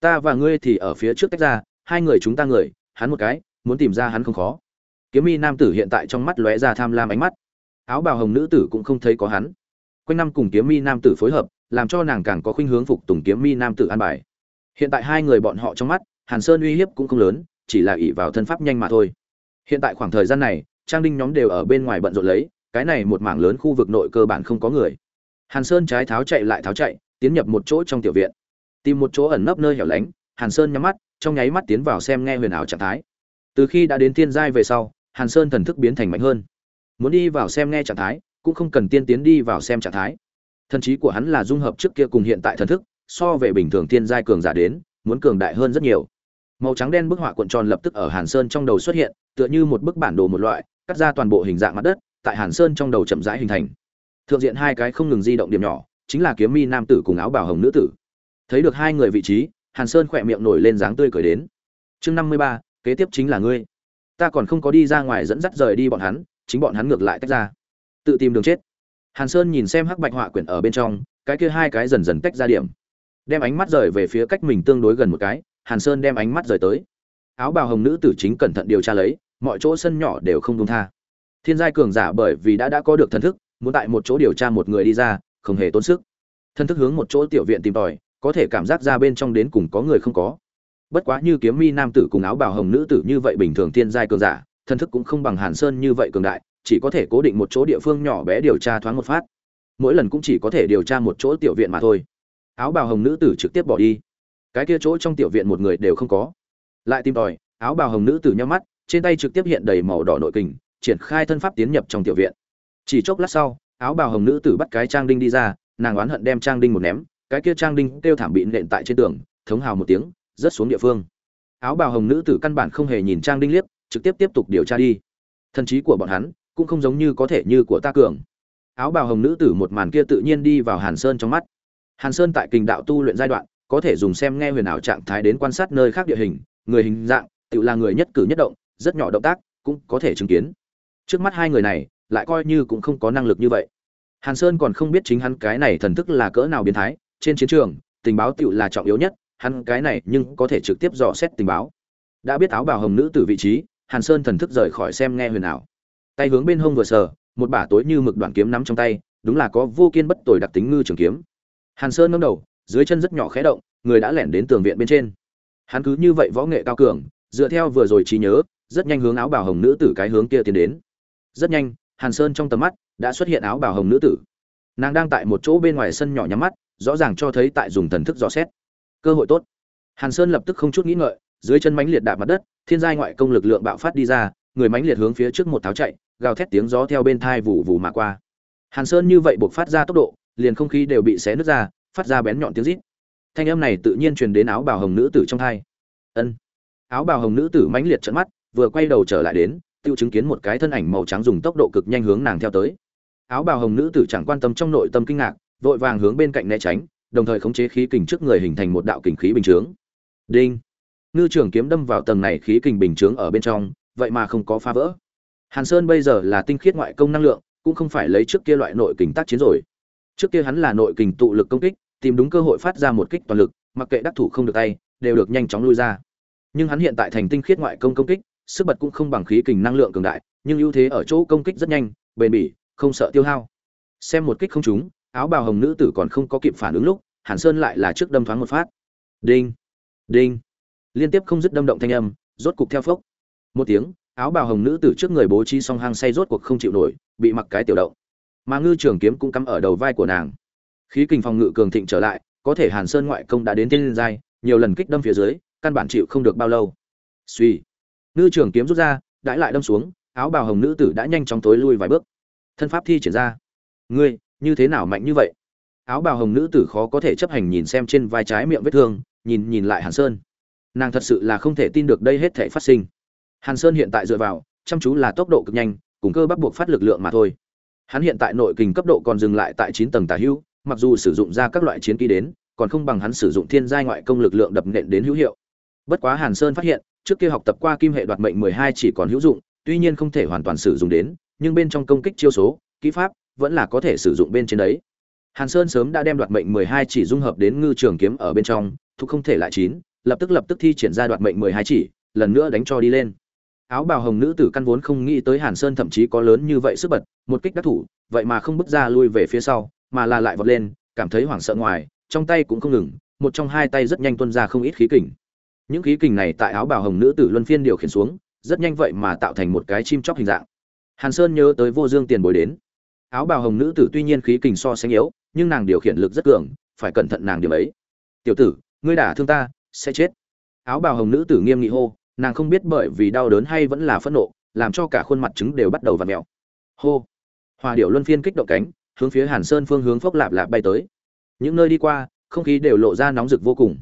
A: Ta và ngươi thì ở phía trước tách ra, hai người chúng ta người, hắn một cái muốn tìm ra hắn không khó. Kiếm mi nam tử hiện tại trong mắt lóe ra tham lam ánh mắt. Áo bào hồng nữ tử cũng không thấy có hắn. Quanh năm cùng kiếm mi nam tử phối hợp, làm cho nàng càng có khuynh hướng phục tùng kiếm mi nam tử an bài. Hiện tại hai người bọn họ trong mắt, hàn sơn uy hiếp cũng không lớn, chỉ là ỷ vào thân pháp nhanh mà thôi. Hiện tại khoảng thời gian này, trang đinh nhóm đều ở bên ngoài bận rộn lấy, cái này một mảng lớn khu vực nội cơ bản không có người. Hàn sơn trái tháo chạy lại tháo chạy, tiến nhập một chỗ trong tiểu viện. Tìm một chỗ ẩn nấp nơi hẻo lánh, hàn sơn nhắm mắt, trong nháy mắt tiến vào xem nghe huyền ảo trạng thái từ khi đã đến tiên giai về sau, hàn sơn thần thức biến thành mạnh hơn. Muốn đi vào xem nghe trạng thái, cũng không cần tiên tiến đi vào xem trạng thái. Thần trí của hắn là dung hợp trước kia cùng hiện tại thần thức, so về bình thường tiên giai cường giả đến, muốn cường đại hơn rất nhiều. Màu trắng đen bức họa cuộn tròn lập tức ở hàn sơn trong đầu xuất hiện, tựa như một bức bản đồ một loại, cắt ra toàn bộ hình dạng mặt đất, tại hàn sơn trong đầu chậm rãi hình thành. Thượng diện hai cái không ngừng di động điểm nhỏ, chính là kiếm mi nam tử cùng áo bảo hồng nữ tử. Thấy được hai người vị trí, hàn sơn khỏe miệng nổi lên dáng tươi cười đến. Chương năm mươi ba kế tiếp chính là ngươi. Ta còn không có đi ra ngoài dẫn dắt rời đi bọn hắn, chính bọn hắn ngược lại tách ra. Tự tìm đường chết. Hàn sơn nhìn xem hắc bạch họa quyển ở bên trong, cái kia hai cái dần dần tách ra điểm. Đem ánh mắt rời về phía cách mình tương đối gần một cái, hàn sơn đem ánh mắt rời tới. Áo bào hồng nữ tử chính cẩn thận điều tra lấy, mọi chỗ sân nhỏ đều không đông tha. Thiên giai cường giả bởi vì đã đã có được thần thức, muốn tại một chỗ điều tra một người đi ra, không hề tốn sức. Thần thức hướng một chỗ tiểu viện tìm tòi, có thể cảm giác ra bên trong đến cùng có người không có bất quá như kiếm mi nam tử cùng áo bào hồng nữ tử như vậy bình thường thiên giai cường giả, thân thức cũng không bằng hàn sơn như vậy cường đại, chỉ có thể cố định một chỗ địa phương nhỏ bé điều tra thoáng một phát. Mỗi lần cũng chỉ có thể điều tra một chỗ tiểu viện mà thôi. Áo bào hồng nữ tử trực tiếp bỏ đi. Cái kia chỗ trong tiểu viện một người đều không có. Lại tìm tòi, áo bào hồng nữ tử nhắm mắt, trên tay trực tiếp hiện đầy màu đỏ nội kình, triển khai thân pháp tiến nhập trong tiểu viện. Chỉ chốc lát sau, áo bào hồng nữ tử bắt cái trang đinh đi ra, nàng oán hận đem trang đinh một ném, cái kia trang đinh kêu thảm bị nện tại trên tường, thống hào một tiếng rớt xuống địa phương. Áo bào hồng nữ tử căn bản không hề nhìn trang đinh liếc, trực tiếp tiếp tục điều tra đi. Thần trí của bọn hắn cũng không giống như có thể như của ta cường. Áo bào hồng nữ tử một màn kia tự nhiên đi vào hàn sơn trong mắt. Hàn sơn tại kình đạo tu luyện giai đoạn, có thể dùng xem nghe huyền ảo trạng thái đến quan sát nơi khác địa hình, người hình dạng, tự là người nhất cử nhất động, rất nhỏ động tác, cũng có thể chứng kiến. Trước mắt hai người này, lại coi như cũng không có năng lực như vậy. Hàn sơn còn không biết chính hắn cái này thần thức là cỡ nào biến thái, trên chiến trường, tình báo tựu là trọng yếu nhất hắn cái này nhưng có thể trực tiếp dò xét tình báo. Đã biết áo bào hồng nữ từ vị trí, hàn sơn thần thức rời khỏi xem nghe huyền ảo. Tay hướng bên hông vừa sờ, một bả tối như mực đoạn kiếm nắm trong tay, đúng là có vô kiên bất tồi đặc tính ngư trường kiếm. Hàn sơn ngẩng đầu, dưới chân rất nhỏ khẽ động, người đã lẻn đến tường viện bên trên. Hắn cứ như vậy võ nghệ cao cường, dựa theo vừa rồi trí nhớ, rất nhanh hướng áo bào hồng nữ tử cái hướng kia tiến đến. Rất nhanh, hàn sơn trong tầm mắt đã xuất hiện áo bào hồng nữ tử. Nàng đang tại một chỗ bên ngoài sân nhỏ nhắm mắt, rõ ràng cho thấy tại dùng thần thức dò xét cơ hội tốt. Hàn sơn lập tức không chút nghĩ ngợi, dưới chân mãnh liệt đạp mặt đất, thiên giai ngoại công lực lượng bạo phát đi ra, người mãnh liệt hướng phía trước một tháo chạy, gào thét tiếng gió theo bên thai vù vù mà qua. Hàn sơn như vậy buộc phát ra tốc độ, liền không khí đều bị xé nứt ra, phát ra bén nhọn tiếng rít. Thanh âm này tự nhiên truyền đến áo bào hồng nữ tử trong thai. Ân. Áo bào hồng nữ tử mãnh liệt trợn mắt, vừa quay đầu trở lại đến, tiêu chứng kiến một cái thân ảnh màu trắng dùng tốc độ cực nhanh hướng nàng theo tới. Áo bào hồng nữ tử chẳng quan tâm trong nội tâm kinh ngạc, vội vàng hướng bên cạnh né tránh đồng thời khống chế khí kình trước người hình thành một đạo kình khí bình chướng. Đinh. Ngư trưởng kiếm đâm vào tầng này khí kình bình chướng ở bên trong, vậy mà không có phá vỡ. Hàn sơn bây giờ là tinh khiết ngoại công năng lượng, cũng không phải lấy trước kia loại nội kình tác chiến rồi. Trước kia hắn là nội kình tụ lực công kích, tìm đúng cơ hội phát ra một kích toàn lực, mặc kệ đắc thủ không được tay, đều được nhanh chóng lui ra. Nhưng hắn hiện tại thành tinh khiết ngoại công công kích, sức bật cũng không bằng khí kình năng lượng cường đại, nhưng ưu thế ở chỗ công kích rất nhanh, bền bỉ, không sợ tiêu hao. Xem một kích không trúng áo bào hồng nữ tử còn không có kịp phản ứng lúc, hàn sơn lại là trước đâm thoáng một phát. Đinh đinh. Liên tiếp không dứt đâm động thanh âm, rốt cục theo phốc. Một tiếng, áo bào hồng nữ tử trước người bố trí song hang say rốt cuộc không chịu nổi, bị mặc cái tiểu động. Mà ngư trường kiếm cũng cắm ở đầu vai của nàng. Khí kình phòng ngự cường thịnh trở lại, có thể hàn sơn ngoại công đã đến thiên giai, nhiều lần kích đâm phía dưới, căn bản chịu không được bao lâu. Suy ngư trường kiếm rút ra, đãi lại đâm xuống, áo bào hồng nữ tử đã nhanh chóng tối lui vài bước. Thân pháp thi triển ra. Ngươi như thế nào mạnh như vậy? Áo bào hồng nữ tử khó có thể chấp hành nhìn xem trên vai trái miệng vết thương, nhìn nhìn lại hàn sơn. Nàng thật sự là không thể tin được đây hết thể phát sinh. Hàn sơn hiện tại dựa vào, chăm chú là tốc độ cực nhanh, cùng cơ bắp buộc phát lực lượng mà thôi. Hắn hiện tại nội kình cấp độ còn dừng lại tại chín tầng tà hữu, mặc dù sử dụng ra các loại chiến kỹ đến, còn không bằng hắn sử dụng thiên giai ngoại công lực lượng đập nện đến hữu hiệu. Bất quá hàn sơn phát hiện, trước kia học tập qua kim hệ đoạt mệnh mười hai chỉ còn hữu dụng, tuy nhiên không thể hoàn toàn sử dụng đến, nhưng bên trong công kích chiêu số, kỹ pháp vẫn là có thể sử dụng bên trên đấy. Hàn sơn sớm đã đem đoạt mệnh mười hai chỉ dung hợp đến ngư trường kiếm ở bên trong, thu không thể lại chín, lập tức lập tức thi triển ra đoạt mệnh mười hai chỉ, lần nữa đánh cho đi lên. Áo bào hồng nữ tử căn vốn không nghĩ tới hàn sơn thậm chí có lớn như vậy sức bật, một kích đắc thủ, vậy mà không bước ra lui về phía sau, mà là lại vọt lên, cảm thấy hoảng sợ ngoài, trong tay cũng không ngừng, một trong hai tay rất nhanh tuân ra không ít khí kình. Những khí kình này tại áo bào hồng nữ tử luân phiên điều khiển xuống, rất nhanh vậy mà tạo thành một cái chim chóc hình dạng. Hàn sơn nhớ tới vô dương tiền bối đến áo bào hồng nữ tử tuy nhiên khí kình so sánh yếu, nhưng nàng điều khiển lực rất cường, phải cẩn thận nàng điểm ấy. Tiểu tử, ngươi đả thương ta, sẽ chết. Áo bào hồng nữ tử nghiêm nghị hô, nàng không biết bởi vì đau đớn hay vẫn là phẫn nộ, làm cho cả khuôn mặt trứng đều bắt đầu v ặ mẹo hô. Hòa điệu luân phiên kích động cánh, hướng phía hàn sơn phương hướng phốc lạp lạp bay tới. Những nơi đi qua, không khí đều lộ ra nóng rực vô cùng.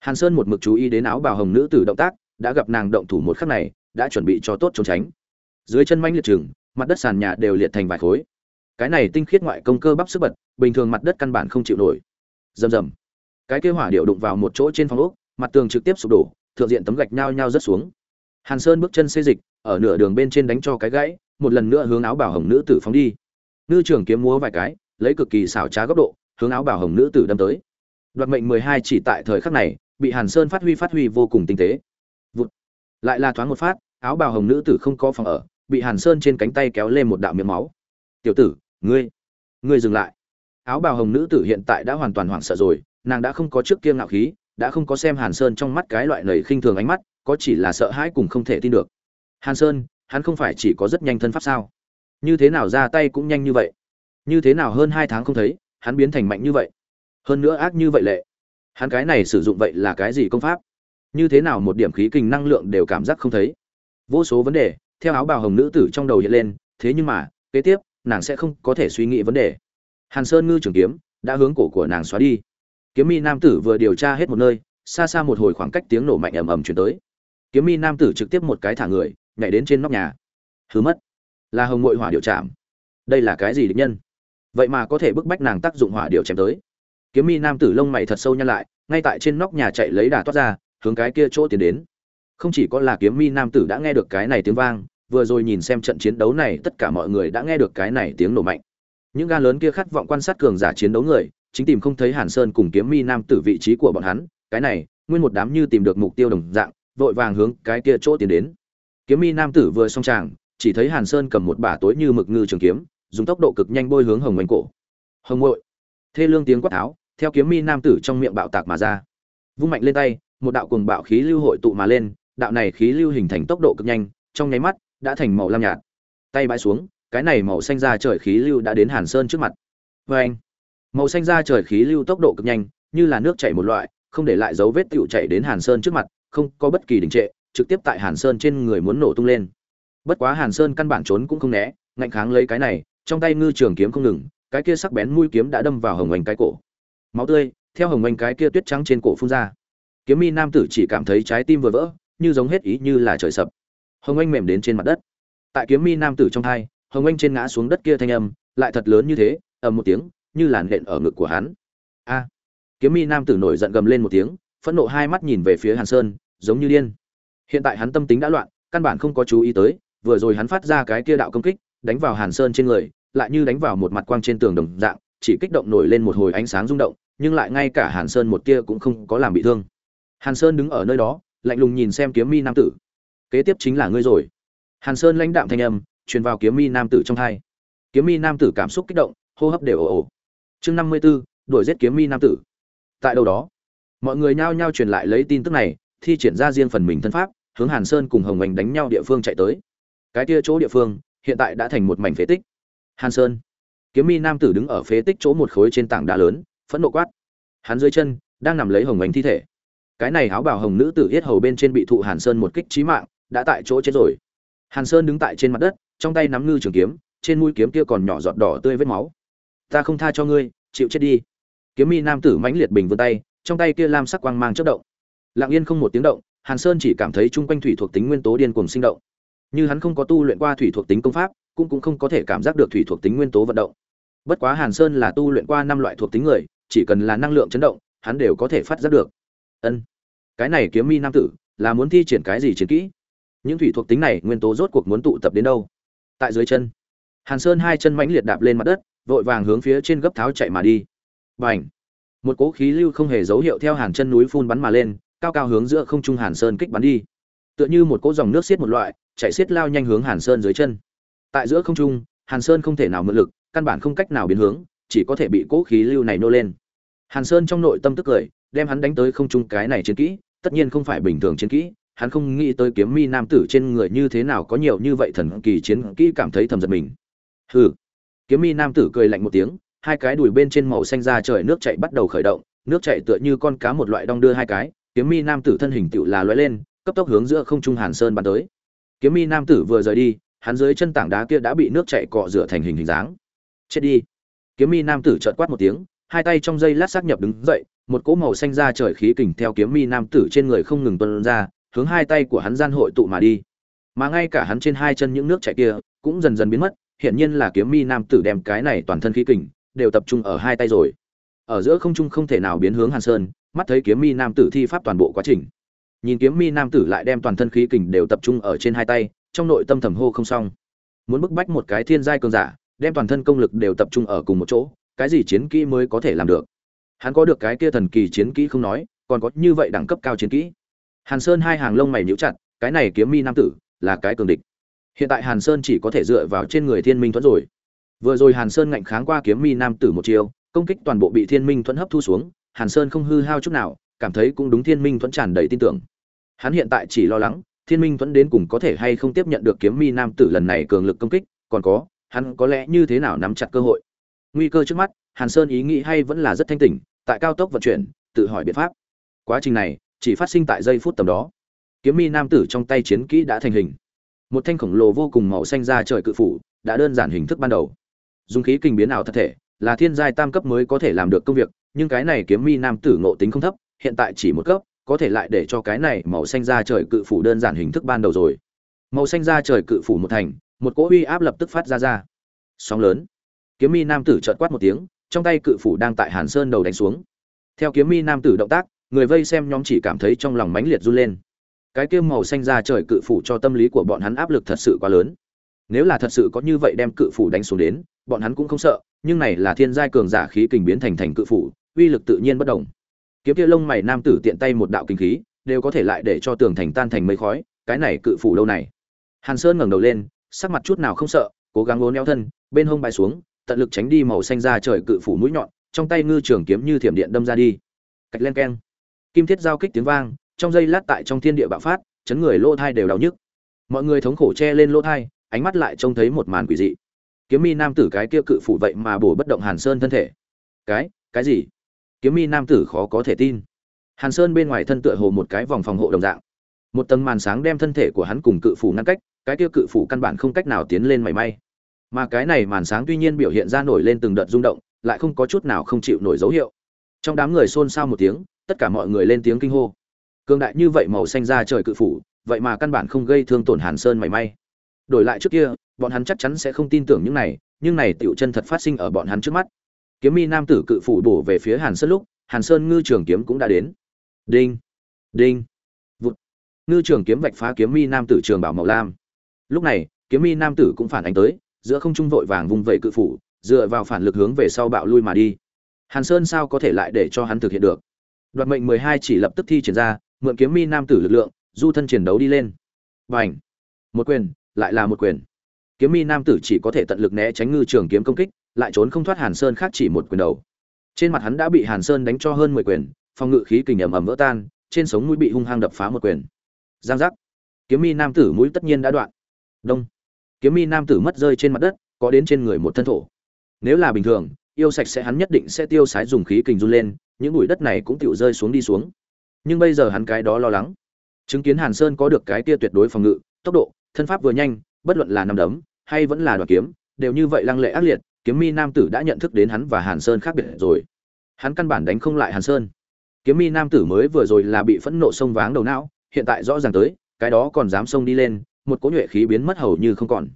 A: Hàn sơn một mực chú ý đến áo bào hồng nữ tử động tác, đã gặp nàng động thủ một khắc này, đã chuẩn bị cho tốt trốn tránh. Dưới chân manh liệt chừng mặt đất sàn nhà đều liệt thành vài khối cái này tinh khiết ngoại công cơ bắp sức bật, bình thường mặt đất căn bản không chịu nổi. Rầm rầm. Cái kế hỏa điệu đụng vào một chỗ trên phòng ốc, mặt tường trực tiếp sụp đổ, thượng diện tấm gạch nhao nhao rất xuống. Hàn sơn bước chân xê dịch, ở nửa đường bên trên đánh cho cái gãy, một lần nữa hướng áo bảo hồng nữ tử phóng đi. Ngư trưởng kiếm múa vài cái, lấy cực kỳ xảo trá góc độ, hướng áo bảo hồng nữ tử đâm tới. Đoạt mệnh mười hai chỉ tại thời khắc này, bị hàn sơn phát huy phát huy vô cùng tinh tế. Vụt. lại là thoáng một phát, áo bào hồng nữ tử không có phòng ở, bị hàn sơn trên cánh tay kéo lên một đạo miệng máu. Tiểu tử ngươi ngươi dừng lại. Áo bào hồng nữ tử hiện tại đã hoàn toàn hoảng sợ rồi, nàng đã không có trước kia ngạo khí, đã không có xem hàn sơn trong mắt cái loại lầy khinh thường ánh mắt, có chỉ là sợ hãi cùng không thể tin được. Hàn sơn, hắn không phải chỉ có rất nhanh thân pháp sao? Như thế nào ra tay cũng nhanh như vậy? Như thế nào hơn hai tháng không thấy, hắn biến thành mạnh như vậy? Hơn nữa ác như vậy lệ. Hắn cái này sử dụng vậy là cái gì công pháp? Như thế nào một điểm khí kinh năng lượng đều cảm giác không thấy? Vô số vấn đề, theo áo bào hồng nữ tử trong đầu hiện lên, thế nhưng mà, kế tiếp nàng sẽ không có thể suy nghĩ vấn đề. Hàn sơn ngư trường kiếm đã hướng cổ của nàng xóa đi. Kiếm mi nam tử vừa điều tra hết một nơi, xa xa một hồi khoảng cách tiếng nổ mạnh ầm ầm chuyển tới. Kiếm mi nam tử trực tiếp một cái thả người, nhảy đến trên nóc nhà. Hứa mất. Là hồng mội hỏa điều chạm đây là cái gì địch nhân? Vậy mà có thể bức bách nàng tác dụng hỏa điều chém tới. Kiếm mi nam tử lông mày thật sâu nhăn lại, ngay tại trên nóc nhà chạy lấy đà toát ra, hướng cái kia chỗ tiến đến. Không chỉ có là kiếm mi nam tử đã nghe được cái này tiếng vang vừa rồi nhìn xem trận chiến đấu này, tất cả mọi người đã nghe được cái này tiếng nổ mạnh. Những ga lớn kia khát vọng quan sát cường giả chiến đấu người, chính tìm không thấy hàn sơn cùng kiếm mi nam tử vị trí của bọn hắn, cái này, nguyên một đám như tìm được mục tiêu đồng dạng, vội vàng hướng cái kia chỗ tiến đến. Kiếm mi nam tử vừa xong tràng, chỉ thấy hàn sơn cầm một bả tối như mực ngư trường kiếm, dùng tốc độ cực nhanh bôi hướng hồng mánh cổ. Hồng ngội thê lương tiếng quát tháo, theo kiếm mi nam tử trong miệng bạo tạc mà ra. Vung mạnh lên tay, một đạo cuồng bạo khí lưu hội tụ mà lên, đạo này khí lưu hình thành tốc độ cực nhanh, trong nháy mắt đã thành màu lam nhạt. Tay bãi xuống, cái này màu xanh ra trời khí lưu đã đến hàn sơn trước mặt. Vê anh. Màu xanh ra trời khí lưu tốc độ cực nhanh, như là nước chảy một loại, không để lại dấu vết tựu chảy đến hàn sơn trước mặt, không có bất kỳ đình trệ, trực tiếp tại hàn sơn trên người muốn nổ tung lên. Bất quá hàn sơn căn bản trốn cũng không né, ngạnh kháng lấy cái này, trong tay ngư trường kiếm không ngừng, cái kia sắc bén mũi kiếm đã đâm vào hồng oanh cái cổ. Máu tươi, theo hồng oanh cái kia tuyết trắng trên cổ phun ra. Kiếm mi nam tử chỉ cảm thấy trái tim vừa vỡ, như giống hết ý như là trời sập hồng oanh mềm đến trên mặt đất. Tại kiếm mi nam tử trong thai hồng oanh trên ngã xuống đất kia thanh âm lại thật lớn như thế, ầm một tiếng, như làn đện ở ngực của hắn. A! Kiếm mi nam tử nổi giận gầm lên một tiếng, phẫn nộ hai mắt nhìn về phía hàn sơn, giống như điên. Hiện tại hắn tâm tính đã loạn, căn bản không có chú ý tới, vừa rồi hắn phát ra cái kia đạo công kích, đánh vào hàn sơn trên người, lại như đánh vào một mặt quang trên tường đồng dạng, chỉ kích động nổi lên một hồi ánh sáng rung động, nhưng lại ngay cả hàn sơn một tia cũng không có làm bị thương. Hàn sơn đứng ở nơi đó, lạnh lùng nhìn xem kiếm mi nam tử kế tiếp chính là ngươi rồi. Hàn sơn lãnh đạm thanh âm, truyền vào kiếm mi nam tử trong thai. Kiếm mi nam tử cảm xúc kích động, hô hấp đều ồ ồ. Chương năm mươi b ố đuổi giết kiếm mi nam tử. Tại đâu đó, mọi người nhao nhao truyền lại lấy tin tức này, thi triển ra riêng phần mình thân pháp, hướng hàn sơn cùng hồng oanh đánh nhau địa phương chạy tới. Cái kia chỗ địa phương, hiện tại đã thành một mảnh phế tích. Hàn sơn, kiếm mi nam tử đứng ở phế tích chỗ một khối trên tảng đá lớn, phẫn nộ quát. Hắn dưới chân, đang nằm lấy hồng oanh thi thể. Cái này áo bào hồng nữ tử yết hầu bên trên bị thụ hàn sơn một kích trí mạng đã tại chỗ chết rồi. Hàn sơn đứng tại trên mặt đất, trong tay nắm ngư trường kiếm, trên mũi kiếm kia còn nhỏ giọt đỏ tươi vết máu. Ta không tha cho ngươi, chịu chết đi. Kiếm mi nam tử mãnh liệt bình vươn tay, trong tay kia lam sắc quang mang chất động. Lặng yên không một tiếng động, hàn sơn chỉ cảm thấy chung quanh thủy thuộc tính nguyên tố điên cuồng sinh động. Như hắn không có tu luyện qua thủy thuộc tính công pháp, cũng cũng không có thể cảm giác được thủy thuộc tính nguyên tố vận động. Bất quá hàn sơn là tu luyện qua năm loại thuộc tính người, chỉ cần là năng lượng chấn động, hắn đều có thể phát giác được. Ân, cái này kiếm mi nam tử, là muốn thi triển cái gì chiến kỹ? Những thủy thuộc tính này nguyên tố rốt cuộc muốn tụ tập đến đâu? Tại dưới chân. Hàn sơn hai chân mãnh liệt đạp lên mặt đất, vội vàng hướng phía trên gấp tháo chạy mà đi. B à n h một cỗ khí lưu không hề dấu hiệu theo hàn chân núi phun bắn mà lên, cao cao hướng giữa không trung hàn sơn kích bắn đi. Tựa như một cỗ dòng nước xiết một loại chạy xiết lao nhanh hướng hàn sơn dưới chân. Tại giữa không trung, hàn sơn không thể nào mượn lực, căn bản không cách nào biến hướng, chỉ có thể bị cỗ khí lưu này nô lên. Hàn sơn trong nội tâm tức cười, đem hắn đánh tới không trung cái này chiến kỹ, tất nhiên không phải bình thường chiến kỹ hắn không nghĩ tới kiếm mi nam tử trên người như thế nào có nhiều như vậy thần kỳ chiến kỹ cảm thấy thầm giật mình. Hừ. Kiếm mi nam tử cười lạnh một tiếng, hai cái đùi bên trên màu xanh ra trời nước chạy bắt đầu khởi động, nước chạy tựa như con cá một loại đong đưa hai cái, kiếm mi nam tử thân hình tựu là lóe lên, cấp tốc hướng giữa không trung hàn sơn bắn tới. Kiếm mi nam tử vừa rời đi, hắn dưới chân tảng đá kia đã bị nước chạy cọ rửa thành hình hình dáng. Chết đi. Kiếm mi nam tử chợt quát một tiếng, hai tay trong dây lát xác nhập đứng dậy, một cỗ màu xanh ra trời khí kình theo kiếm mi nam tử trên người không ngừng tuôn ra hướng hai tay của hắn gian hội tụ mà đi. Mà ngay cả hắn trên hai chân những nước chảy kia cũng dần dần biến mất, hiển nhiên là kiếm mi nam tử đem cái này toàn thân khí kình đều tập trung ở hai tay rồi. Ở giữa không trung không thể nào biến hướng hàn sơn, mắt thấy kiếm mi nam tử thi pháp toàn bộ quá trình. Nhìn kiếm mi nam tử lại đem toàn thân khí kình đều tập trung ở trên hai tay, trong nội tâm thầm hô không xong. Muốn bức bách một cái thiên giai cường giả, đem toàn thân công lực đều tập trung ở cùng một chỗ, cái gì chiến kỹ mới có thể làm được? Hắn có được cái kia thần kỳ chiến kỹ không nói, còn có như vậy đẳng cấp cao chiến kỹ hàn sơn hai hàng lông mày nhíu chặt, cái này kiếm mi nam tử là cái cường địch. Hiện tại hàn sơn chỉ có thể dựa vào trên người thiên minh thuẫn rồi. Vừa rồi hàn sơn ngạnh kháng qua kiếm mi nam tử một chiều công kích toàn bộ bị thiên minh thuẫn hấp thu xuống, hàn sơn không hư hao chút nào, cảm thấy cũng đúng thiên minh thuẫn tràn đầy tin tưởng. Hắn hiện tại chỉ lo lắng, thiên minh thuẫn đến cùng có thể hay không tiếp nhận được kiếm mi nam tử lần này cường lực công kích, còn có, hắn có lẽ như thế nào nắm chặt cơ hội. Nguy cơ trước mắt, hàn sơn ý nghĩ hay vẫn là rất thanh tỉnh, tại cao tốc vận chuyển, tự hỏi biện pháp. Quá trình này chỉ phát sinh tại giây phút tầm đó. Kiếm mi nam tử trong tay chiến kỹ đã thành hình. Một thanh khổng lồ vô cùng màu xanh ra trời cự phủ đã đơn giản hình thức ban đầu. Dùng khí kinh biến ảo thật thể, là thiên giai tam cấp mới có thể làm được công việc, nhưng cái này kiếm mi nam tử ngộ tính không thấp, hiện tại chỉ một cấp, có thể lại để cho cái này màu xanh ra trời cự phủ đơn giản hình thức ban đầu rồi. Màu xanh ra trời cự phủ một thành, một cỗ uy áp lập tức phát ra ra. Sóng lớn. Kiếm mi nam tử trợt quát một tiếng, trong tay cự phủ đang tại hàn sơn đầu đánh xuống. Theo kiếm mi nam tử động tác người vây xem nhóm chỉ cảm thấy trong lòng mãnh liệt run lên. Cái kia màu xanh ra trời cự phủ cho tâm lý của bọn hắn áp lực thật sự quá lớn. Nếu là thật sự có như vậy đem cự phủ đánh xuống đến, bọn hắn cũng không sợ, nhưng này là thiên giai cường giả khí kình biến thành thành cự phủ, uy lực tự nhiên bất động. kiếm kia lông mày nam tử tiện tay một đạo kinh khí, đều có thể lại để cho tường thành tan thành mây khói, cái này cự phủ lâu này? Hàn sơn ngẩng đầu lên, sắc mặt chút nào không sợ, cố gắng uốn éo thân, bên hông bay xuống, tận lực tránh đi màu xanh ra trời cự phủ mũi nhọn, trong tay ngư trường kiếm như thiểm điện đâm ra đi. Cạch len keng kim thiết giao kích tiếng vang, trong giây lát tại trong thiên địa bạo phát, chấn người lỗ thai đều đau nhức. Mọi người thống khổ che lên lỗ thai, ánh mắt lại trông thấy một màn quỷ dị. Kiếm mi nam tử cái kia cự phủ vậy mà bổ bất động hàn sơn thân thể. Cái cái gì? Kiếm mi nam tử khó có thể tin. Hàn sơn bên ngoài thân tựa hồ một cái vòng phòng hộ đồng dạng. Một tầng màn sáng đem thân thể của hắn cùng cự phủ ngăn cách, cái kia cự phủ căn bản không cách nào tiến lên mảy may. Mà cái này màn sáng tuy nhiên biểu hiện ra nổi lên từng đợt rung động, lại không có chút nào không chịu nổi dấu hiệu. Trong đám người xôn xao một tiếng tất cả mọi người lên tiếng kinh hô. Cường đại như vậy màu xanh ra trời cự phủ, vậy mà căn bản không gây thương tổn hàn sơn mảy may. Đổi lại trước kia, bọn hắn chắc chắn sẽ không tin tưởng những này, nhưng này tựu chân thật phát sinh ở bọn hắn trước mắt. Kiếm mi nam tử cự phủ bổ về phía hàn sơn lúc, hàn sơn ngư trường kiếm cũng đã đến. Đinh đinh, vụt. Ngư trường kiếm vạch phá kiếm mi nam tử trường bảo màu lam. Lúc này, kiếm mi nam tử cũng phản ánh tới, giữa không trung vội vàng vùng vẫy cự phủ, dựa vào phản lực hướng về sau bạo lui mà đi. Hàn sơn sao có thể lại để cho hắn thực hiện được? Đoạt mệnh mười hai chỉ lập tức thi triển ra, mượn kiếm mi nam tử lực lượng, du thân chiến đấu đi lên. Và ảnh một quyền, lại là một quyền. Kiếm mi nam tử chỉ có thể tận lực né tránh ngư trường kiếm công kích, lại trốn không thoát hàn sơn khác chỉ một quyền đầu. Trên mặt hắn đã bị hàn sơn đánh cho hơn mười quyền, phòng ngự khí kình ầm ầm vỡ tan, trên sống mũi bị hung hăng đập phá một quyền. Giang giác! Kiếm mi nam tử mũi tất nhiên đã đoạn. Đông! Kiếm mi nam tử mất rơi trên mặt đất, có đến trên người một thân thổ. Nếu là bình thường yêu sạch sẽ hắn nhất định sẽ tiêu sái dùng khí kình run lên, những bụi đất này cũng tựu rơi xuống đi xuống. Nhưng bây giờ hắn cái đó lo lắng. Chứng kiến hàn sơn có được cái kia tuyệt đối phòng ngự, tốc độ, thân pháp vừa nhanh, bất luận là nằm đấm, hay vẫn là đoạt kiếm, đều như vậy lăng lệ ác liệt, kiếm mi nam tử đã nhận thức đến hắn và hàn sơn khác biệt rồi. Hắn căn bản đánh không lại hàn sơn. Kiếm mi nam tử mới vừa rồi là bị phẫn nộ sông váng đầu não, hiện tại rõ ràng tới, cái đó còn dám sông đi lên, một cỗ nhuệ khí biến mất hầu như không còn.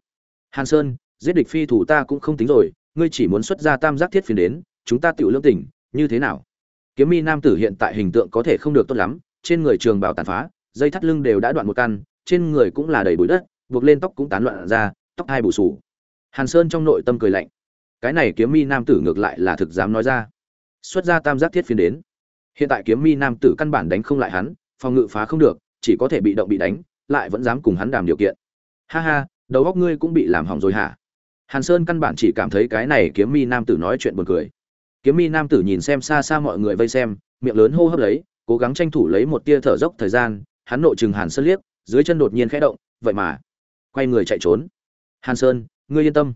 A: Hàn sơn, giết địch phi thủ ta cũng không tính rồi ngươi chỉ muốn xuất ra tam giác thiết phiến đến, chúng ta tự lương tỉnh, như thế nào? Kiếm mi nam tử hiện tại hình tượng có thể không được tốt lắm, trên người trường bảo tàn phá, dây thắt lưng đều đã đoạn một căn, trên người cũng là đầy bụi đất, buộc lên tóc cũng tán loạn ra, tóc hai bù sù hàn sơn trong nội tâm cười lạnh. Cái này kiếm mi nam tử ngược lại là thực dám nói ra. Xuất ra tam giác thiết phiến đến. Hiện tại kiếm mi nam tử căn bản đánh không lại hắn, phòng ngự phá không được, chỉ có thể bị động bị đánh, lại vẫn dám cùng hắn đàm điều kiện. Ha ha, đầu óc ngươi cũng bị làm hỏng rồi hả? Hàn sơn căn bản chỉ cảm thấy cái này kiếm mi nam tử nói chuyện buồn cười. Kiếm mi nam tử nhìn xem xa xa mọi người vây xem, miệng lớn hô hấp lấy, cố gắng tranh thủ lấy một tia thở dốc thời gian, hắn nộ chừng hàn sơn liếc, dưới chân đột nhiên khẽ động, vậy mà, quay người chạy trốn. Hàn sơn, ngươi yên tâm.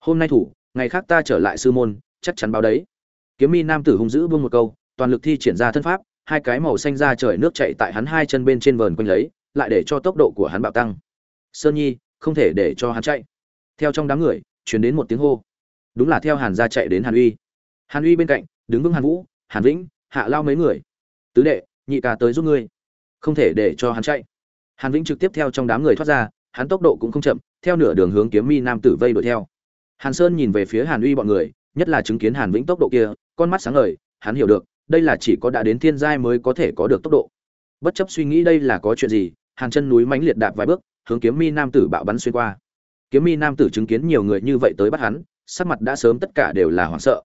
A: Hôm nay thủ, ngày khác ta trở lại sư môn, chắc chắn báo đấy. Kiếm mi nam tử hung dữ buông một câu, toàn lực thi triển ra thân pháp, hai cái màu xanh ra trời nước chạy tại hắn hai chân bên trên vờn quanh lấy, lại để cho tốc độ của hắn bạo tăng. Sơn nhi, không thể để cho hắn chạy. Theo trong đám người chuyển đến một tiếng hô. Đúng là theo hàn gia chạy đến hàn uy. Hàn uy bên cạnh, đứng vững hàn vũ, hàn vĩnh, hạ lao mấy người? Tứ đệ, nhị ca tới giúp ngươi. Không thể để cho hắn chạy. Hàn vĩnh trực tiếp theo trong đám người thoát ra, hắn tốc độ cũng không chậm, theo nửa đường hướng kiếm mi nam tử vây đuổi theo. Hàn sơn nhìn về phía hàn uy bọn người, nhất là chứng kiến hàn vĩnh tốc độ kia, con mắt sáng ngời, hắn hiểu được, đây là chỉ có đã đến thiên giai mới có thể có được tốc độ. Bất chấp suy nghĩ đây là có chuyện gì, hàn chân núi mãnh liệt đạp vài bước, hướng kiếm mi nam tử bạo bắn xuyên qua kiếm mi nam tử chứng kiến nhiều người như vậy tới bắt hắn, sắc mặt đã sớm tất cả đều là hoảng sợ.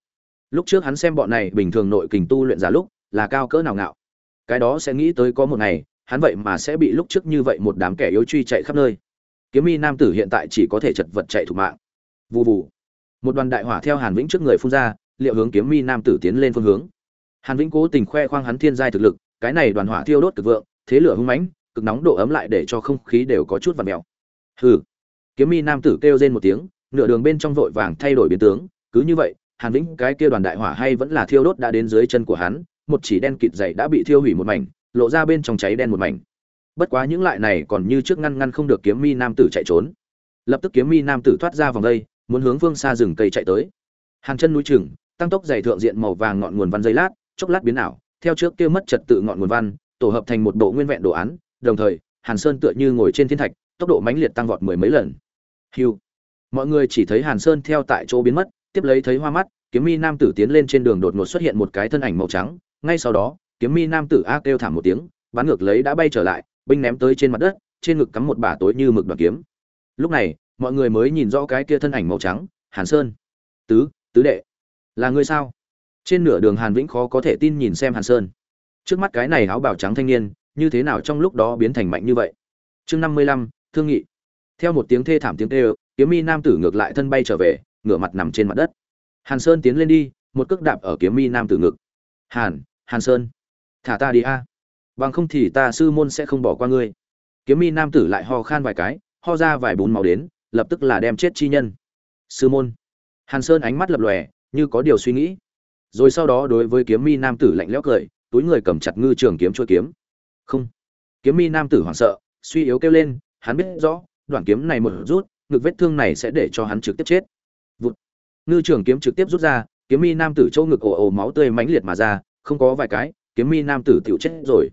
A: Lúc trước hắn xem bọn này bình thường nội kình tu luyện giả lúc, là cao cỡ nào ngạo. Cái đó sẽ nghĩ tới có một ngày, hắn vậy mà sẽ bị lúc trước như vậy một đám kẻ yếu truy chạy khắp nơi. Kiếm mi nam tử hiện tại chỉ có thể chật vật chạy thủ mạng. Vụ vụ một đoàn đại hỏa theo hàn vĩnh trước người phun ra, liệu hướng kiếm mi nam tử tiến lên phương hướng. Hàn vĩnh cố tình khoe khoang hắn thiên giai thực lực, cái này đoàn hỏa thiêu đốt cực vượng, thế lửa hung mãnh, cực nóng độ ấm lại để cho không khí đều có chút vặn mèo. Hừ kiếm mi nam tử kêu rên một tiếng, nửa đường bên trong vội vàng thay đổi biến tướng. Cứ như vậy, hàn vĩnh, cái kia đoàn đại hỏa hay vẫn là thiêu đốt đã đến dưới chân của hắn, một chỉ đen kịt dày đã bị thiêu hủy một mảnh, lộ ra bên trong cháy đen một mảnh. Bất quá những lại này còn như trước ngăn ngăn không được kiếm mi nam tử chạy trốn. Lập tức kiếm mi nam tử thoát ra vòng đây, muốn hướng phương xa rừng cây chạy tới. Hàng chân núi chừng, tăng tốc dày thượng diện màu vàng ngọn nguồn văn dây lát, chốc lát biến ảo, theo trước kia mất trật tự ngọn nguồn văn, tổ hợp thành một bộ nguyên vẹn đồ án, đồng thời, hàn sơn tựa như ngồi trên thiên thạch tốc độ mãnh liệt tăng vọt mười mấy lần. Hiu. Mọi người chỉ thấy hàn sơn theo tại chỗ biến mất, tiếp lấy thấy hoa mắt, kiếm mi nam tử tiến lên trên đường đột ngột xuất hiện một cái thân ảnh màu trắng, ngay sau đó, kiếm mi nam tử a kêu thảm một tiếng, bắn ngược lấy đã bay trở lại, binh ném tới trên mặt đất, trên ngực cắm một bả tối như mực đoạn kiếm. Lúc này, mọi người mới nhìn rõ cái kia thân ảnh màu trắng, hàn sơn. Tứ tứ đệ, là ngươi sao? Trên nửa đường hàn vĩnh khó có thể tin nhìn xem hàn sơn. Trước mắt cái này áo bào trắng thanh niên, như thế nào trong lúc đó biến thành mạnh như vậy? Chương năm mươi lăm thương nghị. Theo một tiếng thê thảm tiếng kêu, kiếm mi nam tử ngược lại thân bay trở về, ngửa mặt nằm trên mặt đất. Hàn sơn tiến lên đi, một cước đạp ở kiếm mi nam tử ngực. Hàn hàn sơn, thả ta đi a. Bằng không thì ta sư môn sẽ không bỏ qua ngươi. Kiếm mi nam tử lại ho khan vài cái, ho ra vài bún màu đến, lập tức là đem chết chi nhân. Sư môn. Hàn sơn ánh mắt lập lòe, như có điều suy nghĩ. Rồi sau đó đối với kiếm mi nam tử lạnh lẽo cười, túi người cầm chặt ngư trường kiếm chua kiếm. Không. Kiếm mi nam tử hoảng sợ, suy yếu kêu lên hắn biết rõ, đoạn kiếm này một rút, ngực vết thương này sẽ để cho hắn trực tiếp chết. Vụt. ngư trường kiếm trực tiếp rút ra, kiếm mi nam tử chỗ ngực ồ ồ máu tươi mãnh liệt mà ra, không có vài cái, kiếm mi nam tử tiểu chết rồi.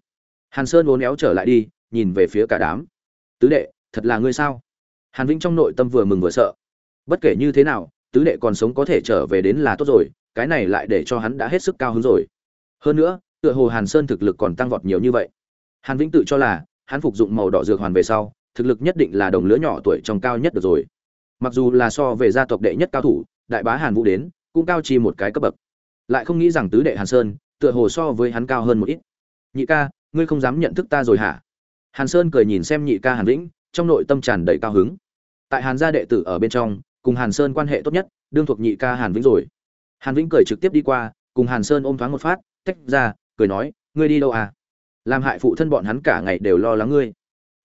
A: Hàn sơn uốn éo trở lại đi, nhìn về phía cả đám. Tứ đệ, thật là ngươi sao? Hàn vĩnh trong nội tâm vừa mừng vừa sợ. Bất kể như thế nào, tứ đệ còn sống có thể trở về đến là tốt rồi, cái này lại để cho hắn đã hết sức cao hứng rồi. Hơn nữa, tựa hồ hàn sơn thực lực còn tăng vọt nhiều như vậy. Hàn vĩnh tự cho là, hắn phục dụng màu đỏ dược hoàn về sau thực lực nhất định là đồng lứa nhỏ tuổi trong cao nhất được rồi. Mặc dù là so về gia tộc đệ nhất cao thủ, đại bá hàn vũ đến, cũng cao chi một cái cấp bậc. Lại không nghĩ rằng tứ đệ hàn sơn, tựa hồ so với hắn cao hơn một ít. Nhị ca, ngươi không dám nhận thức ta rồi hả? Hàn sơn cười nhìn xem nhị ca hàn vĩnh, trong nội tâm tràn đầy cao hứng. Tại hàn gia đệ tử ở bên trong, cùng hàn sơn quan hệ tốt nhất, đương thuộc nhị ca hàn vĩnh rồi. Hàn vĩnh cười trực tiếp đi qua, cùng hàn sơn ôm thoáng một phát, tách ra, cười nói, ngươi đi đâu à? Làm hại phụ thân bọn hắn cả ngày đều lo lắng ngươi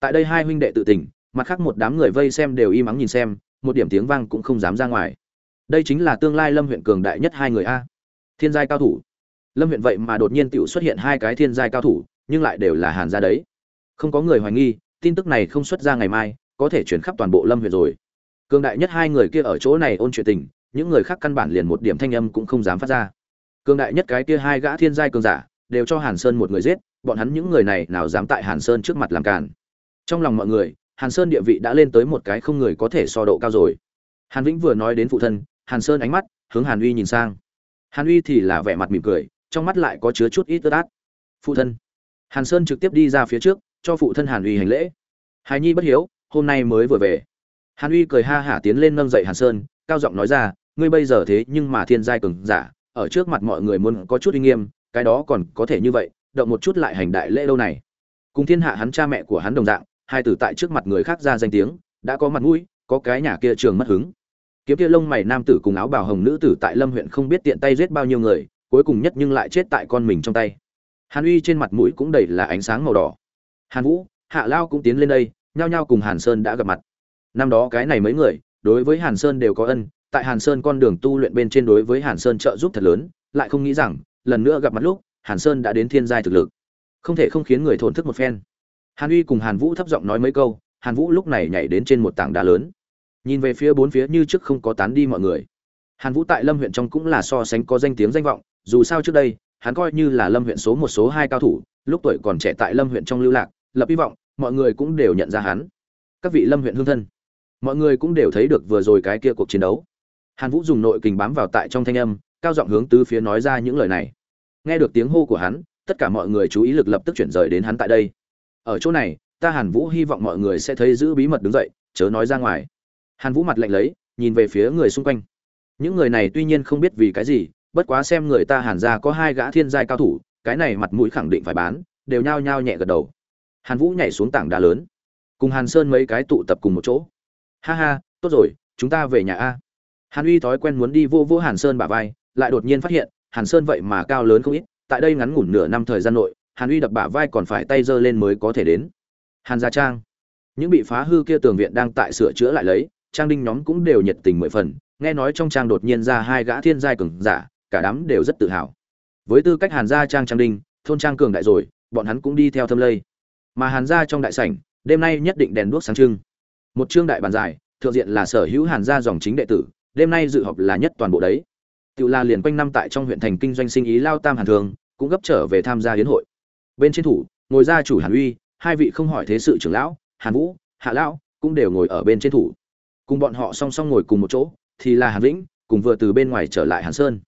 A: tại đây hai huynh đệ tự tình, mặt khác một đám người vây xem đều im ắng nhìn xem, một điểm tiếng vang cũng không dám ra ngoài. Đây chính là tương lai lâm huyện cường đại nhất hai người a. Thiên giai cao thủ. Lâm huyện vậy mà đột nhiên tự xuất hiện hai cái thiên giai cao thủ, nhưng lại đều là hàn gia đấy. Không có người hoài nghi, tin tức này không xuất ra ngày mai, có thể chuyển khắp toàn bộ lâm huyện rồi. Cường đại nhất hai người kia ở chỗ này ôn chuyện tình, những người khác căn bản liền một điểm thanh âm cũng không dám phát ra. Cường đại nhất cái kia hai gã thiên giai cường giả, đều cho hàn sơn một người giết, bọn hắn những người này nào dám tại hàn sơn trước mặt làm càn trong lòng mọi người, hàn sơn địa vị đã lên tới một cái không người có thể so độ cao rồi. Hàn vĩnh vừa nói đến phụ thân, hàn sơn ánh mắt hướng hàn uy nhìn sang. Hàn uy thì là vẻ mặt mỉm cười, trong mắt lại có chứa chút ít tớt át phụ thân. Hàn sơn trực tiếp đi ra phía trước, cho phụ thân hàn uy hành lễ. Hài nhi bất hiếu, hôm nay mới vừa về. Hàn uy cười ha hả tiến lên nâng dậy hàn sơn, cao giọng nói ra, ngươi bây giờ thế nhưng mà thiên giai cường giả, ở trước mặt mọi người muốn có chút uy nghiêm, cái đó còn có thể như vậy, động một chút lại hành đại lễ đâu này. Cùng thiên hạ hắn cha mẹ của hắn đồng dạng hai tử tại trước mặt người khác ra danh tiếng, đã có mặt mũi, có cái nhà kia trường mất hứng. Kiếm kia lông mày nam tử cùng áo bào hồng nữ tử tại lâm huyện không biết tiện tay giết bao nhiêu người, cuối cùng nhất nhưng lại chết tại con mình trong tay. Hàn uy trên mặt mũi cũng đầy là ánh sáng màu đỏ. Hàn vũ, hạ lao cũng tiến lên đây, nhao nhao cùng hàn sơn đã gặp mặt. Năm đó cái này mấy người, đối với hàn sơn đều có ân, tại hàn sơn con đường tu luyện bên trên đối với hàn sơn trợ giúp thật lớn, lại không nghĩ rằng, lần nữa gặp mặt lúc, hàn sơn đã đến thiên giai thực lực. Không thể không khiến người thổn thức một phen hàn uy cùng hàn vũ thấp giọng nói mấy câu, hàn vũ lúc này nhảy đến trên một tảng đá lớn. Nhìn về phía bốn phía như trước không có tán đi mọi người. Hàn vũ tại lâm huyện trong cũng là so sánh có danh tiếng danh vọng, dù sao trước đây, hắn coi như là lâm huyện số một số hai cao thủ, lúc tuổi còn trẻ tại lâm huyện trong lưu lạc, lập hy vọng, mọi người cũng đều nhận ra hắn. Các vị lâm huyện hương thân, mọi người cũng đều thấy được vừa rồi cái kia cuộc chiến đấu. Hàn vũ dùng nội kình bám vào tại trong thanh âm, cao giọng hướng tứ phía nói ra những lời này. Nghe được tiếng hô của hắn, tất cả mọi người chú ý lực lập tức chuyển rời đến hắn tại đây ở chỗ này, ta hàn vũ hy vọng mọi người sẽ thấy giữ bí mật đứng dậy, chớ nói ra ngoài. Hàn vũ mặt lạnh lấy, nhìn về phía người xung quanh. Những người này tuy nhiên không biết vì cái gì, bất quá xem người ta hàn ra có hai gã thiên giai cao thủ, cái này mặt mũi khẳng định phải bán, đều nhao nhao nhẹ gật đầu. Hàn vũ nhảy xuống tảng đá lớn, cùng hàn sơn mấy cái tụ tập cùng một chỗ. Ha ha, tốt rồi, chúng ta về nhà a. Hàn uy thói quen muốn đi vô vô hàn sơn bả vai, lại đột nhiên phát hiện, hàn sơn vậy mà cao lớn không ít, tại đây ngắn ngủn nửa năm thời gian nội hàn uy đập bả vai còn phải tay giơ lên mới có thể đến. Hàn gia trang. Những bị phá hư kia tường viện đang tại sửa chữa lại lấy, trang đinh nhóm cũng đều nhiệt tình mười phần, nghe nói trong trang đột nhiên ra hai gã thiên giai cường giả, cả đám đều rất tự hào. Với tư cách hàn gia trang trang đinh, thôn trang cường đại rồi, bọn hắn cũng đi theo thâm lây. Mà hàn gia trong đại sảnh, đêm nay nhất định đèn đuốc sáng trưng. Một trương đại bàn dài, thượng diện là sở hữu hàn gia dòng chính đệ tử, đêm nay dự họp là nhất toàn bộ đấy. Tự là liền quanh năm tại trong huyện thành kinh doanh sinh ý lao tam hàn thường, cũng gấp trở về tham gia hiến hội bên trên thủ, ngồi gia chủ hàn uy, hai vị không hỏi thế sự trưởng lão, hàn vũ, hạ lão, cũng đều ngồi ở bên trên thủ. Cùng bọn họ song song ngồi cùng một chỗ, thì là hàn vĩnh, cùng vừa từ bên ngoài trở lại hàn sơn.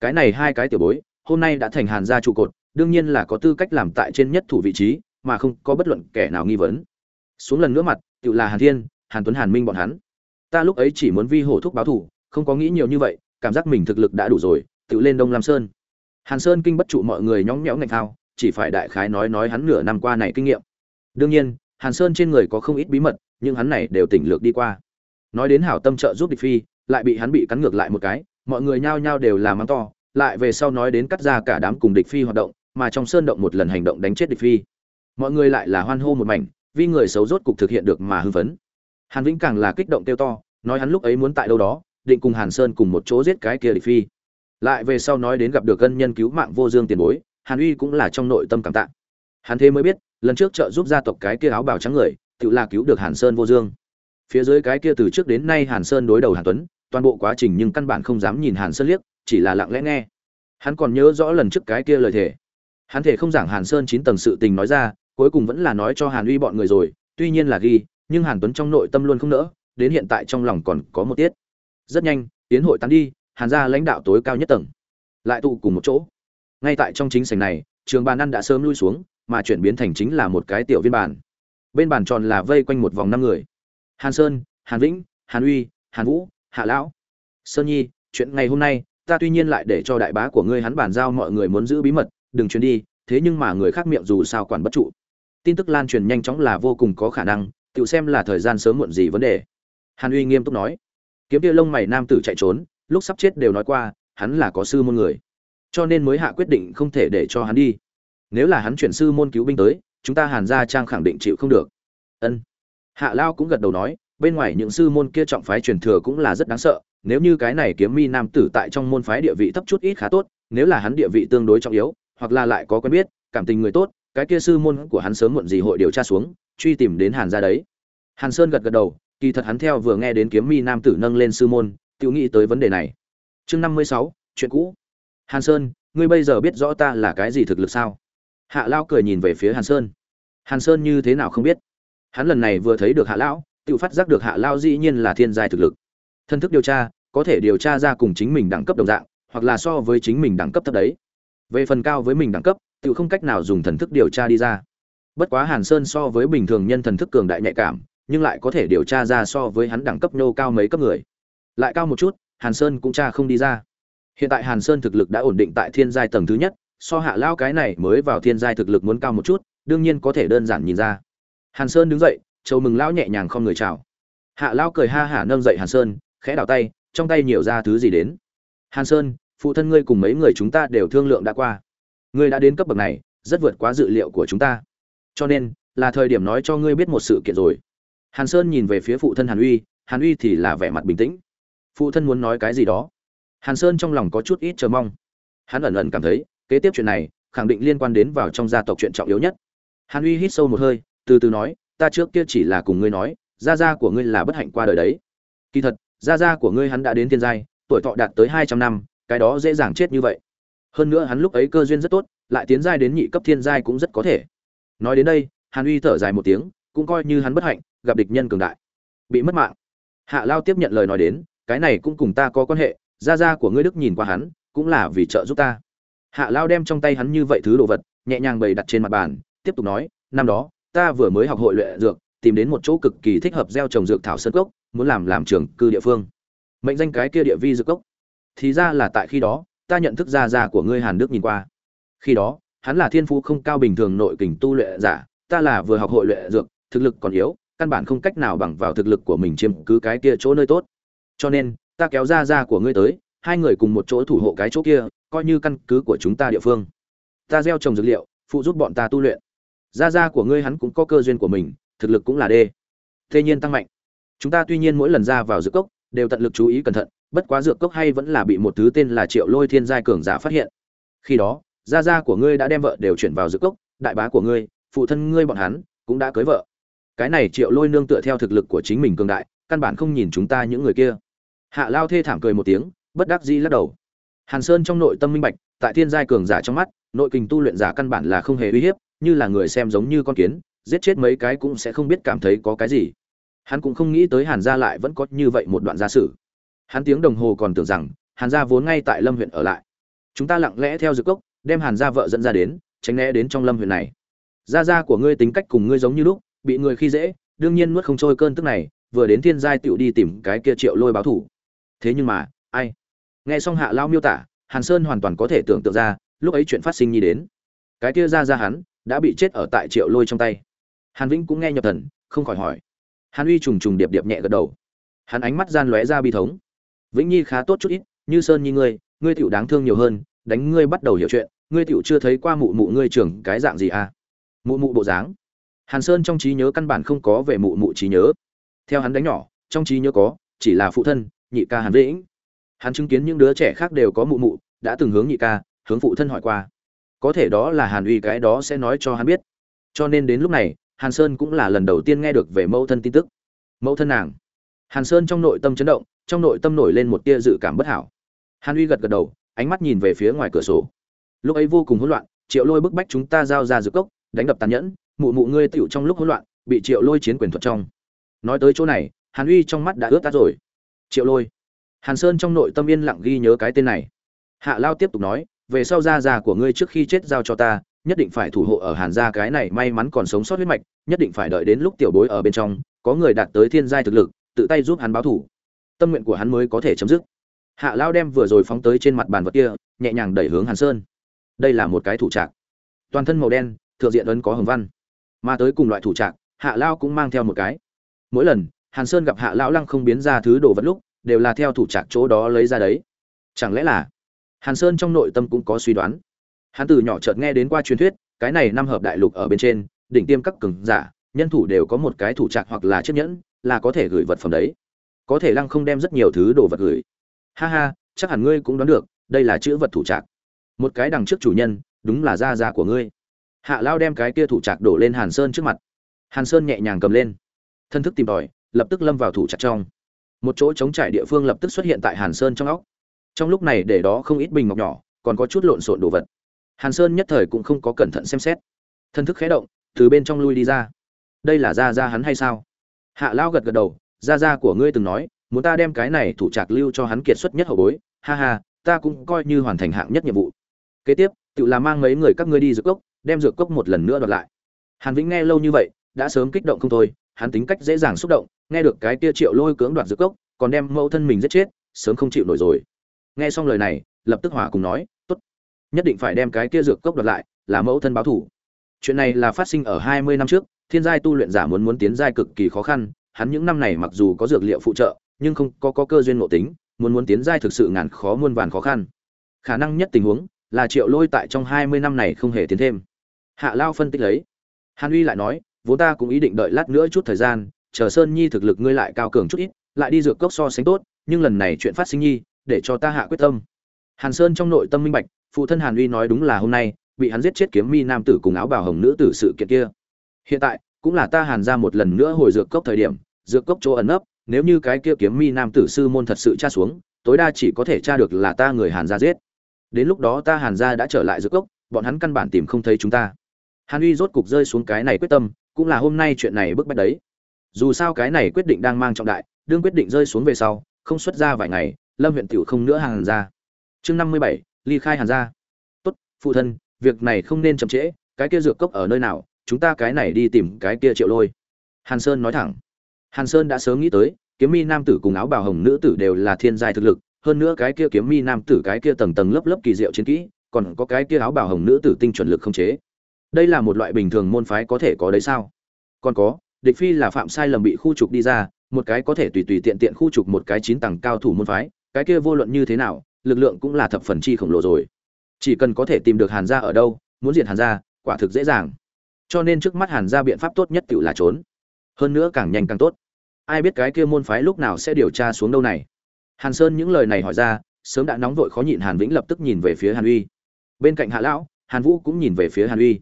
A: Cái này hai cái tiểu bối, hôm nay đã thành hàn gia trụ cột, đương nhiên là có tư cách làm tại trên nhất thủ vị trí, mà không có bất luận kẻ nào nghi vấn. Xuống lần nữa mặt, tự là hàn thiên, hàn tuấn, hàn minh bọn hắn. Ta lúc ấy chỉ muốn vi hổ thúc báo thủ, không có nghĩ nhiều như vậy, cảm giác mình thực lực đã đủ rồi, tự lên đông lam sơn. Hàn sơn kinh bất trụ mọi người nhõng nhẽo ngạch thao chỉ phải đại khái nói nói hắn nửa năm qua này kinh nghiệm. Đương nhiên, hàn sơn trên người có không ít bí mật, nhưng hắn này đều tỉnh lược đi qua. Nói đến hảo tâm trợ giúp địch phi, lại bị hắn bị cắn ngược lại một cái, mọi người nhao nhao đều là mắng to, lại về sau nói đến cắt ra cả đám cùng địch phi hoạt động, mà trong sơn động một lần hành động đánh chết địch phi. Mọi người lại là hoan hô một mảnh, vì người xấu rốt cục thực hiện được mà hưng phấn. Hàn vĩnh càng là kích động kêu to, nói hắn lúc ấy muốn tại đâu đó, định cùng hàn sơn cùng một chỗ giết cái kia địch phi. Lại về sau nói đến gặp được ân nhân cứu mạng vô dương tiền bối hàn uy cũng là trong nội tâm cảm tạ. Hắn thế mới biết, lần trước trợ giúp gia tộc cái kia áo bào trắng người, tự là cứu được hàn sơn vô dương. Phía dưới cái kia từ trước đến nay hàn sơn đối đầu hàn tuấn, toàn bộ quá trình nhưng căn bản không dám nhìn hàn sơn liếc, chỉ là lặng lẽ nghe. Hắn còn nhớ rõ lần trước cái kia lời thề. Hắn thể không giảng hàn sơn chín tầng sự tình nói ra, cuối cùng vẫn là nói cho hàn uy bọn người rồi, tuy nhiên là ghi, nhưng hàn tuấn trong nội tâm luôn không nỡ, đến hiện tại trong lòng còn có một tiết. Rất nhanh, tiến hội tán đi, hàn gia lãnh đạo tối cao nhất tầng. Lại tụ cùng một chỗ ngay tại trong chính sảnh này, trường bàn ăn đã sớm lui xuống, mà chuyển biến thành chính là một cái tiểu viên bàn. Bên bàn tròn là vây quanh một vòng năm người. Hàn sơn, hàn vĩnh, hàn uy, hàn vũ, hạ lão. Sơn nhi, chuyện ngày hôm nay, ta tuy nhiên lại để cho đại bá của ngươi hắn bàn giao mọi người muốn giữ bí mật, đừng truyền đi, thế nhưng mà người khác miệng dù sao quản bất trụ. Tin tức lan truyền nhanh chóng là vô cùng có khả năng, tự xem là thời gian sớm muộn gì vấn đề. Hàn uy nghiêm túc nói. Kiếm tia lông mày nam tử chạy trốn, lúc sắp chết đều nói qua, hắn là có sư môn người cho nên mới hạ quyết định không thể để cho hắn đi. Nếu là hắn chuyển sư môn cứu binh tới, chúng ta hàn gia trang khẳng định chịu không được. Ân. Hạ lao cũng gật đầu nói, bên ngoài những sư môn kia trọng phái truyền thừa cũng là rất đáng sợ, nếu như cái này kiếm mi nam tử tại trong môn phái địa vị thấp chút ít khá tốt, nếu là hắn địa vị tương đối trọng yếu, hoặc là lại có quen biết, cảm tình người tốt, cái kia sư môn của hắn sớm muộn gì hội điều tra xuống, truy tìm đến hàn gia đấy. Hàn sơn gật gật đầu, kỳ thật hắn theo vừa nghe đến kiếm mi nam tử nâng lên sư môn tự nghĩ tới vấn đề này. Chương năm mươi sáu, chuyện cũ hàn sơn, ngươi bây giờ biết rõ ta là cái gì thực lực sao? Hạ lão cười nhìn về phía hàn sơn. Hàn sơn như thế nào không biết? Hắn lần này vừa thấy được hạ lão, tự phát giác được hạ lão dĩ nhiên là thiên giai thực lực. Thân thức điều tra, có thể điều tra ra cùng chính mình đẳng cấp đồng dạng, hoặc là so với chính mình đẳng cấp thấp đấy. Về phần cao với mình đẳng cấp, tự không cách nào dùng thần thức điều tra đi ra. Bất quá hàn sơn so với bình thường nhân thần thức cường đại nhạy cảm, nhưng lại có thể điều tra ra so với hắn đẳng cấp nô cao mấy cấp người. Lại cao một chút, hàn sơn cũng tra không đi ra hiện tại hàn sơn thực lực đã ổn định tại thiên giai tầng thứ nhất, so hạ lao cái này mới vào thiên giai thực lực muốn cao một chút, đương nhiên có thể đơn giản nhìn ra. Hàn sơn đứng dậy chầu mừng lão nhẹ nhàng không người chào. Hạ lao cười ha hả nâng dậy hàn sơn, khẽ đảo tay, trong tay nhiều ra thứ gì đến. Hàn sơn, phụ thân ngươi cùng mấy người chúng ta đều thương lượng đã qua. Ngươi đã đến cấp bậc này, rất vượt quá dự liệu của chúng ta. Cho nên, là thời điểm nói cho ngươi biết một sự kiện rồi. Hàn sơn nhìn về phía phụ thân hàn uy hàn uy thì là vẻ mặt bình tĩnh. Phụ thân muốn nói cái gì đó? Hàn sơn trong lòng có chút ít chờ mong. Hắn ẩn ẩn cảm thấy, kế tiếp chuyện này, khẳng định liên quan đến vào trong gia tộc chuyện trọng yếu nhất. Hàn uy hít sâu một hơi, từ từ nói, ta trước kia chỉ là cùng ngươi nói, gia gia của ngươi là bất hạnh qua đời đấy. Kỳ thật, gia gia của ngươi hắn đã đến thiên giai, tuổi thọ đạt tới hai trăm năm, cái đó dễ dàng chết như vậy. Hơn nữa hắn lúc ấy cơ duyên rất tốt, lại tiến giai đến nhị cấp thiên giai cũng rất có thể. Nói đến đây, hàn uy thở dài một tiếng, cũng coi như hắn bất hạnh, gặp địch nhân cường đại, bị mất mạng. Hạ lao tiếp nhận lời nói đến, cái này cũng cùng ta có quan hệ gia gia của ngươi đức nhìn qua hắn, cũng là vì trợ giúp ta. Hạ lao đem trong tay hắn như vậy thứ đồ vật, nhẹ nhàng bày đặt trên mặt bàn, tiếp tục nói, năm đó, ta vừa mới học hội luyện dược, tìm đến một chỗ cực kỳ thích hợp gieo trồng dược thảo sơn cốc, muốn làm làm trường cư địa phương. Mệnh danh cái kia địa vi dược cốc. Thì ra là tại khi đó, ta nhận thức gia gia của ngươi hàn đức nhìn qua. Khi đó, hắn là thiên phú không cao bình thường nội kình tu luyện giả, ta là vừa học hội luyện dược, thực lực còn yếu, căn bản không cách nào bằng vào thực lực của mình chiếm cứ cái kia chỗ nơi tốt. Cho nên ta kéo ra ra của ngươi tới, hai người cùng một chỗ thủ hộ cái chỗ kia, coi như căn cứ của chúng ta địa phương. Ta gieo trồng dược liệu, phụ giúp bọn ta tu luyện. Ra Ra của ngươi hắn cũng có cơ duyên của mình, thực lực cũng là đê. Thế nhiên tăng mạnh. Chúng ta tuy nhiên mỗi lần ra vào dược cốc, đều tận lực chú ý cẩn thận, bất quá dược cốc hay vẫn là bị một thứ tên là triệu lôi thiên giai cường giả phát hiện. Khi đó gia gia của ngươi đã đem vợ đều chuyển vào dược cốc, đại bá của ngươi, phụ thân ngươi bọn hắn, cũng đã cưới vợ. Cái này triệu lôi nương tựa theo thực lực của chính mình cường đại, căn bản không nhìn chúng ta những người kia hạ lao thê thảm cười một tiếng, bất đắc dĩ lắc đầu. Hàn sơn trong nội tâm minh bạch, tại thiên giai cường giả trong mắt, nội kình tu luyện giả căn bản là không hề uy hiếp, như là người xem giống như con kiến, giết chết mấy cái cũng sẽ không biết cảm thấy có cái gì. Hắn cũng không nghĩ tới hàn gia lại vẫn có như vậy một đoạn gia sử. Hắn tiếng đồng hồ còn tưởng rằng, hàn gia vốn ngay tại lâm huyện ở lại. Chúng ta lặng lẽ theo dự cốc, đem hàn gia vợ dẫn ra đến, tránh né đến trong lâm huyện này. Gia gia của ngươi tính cách cùng ngươi giống như lúc, bị người khi dễ, đương nhiên nuốt không trôi cơn tức này, vừa đến thiên giai tựu đi tìm cái kia triệu lôi báo thủ thế nhưng mà, ai? Nghe xong hạ lao miêu tả, hàn sơn hoàn toàn có thể tưởng tượng ra, lúc ấy chuyện phát sinh như đến. Cái kia ra ra hắn, đã bị chết ở tại triệu lôi trong tay. Hàn vĩnh cũng nghe nhập thần, không khỏi hỏi. Hàn uy trùng trùng điệp điệp nhẹ gật đầu. Hắn ánh mắt gian lóe ra bi thống. Vĩnh nhi khá tốt chút ít, như sơn nhi ngươi ngươi tựu đáng thương nhiều hơn, đánh ngươi bắt đầu hiểu chuyện, ngươi tựu chưa thấy qua mụ mụ ngươi trưởng cái dạng gì à? Mụ mụ bộ dáng. Hàn sơn trong trí nhớ căn bản không có về mụ mụ trí nhớ. Theo hắn đánh nhỏ, trong trí nhớ có, chỉ là phụ thân nhị ca hàn vĩnh. Hắn chứng kiến những đứa trẻ khác đều có mụ mụ, đã từng hướng nhị ca, hướng phụ thân hỏi qua. Có thể đó là hàn uy cái đó sẽ nói cho hắn biết. Cho nên đến lúc này, hàn sơn cũng là lần đầu tiên nghe được về mẫu thân tin tức. Mẫu thân nàng. Hàn sơn trong nội tâm chấn động, trong nội tâm nổi lên một tia dự cảm bất hảo. Hàn uy gật gật đầu, ánh mắt nhìn về phía ngoài cửa sổ. Lúc ấy vô cùng hỗn loạn, triệu lôi bức bách chúng ta giao ra giữa cốc, đánh đập tàn nhẫn, mụ mụ ngươi tựu trong lúc hỗn loạn, bị triệu lôi chiến quyền thuật trong. Nói tới chỗ này, hàn uy trong mắt đã ướt tắt rồi triệu lôi. Hàn sơn trong nội tâm yên lặng ghi nhớ cái tên này. Hạ lao tiếp tục nói, về sau gia già của ngươi trước khi chết giao cho ta, nhất định phải thủ hộ ở hàn gia cái này may mắn còn sống sót huyết mạch, nhất định phải đợi đến lúc tiểu bối ở bên trong, có người đạt tới thiên giai thực lực, tự tay giúp hắn báo thủ. Tâm nguyện của hắn mới có thể chấm dứt. Hạ lao đem vừa rồi phóng tới trên mặt bàn vật kia, nhẹ nhàng đẩy hướng hàn sơn. Đây là một cái thủ trạc. Toàn thân màu đen, thượng diện ấn có hồng văn. Mà tới cùng loại thủ trạc, hạ lao cũng mang theo một cái. Mỗi lần hàn sơn gặp hạ lão lăng không biến ra thứ đồ vật lúc, đều là theo thủ trạc chỗ đó lấy ra đấy. Chẳng lẽ là hàn sơn trong nội tâm cũng có suy đoán? Hắn từ nhỏ chợt nghe đến qua truyền thuyết, cái này năm hợp đại lục ở bên trên, đỉnh tiêm các cường giả, nhân thủ đều có một cái thủ trạc hoặc là chiếc nhẫn, là có thể gửi vật phẩm đấy. Có thể lăng không đem rất nhiều thứ đồ vật gửi. Ha ha, chắc hẳn ngươi cũng đoán được, đây là chữ vật thủ trạc. Một cái đằng trước chủ nhân, đúng là gia gia của ngươi. Hạ lao đem cái kia thủ trạc đổ lên hàn sơn trước mặt. Hàn sơn nhẹ nhàng cầm lên. Thân thức tìm tòi lập tức lâm vào thủ chặt trong. Một chỗ trống trải địa phương lập tức xuất hiện tại hàn sơn trong óc. Trong lúc này để đó không ít bình ngọc nhỏ, còn có chút lộn xộn đồ vật. Hàn sơn nhất thời cũng không có cẩn thận xem xét. Thân thức khé động, từ bên trong lui đi ra. Đây là gia gia hắn hay sao? Hạ lao gật gật đầu, gia gia của ngươi từng nói, muốn ta đem cái này thủ trạc lưu cho hắn kiệt xuất nhất hậu bối. Ha ha, ta cũng coi như hoàn thành hạng nhất nhiệm vụ. Kế tiếp, tự là mang mấy người các ngươi đi dược cốc, đem dược cốc một lần nữa đoạt lại. Hàn vĩnh nghe lâu như vậy, đã sớm kích động không thôi hắn tính cách dễ dàng xúc động nghe được cái kia triệu lôi cưỡng đoạt dược cốc còn đem mẫu thân mình giết chết sớm không chịu nổi rồi. Nghe xong lời này lập tức hỏa cùng nói tốt nhất định phải đem cái kia dược cốc đoạt lại là mẫu thân báo thủ. Chuyện này là phát sinh ở hai mươi năm trước thiên giai tu luyện giả muốn muốn tiến giai cực kỳ khó khăn hắn những năm này mặc dù có dược liệu phụ trợ nhưng không có, có cơ duyên ngộ tính muốn muốn tiến giai thực sự ngàn khó muôn vàn khó khăn. Khả năng nhất tình huống là triệu lôi tại trong hai mươi năm này không hề tiến thêm. Hạ lao phân tích lấy. Hàn uy lại nói vốn ta cũng ý định đợi lát nữa chút thời gian, chờ sơn nhi thực lực ngươi lại cao cường chút ít, lại đi dược cốc so sánh tốt, nhưng lần này chuyện phát sinh nhi, để cho ta hạ quyết tâm. Hàn sơn trong nội tâm minh bạch, phụ thân hàn uy nói đúng là hôm nay, bị hắn giết chết kiếm mi nam tử cùng áo bào hồng nữ tử sự kiện kia. Hiện tại, cũng là ta hàn ra một lần nữa hồi dược cốc thời điểm, dược cốc chỗ ẩn nấp, nếu như cái kia kiếm mi nam tử sư môn thật sự tra xuống, tối đa chỉ có thể tra được là ta người hàn ra giết. Đến lúc đó ta hàn ra đã trở lại dược cốc, bọn hắn căn bản tìm không thấy chúng ta. Hàn uy rốt cục rơi xuống cái này quyết tâm cũng là hôm nay chuyện này bức bách đấy. Dù sao cái này quyết định đang mang trọng đại, đương quyết định rơi xuống về sau, không xuất ra vài ngày, lâm huyện tiểu không nữa hàng ra. Chương năm mươi bảy, ly khai hàn gia. Tốt, phụ thân, việc này không nên chậm trễ, cái kia dược cốc ở nơi nào, chúng ta cái này đi tìm cái kia triệu lôi. Hàn sơn nói thẳng. Hàn sơn đã sớm nghĩ tới, kiếm mi nam tử cùng áo bào hồng nữ tử đều là thiên giai thực lực, hơn nữa cái kia kiếm mi nam tử cái kia tầng tầng lớp lớp kỳ diệu chiến kỹ, còn có cái kia áo bào hồng nữ tử tinh chuẩn lực không chế đây là một loại bình thường môn phái có thể có đấy sao? Còn có, địch phi là phạm sai lầm bị khu trục đi ra, một cái có thể tùy tùy tiện tiện khu trục một cái chín tầng cao thủ môn phái, cái kia vô luận như thế nào, lực lượng cũng là thập phần chi khổng lồ rồi. Chỉ cần có thể tìm được hàn gia ở đâu, muốn diệt hàn gia, quả thực dễ dàng. Cho nên trước mắt hàn gia biện pháp tốt nhất tự là trốn. Hơn nữa càng nhanh càng tốt. Ai biết cái kia môn phái lúc nào sẽ điều tra xuống đâu này? Hàn sơn những lời này hỏi ra, sớm đã nóng vội khó nhịn hàn vĩnh lập tức nhìn về phía hàn uy. Bên cạnh hạ lão, hàn vũ cũng nhìn về phía hàn uy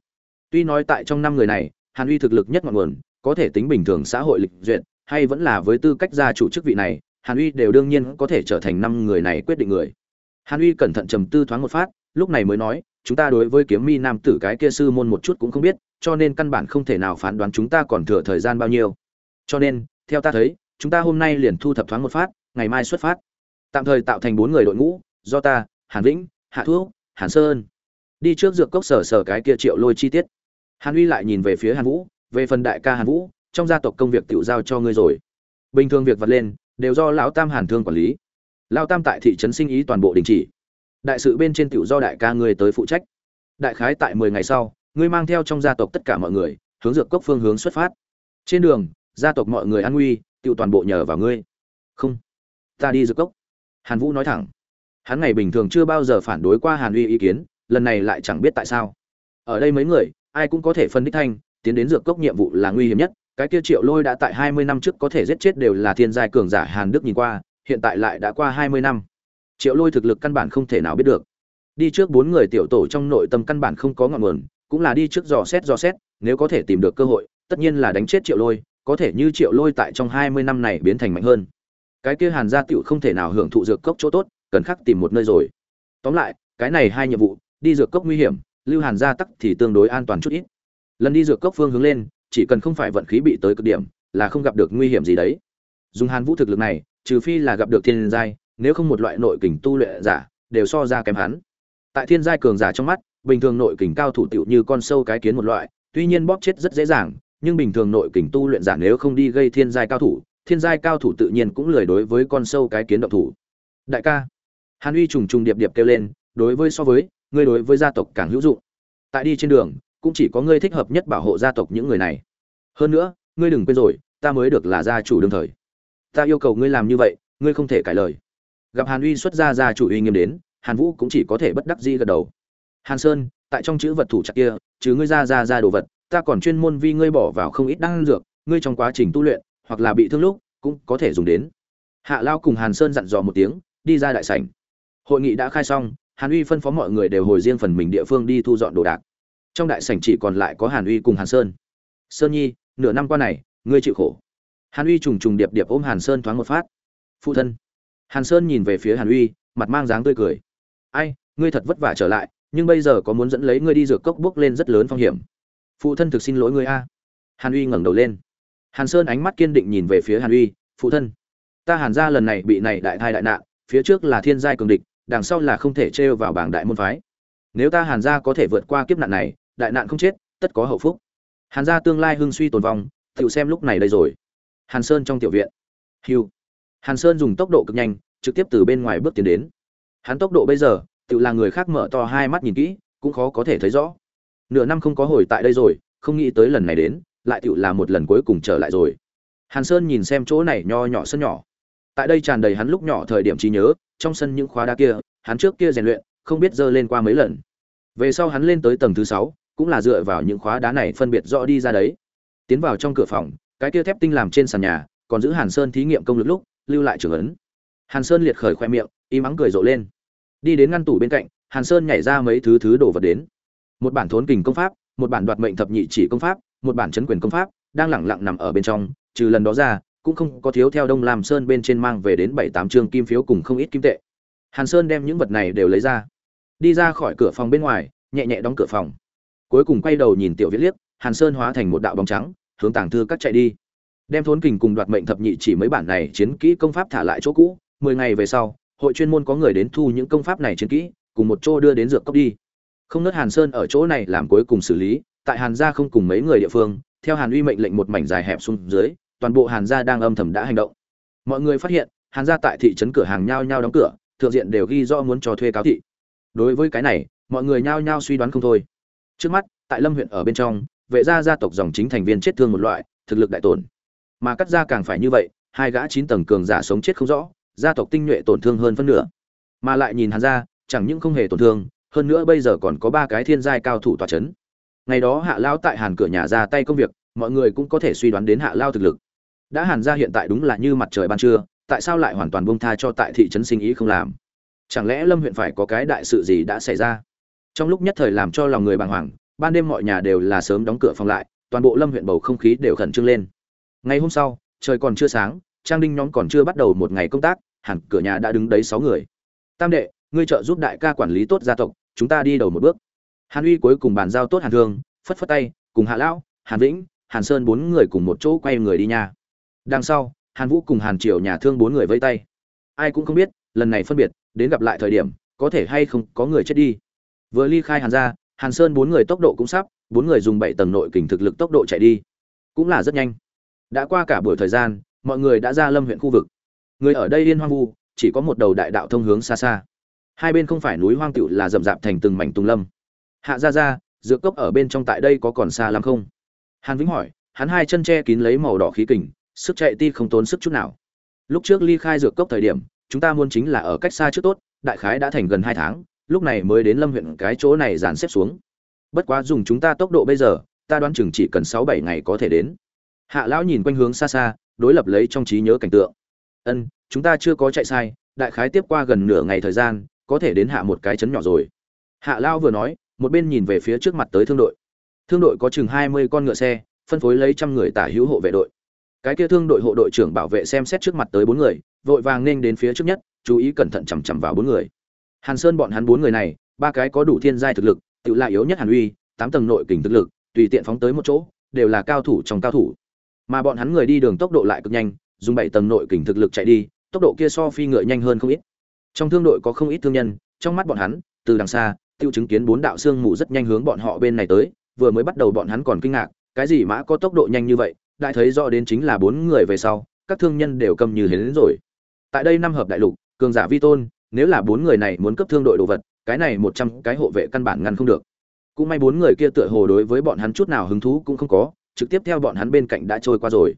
A: tuy nói tại trong năm người này, hàn uy thực lực nhất ngọn nguồn, có thể tính bình thường xã hội lịch duyệt, hay vẫn là với tư cách gia chủ chức vị này, hàn uy đều đương nhiên có thể trở thành năm người này quyết định người. Hàn uy cẩn thận trầm tư thoáng một phát, lúc này mới nói, chúng ta đối với kiếm mi nam tử cái kia sư môn một chút cũng không biết, cho nên căn bản không thể nào phán đoán chúng ta còn thừa thời gian bao nhiêu. Cho nên, theo ta thấy, chúng ta hôm nay liền thu thập thoáng một phát, ngày mai xuất phát. Tạm thời tạo thành bốn người đội ngũ, do ta, hàn vĩnh, hạ thuốc, hàn sơn. Đi trước dược cốc sở sở cái kia triệu lôi chi tiết hàn uy lại nhìn về phía hàn vũ, về phần đại ca hàn vũ, trong gia tộc công việc tự giao cho ngươi rồi. Bình thường việc vật lên, đều do lão tam hàn thương quản lý. Lão tam tại thị trấn sinh ý toàn bộ đình chỉ. Đại sự bên trên tiểu do đại ca ngươi tới phụ trách. Đại khái tại mười ngày sau, ngươi mang theo trong gia tộc tất cả mọi người, hướng dược cốc phương hướng xuất phát. Trên đường, gia tộc mọi người an nguy tiểu toàn bộ nhờ vào ngươi. Không, ta đi dược cốc. Hàn vũ nói thẳng. Hắn ngày bình thường chưa bao giờ phản đối qua hàn uy ý kiến, lần này lại chẳng biết tại sao. Ở đây mấy người ai cũng có thể phân đích thanh, tiến đến dược cốc nhiệm vụ là nguy hiểm nhất. Cái kia triệu lôi đã tại hai mươi năm trước có thể giết chết đều là thiên giai cường giả hàn đức nhìn qua, hiện tại lại đã qua hai mươi năm. Triệu lôi thực lực căn bản không thể nào biết được. Đi trước bốn người tiểu tổ trong nội tâm căn bản không có ngọn nguồn, cũng là đi trước dò xét dò xét, nếu có thể tìm được cơ hội, tất nhiên là đánh chết triệu lôi, có thể như triệu lôi tại trong hai mươi năm này biến thành mạnh hơn. Cái kia hàn gia tựu không thể nào hưởng thụ dược cốc chỗ tốt, cần khắc tìm một nơi rồi. Tóm lại, cái này hai nhiệm vụ, đi dược cốc nguy hiểm lưu hàn gia tắc thì tương đối an toàn chút ít. Lần đi dược cốc phương hướng lên, chỉ cần không phải vận khí bị tới cực điểm, là không gặp được nguy hiểm gì đấy. Dùng hàn vũ thực lực này, trừ phi là gặp được thiên giai, nếu không một loại nội kình tu luyện giả, đều so ra kém hắn. Tại thiên giai cường giả trong mắt, bình thường nội kình cao thủ tựu như con sâu cái kiến một loại, tuy nhiên bóp chết rất dễ dàng, nhưng bình thường nội kình tu luyện giả nếu không đi gây thiên giai cao thủ, thiên giai cao thủ tự nhiên cũng lười đối với con sâu cái kiến động thủ. Đại ca, hàn uy trùng trùng điệp điệp kêu lên, đối với so với ngươi đối với gia tộc càng hữu dụng. Tại đi trên đường, cũng chỉ có ngươi thích hợp nhất bảo hộ gia tộc những người này. Hơn nữa, ngươi đừng quên rồi, ta mới được là gia chủ đương thời. Ta yêu cầu ngươi làm như vậy, ngươi không thể cãi lời. Gặp hàn uy xuất ra gia chủ uy nghiêm đến, hàn vũ cũng chỉ có thể bất đắc dĩ gật đầu. Hàn sơn, tại trong chữ vật thủ chặt kia chứ ngươi ra ra ra đồ vật, ta còn chuyên môn vi ngươi bỏ vào không ít đan dược, ngươi trong quá trình tu luyện, hoặc là bị thương lúc, cũng có thể dùng đến. Hạ lao cùng hàn sơn dặn dò một tiếng, đi ra đại sảnh. Hội nghị đã khai xong hàn uy phân phó mọi người đều hồi riêng phần mình địa phương đi thu dọn đồ đạc. Trong đại sảnh chỉ còn lại có hàn uy cùng hàn sơn. Sơn nhi, nửa năm qua này, ngươi chịu khổ. Hàn uy trùng trùng điệp điệp ôm hàn sơn thoáng một phát. Phụ thân. Hàn sơn nhìn về phía hàn uy, mặt mang dáng tươi cười. Ai, ngươi thật vất vả trở lại, nhưng bây giờ có muốn dẫn lấy ngươi đi dược cốc bước lên rất lớn phong hiểm. Phụ thân thực xin lỗi ngươi a. Hàn uy ngẩng đầu lên. Hàn sơn ánh mắt kiên định nhìn về phía hàn uy, phụ thân, ta hàn ra lần này bị này đại thai đại nạn, phía trước là thiên giai cường địch đằng sau là không thể trêu vào bảng đại môn phái. Nếu ta hàn gia có thể vượt qua kiếp nạn này, đại nạn không chết, tất có hậu phúc. Hàn gia tương lai hưng suy tồn vong tiểu xem lúc này đây rồi. Hàn sơn trong tiểu viện. Hiu hàn sơn dùng tốc độ cực nhanh, trực tiếp từ bên ngoài bước tiến đến. Hắn tốc độ bây giờ, tự là người khác mở to hai mắt nhìn kỹ, cũng khó có thể thấy rõ. Nửa năm không có hồi tại đây rồi, không nghĩ tới lần này đến, lại tự là một lần cuối cùng trở lại rồi. Hàn sơn nhìn xem chỗ này nho nhỏ sân nhỏ. Tại đây tràn đầy hắn lúc nhỏ thời điểm trí nhớ trong sân những khóa đá kia, hắn trước kia rèn luyện, không biết dơ lên qua mấy lần. Về sau hắn lên tới tầng thứ sáu, cũng là dựa vào những khóa đá này phân biệt rõ đi ra đấy. Tiến vào trong cửa phòng, cái kia thép tinh làm trên sàn nhà, còn giữ hàn sơn thí nghiệm công lực lúc, lưu lại trưởng ấn. Hàn sơn liệt khởi khoe miệng, y mắng cười rộ lên. Đi đến ngăn tủ bên cạnh, hàn sơn nhảy ra mấy thứ thứ đồ vật đến. Một bản thốn kình công pháp, một bản đoạt mệnh thập nhị chỉ công pháp, một bản chấn quyền công pháp, đang lẳng lặng nằm ở bên trong, trừ lần đó ra cũng không có thiếu theo đông lam sơn bên trên mang về đến bảy tám trương kim phiếu cùng không ít kim tệ. Hàn sơn đem những vật này đều lấy ra, đi ra khỏi cửa phòng bên ngoài, nhẹ nhẹ đóng cửa phòng. Cuối cùng quay đầu nhìn tiểu viết liếc, hàn sơn hóa thành một đạo bóng trắng, hướng tàng thư các chạy đi. Đem thốn kình cùng đoạt mệnh thập nhị chỉ mấy bản này chiến kỹ công pháp thả lại chỗ cũ, mười ngày về sau, hội chuyên môn có người đến thu những công pháp này chiến kỹ, cùng một chỗ đưa đến dược cốc đi. Không nớt hàn sơn ở chỗ này làm cuối cùng xử lý, tại hàn gia không cùng mấy người địa phương, theo hàn uy mệnh lệnh một mảnh dài hẹp xuống dưới toàn bộ hàn gia đang âm thầm đã hành động. Mọi người phát hiện, hàn gia tại thị trấn cửa hàng nhao nhao đóng cửa, thượng diện đều ghi rõ muốn cho thuê cáo thị. Đối với cái này, mọi người nhao nhao suy đoán không thôi. Trước mắt, tại lâm huyện ở bên trong, vệ gia gia tộc dòng chính thành viên chết thương một loại, thực lực đại tổn. Mà cắt gia càng phải như vậy, hai gã chín tầng cường giả sống chết không rõ, gia tộc tinh nhuệ tổn thương hơn phân nửa. Mà lại nhìn hàn gia, chẳng những không hề tổn thương, hơn nữa bây giờ còn có ba cái thiên giai cao thủ tỏa chấn. Ngày đó hạ lão tại hàn cửa nhà ra tay công việc mọi người cũng có thể suy đoán đến hạ lao thực lực. Đã hàn gia hiện tại đúng là như mặt trời ban trưa, tại sao lại hoàn toàn bông tha cho tại thị trấn sinh ý không làm? Chẳng lẽ lâm huyện phải có cái đại sự gì đã xảy ra? Trong lúc nhất thời làm cho lòng người bàng hoàng, ban đêm mọi nhà đều là sớm đóng cửa phòng lại, toàn bộ lâm huyện bầu không khí đều khẩn trương lên. Ngày hôm sau, trời còn chưa sáng, trang đinh nhóm còn chưa bắt đầu một ngày công tác, hẳn cửa nhà đã đứng đấy sáu người. Tam đệ, ngươi trợ giúp đại ca quản lý tốt gia tộc, chúng ta đi đầu một bước. Hàn uy cuối cùng bàn giao tốt hàn thương, phất phất tay, cùng hạ lão, hàn vĩnh hàn sơn bốn người cùng một chỗ quay người đi nha. Đằng sau, hàn vũ cùng hàn triều nhà thương bốn người vây tay. Ai cũng không biết, lần này phân biệt, đến gặp lại thời điểm, có thể hay không có người chết đi. Vừa ly khai hàn ra, hàn sơn bốn người tốc độ cũng sắp, bốn người dùng bảy tầng nội kình thực lực tốc độ chạy đi. Cũng là rất nhanh. Đã qua cả buổi thời gian, mọi người đã ra lâm huyện khu vực. Người ở đây yên hoang vu, chỉ có một đầu đại đạo thông hướng xa xa. Hai bên không phải núi hoang tựu là rậm rạp thành từng mảnh tùng lâm. Hạ ra ra, dược cốc ở bên trong tại đây có còn xa lắm không? Hàn vĩnh hỏi, hắn hai chân che kín lấy màu đỏ khí kình, sức chạy ti không tốn sức chút nào. Lúc trước ly khai dược cốc thời điểm, chúng ta muốn chính là ở cách xa trước tốt, đại khái đã thành gần hai tháng, lúc này mới đến lâm huyện cái chỗ này dàn xếp xuống. Bất quá dùng chúng ta tốc độ bây giờ, ta đoán chừng chỉ cần sáu bảy ngày có thể đến. Hạ lão nhìn quanh hướng xa xa, đối lập lấy trong trí nhớ cảnh tượng. Ân, chúng ta chưa có chạy sai, đại khái tiếp qua gần nửa ngày thời gian, có thể đến hạ một cái chấn nhỏ rồi. Hạ lao vừa nói, một bên nhìn về phía trước mặt tới thương đội thương đội có chừng hai mươi con ngựa xe, phân phối lấy trăm người tả hữu hộ vệ đội. Cái kia thương đội hộ đội trưởng bảo vệ xem xét trước mặt tới bốn người, vội vàng nên đến phía trước nhất, chú ý cẩn thận chằm chằm vào bốn người. Hàn sơn bọn hắn bốn người này, ba cái có đủ thiên giai thực lực tự là yếu nhất hàn uy, tám tầng nội kình thực lực, tùy tiện phóng tới một chỗ, đều là cao thủ trong cao thủ. Mà bọn hắn người đi đường tốc độ lại cực nhanh, dùng bảy tầng nội kình thực lực chạy đi, tốc độ kia so phi ngựa nhanh hơn không ít. Trong thương đội có không ít thương nhân, trong mắt bọn hắn, từ đằng xa tiêu chứng kiến bốn đạo xương mù rất nhanh hướng bọn họ bên này tới vừa mới bắt đầu bọn hắn còn kinh ngạc, cái gì mã có tốc độ nhanh như vậy, đại thấy rõ đến chính là bốn người về sau, các thương nhân đều cầm như hến rồi. Tại đây năm hợp đại lục, cường giả vi tôn, nếu là bốn người này muốn cấp thương đội đồ vật, cái này một trăm cái hộ vệ căn bản ngăn không được. Cũng may bốn người kia tựa hồ đối với bọn hắn chút nào hứng thú cũng không có, trực tiếp theo bọn hắn bên cạnh đã trôi qua rồi.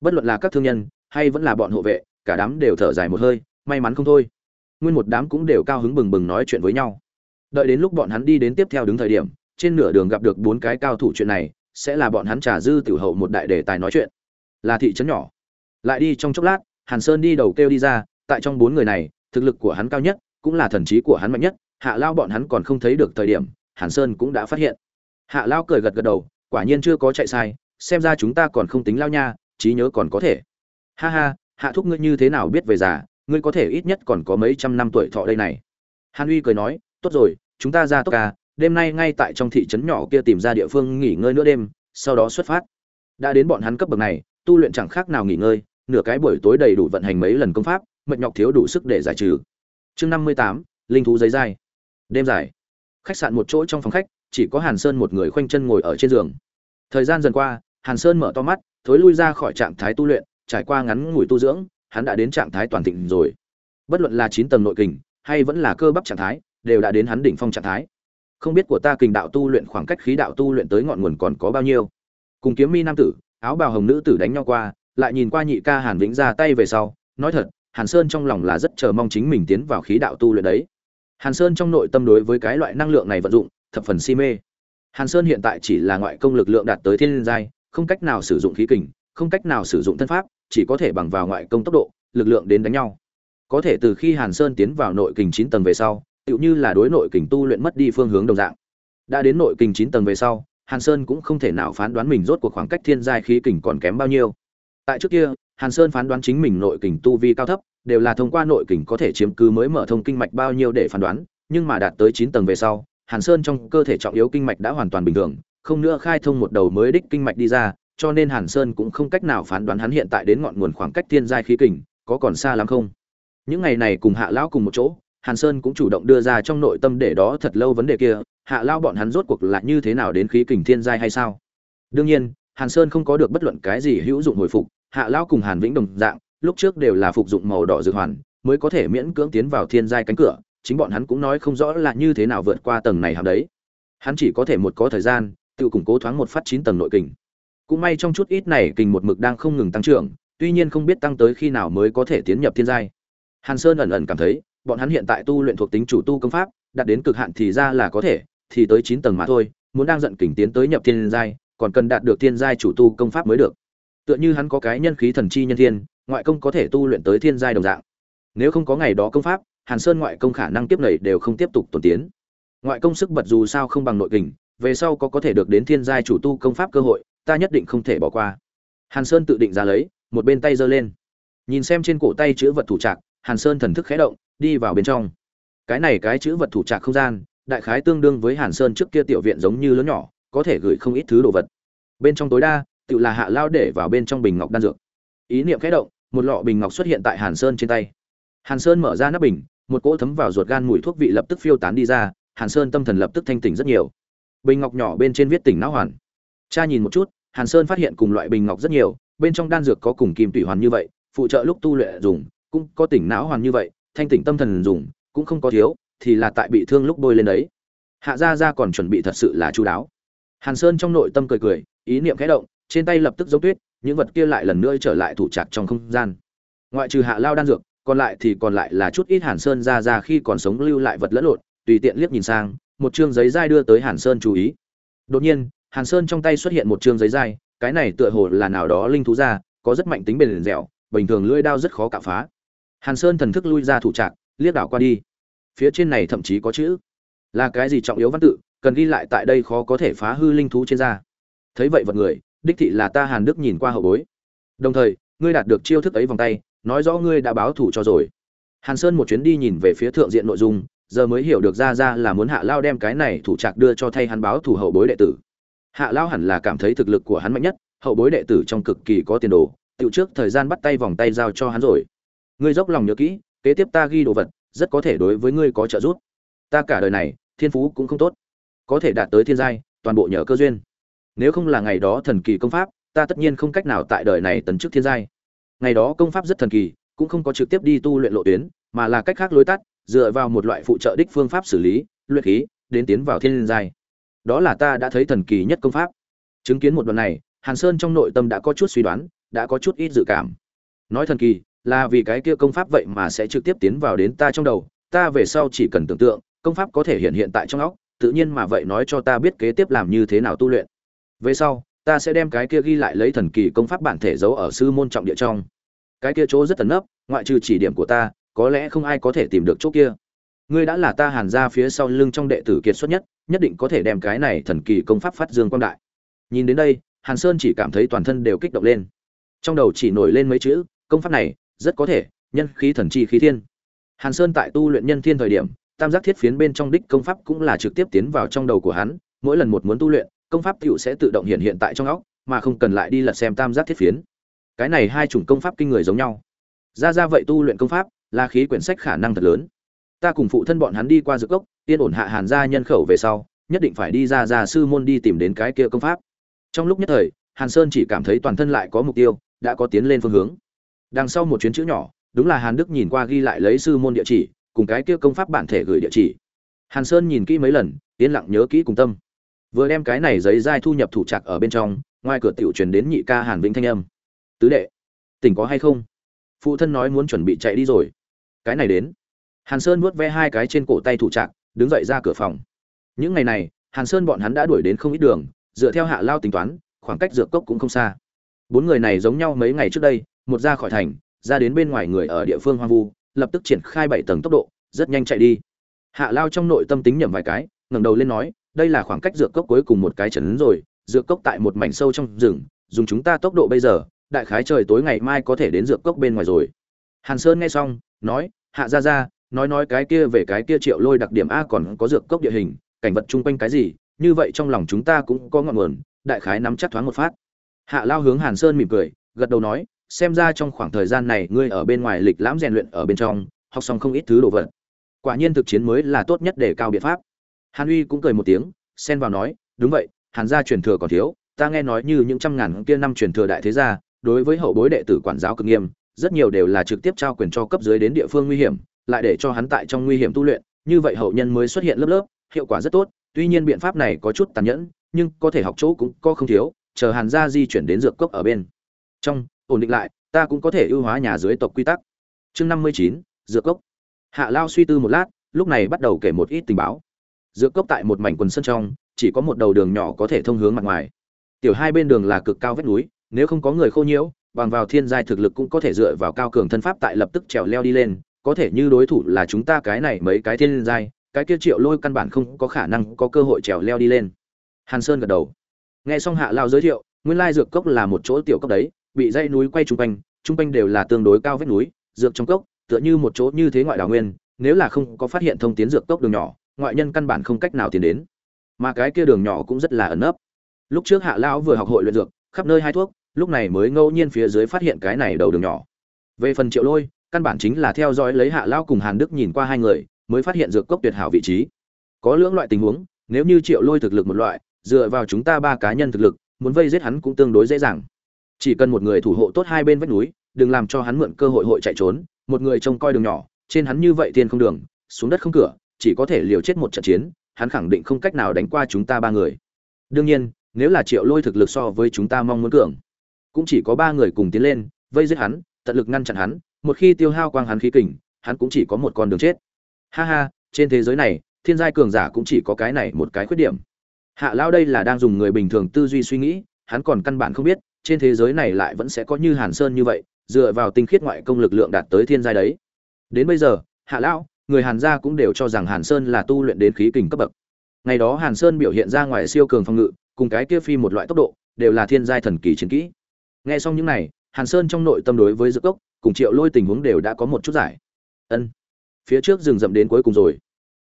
A: Bất luận là các thương nhân, hay vẫn là bọn hộ vệ, cả đám đều thở dài một hơi, may mắn không thôi. Nguyên một đám cũng đều cao hứng bừng bừng nói chuyện với nhau. Đợi đến lúc bọn hắn đi đến tiếp theo đứng thời điểm trên nửa đường gặp được bốn cái cao thủ chuyện này, sẽ là bọn hắn trả dư tiểu hậu một đại đề tài nói chuyện. Là thị trấn nhỏ. Lại đi trong chốc lát, hàn sơn đi đầu kêu đi ra, tại trong bốn người này, thực lực của hắn cao nhất, cũng là thần trí của hắn mạnh nhất, hạ lao bọn hắn còn không thấy được thời điểm, hàn sơn cũng đã phát hiện. Hạ lao cười gật gật đầu, quả nhiên chưa có chạy sai, xem ra chúng ta còn không tính lao nha, trí nhớ còn có thể. Ha ha, hạ thúc ngươi như thế nào biết về già, ngươi có thể ít nhất còn có mấy trăm năm tuổi thọ đây này. Hàn uy cười nói, tốt rồi, chúng ta ra tốc ca đêm nay ngay tại trong thị trấn nhỏ kia tìm ra địa phương nghỉ ngơi nửa đêm, sau đó xuất phát. Đã đến bọn hắn cấp bậc này, tu luyện chẳng khác nào nghỉ ngơi, nửa cái buổi tối đầy đủ vận hành mấy lần công pháp, mệt nhọc thiếu đủ sức để giải trừ. Chương năm mươi tám, linh thú giấy dai đêm dài. Khách sạn một chỗ trong phòng khách, chỉ có hàn sơn một người khoanh chân ngồi ở trên giường. Thời gian dần qua, hàn sơn mở to mắt, thối lui ra khỏi trạng thái tu luyện, trải qua ngắn ngủi tu dưỡng, hắn đã đến trạng thái toàn thịnh rồi. Bất luận là chín tầng nội kình, hay vẫn là cơ bắp trạng thái, đều đã đến hắn đỉnh phong trạng thái không biết của ta kình đạo tu luyện khoảng cách khí đạo tu luyện tới ngọn nguồn còn có bao nhiêu. Cùng kiếm mi nam tử, áo bào hồng nữ tử đánh nhau qua, lại nhìn qua nhị ca hàn vĩnh ra tay về sau, nói thật, hàn sơn trong lòng là rất chờ mong chính mình tiến vào khí đạo tu luyện đấy. Hàn sơn trong nội tâm đối với cái loại năng lượng này vận dụng, thập phần si mê. Hàn sơn hiện tại chỉ là ngoại công lực lượng đạt tới thiên giai, không cách nào sử dụng khí kình, không cách nào sử dụng thân pháp, chỉ có thể bằng vào ngoại công tốc độ, lực lượng đến đánh nhau. Có thể từ khi hàn sơn tiến vào nội kình chín tầng về sau tựu như là đối nội kình tu luyện mất đi phương hướng đồng dạng. Đã đến nội kình chín tầng về sau, hàn sơn cũng không thể nào phán đoán mình rốt cuộc khoảng cách thiên giai khí kình còn kém bao nhiêu. Tại trước kia, hàn sơn phán đoán chính mình nội kình tu vi cao thấp, đều là thông qua nội kình có thể chiếm cứ mới mở thông kinh mạch bao nhiêu để phán đoán, nhưng mà đạt tới chín tầng về sau, hàn sơn trong cơ thể trọng yếu kinh mạch đã hoàn toàn bình thường, không nữa khai thông một đầu mới đích kinh mạch đi ra, cho nên hàn sơn cũng không cách nào phán đoán hắn hiện tại đến ngọn nguồn khoảng cách thiên giai khí kình, có còn xa lắm không. Những ngày này cùng hạ lão cùng một chỗ hàn sơn cũng chủ động đưa ra trong nội tâm để đó thật lâu vấn đề kia, hạ lao bọn hắn rốt cuộc là như thế nào đến khí kình thiên giai hay sao? Đương nhiên, hàn sơn không có được bất luận cái gì hữu dụng hồi phục, hạ lao cùng hàn vĩnh đồng dạng, lúc trước đều là phục dụng màu đỏ dược hoàn, mới có thể miễn cưỡng tiến vào thiên giai cánh cửa, chính bọn hắn cũng nói không rõ là như thế nào vượt qua tầng này hàm đấy. Hắn chỉ có thể một có thời gian, tự củng cố thoáng một phát chín tầng nội kình. Cũng may trong chút ít này kình một mực đang không ngừng tăng trưởng, tuy nhiên không biết tăng tới khi nào mới có thể tiến nhập thiên giai. Hàn sơn ẩn ẩn cảm thấy bọn hắn hiện tại tu luyện thuộc tính chủ tu công pháp, đạt đến cực hạn thì ra là có thể, thì tới chín tầng mà thôi, muốn đang giận kình tiến tới nhập thiên giai, còn cần đạt được thiên giai chủ tu công pháp mới được. Tựa như hắn có cái nhân khí thần chi nhân thiên, ngoại công có thể tu luyện tới thiên giai đồng dạng. Nếu không có ngày đó công pháp, hàn sơn ngoại công khả năng tiếp nảy đều không tiếp tục tổn tiến. Ngoại công sức bật dù sao không bằng nội kình, về sau có có thể được đến thiên giai chủ tu công pháp cơ hội, ta nhất định không thể bỏ qua. Hàn sơn tự định ra lấy, một bên tay giơ lên. Nhìn xem trên cổ tay chữ vật thủ trạc, hàn sơn thần thức khẽ động đi vào bên trong. Cái này cái chữ vật thủ trạc không gian, đại khái tương đương với hàn sơn trước kia tiểu viện giống như lớn nhỏ, có thể gửi không ít thứ đồ vật. Bên trong tối đa, tự là hạ lao để vào bên trong bình ngọc đan dược. Ý niệm khẽ động, một lọ bình ngọc xuất hiện tại hàn sơn trên tay. Hàn sơn mở ra nắp bình, một cỗ thấm vào ruột gan mùi thuốc vị lập tức phiêu tán đi ra, hàn sơn tâm thần lập tức thanh tỉnh rất nhiều. Bình ngọc nhỏ bên trên viết tỉnh não hoàn. Cha nhìn một chút, hàn sơn phát hiện cùng loại bình ngọc rất nhiều, bên trong đan dược có cùng kim tủy hoàn như vậy, phụ trợ lúc tu luyện dùng, cũng có tỉnh não hoàn như vậy thanh tỉnh tâm thần dùng, cũng không có thiếu, thì là tại bị thương lúc bôi lên đấy. Hạ gia gia còn chuẩn bị thật sự là chu đáo. Hàn sơn trong nội tâm cười cười, ý niệm khẽ động, trên tay lập tức giống tuyết, những vật kia lại lần nữa trở lại thủ trạc trong không gian. Ngoại trừ hạ lao đan dược, còn lại thì còn lại là chút ít hàn sơn ra ra khi còn sống lưu lại vật lẫn lộn, tùy tiện liếc nhìn sang, một chương giấy dai đưa tới hàn sơn chú ý. Đột nhiên, hàn sơn trong tay xuất hiện một chương giấy dai, cái này tựa hồ là nào đó linh thú ra có rất mạnh tính bền dẻo, bình thường lưỡi đao rất khó cạo phá hàn sơn thần thức lui ra thủ trạc, liếc đảo qua đi. Phía trên này thậm chí có chữ. Là cái gì trọng yếu văn tự, cần ghi lại tại đây khó có thể phá hư linh thú trên da. Thấy vậy vật người, đích thị là ta hàn đức nhìn qua hậu bối. Đồng thời, ngươi đạt được chiêu thức ấy vòng tay, nói rõ ngươi đã báo thủ cho rồi. Hàn sơn một chuyến đi nhìn về phía thượng diện nội dung, giờ mới hiểu được ra ra là muốn hạ lao đem cái này thủ trạc đưa cho thay hắn báo thủ hậu bối đệ tử. Hạ lao hẳn là cảm thấy thực lực của hắn mạnh nhất, hậu bối đệ tử trong cực kỳ có tiền đồ tự trước thời gian bắt tay vòng tay giao cho hắn rồi ngươi dốc lòng nhớ kỹ, kế tiếp ta ghi đồ vật, rất có thể đối với ngươi có trợ giúp. Ta cả đời này, thiên phú cũng không tốt. Có thể đạt tới thiên giai, toàn bộ nhờ cơ duyên. Nếu không là ngày đó thần kỳ công pháp, ta tất nhiên không cách nào tại đời này tấn chức thiên giai. Ngày đó công pháp rất thần kỳ, cũng không có trực tiếp đi tu luyện lộ tuyến, mà là cách khác lối tắt, dựa vào một loại phụ trợ đích phương pháp xử lý, luyện khí, đến tiến vào thiên giai. Đó là ta đã thấy thần kỳ nhất công pháp. Chứng kiến một đoạn này, hàn sơn trong nội tâm đã có chút suy đoán, đã có chút ít dự cảm. Nói thần kỳ là vì cái kia công pháp vậy mà sẽ trực tiếp tiến vào đến ta trong đầu, ta về sau chỉ cần tưởng tượng, công pháp có thể hiện hiện tại trong óc, tự nhiên mà vậy nói cho ta biết kế tiếp làm như thế nào tu luyện. Về sau, ta sẽ đem cái kia ghi lại lấy thần kỳ công pháp bản thể giấu ở sư môn trọng địa trong. Cái kia chỗ rất tấn nấp, ngoại trừ chỉ điểm của ta, có lẽ không ai có thể tìm được chỗ kia. Ngươi đã là ta hàn ra phía sau lưng trong đệ tử kiệt xuất nhất nhất định có thể đem cái này thần kỳ công pháp phát dương quang đại. Nhìn đến đây, hàn sơn chỉ cảm thấy toàn thân đều kích động lên. Trong đầu chỉ nổi lên mấy chữ, công pháp này rất có thể, nhân khí thần chi khí thiên. Hàn sơn tại tu luyện nhân thiên thời điểm, tam giác thiết phiến bên trong đích công pháp cũng là trực tiếp tiến vào trong đầu của hắn, mỗi lần một muốn tu luyện, công pháp tựu sẽ tự động hiện hiện tại trong óc, mà không cần lại đi lật xem tam giác thiết phiến. Cái này hai chủng công pháp kinh người giống nhau. Ra ra vậy tu luyện công pháp, là khí quyển sách khả năng thật lớn. Ta cùng phụ thân bọn hắn đi qua dược cốc tiên ổn hạ hàn gia nhân khẩu về sau, nhất định phải đi ra ra sư môn đi tìm đến cái kia công pháp. Trong lúc nhất thời, hàn sơn chỉ cảm thấy toàn thân lại có mục tiêu, đã có tiến lên phương hướng đằng sau một chuyến chữ nhỏ, đúng là hàn đức nhìn qua ghi lại lấy sư môn địa chỉ, cùng cái kia công pháp bản thể gửi địa chỉ. Hàn sơn nhìn kỹ mấy lần, yên lặng nhớ kỹ cùng tâm. Vừa đem cái này giấy dai thu nhập thủ trạc ở bên trong, ngoài cửa tiểu truyền đến nhị ca hàn vĩnh thanh âm. Tứ đệ, tỉnh có hay không? Phụ thân nói muốn chuẩn bị chạy đi rồi. Cái này đến. Hàn sơn nuốt ve hai cái trên cổ tay thủ trạc, đứng dậy ra cửa phòng. Những ngày này, hàn sơn bọn hắn đã đuổi đến không ít đường, dựa theo hạ lao tính toán, khoảng cách dược cốc cũng không xa. Bốn người này giống nhau mấy ngày trước đây một ra khỏi thành, ra đến bên ngoài người ở địa phương hoang vu, lập tức triển khai bảy tầng tốc độ, rất nhanh chạy đi. Hạ lao trong nội tâm tính nhầm vài cái, ngẩng đầu lên nói, đây là khoảng cách dược cốc cuối cùng một cái chấn rồi, dược cốc tại một mảnh sâu trong rừng, dùng chúng ta tốc độ bây giờ, đại khái trời tối ngày mai có thể đến dược cốc bên ngoài rồi. Hàn sơn nghe xong, nói, hạ ra ra nói nói cái kia về cái kia triệu lôi đặc điểm a còn có dược cốc địa hình, cảnh vật chung quanh cái gì, như vậy trong lòng chúng ta cũng có ngọn nguồn, đại khái nắm chắc thoáng một phát. Hạ lao hướng hàn sơn mỉm cười, gật đầu nói xem ra trong khoảng thời gian này ngươi ở bên ngoài lịch lãm rèn luyện ở bên trong, học xong không ít thứ đồ vật. Quả nhiên thực chiến mới là tốt nhất để cao biện pháp. Hàn uy cũng cười một tiếng, xen vào nói, đúng vậy, hàn gia truyền thừa còn thiếu, ta nghe nói như những trăm ngàn kia năm truyền thừa đại thế gia, đối với hậu bối đệ tử quản giáo cực nghiêm, rất nhiều đều là trực tiếp trao quyền cho cấp dưới đến địa phương nguy hiểm, lại để cho hắn tại trong nguy hiểm tu luyện, như vậy hậu nhân mới xuất hiện lớp lớp, hiệu quả rất tốt, tuy nhiên biện pháp này có chút tàn nhẫn, nhưng có thể học chỗ cũng có không thiếu, chờ hàn gia di chuyển đến dược cốc ở bên trong ổn định lại, ta cũng có thể ưu hóa nhà dưới tộc quy tắc. Chương năm mươi chín, dược cốc. Hạ lao suy tư một lát, lúc này bắt đầu kể một ít tình báo. Dược cốc tại một mảnh quần sân trong, chỉ có một đầu đường nhỏ có thể thông hướng mặt ngoài. Tiểu hai bên đường là cực cao vách núi, nếu không có người khô nhiễu, bằng vào thiên giai thực lực cũng có thể dựa vào cao cường thân pháp tại lập tức trèo leo đi lên, có thể như đối thủ là chúng ta cái này mấy cái thiên giai, cái kia triệu lôi căn bản không có khả năng có cơ hội trèo leo đi lên. Hàn sơn gật đầu. Nghe xong hạ lao giới thiệu, nguyên lai dược cốc là một chỗ tiểu cốc đấy bị dãy núi quay trung quanh trung quanh đều là tương đối cao vách núi, dược trong cốc, tựa như một chỗ như thế ngoại đảo nguyên, nếu là không có phát hiện thông tiến dược cốc đường nhỏ, ngoại nhân căn bản không cách nào tiến đến. Mà cái kia đường nhỏ cũng rất là ẩn nấp. Lúc trước hạ lão vừa học hội luyện dược, khắp nơi hai thuốc, lúc này mới ngẫu nhiên phía dưới phát hiện cái này đầu đường nhỏ. Về phần triệu lôi, căn bản chính là theo dõi lấy hạ lão cùng hàn đức nhìn qua hai người, mới phát hiện dược cốc tuyệt hảo vị trí. Có lưỡng loại tình huống, nếu như triệu lôi thực lực một loại, dựa vào chúng ta ba cá nhân thực lực, muốn vây giết hắn cũng tương đối dễ dàng chỉ cần một người thủ hộ tốt hai bên vách núi, đừng làm cho hắn mượn cơ hội hội chạy trốn, một người trông coi đường nhỏ, trên hắn như vậy tiên không đường, xuống đất không cửa, chỉ có thể liều chết một trận chiến, hắn khẳng định không cách nào đánh qua chúng ta ba người. Đương nhiên, nếu là triệu lôi thực lực so với chúng ta mong muốn cường, cũng chỉ có ba người cùng tiến lên, vây giết hắn, tận lực ngăn chặn hắn, một khi tiêu hao quang hắn khí kình, hắn cũng chỉ có một con đường chết. Ha ha, trên thế giới này, thiên giai cường giả cũng chỉ có cái này một cái khuyết điểm. Hạ lao đây là đang dùng người bình thường tư duy suy nghĩ, hắn còn căn bản không biết trên thế giới này lại vẫn sẽ có như hàn sơn như vậy, dựa vào tinh khiết ngoại công lực lượng đạt tới thiên giai đấy. Đến bây giờ, hạ lão, người hàn gia cũng đều cho rằng hàn sơn là tu luyện đến khí kình cấp bậc. Ngày đó hàn sơn biểu hiện ra ngoài siêu cường phòng ngự, cùng cái kia phi một loại tốc độ, đều là thiên giai thần kỳ chiến kỹ. Nghe xong những này, hàn sơn trong nội tâm đối với dược cốc cùng triệu lôi tình huống đều đã có một chút giải. Ân, phía trước rừng rậm đến cuối cùng rồi.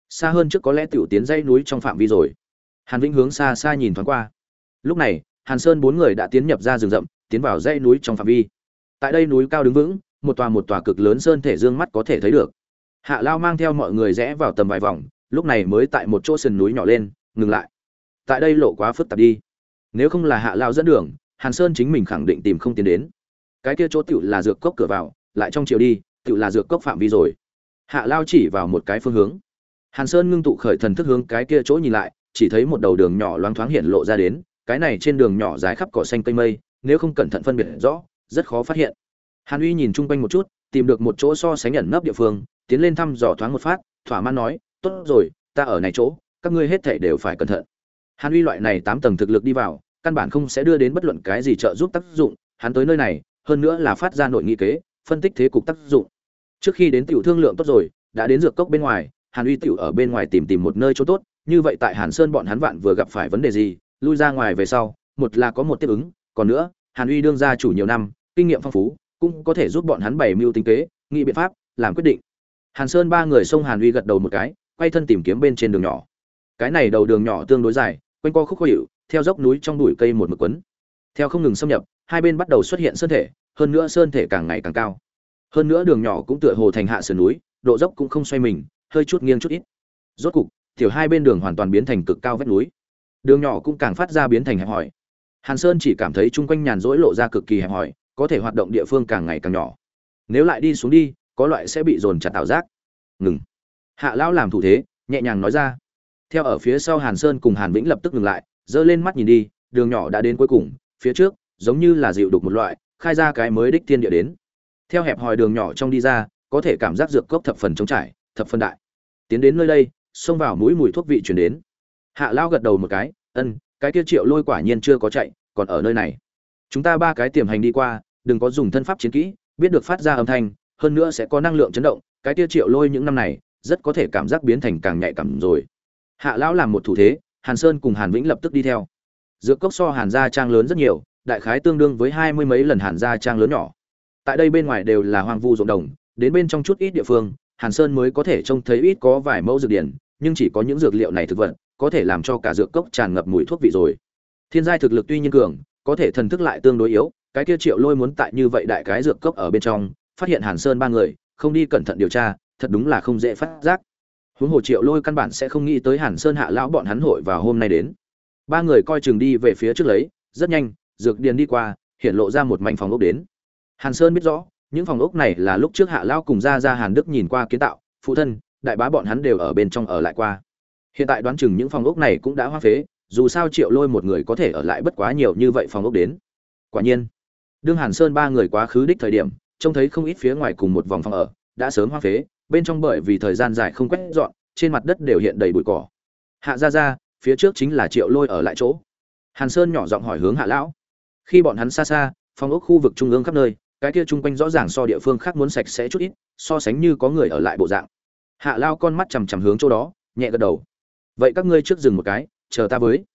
A: Xa hơn trước có lẽ tiểu tiến dãy núi trong phạm vi rồi. Hàn vĩnh hướng xa xa nhìn thoáng qua. Lúc này hàn sơn bốn người đã tiến nhập ra rừng rậm, tiến vào dãy núi trong phạm vi. Tại đây núi cao đứng vững, một tòa một tòa cực lớn sơn thể dương mắt có thể thấy được. Hạ lao mang theo mọi người rẽ vào tầm vài vòng, lúc này mới tại một chỗ sườn núi nhỏ lên, ngừng lại. Tại đây lộ quá phức tạp đi. Nếu không là hạ lao dẫn đường, hàn sơn chính mình khẳng định tìm không tiến đến. Cái kia chỗ tiểu là dược cốc cửa vào, lại trong chiều đi, tiểu là dược cốc phạm vi rồi. Hạ lao chỉ vào một cái phương hướng. Hàn sơn ngưng tụ khởi thần thức hướng cái kia chỗ nhìn lại, chỉ thấy một đầu đường nhỏ loáng thoáng hiện lộ ra đến cái này trên đường nhỏ dài khắp cỏ xanh cây mây, nếu không cẩn thận phân biệt rõ, rất khó phát hiện. Hàn uy nhìn chung quanh một chút, tìm được một chỗ so sánh ẩn nấp địa phương, tiến lên thăm dò thoáng một phát, thỏa mãn nói, tốt rồi, ta ở này chỗ, các ngươi hết thảy đều phải cẩn thận. Hàn uy loại này tám tầng thực lực đi vào, căn bản không sẽ đưa đến bất luận cái gì trợ giúp tác dụng, hắn tới nơi này, hơn nữa là phát ra nội nghị kế, phân tích thế cục tác dụng. Trước khi đến tiểu thương lượng tốt rồi, đã đến dược cốc bên ngoài, hàn uy tiểu ở bên ngoài tìm tìm một nơi chỗ tốt, như vậy tại hàn sơn bọn hắn vạn vừa gặp phải vấn đề gì lui ra ngoài về sau, một là có một tiếp ứng, còn nữa, hàn uy đương gia chủ nhiều năm, kinh nghiệm phong phú, cũng có thể giúp bọn hắn bày mưu tính kế, nghị biện pháp, làm quyết định. Hàn sơn ba người xông hàn uy gật đầu một cái, quay thân tìm kiếm bên trên đường nhỏ. Cái này đầu đường nhỏ tương đối dài, quanh co khúc khó hiệu theo dốc núi trong bụi cây một mực quấn. Theo không ngừng xâm nhập, hai bên bắt đầu xuất hiện sơn thể, hơn nữa sơn thể càng ngày càng cao. Hơn nữa đường nhỏ cũng tựa hồ thành hạ sườn núi, độ dốc cũng không xoay mình, hơi chút nghiêng chút ít. Rốt cục, tiểu hai bên đường hoàn toàn biến thành cực cao vách núi đường nhỏ cũng càng phát ra biến thành hẹp hòi. Hàn sơn chỉ cảm thấy chung quanh nhàn rỗi lộ ra cực kỳ hẹp hòi, có thể hoạt động địa phương càng ngày càng nhỏ. Nếu lại đi xuống đi, có loại sẽ bị dồn chặt tạo giác. Ngừng. Hạ lão làm thủ thế, nhẹ nhàng nói ra. Theo ở phía sau hàn sơn cùng hàn vĩnh lập tức ngừng lại, giơ lên mắt nhìn đi, đường nhỏ đã đến cuối cùng, phía trước, giống như là dịu đục một loại, khai ra cái mới đích thiên địa đến. Theo hẹp hòi đường nhỏ trong đi ra, có thể cảm giác dược cốc thập phần trống trải, thập phần đại. Tiến đến nơi đây, xông vào mũi mùi thuốc vị chuyển đến hạ lao gật đầu một cái, ân, cái kia triệu lôi quả nhiên chưa có chạy, còn ở nơi này. Chúng ta ba cái tiềm hành đi qua, đừng có dùng thân pháp chiến kỹ, biết được phát ra âm thanh, hơn nữa sẽ có năng lượng chấn động, cái kia triệu lôi những năm này, rất có thể cảm giác biến thành càng nhạy cảm rồi. Hạ lão làm một thủ thế, hàn sơn cùng hàn vĩnh lập tức đi theo. Dược cốc so hàn gia trang lớn rất nhiều, đại khái tương đương với hai mươi mấy lần hàn gia trang lớn nhỏ. Tại đây bên ngoài đều là hoang vu rộng đồng, đến bên trong chút ít địa phương, hàn sơn mới có thể trông thấy ít có vài mẫu dược điển, nhưng chỉ có những dược liệu này thực vật có thể làm cho cả dược cốc tràn ngập mùi thuốc vị rồi. Thiên giai thực lực tuy nhiên cường, có thể thần thức lại tương đối yếu, cái kia triệu lôi muốn tại như vậy đại cái dược cốc ở bên trong, phát hiện hàn sơn ba người, không đi cẩn thận điều tra, thật đúng là không dễ phát giác. Huống hồ triệu lôi căn bản sẽ không nghĩ tới hàn sơn hạ lão bọn hắn hội vào hôm nay đến. Ba người coi chừng đi về phía trước lấy, rất nhanh, dược điền đi qua hiện lộ ra một mảnh phòng ốc đến. Hàn sơn biết rõ, những phòng ốc này là lúc trước hạ lão cùng ra ra hàn đức nhìn qua kiến tạo, phụ thân, đại bá bọn hắn đều ở bên trong ở lại qua hiện tại đoán chừng những phòng ốc này cũng đã hoa phế, dù sao triệu lôi một người có thể ở lại bất quá nhiều như vậy phòng ốc đến. Quả nhiên, đương hàn sơn ba người quá khứ đích thời điểm, trông thấy không ít phía ngoài cùng một vòng phòng ở, đã sớm hoa phế, bên trong bởi vì thời gian dài không quét dọn, trên mặt đất đều hiện đầy bụi cỏ. Hạ ra ra phía trước chính là triệu lôi ở lại chỗ. Hàn sơn nhỏ giọng hỏi hướng hạ lão. Khi bọn hắn xa xa, phòng ốc khu vực trung ương khắp nơi, cái kia chung quanh rõ ràng so địa phương khác muốn sạch sẽ chút ít, so sánh như có người ở lại bộ dạng. Hạ lao con mắt chằm chằm hướng chỗ đó, nhẹ gật đầu vậy các ngươi trước dừng một cái, chờ ta với.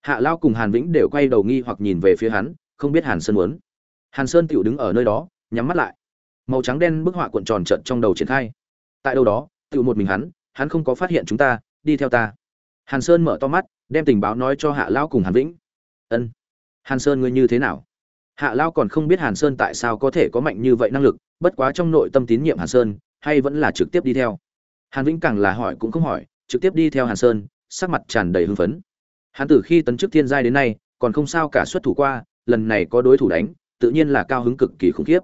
A: Hạ lao cùng hàn vĩnh đều quay đầu nghi hoặc nhìn về phía hắn, không biết hàn sơn muốn. Hàn sơn tựu đứng ở nơi đó, nhắm mắt lại. Màu trắng đen bức họa cuộn tròn trận trong đầu triển khai. Tại đâu đó tựu một mình hắn hắn không có phát hiện chúng ta, đi theo ta. Hàn sơn mở to mắt, đem tình báo nói cho hạ lao cùng hàn vĩnh. Ân, hàn sơn ngươi như thế nào? Hạ lao còn không biết hàn sơn tại sao có thể có mạnh như vậy năng lực, bất quá trong nội tâm tín nhiệm hàn sơn, hay vẫn là trực tiếp đi theo. Hàn vĩnh càng là hỏi cũng không hỏi trực tiếp đi theo hàn sơn, sắc mặt tràn đầy hưng phấn. Hắn từ khi tấn chức thiên giai đến nay, còn không sao cả xuất thủ qua, lần này có đối thủ đánh, tự nhiên là cao hứng cực kỳ khủng khiếp.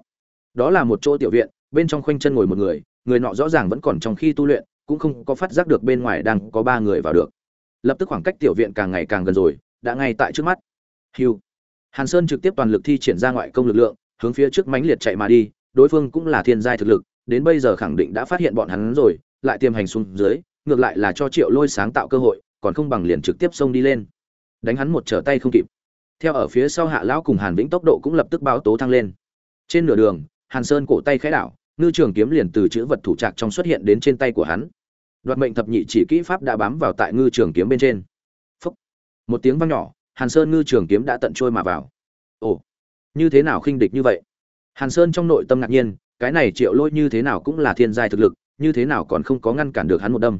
A: Đó là một chỗ tiểu viện, bên trong khoanh chân ngồi một người người nọ rõ ràng vẫn còn trong khi tu luyện, cũng không có phát giác được bên ngoài đang có ba người vào được. Lập tức khoảng cách tiểu viện càng ngày càng gần rồi, đã ngay tại trước mắt. Hiu hàn sơn trực tiếp toàn lực thi triển ra ngoại công lực lượng, hướng phía trước mãnh liệt chạy mà đi, đối phương cũng là thiên giai thực lực, đến bây giờ khẳng định đã phát hiện bọn hắn rồi, lại tiềm hành xuống dưới ngược lại là cho triệu lôi sáng tạo cơ hội, còn không bằng liền trực tiếp xông đi lên. Đánh hắn một trở tay không kịp. Theo ở phía sau hạ lão cùng hàn vĩnh tốc độ cũng lập tức báo tố thăng lên. Trên nửa đường, hàn sơn cổ tay khẽ đảo, ngư trường kiếm liền từ chữ vật thủ trạc trong xuất hiện đến trên tay của hắn. Đoạt mệnh thập nhị chỉ kỹ pháp đã bám vào tại ngư trường kiếm bên trên. Phúc. một tiếng vang nhỏ, hàn sơn ngư trường kiếm đã tận trôi mà vào. Ồ, như thế nào khinh địch như vậy? Hàn sơn trong nội tâm ngạc nhiên, cái này triệu lôi như thế nào cũng là thiên giai thực lực, như thế nào còn không có ngăn cản được hắn một đâm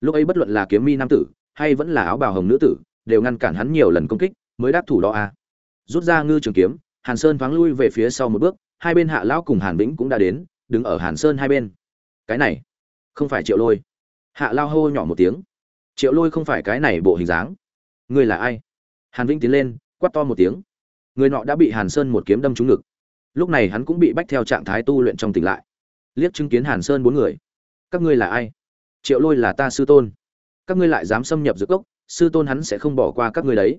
A: lúc ấy bất luận là kiếm mi nam tử, hay vẫn là áo bào hồng nữ tử, đều ngăn cản hắn nhiều lần công kích, mới đáp thủ đó a à. rút ra ngư trường kiếm, hàn sơn thoáng lui về phía sau một bước, hai bên hạ lão cùng hàn vĩnh cũng đã đến, đứng ở hàn sơn hai bên. Cái này, không phải triệu lôi. Hạ lao hô nhỏ một tiếng. Triệu lôi không phải cái này bộ hình dáng. Ngươi là ai? Hàn vĩnh tiến lên, quát to một tiếng. Người nọ đã bị hàn sơn một kiếm đâm trúng ngực. Lúc này hắn cũng bị bách theo trạng thái tu luyện trong tỉnh lại. Liếc chứng kiến hàn sơn bốn người. Các ngươi là ai? Triệu lôi là ta sư tôn. Các ngươi lại dám xâm nhập giữa cốc, sư tôn hắn sẽ không bỏ qua các ngươi đấy.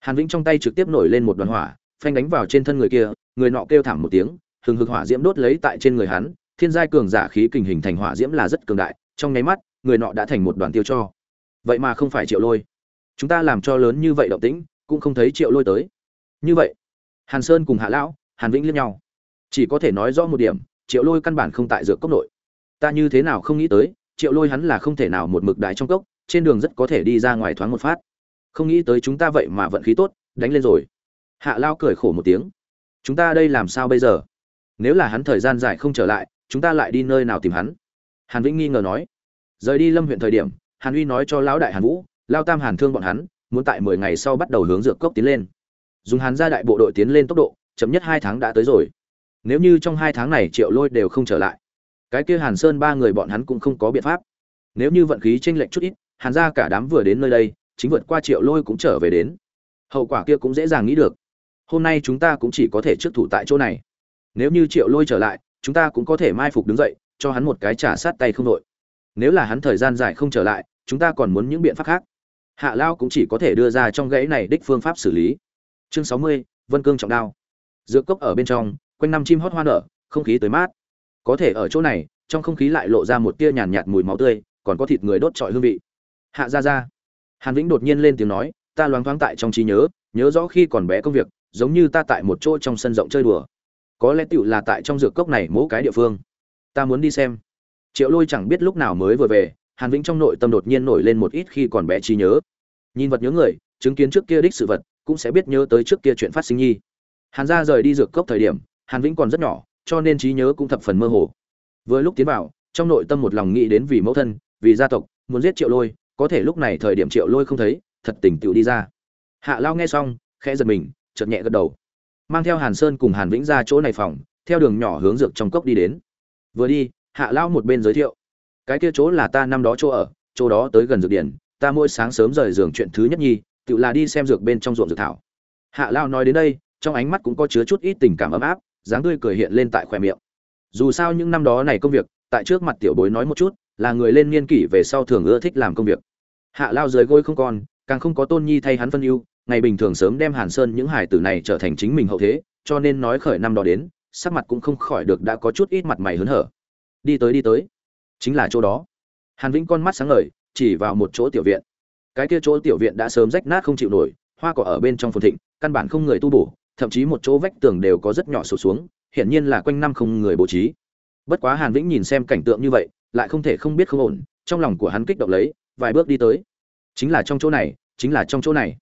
A: Hàn vĩnh trong tay trực tiếp nổi lên một đoàn hỏa, phanh đánh vào trên thân người kia, người nọ kêu thảm một tiếng, hừng hực hỏa diễm đốt lấy tại trên người hắn, thiên giai cường giả khí kình hình thành hỏa diễm là rất cường đại, trong nháy mắt, người nọ đã thành một đoàn tiêu cho. Vậy mà không phải triệu lôi. Chúng ta làm cho lớn như vậy động tĩnh, cũng không thấy triệu lôi tới. Như vậy, hàn sơn cùng hạ lão, hàn vĩnh liếc nhau. Chỉ có thể nói rõ một điểm, triệu lôi căn bản không tại dược cốc nội. Ta như thế nào không nghĩ tới triệu lôi hắn là không thể nào một mực đại trong cốc, trên đường rất có thể đi ra ngoài thoáng một phát. Không nghĩ tới chúng ta vậy mà vận khí tốt, đánh lên rồi. Hạ lao cười khổ một tiếng. Chúng ta đây làm sao bây giờ? Nếu là hắn thời gian dài không trở lại, chúng ta lại đi nơi nào tìm hắn? Hàn vĩnh nghi ngờ nói. Rời đi lâm huyện thời điểm, hàn uy nói cho lão đại hàn vũ, lao tam hàn thương bọn hắn, muốn tại mười ngày sau bắt đầu hướng dược cốc tiến lên. Dùng hàn gia đại bộ đội tiến lên tốc độ, chậm nhất hai tháng đã tới rồi. Nếu như trong hai tháng này triệu lôi đều không trở lại cái kia hàn sơn ba người bọn hắn cũng không có biện pháp. Nếu như vận khí tranh lệch chút ít, hàn gia cả đám vừa đến nơi đây, chính vượt qua triệu lôi cũng trở về đến. Hậu quả kia cũng dễ dàng nghĩ được. Hôm nay chúng ta cũng chỉ có thể trước thủ tại chỗ này. Nếu như triệu lôi trở lại, chúng ta cũng có thể mai phục đứng dậy, cho hắn một cái trả sát tay không đội. Nếu là hắn thời gian dài không trở lại, chúng ta còn muốn những biện pháp khác. Hạ lao cũng chỉ có thể đưa ra trong gãy này đích phương pháp xử lý. Chương sáu mươi, vân cương trọng đao. Dược cốc ở bên trong, quanh năm chim hót hoa nở, không khí tới mát có thể ở chỗ này, trong không khí lại lộ ra một tia nhàn nhạt mùi máu tươi, còn có thịt người đốt trọi hương vị. Hạ ra ra hàn vĩnh đột nhiên lên tiếng nói, ta loáng thoáng tại trong trí nhớ nhớ rõ khi còn bé công việc, giống như ta tại một chỗ trong sân rộng chơi đùa. Có lẽ tựu là tại trong dược cốc này mỗi cái địa phương. Ta muốn đi xem. Triệu lôi chẳng biết lúc nào mới vừa về, hàn vĩnh trong nội tâm đột nhiên nổi lên một ít khi còn bé trí nhớ. Nhìn vật nhớ người, chứng kiến trước kia đích sự vật, cũng sẽ biết nhớ tới trước kia chuyện phát sinh nhi. Hàn gia rời đi dược cốc thời điểm, hàn vĩnh còn rất nhỏ cho nên trí nhớ cũng thập phần mơ hồ. Vừa lúc tiến vào, trong nội tâm một lòng nghĩ đến vì mẫu thân, vì gia tộc, muốn giết triệu lôi, có thể lúc này thời điểm triệu lôi không thấy, thật tình tựu đi ra. Hạ lao nghe xong, khẽ giật mình, chợt nhẹ gật đầu. Mang theo hàn sơn cùng hàn vĩnh ra chỗ này phòng, theo đường nhỏ hướng dược trong cốc đi đến. Vừa đi, hạ lao một bên giới thiệu. Cái kia chỗ là ta năm đó chỗ ở, chỗ đó tới gần dược điển ta mỗi sáng sớm rời giường chuyện thứ nhất nhi, tự là đi xem dược bên trong ruộng dược thảo. Hạ lao nói đến đây, trong ánh mắt cũng có chứa chút ít tình cảm ấm áp dáng tươi cười hiện lên tại khỏe miệng. Dù sao những năm đó này công việc, tại trước mặt tiểu bối nói một chút, là người lên niên kỷ về sau thường ưa thích làm công việc. Hạ lao dưới gối không còn, càng không có tôn nhi thay hắn phân ưu, ngày bình thường sớm đem hàn sơn những hải tử này trở thành chính mình hậu thế, cho nên nói khởi năm đó đến, sắc mặt cũng không khỏi được đã có chút ít mặt mày hớn hở. Đi tới đi tới. Chính là chỗ đó. Hàn vĩnh con mắt sáng ngời, chỉ vào một chỗ tiểu viện. Cái kia chỗ tiểu viện đã sớm rách nát không chịu nổi, hoa cỏ ở bên trong phồn thịnh, căn bản không người tu bổ thậm chí một chỗ vách tường đều có rất nhỏ sổ xuống, hiển nhiên là quanh năm không người bố trí. Bất quá hàn vĩnh nhìn xem cảnh tượng như vậy, lại không thể không biết không ổn, trong lòng của hắn kích động lấy, vài bước đi tới. Chính là trong chỗ này, chính là trong chỗ này.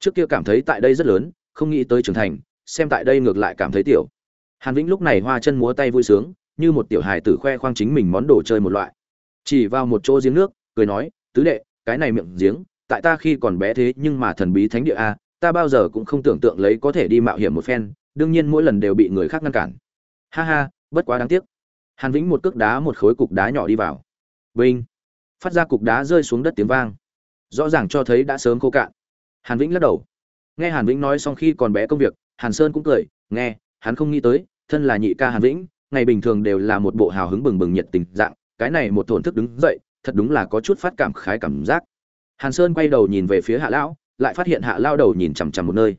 A: Trước kia cảm thấy tại đây rất lớn, không nghĩ tới trưởng thành, xem tại đây ngược lại cảm thấy tiểu. Hàn vĩnh lúc này hoa chân múa tay vui sướng, như một tiểu hài tử khoe khoang chính mình món đồ chơi một loại. Chỉ vào một chỗ giếng nước, cười nói, tứ đệ, cái này miệng giếng, tại ta khi còn bé thế nhưng mà thần bí thánh địa a ta bao giờ cũng không tưởng tượng lấy có thể đi mạo hiểm một phen, đương nhiên mỗi lần đều bị người khác ngăn cản. Ha ha, bất quá đáng tiếc. Hàn vĩnh một cước đá một khối cục đá nhỏ đi vào. Vinh. Phát ra cục đá rơi xuống đất tiếng vang. Rõ ràng cho thấy đã sớm khô cạn. Hàn vĩnh lắc đầu. Nghe hàn vĩnh nói xong khi còn bé công việc, hàn sơn cũng cười, nghe, hắn không nghĩ tới, thân là nhị ca hàn vĩnh, ngày bình thường đều là một bộ hào hứng bừng bừng nhiệt tình dạng, cái này một thổn thức đứng dậy, thật đúng là có chút phát cảm khái cảm giác. Hàn sơn quay đầu nhìn về phía hạ lão lại phát hiện hạ lao đầu nhìn chằm chằm một nơi.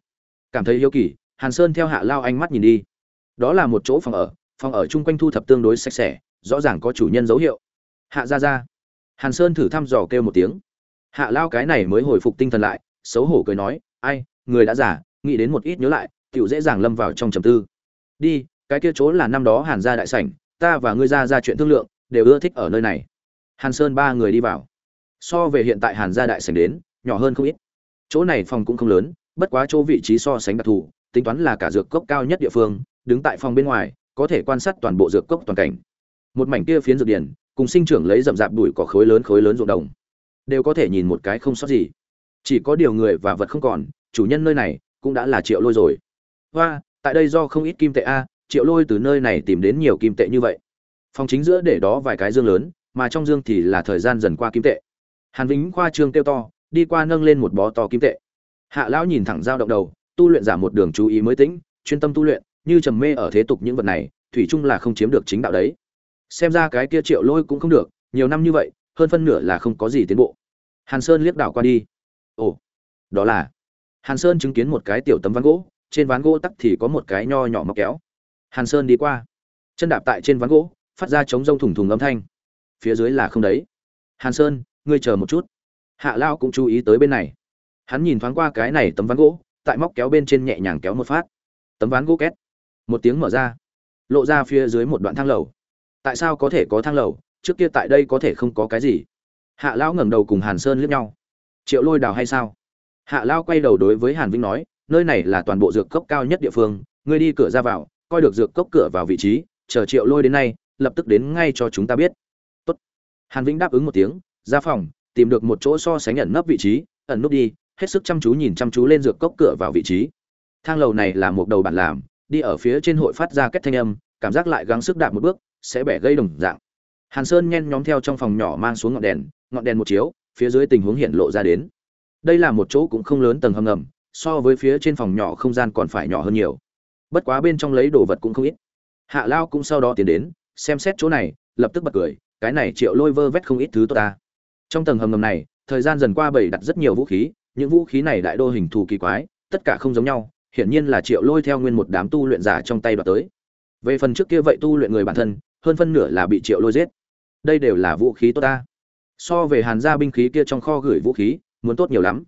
A: Cảm thấy hiếu kỳ, hàn sơn theo hạ lao ánh mắt nhìn đi. Đó là một chỗ phòng ở phòng ở chung quanh thu thập tương đối sạch sẽ, rõ ràng có chủ nhân dấu hiệu. Hạ ra ra hàn sơn thử thăm dò kêu một tiếng. Hạ lao cái này mới hồi phục tinh thần lại, xấu hổ cười nói, ai, người đã giả nghĩ đến một ít nhớ lại tựu dễ dàng lâm vào trong trầm tư. Đi, cái kia chỗ là năm đó hàn gia đại sảnh, ta và ngươi ra ra chuyện thương lượng, đều ưa thích ở nơi này. Hàn sơn ba người đi vào. So về hiện tại hàn gia đại sảnh đến, nhỏ hơn không ít chỗ này phòng cũng không lớn, bất quá chỗ vị trí so sánh đặc thù, tính toán là cả dược cốc cao nhất địa phương, đứng tại phòng bên ngoài, có thể quan sát toàn bộ dược cốc toàn cảnh. Một mảnh kia phiến dược điển, cùng sinh trưởng lấy rậm rạp đùi cỏ khối lớn khối lớn ruộng đồng, đều có thể nhìn một cái không sót gì. Chỉ có điều người và vật không còn, chủ nhân nơi này cũng đã là triệu lôi rồi. Hoa, tại đây do không ít kim tệ a, triệu lôi từ nơi này tìm đến nhiều kim tệ như vậy. Phòng chính giữa để đó vài cái dương lớn, mà trong dương thì là thời gian dần qua kim tệ. Hàn vĩnh khoa trương kêu to đi qua nâng lên một bó to kim tệ. Hạ lão nhìn thẳng dao động đầu, tu luyện giả một đường chú ý mới tĩnh, chuyên tâm tu luyện, như trầm mê ở thế tục những vật này, thủy chung là không chiếm được chính đạo đấy. Xem ra cái kia triệu lôi cũng không được, nhiều năm như vậy, hơn phân nửa là không có gì tiến bộ. Hàn sơn liếc đảo qua đi. Ồ, đó là hàn sơn chứng kiến một cái tiểu tấm ván gỗ, trên ván gỗ tắc thì có một cái nho nhỏ móc kéo. Hàn sơn đi qua. Chân đạp tại trên ván gỗ, phát ra chống rông thủng thùng âm thanh. Phía dưới là không đấy. Hàn sơn, ngươi chờ một chút hạ lao cũng chú ý tới bên này. Hắn nhìn thoáng qua cái này tấm ván gỗ, tại móc kéo bên trên nhẹ nhàng kéo một phát. Tấm ván gỗ két. Một tiếng mở ra. Lộ ra phía dưới một đoạn thang lầu. Tại sao có thể có thang lầu? Trước kia tại đây có thể không có cái gì. Hạ lão ngẩng đầu cùng hàn sơn liếc nhau. Triệu lôi đào hay sao? Hạ lao quay đầu đối với hàn vinh nói, nơi này là toàn bộ dược cốc cao nhất địa phương, ngươi đi cửa ra vào, coi được dược cốc cửa vào vị trí, chờ triệu lôi đến nay, lập tức đến ngay cho chúng ta biết. Tốt. hàn vĩnh đáp ứng một tiếng, ra phòng tìm được một chỗ so sánh ẩn nấp vị trí, ẩn núp đi, hết sức chăm chú nhìn chăm chú lên dược cốc cửa vào vị trí. Thang lầu này là một đầu bản làm, đi ở phía trên hội phát ra kết thanh âm, cảm giác lại gắng sức đạp một bước, sẽ bẻ gây đồng dạng. Hàn sơn nhen nhóm theo trong phòng nhỏ mang xuống ngọn đèn ngọn đèn một chiếu, phía dưới tình huống hiện lộ ra đến. Đây là một chỗ cũng không lớn tầng hầm ngầm, so với phía trên phòng nhỏ không gian còn phải nhỏ hơn nhiều. Bất quá bên trong lấy đồ vật cũng không ít. Hạ lao cũng sau đó tiến đến, xem xét chỗ này, lập tức bật cười, cái này triệu lôi vơ vét không ít thứ tốt ta trong tầng hầm ngầm này, thời gian dần qua bày đặt rất nhiều vũ khí, những vũ khí này đại đô hình thù kỳ quái, tất cả không giống nhau, hiển nhiên là triệu lôi theo nguyên một đám tu luyện giả trong tay đoạt tới. Về phần trước kia vậy tu luyện người bản thân, hơn phân nửa là bị triệu lôi giết. Đây đều là vũ khí tốt ta. So về hàn gia binh khí kia trong kho gửi vũ khí, muốn tốt nhiều lắm.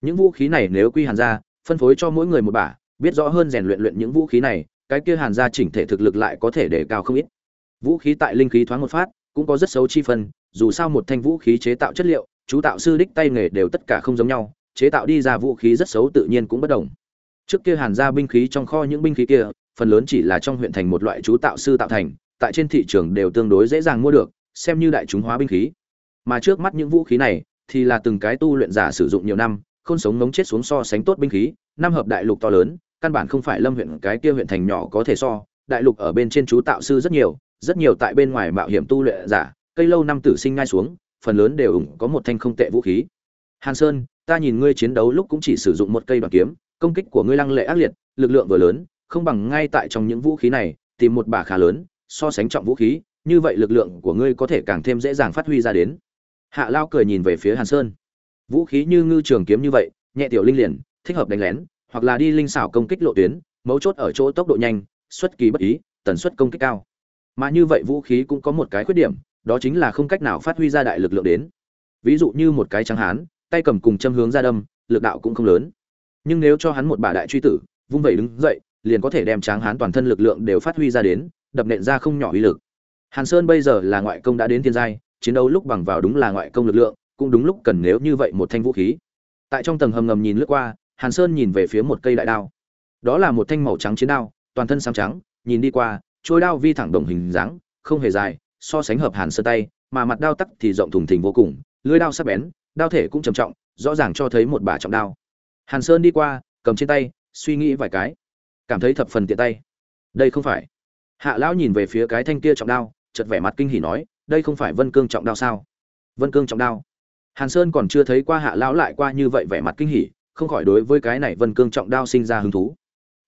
A: Những vũ khí này nếu quy hàn gia, phân phối cho mỗi người một bả, biết rõ hơn rèn luyện luyện những vũ khí này, cái kia hàn gia chỉnh thể thực lực lại có thể để cao không ít. Vũ khí tại linh khí thoáng một phát, cũng có rất xấu chi phân dù sao một thanh vũ khí chế tạo chất liệu, chú tạo sư đích tay nghề đều tất cả không giống nhau, chế tạo đi ra vũ khí rất xấu tự nhiên cũng bất đồng. Trước kia hàn ra binh khí trong kho những binh khí kia, phần lớn chỉ là trong huyện thành một loại chú tạo sư tạo thành, tại trên thị trường đều tương đối dễ dàng mua được, xem như đại chúng hóa binh khí. Mà trước mắt những vũ khí này, thì là từng cái tu luyện giả sử dụng nhiều năm không sống ngống chết xuống so sánh tốt binh khí, năm hợp đại lục to lớn, căn bản không phải lâm huyện, cái kia huyện thành nhỏ có thể so, đại lục ở bên trên chú tạo sư rất nhiều rất nhiều tại bên ngoài mạo hiểm tu luyện giả cây lâu năm tử sinh ngay xuống, phần lớn đều ủng có một thanh không tệ vũ khí. Hàn sơn, ta nhìn ngươi chiến đấu lúc cũng chỉ sử dụng một cây đoạn kiếm, công kích của ngươi lăng lệ ác liệt, lực lượng vừa lớn, không bằng ngay tại trong những vũ khí này, tìm một bả khá lớn, so sánh trọng vũ khí, như vậy lực lượng của ngươi có thể càng thêm dễ dàng phát huy ra đến. Hạ lao cười nhìn về phía hàn sơn. Vũ khí như ngư trường kiếm như vậy, nhẹ tiểu linh liền, thích hợp đánh lén, hoặc là đi linh xảo công kích lộ tuyến, mấu chốt ở chỗ tốc độ nhanh, xuất kỳ bất ý, tần suất công kích cao. Mà như vậy vũ khí cũng có một cái khuyết điểm đó chính là không cách nào phát huy ra đại lực lượng đến. Ví dụ như một cái trắng hán, tay cầm cùng châm hướng ra đâm, lực đạo cũng không lớn. Nhưng nếu cho hắn một bà đại truy tử, vung vẩy đứng dậy, liền có thể đem tráng hán toàn thân lực lượng đều phát huy ra đến, đập nện ra không nhỏ uy lực. Hàn sơn bây giờ là ngoại công đã đến thiên giai, chiến đấu lúc bằng vào đúng là ngoại công lực lượng, cũng đúng lúc cần nếu như vậy một thanh vũ khí. Tại trong tầng hầm ngầm nhìn lướt qua, hàn sơn nhìn về phía một cây đại đao. Đó là một thanh màu trắng chiến đao, toàn thân sáng trắng, nhìn đi qua trôi đao vi thẳng đồng hình dáng, không hề dài so sánh hợp hàn sơn tay, mà mặt đao tắc thì rộng thùng thình vô cùng, lưỡi đao sắc bén, đao thể cũng trầm trọng, rõ ràng cho thấy một bà trọng đao. Hàn sơn đi qua, cầm trên tay, suy nghĩ vài cái. Cảm thấy thập phần tiện tay. Đây không phải. Hạ lão nhìn về phía cái thanh kia trọng đao, chợt vẻ mặt kinh hỉ nói, đây không phải vân cương trọng đao sao? Vân cương trọng đao. Hàn sơn còn chưa thấy qua hạ lão lại qua như vậy vẻ mặt kinh hỉ, không khỏi đối với cái này vân cương trọng đao sinh ra hứng thú.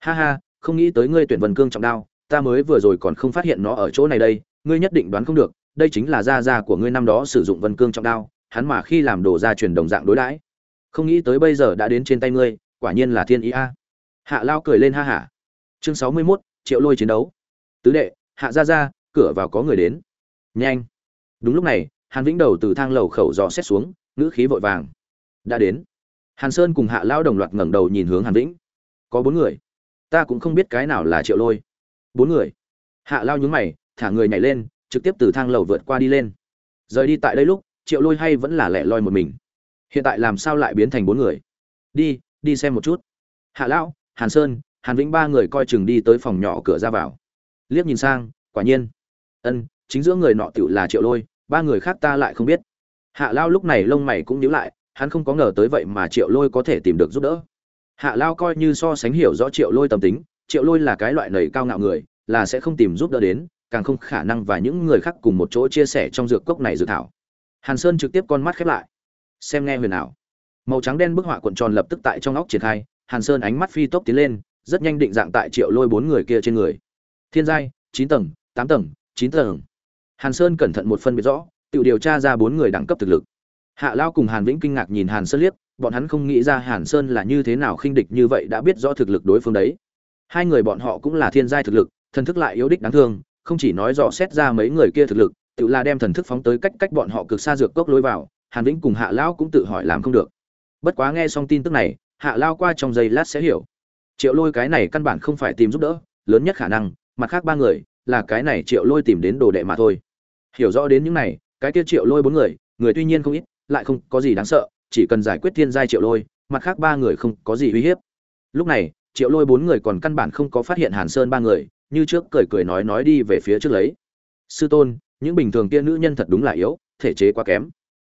A: Ha ha, không nghĩ tới ngươi tuyển vân cương trọng đao, ta mới vừa rồi còn không phát hiện nó ở chỗ này đây ngươi nhất định đoán không được đây chính là gia gia của ngươi năm đó sử dụng vân cương trọng đao hắn mà khi làm đồ gia truyền đồng dạng đối đãi. Không nghĩ tới bây giờ đã đến trên tay ngươi quả nhiên là thiên ý a. Hạ lao cười lên ha hả. Chương sáu mươi 61, triệu lôi chiến đấu. Tứ đệ hạ gia gia cửa vào có người đến. Nhanh. Đúng lúc này hàn vĩnh đầu từ thang lầu khẩu dò xét xuống ngữ khí vội vàng. Đã đến. Hàn sơn cùng hạ lao đồng loạt ngẩng đầu nhìn hướng hàn vĩnh. Có bốn người. Ta cũng không biết cái nào là triệu lôi. Bốn người. Hạ lao nhướng mày thả người nhảy lên, trực tiếp từ thang lầu vượt qua đi lên. Rời đi tại đây lúc, triệu lôi hay vẫn là lẻ loi một mình. Hiện tại làm sao lại biến thành bốn người? Đi đi xem một chút. Hạ lão, hàn sơn, hàn vĩnh ba người coi chừng đi tới phòng nhỏ cửa ra vào. Liếc nhìn sang, quả nhiên. Ân, chính giữa người nọ tựu là triệu lôi, ba người khác ta lại không biết. Hạ lao lúc này lông mày cũng nhíu lại, hắn không có ngờ tới vậy mà triệu lôi có thể tìm được giúp đỡ. Hạ lao coi như so sánh hiểu rõ triệu lôi tâm tính, triệu lôi là cái loại nầy cao ngạo người, là sẽ không tìm giúp đỡ đến càng không khả năng và những người khác cùng một chỗ chia sẻ trong dược cốc này dự thảo. Hàn sơn trực tiếp con mắt khép lại. Xem nghe huyền ảo. Màu trắng đen bức họa cuộn tròn lập tức tại trong óc triển khai, hàn sơn ánh mắt phi tốc tiến lên, rất nhanh định dạng tại triệu lôi bốn người kia trên người. Thiên giai, chín tầng, tám tầng, chín tầng. Hàn sơn cẩn thận một phân biệt rõ, tự điều tra ra bốn người đẳng cấp thực lực. Hạ lao cùng hàn vĩnh kinh ngạc nhìn hàn sơn liếc, bọn hắn không nghĩ ra hàn sơn là như thế nào khinh địch như vậy đã biết rõ thực lực đối phương đấy. Hai người bọn họ cũng là thiên giai thực lực, thần thức lại yếu đích đáng thương không chỉ nói dò xét ra mấy người kia thực lực, tự là đem thần thức phóng tới cách cách bọn họ cực xa dược cốc lối vào, hàn vĩnh cùng hạ lão cũng tự hỏi làm không được. Bất quá nghe xong tin tức này, hạ lao qua trong giây lát sẽ hiểu. Triệu lôi cái này căn bản không phải tìm giúp đỡ, lớn nhất khả năng, mặt khác ba người, là cái này triệu lôi tìm đến đồ đệ mà thôi. Hiểu rõ đến những này, cái kia triệu lôi bốn người người tuy nhiên không ít, lại không có gì đáng sợ, chỉ cần giải quyết thiên giai triệu lôi, mặt khác ba người không có gì uy hiếp. Lúc này, triệu lôi bốn người còn căn bản không có phát hiện hàn sơn ba người như trước cười cười nói nói đi về phía trước lấy. Sư tôn, những bình thường kia nữ nhân thật đúng là yếu, thể chế quá kém.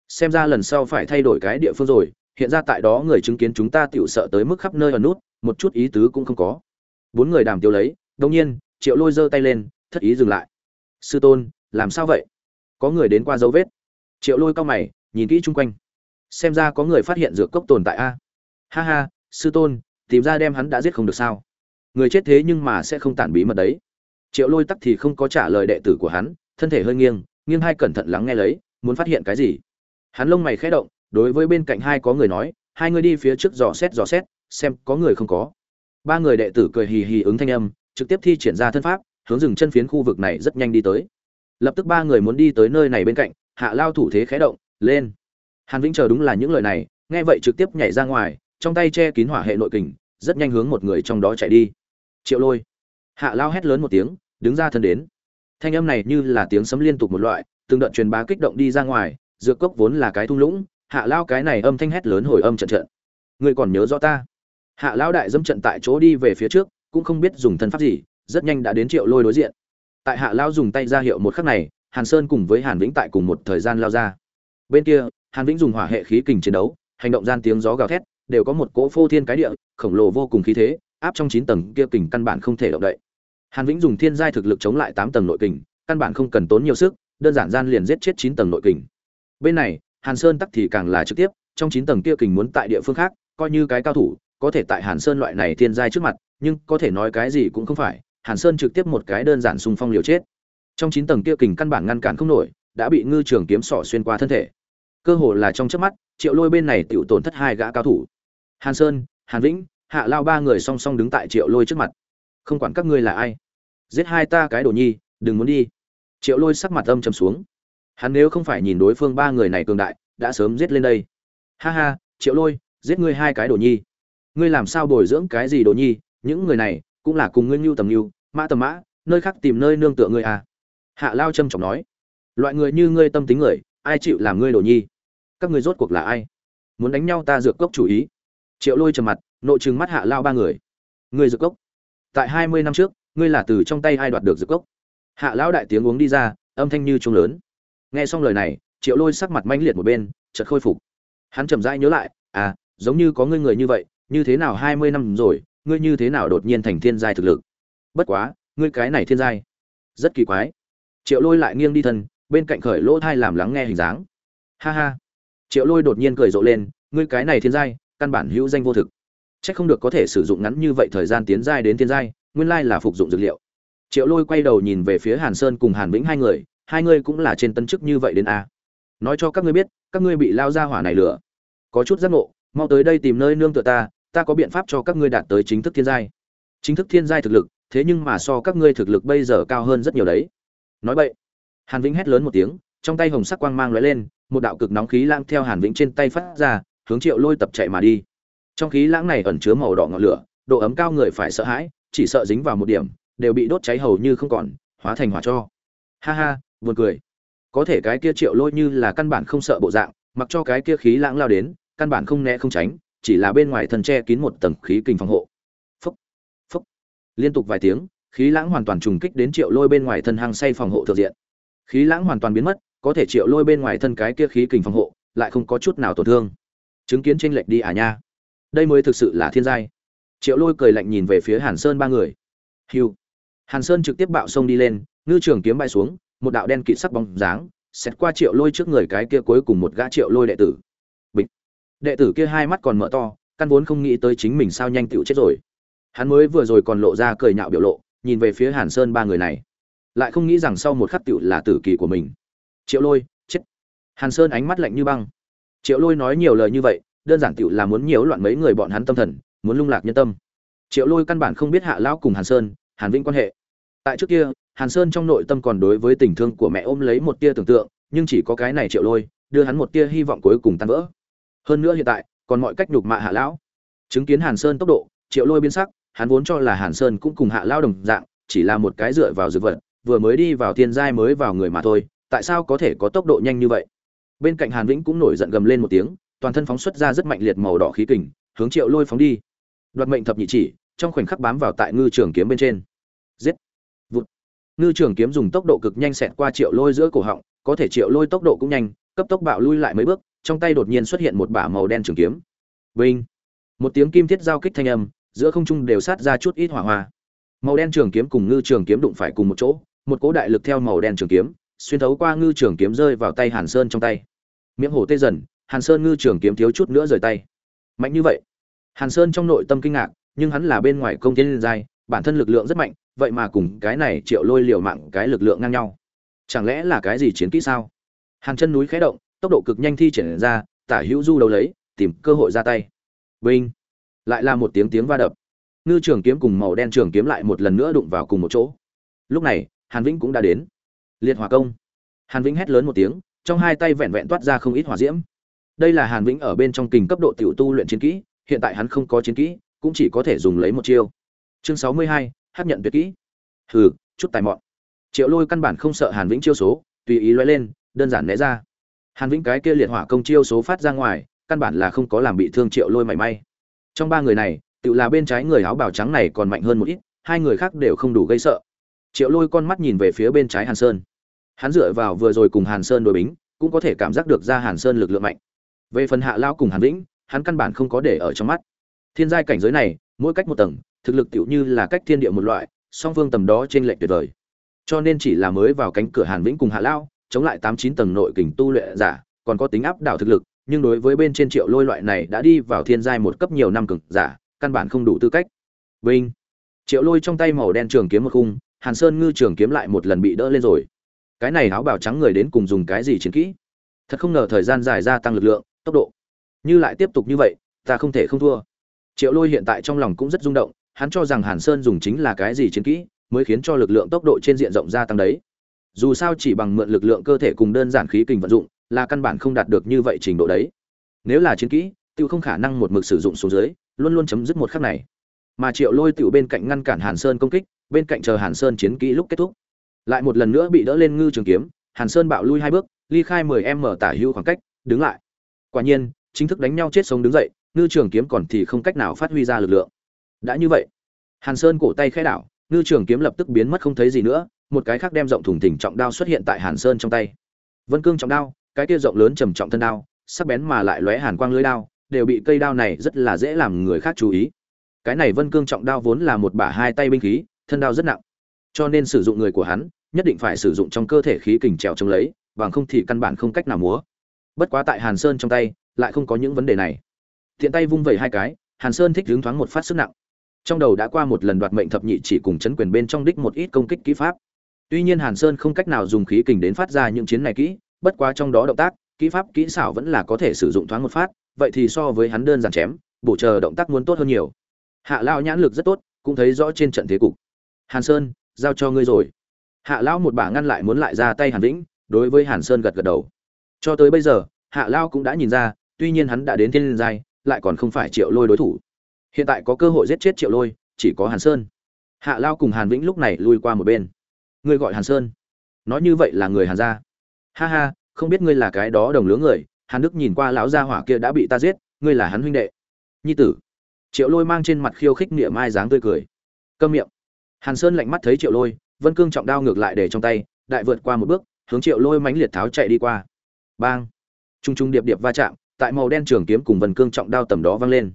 A: Xem ra lần sau phải thay đổi cái địa phương rồi, hiện ra tại đó người chứng kiến chúng ta tựu sợ tới mức khắp nơi ở nút, một chút ý tứ cũng không có. Bốn người đàm tiêu lấy đông nhiên, triệu lôi giơ tay lên, thất ý dừng lại. Sư tôn, làm sao vậy? Có người đến qua dấu vết. Triệu lôi cao mày, nhìn kỹ chung quanh. Xem ra có người phát hiện dược cốc tồn tại a. Ha ha, sư tôn, tìm ra đem hắn đã giết không được sao? Người chết thế nhưng mà sẽ không tản bí mật đấy. Triệu lôi tắc thì không có trả lời đệ tử của hắn, thân thể hơi nghiêng nghiêng hai cẩn thận lắng nghe lấy, muốn phát hiện cái gì. Hắn lông mày khẽ động, đối với bên cạnh hai có người nói, hai người đi phía trước dò xét dò xét, xem có người không có. Ba người đệ tử cười hì hì ứng thanh âm, trực tiếp thi triển ra thân pháp, hướng dừng chân phiến khu vực này rất nhanh đi tới. Lập tức ba người muốn đi tới nơi này bên cạnh, hạ lao thủ thế khẽ động, lên. Hàn vĩnh chờ đúng là những lời này, nghe vậy trực tiếp nhảy ra ngoài, trong tay che kín hỏa hệ nội kình, rất nhanh hướng một người trong đó chạy đi triệu lôi. Hạ lao hét lớn một tiếng, đứng ra thân đến. Thanh âm này như là tiếng sấm liên tục một loại, từng đợt truyền bá kích động đi ra ngoài, dược cốc vốn là cái thung lũng, hạ lao cái này âm thanh hét lớn hồi âm trận trận. Ngươi còn nhớ rõ ta? Hạ lao đại dâm trận tại chỗ đi về phía trước, cũng không biết dùng thân pháp gì, rất nhanh đã đến triệu lôi đối diện. Tại hạ lao dùng tay ra hiệu một khắc này, hàn sơn cùng với hàn vĩnh tại cùng một thời gian lao ra. Bên kia, hàn vĩnh dùng hỏa hệ khí kình chiến đấu, hành động gian tiếng gió gào thét, đều có một cỗ phô thiên cái địa, khổng lồ vô cùng khí thế áp trong chín tầng kia kình căn bản không thể động đậy. Hàn vĩnh dùng thiên giai thực lực chống lại tám tầng nội kình, căn bản không cần tốn nhiều sức, đơn giản gian liền giết chết chín tầng nội kình. Bên này, hàn sơn tắc thì càng là trực tiếp, trong chín tầng kia kình muốn tại địa phương khác, coi như cái cao thủ, có thể tại hàn sơn loại này thiên giai trước mặt, nhưng có thể nói cái gì cũng không phải, hàn sơn trực tiếp một cái đơn giản xung phong liều chết. Trong chín tầng kia kình căn bản ngăn cản không nổi, đã bị ngư trường kiếm sọ xuyên qua thân thể. Cơ hồ là trong chớp mắt, triệu lôi bên này tiểu tổn thất hai gã cao thủ. Hàn sơn, hàn vĩnh hạ lao ba người song song đứng tại triệu lôi trước mặt. Không quản các ngươi là ai, giết hai ta cái đồ nhi, đừng muốn đi. Triệu lôi sắc mặt âm trầm xuống. Hắn nếu không phải nhìn đối phương ba người này cường đại, đã sớm giết lên đây. Ha ha, triệu lôi, giết ngươi hai cái đồ nhi. Ngươi làm sao bồi dưỡng cái gì đồ nhi? Những người này cũng là cùng ngươi nhu tầm nhu mã tầm mã, nơi khác tìm nơi nương tựa ngươi à? Hạ lao trầm trọng nói. Loại người như ngươi tâm tính người, ai chịu làm ngươi đồ nhi? Các ngươi rốt cuộc là ai? Muốn đánh nhau ta dược cốc chủ ý. Triệu lôi trầm mặt nội trừng mắt hạ lao ba người. Ngươi dược cốc tại hai mươi năm trước, ngươi là từ trong tay ai đoạt được dược cốc hạ lão đại tiếng uống đi ra, âm thanh như trung lớn. Nghe xong lời này, triệu lôi sắc mặt manh liệt một bên, chợt khôi phục. Hắn chậm rãi nhớ lại à giống như có ngươi người như vậy, như thế nào hai mươi năm rồi, ngươi như thế nào đột nhiên thành thiên giai thực lực? Bất quá, ngươi cái này thiên giai, rất kỳ quái. Triệu lôi lại nghiêng đi thân, bên cạnh khởi lỗ thai làm lắng nghe hình dáng. Ha ha. Triệu lôi đột nhiên cười rộ lên, ngươi cái này thiên giai, căn bản hữu danh vô thực c h ắ c không được có thể sử dụng ngắn như vậy thời gian tiến giai đến tiến giai, nguyên lai là phục dụng dược liệu. Triệu lôi quay đầu nhìn về phía hàn sơn cùng hàn vĩnh hai người, hai ngươi cũng là trên tân chức như vậy đến a. Nói cho các ngươi biết, các ngươi bị lao ra hỏa này lửa có chút giác ngộ, mau tới đây tìm nơi nương tựa ta ta có biện pháp cho các ngươi đạt tới chính thức thiên giai. Chính thức thiên giai thực lực, thế nhưng mà so các ngươi thực lực bây giờ cao hơn rất nhiều đấy. Nói vậy hàn vĩnh hét lớn một tiếng, trong tay hồng sắc quang mang lóe lên, một đạo cực nóng khí lang theo hàn vĩnh trên tay phát ra, hướng triệu lôi tập chạy mà đi trong khí lãng này ẩn chứa màu đỏ ngọn lửa, độ ấm cao người phải sợ hãi, chỉ sợ dính vào một điểm, đều bị đốt cháy hầu như không còn, hóa thành hỏa cho. Ha ha, buồn cười. Có thể cái kia triệu lôi như là căn bản không sợ bộ dạng, mặc cho cái kia khí lãng lao đến, căn bản không né không tránh, chỉ là bên ngoài thân che kín một tầng khí kình phòng hộ. Phúc phúc. Liên tục vài tiếng, khí lãng hoàn toàn trùng kích đến triệu lôi bên ngoài thân hang say phòng hộ thực diện. Khí lãng hoàn toàn biến mất, có thể triệu lôi bên ngoài thân cái kia khí kình phòng hộ, lại không có chút nào tổn thương. Chứng kiến tranh lệch đi à nha đây mới thực sự là thiên giai. Triệu lôi cười lạnh nhìn về phía hàn sơn ba người. Hiu hàn sơn trực tiếp bạo sông đi lên, ngư trường kiếm bay xuống, một đạo đen kịt sắc bóng dáng xét qua triệu lôi trước người cái kia cuối cùng một gã triệu lôi đệ tử. Bịch. Đệ tử kia hai mắt còn mở to, căn vốn không nghĩ tới chính mình sao nhanh tựu chết rồi. Hắn mới vừa rồi còn lộ ra cười nhạo biểu lộ, nhìn về phía hàn sơn ba người này. Lại không nghĩ rằng sau một khắc tựu là tử kỳ của mình. Triệu lôi, chết. Hàn sơn ánh mắt lạnh như băng. Triệu lôi nói nhiều lời như vậy đơn giản tựu là muốn nhiễu loạn mấy người bọn hắn tâm thần, muốn lung lạc nhân tâm. Triệu lôi căn bản không biết hạ lão cùng hàn sơn, hàn vĩnh quan hệ. Tại trước kia, hàn sơn trong nội tâm còn đối với tình thương của mẹ ôm lấy một tia tưởng tượng, nhưng chỉ có cái này triệu lôi, đưa hắn một tia hy vọng cuối cùng tan vỡ. Hơn nữa hiện tại, còn mọi cách nhục mạ hạ lão. Chứng kiến hàn sơn tốc độ, triệu lôi biến sắc, hắn vốn cho là hàn sơn cũng cùng hạ lão đồng dạng, chỉ là một cái dựa vào dược vật, vừa mới đi vào thiên giai mới vào người mà thôi, tại sao có thể có tốc độ nhanh như vậy? Bên cạnh hàn vĩnh cũng nổi giận gầm lên một tiếng toàn thân phóng xuất ra rất mạnh liệt màu đỏ khí kình, hướng triệu lôi phóng đi. Đoạt mệnh thập nhị chỉ, trong khoảnh khắc bám vào tại ngư trường kiếm bên trên. Giết. Vụt. Ngư trường kiếm dùng tốc độ cực nhanh xẹt qua triệu lôi giữa cổ họng, có thể triệu lôi tốc độ cũng nhanh, cấp tốc bạo lui lại mấy bước, trong tay đột nhiên xuất hiện một bả màu đen trường kiếm. Vinh. Một tiếng kim thiết giao kích thanh âm, giữa không trung đều sát ra chút ít hỏa hoa. Màu đen trường kiếm cùng ngư trường kiếm đụng phải cùng một chỗ, một cỗ đại lực theo màu đen trường kiếm, xuyên thấu qua ngư trường kiếm rơi vào tay hàn sơn trong tay. Miệng hổ tê dần hàn sơn ngư trưởng kiếm thiếu chút nữa rời tay. Mạnh như vậy? Hàn sơn trong nội tâm kinh ngạc, nhưng hắn là bên ngoài công tiến liên giai, bản thân lực lượng rất mạnh, vậy mà cùng cái này triệu lôi liều mạng cái lực lượng ngang nhau. Chẳng lẽ là cái gì chiến kỹ sao? Hàn chân núi khé động, tốc độ cực nhanh thi triển ra, tả hữu du đầu lấy, tìm cơ hội ra tay. Vinh! Lại là một tiếng tiếng va đập. Ngư trưởng kiếm cùng màu đen trường kiếm lại một lần nữa đụng vào cùng một chỗ. Lúc này, hàn vĩnh cũng đã đến. Liệt hỏa công. Hàn vĩnh hét lớn một tiếng, trong hai tay vẹn vẹn toát ra không ít hỏa diễm đây là hàn vĩnh ở bên trong kình cấp độ tiểu tu luyện chiến kỹ, hiện tại hắn không có chiến kỹ, cũng chỉ có thể dùng lấy một chiêu. Chương sáu mươi hai hấp nhận tuyệt kỹ. Hừ, chút tài mọn. Triệu lôi căn bản không sợ hàn vĩnh chiêu số, tùy ý loay lên, đơn giản né ra. Hàn vĩnh cái kia liệt hỏa công chiêu số phát ra ngoài, căn bản là không có làm bị thương triệu lôi mảy may. Trong ba người này, tự là bên trái người áo bào trắng này còn mạnh hơn một ít, hai người khác đều không đủ gây sợ. Triệu lôi con mắt nhìn về phía bên trái hàn sơn. Hắn dựa vào vừa rồi cùng hàn sơn đối bính, cũng có thể cảm giác được ra hàn sơn lực lượng mạnh về phần hạ lao cùng hàn vĩnh, hắn căn bản không có để ở trong mắt. Thiên giai cảnh giới này, mỗi cách một tầng, thực lực tựu như là cách thiên địa một loại, song phương tầm đó trên lệch tuyệt vời. Cho nên chỉ là mới vào cánh cửa hàn vĩnh cùng hạ lao, chống lại tám chín tầng nội kình tu luyện giả, còn có tính áp đảo thực lực, nhưng đối với bên trên triệu lôi loại này đã đi vào thiên giai một cấp nhiều năm cực giả, căn bản không đủ tư cách. Vinh. Triệu lôi trong tay màu đen trường kiếm một khung, hàn sơn ngư trường kiếm lại một lần bị đỡ lên rồi. Cái này áo bào trắng người đến cùng dùng cái gì chiến kỹ? Thật không ngờ thời gian dài gia tăng lực lượng tốc độ. Như lại tiếp tục như vậy, ta không thể không thua. Triệu lôi hiện tại trong lòng cũng rất rung động, hắn cho rằng hàn sơn dùng chính là cái gì chiến kỹ mới khiến cho lực lượng tốc độ trên diện rộng gia tăng đấy. Dù sao chỉ bằng mượn lực lượng cơ thể cùng đơn giản khí kình vận dụng là căn bản không đạt được như vậy trình độ đấy. Nếu là chiến kỹ, tiêu không khả năng một mực sử dụng xuống dưới, luôn luôn chấm dứt một khắc này. Mà triệu lôi tự bên cạnh ngăn cản hàn sơn công kích, bên cạnh chờ hàn sơn chiến kỹ lúc kết thúc. Lại một lần nữa bị đỡ lên ngư trường kiếm, hàn sơn bạo lui hai bước, ly khai mười em mở tả hưu khoảng cách, đứng lại quả nhiên, chính thức đánh nhau chết sống đứng dậy, ngư trường kiếm còn thì không cách nào phát huy ra lực lượng. Đã như vậy, hàn sơn cổ tay khẽ đảo, ngư trường kiếm lập tức biến mất không thấy gì nữa, một cái khác đem rộng thủng thỉnh trọng đao xuất hiện tại hàn sơn trong tay. Vân cương trọng đao, cái kia rộng lớn trầm trọng thân đao, sắc bén mà lại lóe hàn quang lưới đao, đều bị cây đao này rất là dễ làm người khác chú ý. Cái này vân cương trọng đao vốn là một bả hai tay binh khí, thân đao rất nặng. Cho nên sử dụng người của hắn, nhất định phải sử dụng trong cơ thể khí kình trèo chống lấy, bằng không thì căn bản không cách nào múa bất quá tại hàn sơn trong tay, lại không có những vấn đề này. Thiện tay vung vẩy hai cái, hàn sơn thích hướng thoáng một phát sức nặng. Trong đầu đã qua một lần đoạt mệnh thập nhị chỉ cùng chấn quyền bên trong đích một ít công kích kỹ pháp. Tuy nhiên hàn sơn không cách nào dùng khí kình đến phát ra những chiến này kỹ, bất quá trong đó động tác, kỹ pháp, kỹ xảo vẫn là có thể sử dụng thoáng một phát, vậy thì so với hắn đơn giản chém, bổ chờ động tác muốn tốt hơn nhiều. Hạ lao nhãn lực rất tốt, cũng thấy rõ trên trận thế cục. Hàn sơn, giao cho ngươi rồi. Hạ lão một bà ngăn lại muốn lại ra tay hàn vĩnh, đối với hàn sơn gật gật đầu cho tới bây giờ, hạ lao cũng đã nhìn ra, tuy nhiên hắn đã đến thiên liên giai, lại còn không phải triệu lôi đối thủ. Hiện tại có cơ hội giết chết triệu lôi, chỉ có hàn sơn. Hạ lao cùng hàn vĩnh lúc này lui qua một bên. Ngươi gọi hàn sơn? Nói như vậy là người hàn gia. Ha ha, không biết ngươi là cái đó đồng lứa người, hàn đức nhìn qua lão gia hỏa kia đã bị ta giết, ngươi là hắn huynh đệ. Nhi tử. Triệu lôi mang trên mặt khiêu khích niệm mai dáng tươi cười. Câm miệng. Hàn sơn lạnh mắt thấy triệu lôi, vân cương trọng đao ngược lại để trong tay, đại vượt qua một bước, hướng triệu lôi mãnh liệt tháo chạy đi qua bang. Trung trung điệp điệp va chạm, tại màu đen trường kiếm cùng vân cương trọng đao tầm đó vang lên.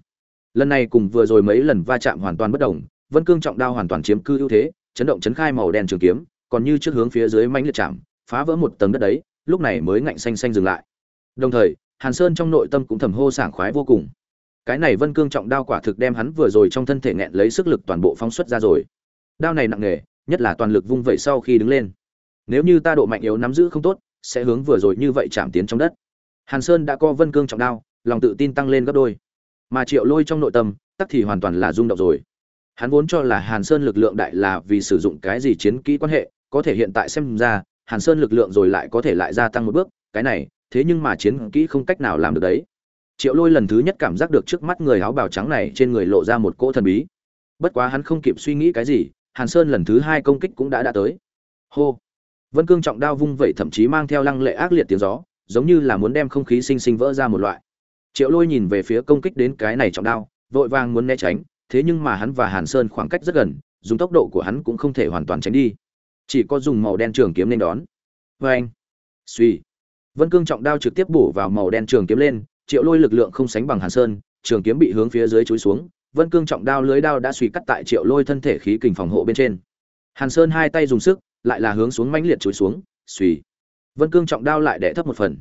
A: Lần này cùng vừa rồi mấy lần va chạm hoàn toàn bất đồng, vân cương trọng đao hoàn toàn chiếm cư ưu thế, chấn động chấn khai màu đen trường kiếm, còn như trước hướng phía dưới mãnh liệt chạm, phá vỡ một tầng đất đấy, lúc này mới ngạnh xanh xanh dừng lại. Đồng thời, hàn sơn trong nội tâm cũng thầm hô sảng khoái vô cùng. Cái này vân cương trọng đao quả thực đem hắn vừa rồi trong thân thể nghẹn lấy sức lực toàn bộ phóng xuất ra rồi. Đao này nặng nề, nhất là toàn lực vung vẩy sau khi đứng lên. Nếu như ta độ mạnh yếu nắm giữ không tốt sẽ hướng vừa rồi như vậy chạm tiến trong đất. Hàn sơn đã co vân cương trọng đao, lòng tự tin tăng lên gấp đôi. Mà triệu lôi trong nội tâm, tắc thì hoàn toàn là rung động rồi. Hắn vốn cho là hàn sơn lực lượng đại là vì sử dụng cái gì chiến kỹ quan hệ, có thể hiện tại xem ra, hàn sơn lực lượng rồi lại có thể lại gia tăng một bước, cái này, thế nhưng mà chiến kỹ không cách nào làm được đấy. Triệu lôi lần thứ nhất cảm giác được trước mắt người áo bào trắng này trên người lộ ra một cỗ thần bí. Bất quá hắn không kịp suy nghĩ cái gì, hàn sơn lần thứ hai công kích cũng đã đã tới. Hô! Vân cương trọng đao vung vậy thậm chí mang theo lăng lệ ác liệt tiếng gió, giống như là muốn đem không khí sinh sinh vỡ ra một loại. Triệu lôi nhìn về phía công kích đến cái này trọng đao, vội vàng muốn né tránh, thế nhưng mà hắn và hàn sơn khoảng cách rất gần, dùng tốc độ của hắn cũng không thể hoàn toàn tránh đi. Chỉ có dùng màu đen trường kiếm nên đón. Vê anh, suy. Vân cương trọng đao trực tiếp bổ vào màu đen trường kiếm lên, triệu lôi lực lượng không sánh bằng hàn sơn, trường kiếm bị hướng phía dưới chối xuống, vân cương trọng đao lưới đao đã suy cắt tại triệu lôi thân thể khí kình phòng hộ bên trên. Hàn sơn hai tay dùng sức lại là hướng xuống mãnh liệt chối xuống, suy. Vân cương trọng đao lại đẻ thấp một phần.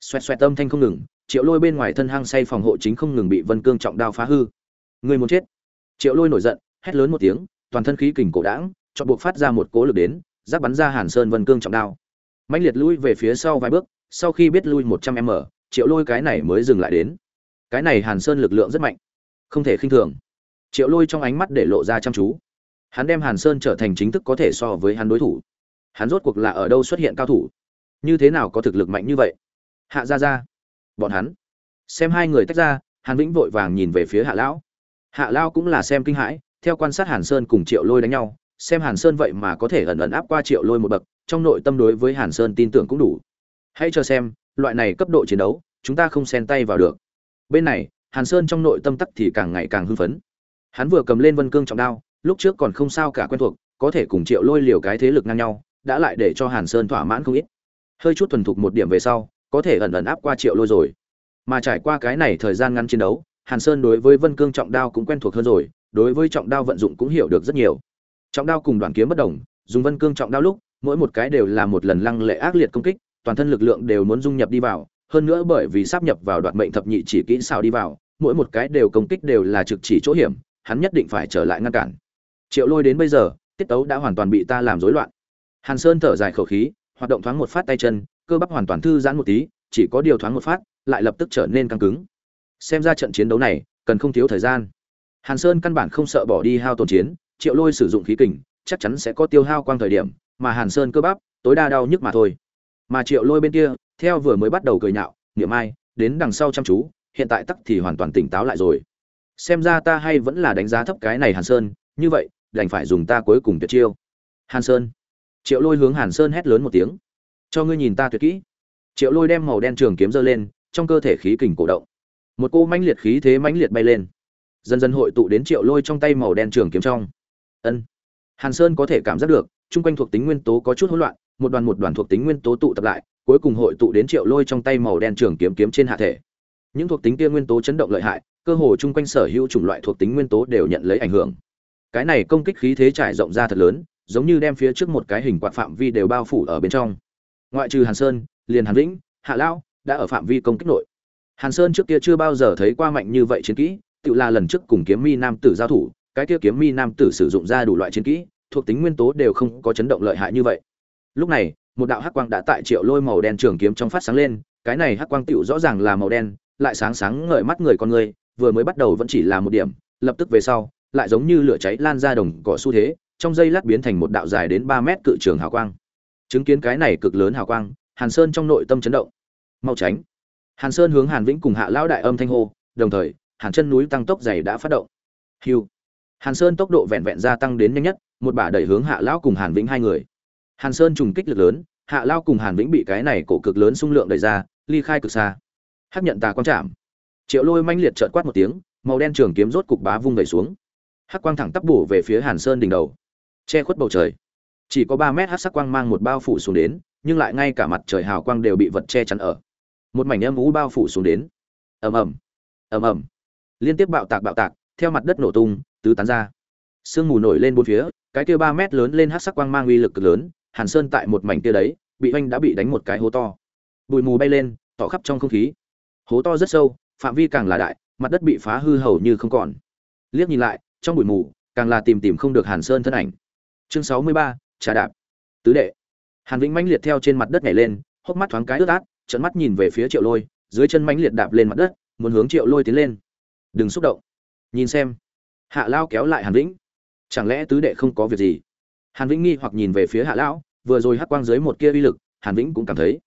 A: Xoẹt xoẹt âm thanh không ngừng, triệu lôi bên ngoài thân hang say phòng hộ chính không ngừng bị vân cương trọng đao phá hư. Người muốn chết. Triệu lôi nổi giận, hét lớn một tiếng, toàn thân khí kình cổ đãng, cho buộc phát ra một cố lực đến, giáp bắn ra hàn sơn vân cương trọng đao. Mãnh liệt lui về phía sau vài bước, sau khi biết lui một trăm m, triệu lôi cái này mới dừng lại đến. Cái này hàn sơn lực lượng rất mạnh, không thể khinh thường. Triệu lôi trong ánh mắt để lộ ra chăm chú hắn đem hàn sơn trở thành chính thức có thể so với hắn đối thủ. Hắn rốt cuộc là ở đâu xuất hiện cao thủ? Như thế nào có thực lực mạnh như vậy? Hạ ra ra bọn hắn. Xem hai người tách ra, hàn vĩnh vội vàng nhìn về phía hạ lão. Hạ lao cũng là xem kinh hãi, theo quan sát hàn sơn cùng triệu lôi đánh nhau, xem hàn sơn vậy mà có thể ẩn ẩn áp qua triệu lôi một bậc, trong nội tâm đối với hàn sơn tin tưởng cũng đủ. Hãy cho xem, loại này cấp độ chiến đấu, chúng ta không xen tay vào được. Bên này, hàn sơn trong nội tâm tắc thì càng ngày càng hưng phấn. Hắn vừa cầm lên vân cương trọng đao lúc trước còn không sao cả quen thuộc, có thể cùng triệu lôi liều cái thế lực ngang nhau, đã lại để cho hàn sơn thỏa mãn không ít. Hơi chút thuần thục một điểm về sau, có thể ẩn ẩn áp qua triệu lôi rồi. Mà trải qua cái này thời gian ngắn chiến đấu, hàn sơn đối với vân cương trọng đao cũng quen thuộc hơn rồi, đối với trọng đao vận dụng cũng hiểu được rất nhiều. Trọng đao cùng đoàn kiếm bất đồng, dùng vân cương trọng đao lúc, mỗi một cái đều là một lần lăng lệ ác liệt công kích, toàn thân lực lượng đều muốn dung nhập đi vào, hơn nữa bởi vì sắp nhập vào đoạt mệnh thập nhị chỉ kỹ xào đi vào, mỗi một cái đều công kích đều là trực chỉ chỗ hiểm, hắn nhất định phải trở lại ngăn cản triệu lôi đến bây giờ, tiết tấu đã hoàn toàn bị ta làm rối loạn. Hàn sơn thở dài khẩu khí, hoạt động thoáng một phát tay chân, cơ bắp hoàn toàn thư giãn một tí, chỉ có điều thoáng một phát, lại lập tức trở nên căng cứng. Xem ra trận chiến đấu này, cần không thiếu thời gian. Hàn sơn căn bản không sợ bỏ đi hao tổn chiến, triệu lôi sử dụng khí kình, chắc chắn sẽ có tiêu hao quang thời điểm, mà hàn sơn cơ bắp, tối đa đau nhức mà thôi. Mà triệu lôi bên kia, theo vừa mới bắt đầu cười nhạo, niệm ai, đến đằng sau chăm chú, hiện tại tắc thì hoàn toàn tỉnh táo lại rồi. Xem ra ta hay vẫn là đánh giá thấp cái này hàn sơn, như vậy đành phải dùng ta cuối cùng tuyệt chiêu. Hàn sơn. Triệu lôi hướng hàn sơn hét lớn một tiếng. Cho ngươi nhìn ta tuyệt kỹ. Triệu lôi đem màu đen trường kiếm giơ lên, trong cơ thể khí kình cổ động. Một cô mãnh liệt khí thế mãnh liệt bay lên. Dần dần hội tụ đến triệu lôi trong tay màu đen trường kiếm trong. Ân. Hàn sơn có thể cảm giác được, chung quanh thuộc tính nguyên tố có chút hỗn loạn, một đoàn một đoàn thuộc tính nguyên tố tụ tập lại, cuối cùng hội tụ đến triệu lôi trong tay màu đen trường kiếm kiếm trên hạ thể. Những thuộc tính kia nguyên tố chấn động lợi hại, cơ hồ chung quanh sở hữu chủng loại thuộc tính nguyên tố đều nhận lấy ảnh hưởng cái này công kích khí thế trải rộng ra thật lớn, giống như đem phía trước một cái hình quạt phạm vi đều bao phủ ở bên trong. Ngoại trừ hàn sơn, liền hàn vĩnh, hạ lão đã ở phạm vi công kích nội. Hàn sơn trước kia chưa bao giờ thấy qua mạnh như vậy chiến kỹ, tự là lần trước cùng kiếm mi nam tử giao thủ, cái kia kiếm mi nam tử sử dụng ra đủ loại chiến kỹ, thuộc tính nguyên tố đều không có chấn động lợi hại như vậy. Lúc này, một đạo hắc quang đã tại triệu lôi màu đen trường kiếm trong phát sáng lên, cái này hắc quang tựu rõ ràng là màu đen, lại sáng sáng ngời mắt người con người, vừa mới bắt đầu vẫn chỉ là một điểm, lập tức về sau lại giống như lửa cháy lan ra đồng cỏ xu thế, trong dây lát biến thành một đạo dài đến ba mét cự trường hào quang. Chứng kiến cái này cực lớn hào quang, hàn sơn trong nội tâm chấn động. Mau tránh. Hàn sơn hướng hàn vĩnh cùng hạ lão đại âm thanh hô, đồng thời, hàn chân núi tăng tốc dày đã phát động. Hiu hàn sơn tốc độ vẹn vẹn gia tăng đến nhanh nhất, một bả đẩy hướng hạ lão cùng hàn vĩnh hai người. Hàn sơn trùng kích lực lớn, hạ lao cùng hàn vĩnh bị cái này cổ cực lớn xung lượng đẩy ra, ly khai cực xa. Hắc nhận tà quang chạm. Triệu lôi manh liệt trợn quát một tiếng, màu đen trường kiếm rốt cục bá vung đẩy xuống hắc quang thẳng tắp bổ về phía hàn sơn đỉnh đầu. Che khuất bầu trời. Chỉ có ba mét hắc sắc quang mang một bao phủ xuống đến, nhưng lại ngay cả mặt trời hào quang đều bị vật che chắn ở. Một mảnh âm ú bao phủ xuống đến. Ầm ầm. Ầm ầm. Liên tiếp bạo tạc bạo tạc, theo mặt đất nổ tung, tứ tán ra. Sương mù nổi lên bốn phía, cái kia ba mét lớn lên hắc sắc quang mang uy lực cực lớn, hàn sơn tại một mảnh kia đấy, bị oanh đã bị đánh một cái hố to. Bụi mù bay lên, tỏ khắp trong không khí. Hố to rất sâu, phạm vi càng là đại, mặt đất bị phá hư hầu như không còn. Liếc nhìn lại trong bụi mù, càng là tìm tìm không được hàn sơn thân ảnh. Chương sáu mươi ba, trà đạp. Tứ đệ. Hàn vĩnh mãnh liệt theo trên mặt đất nhảy lên, hốc mắt thoáng cái ướt át trận mắt nhìn về phía triệu lôi, dưới chân mãnh liệt đạp lên mặt đất, muốn hướng triệu lôi tiến lên. Đừng xúc động. Nhìn xem. Hạ lao kéo lại hàn vĩnh. Chẳng lẽ tứ đệ không có việc gì? Hàn vĩnh nghi hoặc nhìn về phía hạ lão, vừa rồi hắc quang dưới một kia uy lực, hàn vĩnh cũng cảm thấy.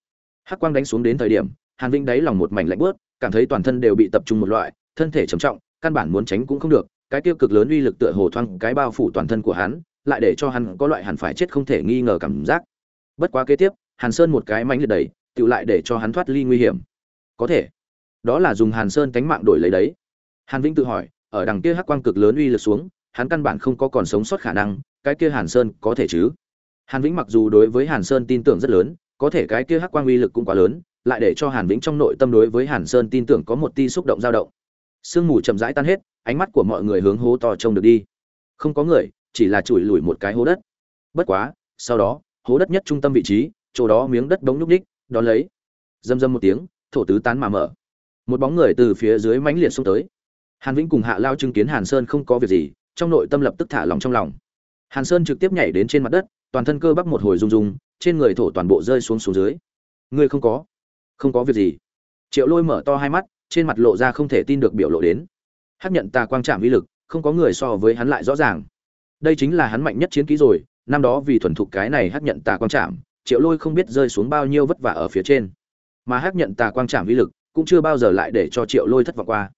A: Hắc quang đánh xuống đến thời điểm, hàn vĩnh đáy lòng một mảnh lạnh bớt cảm thấy toàn thân đều bị tập trung một loại, thân thể trầm trọng, căn bản muốn tránh cũng không được cái tiêu cực lớn uy lực tựa hồ thoang cái bao phủ toàn thân của hắn, lại để cho hắn có loại hẳn phải chết không thể nghi ngờ cảm giác. Bất quá kế tiếp, hàn sơn một cái mánh liệt đầy tự lại để cho hắn thoát ly nguy hiểm. Có thể, đó là dùng hàn sơn cánh mạng đổi lấy đấy. Hàn vĩnh tự hỏi, ở đằng kia hắc quang cực lớn uy lực xuống, hắn căn bản không có còn sống sót khả năng, cái kia hàn sơn có thể chứ? Hàn vĩnh mặc dù đối với hàn sơn tin tưởng rất lớn, có thể cái kia hắc quang uy lực cũng quá lớn, lại để cho hàn vĩnh trong nội tâm đối với hàn sơn tin tưởng có một ti xúc động dao động. Sương mù chậm rãi tan hết ánh mắt của mọi người hướng hố to trông được đi. Không có người, chỉ là chùi lùi một cái hố đất. Bất quá, sau đó, hố đất nhất trung tâm vị trí, chỗ đó miếng đất bóng nhúc ních đón lấy. Dâm dâm một tiếng, thổ tứ tán mà mở. Một bóng người từ phía dưới mãnh liệt xuống tới. Hàn vĩnh cùng hạ lao chứng kiến hàn sơn không có việc gì, trong nội tâm lập tức thả lòng trong lòng. Hàn sơn trực tiếp nhảy đến trên mặt đất, toàn thân cơ bắp một hồi rung rung, trên người thổ toàn bộ rơi xuống xuống dưới. Ngươi không có không có việc gì. Triệu lôi mở to hai mắt, trên mặt lộ ra không thể tin được biểu lộ đến hắc nhận tà quang trạm uy lực, không có người so với hắn lại rõ ràng. Đây chính là hắn mạnh nhất chiến kỹ rồi, năm đó vì thuần thục cái này hắc nhận tà quang trạm triệu lôi không biết rơi xuống bao nhiêu vất vả ở phía trên. Mà hắc nhận tà quang trạm uy lực cũng chưa bao giờ lại để cho triệu lôi thất vọng qua.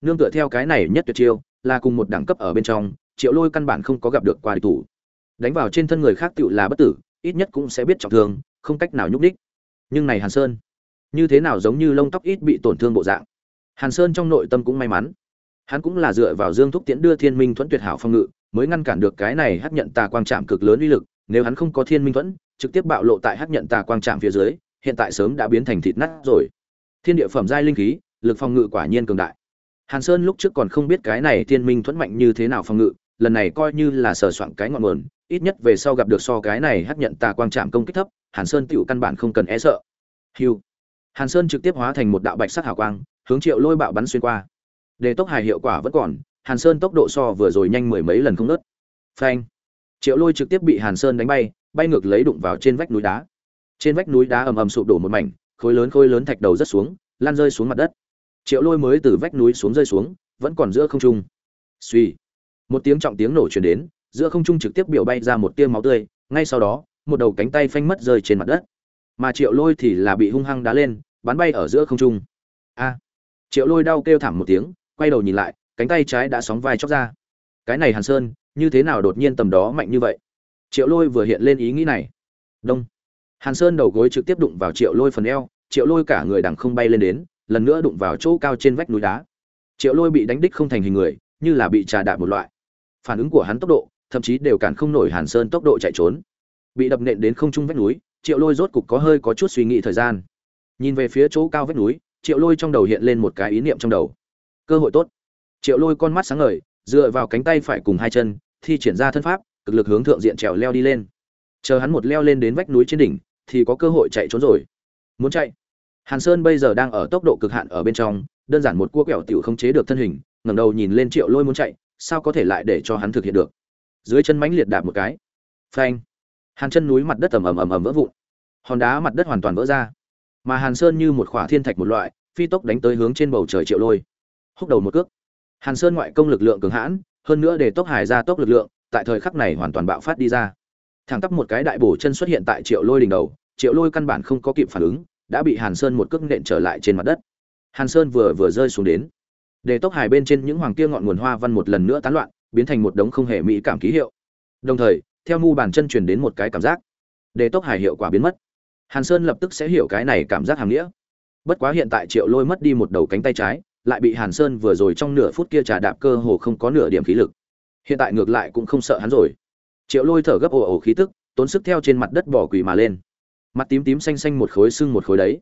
A: Nương tựa theo cái này nhất tuyệt chiêu, là cùng một đẳng cấp ở bên trong, triệu lôi căn bản không có gặp được qua địch thủ. Đánh vào trên thân người khác tựu là bất tử, ít nhất cũng sẽ biết trọng thương, không cách nào nhúc đích nhưng này hàn sơn, như thế nào giống như lông tóc ít bị tổn thương bộ dạng? Hàn sơn trong nội tâm cũng may mắn hắn cũng là dựa vào dương thúc tiễn đưa thiên minh thuẫn tuyệt hảo phong ngự, mới ngăn cản được cái này hắc nhận tà quang trạm cực lớn uy lực, nếu hắn không có thiên minh thuẫn, trực tiếp bạo lộ tại hắc nhận tà quang trạm phía dưới, hiện tại sớm đã biến thành thịt nát rồi. Thiên địa phẩm giai linh khí, lực phòng ngự quả nhiên cường đại. Hàn sơn lúc trước còn không biết cái này thiên minh thuẫn mạnh như thế nào phòng ngự, lần này coi như là sờ soạn cái ngọn nguồn, ít nhất về sau gặp được so cái này hắc nhận tà quang trạm công kích thấp, hàn sơn tựu căn bản không cần e sợ. Hiu hàn sơn trực tiếp hóa thành một đạo bạch sắc hào quang, hướng triệu lôi bạo bắn xuyên qua để tốc hài hiệu quả vẫn còn, hàn sơn tốc độ so vừa rồi nhanh mười mấy lần không nớt phanh. Triệu lôi trực tiếp bị hàn sơn đánh bay bay ngược lấy đụng vào trên vách núi đá. Trên vách núi đá ầm ầm sụp đổ một mảnh, khối lớn khối lớn thạch đầu rất xuống, lan rơi xuống mặt đất. Triệu lôi mới từ vách núi xuống rơi xuống, vẫn còn giữa không trung. Suy một tiếng trọng tiếng nổ truyền đến, giữa không trung trực tiếp biểu bay ra một tia máu tươi, ngay sau đó, một đầu cánh tay phanh mất rơi trên mặt đất. Mà triệu lôi thì là bị hung hăng đá lên, bắn bay ở giữa không trung. A. Triệu lôi đau kêu thảm một tiếng quay đầu nhìn lại, cánh tay trái đã sóng vai chóc ra. Cái này hàn sơn, như thế nào đột nhiên tầm đó mạnh như vậy? Triệu lôi vừa hiện lên ý nghĩ này. Đông. Hàn sơn đầu gối trực tiếp đụng vào triệu lôi phần eo, triệu lôi cả người đằng không bay lên đến, lần nữa đụng vào chỗ cao trên vách núi đá. Triệu lôi bị đánh đích không thành hình người, như là bị trà đạp một loại. Phản ứng của hắn tốc độ, thậm chí đều cản không nổi hàn sơn tốc độ chạy trốn. Bị đập nện đến không trung vách núi, triệu lôi rốt cục có hơi có chút suy nghĩ thời gian. Nhìn về phía chỗ cao vách núi, triệu lôi trong đầu hiện lên một cái ý niệm trong đầu cơ hội tốt. Triệu lôi con mắt sáng ngời, dựa vào cánh tay phải cùng hai chân, thi triển ra thân pháp, cực lực hướng thượng diện trèo leo đi lên. Chờ hắn một leo lên đến vách núi trên đỉnh, thì có cơ hội chạy trốn rồi. Muốn chạy? Hàn sơn bây giờ đang ở tốc độ cực hạn ở bên trong, đơn giản một cua quẹo tiểu không chế được thân hình, ngẩng đầu nhìn lên triệu lôi muốn chạy, sao có thể lại để cho hắn thực hiện được? Dưới chân mãnh liệt đạp một cái. Phanh. Hàn chân núi mặt đất ầm ầm ầm ầm vỡ vụn. Hòn đá mặt đất hoàn toàn vỡ ra. Mà hàn sơn như một khỏa thiên thạch một loại, phi tốc đánh tới hướng trên bầu trời triệu lôi húc đầu một cước. Hàn sơn ngoại công lực lượng cường hãn, hơn nữa để tốc Hải ra tốc lực lượng, tại thời khắc này hoàn toàn bạo phát đi ra. Thẳng tắp một cái đại bổ chân xuất hiện tại triệu lôi đỉnh đầu, triệu lôi căn bản không có kịp phản ứng, đã bị hàn sơn một cước nện trở lại trên mặt đất. Hàn sơn vừa vừa rơi xuống đến. Để tốc Hải bên trên những hoàng kia ngọn nguồn hoa văn một lần nữa tán loạn, biến thành một đống không hề mỹ cảm ký hiệu. Đồng thời, theo mu bàn chân truyền đến một cái cảm giác. Để tốc hải hiệu quả biến mất. Hàn sơn lập tức sẽ hiểu cái này cảm giác hàm nghĩa. Bất quá hiện tại triệu lôi mất đi một đầu cánh tay trái lại bị hàn sơn vừa rồi trong nửa phút kia trà đạp cơ hồ không có nửa điểm khí lực. Hiện tại ngược lại cũng không sợ hắn rồi. Triệu lôi thở gấp ồ ồ khí tức, tốn sức theo trên mặt đất bỏ quỳ mà lên. Mặt tím tím xanh xanh một khối xương một khối đấy.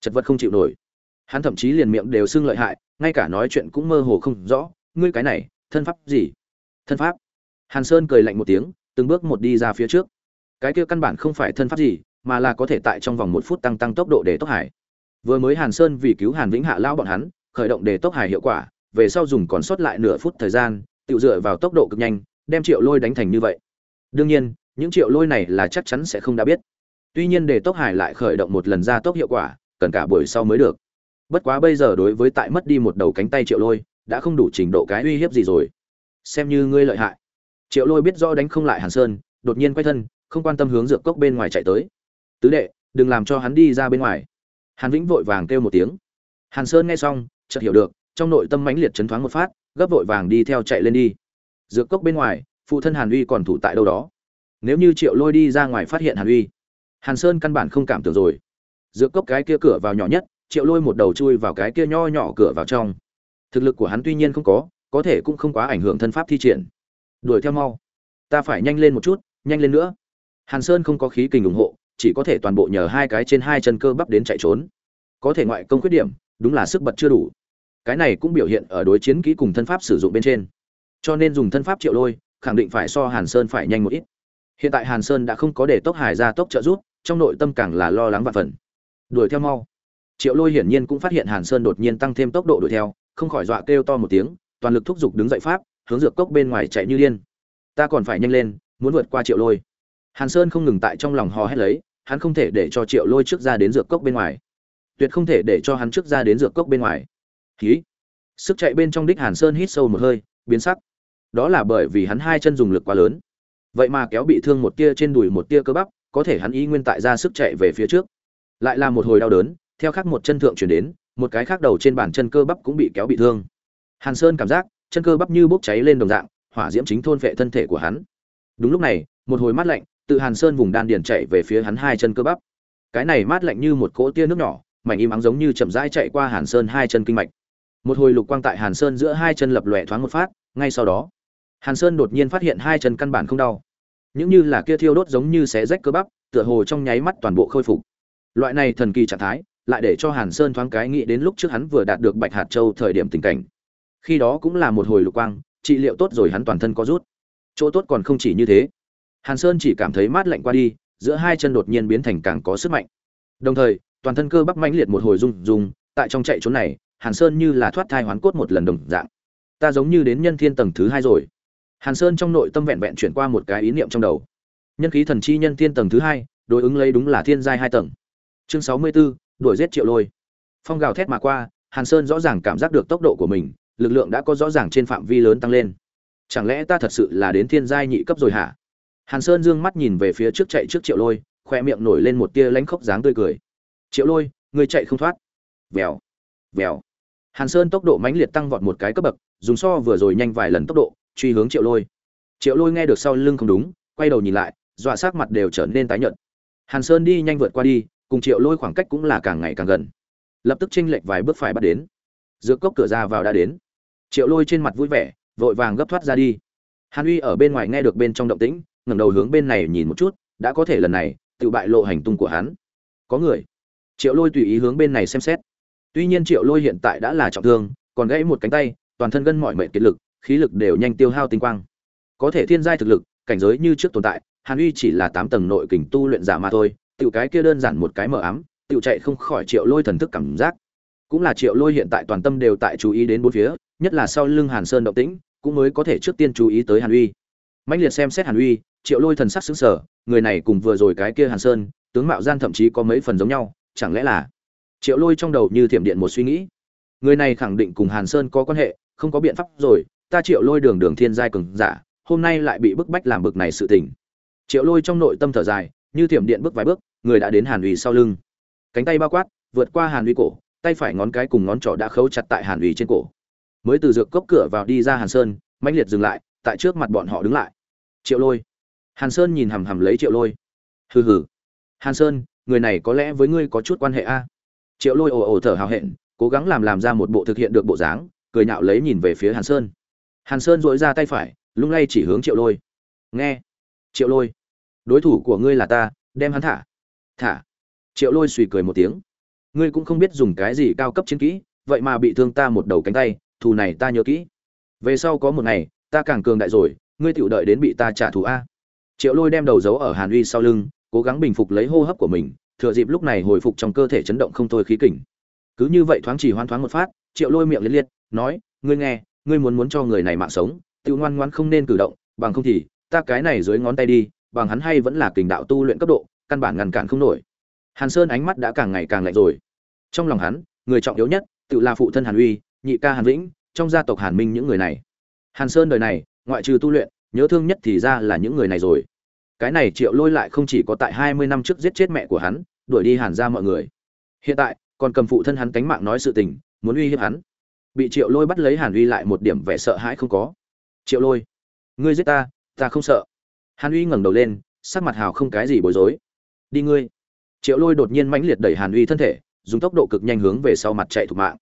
A: Chật vật không chịu nổi. Hắn thậm chí liền miệng đều xương lợi hại, ngay cả nói chuyện cũng mơ hồ không rõ, ngươi cái này, thân pháp gì? Thân pháp? Hàn sơn cười lạnh một tiếng, từng bước một đi ra phía trước. Cái kia căn bản không phải thân pháp gì, mà là có thể tại trong vòng một phút tăng tăng tốc độ để tốc hải. Vừa mới hàn sơn vì cứu hàn vĩnh hạ lão bọn hắn khởi động để tốc hải hiệu quả, về sau dùng còn sót lại nửa phút thời gian, tự dựa vào tốc độ cực nhanh, đem triệu lôi đánh thành như vậy. Đương nhiên, những triệu lôi này là chắc chắn sẽ không đã biết. Tuy nhiên để tốc hải lại khởi động một lần ra tốc hiệu quả, cần cả buổi sau mới được. Bất quá bây giờ đối với tại mất đi một đầu cánh tay triệu lôi, đã không đủ trình độ cái uy hiếp gì rồi. Xem như ngươi lợi hại. Triệu lôi biết rõ đánh không lại hàn sơn, đột nhiên quay thân, không quan tâm hướng dược cốc bên ngoài chạy tới. Tứ đệ, đừng làm cho hắn đi ra bên ngoài. Hàn vĩnh vội vàng kêu một tiếng. Hàn sơn nghe xong chợt hiểu được, trong nội tâm mãnh liệt chấn thoáng một phát, gấp vội vàng đi theo chạy lên đi. Dược cốc bên ngoài, phụ thân hàn uy còn thủ tại đâu đó. Nếu như triệu lôi đi ra ngoài phát hiện hàn uy, hàn sơn căn bản không cảm tưởng rồi. Dược cốc cái kia cửa vào nhỏ nhất, triệu lôi một đầu chui vào cái kia nho nhỏ cửa vào trong. Thực lực của hắn tuy nhiên không có có thể cũng không quá ảnh hưởng thân pháp thi triển. Đuổi theo mau. Ta phải nhanh lên một chút, nhanh lên nữa. Hàn sơn không có khí kình ủng hộ, chỉ có thể toàn bộ nhờ hai cái trên hai chân cơ bắp đến chạy trốn. Có thể ngoại công khuyết điểm đúng là sức bật chưa đủ. Cái này cũng biểu hiện ở đối chiến kỹ cùng thân pháp sử dụng bên trên. Cho nên dùng thân pháp triệu lôi, khẳng định phải so hàn sơn phải nhanh một ít. Hiện tại hàn sơn đã không có để tốc hải ra tốc trợ rút trong nội tâm càng là lo lắng và phần. Đuổi theo mau. Triệu lôi hiển nhiên cũng phát hiện hàn sơn đột nhiên tăng thêm tốc độ đuổi theo, không khỏi dọa kêu to một tiếng, toàn lực thúc giục đứng dậy pháp, hướng dược cốc bên ngoài chạy như điên. Ta còn phải nhanh lên, muốn vượt qua triệu lôi. Hàn sơn không ngừng tại trong lòng hò hét lấy, hắn không thể để cho triệu lôi trước ra đến dược cốc bên ngoài tuyệt không thể để cho hắn trước ra đến dược cốc bên ngoài. Khí sức chạy bên trong đích hàn sơn hít sâu một hơi, biến sắc. Đó là bởi vì hắn hai chân dùng lực quá lớn. Vậy mà kéo bị thương một tia trên đùi một tia cơ bắp, có thể hắn ý nguyên tại ra sức chạy về phía trước. Lại là một hồi đau đớn, theo khác một chân thượng chuyển đến, một cái khác đầu trên bàn chân cơ bắp cũng bị kéo bị thương. Hàn sơn cảm giác, chân cơ bắp như bốc cháy lên đồng dạng, hỏa diễm chính thôn vệ thân thể của hắn. Đúng lúc này, một hồi mát lạnh, tự hàn sơn vùng đan điền chạy về phía hắn hai chân cơ bắp. Cái này mát lạnh như một cỗ tia nước nhỏ mảnh im ắng giống như chậm rãi chạy qua hàn sơn hai chân kinh mạch. Một hồi lục quang tại hàn sơn giữa hai chân lập lòe thoáng một phát, ngay sau đó, hàn sơn đột nhiên phát hiện hai chân căn bản không đau. Những như là kia thiêu đốt giống như xé rách cơ bắp, tựa hồ trong nháy mắt toàn bộ khôi phục. Loại này thần kỳ trạng thái, lại để cho hàn sơn thoáng cái nghĩ đến lúc trước hắn vừa đạt được bạch hạt châu thời điểm tình cảnh. Khi đó cũng là một hồi lục quang, trị liệu tốt rồi hắn toàn thân có rút. Chỗ tốt còn không chỉ như thế. Hàn sơn chỉ cảm thấy mát lạnh qua đi, giữa hai chân đột nhiên biến thành càng có sức mạnh. Đồng thời toàn thân cơ bắp mãnh liệt một hồi rung rung tại trong chạy trốn này hàn sơn như là thoát thai hoán cốt một lần đồng dạng. Ta giống như đến nhân thiên tầng thứ hai rồi. Hàn sơn trong nội tâm vẹn vẹn chuyển qua một cái ý niệm trong đầu. Nhân khí thần chi nhân thiên tầng thứ hai đối ứng lấy đúng là thiên giai hai tầng. Chương sáu mươi 64, đuổi giết triệu lôi. Phong gào thét mà qua hàn sơn rõ ràng cảm giác được tốc độ của mình lực lượng đã có rõ ràng trên phạm vi lớn tăng lên. Chẳng lẽ ta thật sự là đến thiên giai nhị cấp rồi hả? Hàn sơn dương mắt nhìn về phía trước chạy trước triệu lôi khoe miệng nổi lên một tia lánh khóc dáng tươi cười triệu lôi người chạy không thoát. Vèo vèo. Hàn sơn tốc độ mãnh liệt tăng vọt một cái cấp bậc, dùng so vừa rồi nhanh vài lần tốc độ, truy hướng triệu lôi. Triệu lôi nghe được sau lưng không đúng, quay đầu nhìn lại, dọa sát mặt đều trở nên tái nhợt. Hàn sơn đi nhanh vượt qua đi, cùng triệu lôi khoảng cách cũng là càng ngày càng gần. Lập tức chênh lệch vài bước phải bắt đến. Giữa cốc cửa ra vào đã đến. Triệu lôi trên mặt vui vẻ, vội vàng gấp thoát ra đi. Hàn uy ở bên ngoài nghe được bên trong động tĩnh, ngẩng đầu hướng bên này nhìn một chút, đã có thể lần này, tự bại lộ hành tung của hắn. Có người triệu lôi tùy ý hướng bên này xem xét. Tuy nhiên triệu lôi hiện tại đã là trọng thương, còn gãy một cánh tay, toàn thân gân mọi mệnh kiệt lực, khí lực đều nhanh tiêu hao tinh quang. Có thể thiên giai thực lực, cảnh giới như trước tồn tại, hàn uy chỉ là tám tầng nội kình tu luyện giả mà thôi, tiểu cái kia đơn giản một cái mờ ám, tiểu chạy không khỏi triệu lôi thần thức cảm giác. Cũng là triệu lôi hiện tại toàn tâm đều tại chú ý đến bốn phía, nhất là sau lưng hàn sơn động tĩnh, cũng mới có thể trước tiên chú ý tới hàn uy. Mạnh liệt xem xét hàn uy, triệu lôi thần sắc xứng sở người này cùng vừa rồi cái kia hàn sơn, tướng mạo gian thậm chí có mấy phần giống nhau chẳng lẽ là triệu lôi trong đầu như thiểm điện một suy nghĩ. Người này khẳng định cùng hàn sơn có quan hệ, không có biện pháp rồi, ta triệu lôi đường đường thiên giai cường giả, hôm nay lại bị bức bách làm bực này sự tình. Triệu lôi trong nội tâm thở dài, như thiểm điện bước vài bước, người đã đến hàn uy sau lưng. Cánh tay bao quát, vượt qua hàn uy cổ, tay phải ngón cái cùng ngón trỏ đã khấu chặt tại hàn uy trên cổ. Mới từ dược cốc cửa vào đi ra hàn sơn, mãnh liệt dừng lại, tại trước mặt bọn họ đứng lại. Triệu lôi. Hàn sơn nhìn hằm hằm lấy triệu lôi. Hừ hừ. Hàn sơn người này có lẽ với ngươi có chút quan hệ a. Triệu lôi ồ ồ thở hào hẹn, cố gắng làm làm ra một bộ thực hiện được bộ dáng, cười nhạo lấy nhìn về phía hàn sơn. Hàn sơn dội ra tay phải, lung lay chỉ hướng triệu lôi. Nghe. Triệu lôi. Đối thủ của ngươi là ta, đem hắn thả. Thả. Triệu lôi suy cười một tiếng. Ngươi cũng không biết dùng cái gì cao cấp chiến kỹ, vậy mà bị thương ta một đầu cánh tay, thù này ta nhớ kỹ. Về sau có một ngày, ta càng cường đại rồi, ngươi tựu đợi đến bị ta trả thù a. Triệu lôi đem đầu giấu ở hàn uy sau lưng cố gắng bình phục lấy hô hấp của mình, thừa dịp lúc này hồi phục trong cơ thể chấn động không thôi khí kình. Cứ như vậy thoáng chỉ hoan thoáng một phát, triệu lôi miệng liệt liệt, nói, ngươi nghe, ngươi muốn muốn cho người này mạng sống tự ngoan ngoan không nên cử động, bằng không thì, ta cái này dưới ngón tay đi, bằng hắn hay vẫn là kình đạo tu luyện cấp độ, căn bản ngăn cản không nổi. Hàn sơn ánh mắt đã càng ngày càng lạnh rồi. Trong lòng hắn, người trọng yếu nhất, tự là phụ thân hàn uy, nhị ca hàn vĩnh, trong gia tộc hàn minh những người này. Hàn sơn đời này, ngoại trừ tu luyện, nhớ thương nhất thì ra là những người này rồi cái này triệu lôi lại không chỉ có tại hai mươi năm trước giết chết mẹ của hắn, đuổi đi hàn ra mọi người. Hiện tại, còn cầm phụ thân hắn cánh mạng nói sự tình, muốn uy hiếp hắn. Bị triệu lôi bắt lấy hàn uy lại một điểm vẻ sợ hãi không có. Triệu lôi, ngươi giết ta ta không sợ. Hàn uy ngẩng đầu lên, sắc mặt hào không cái gì bối rối. Đi ngươi. Triệu lôi đột nhiên mãnh liệt đẩy hàn uy thân thể, dùng tốc độ cực nhanh hướng về sau mặt chạy thục mạng.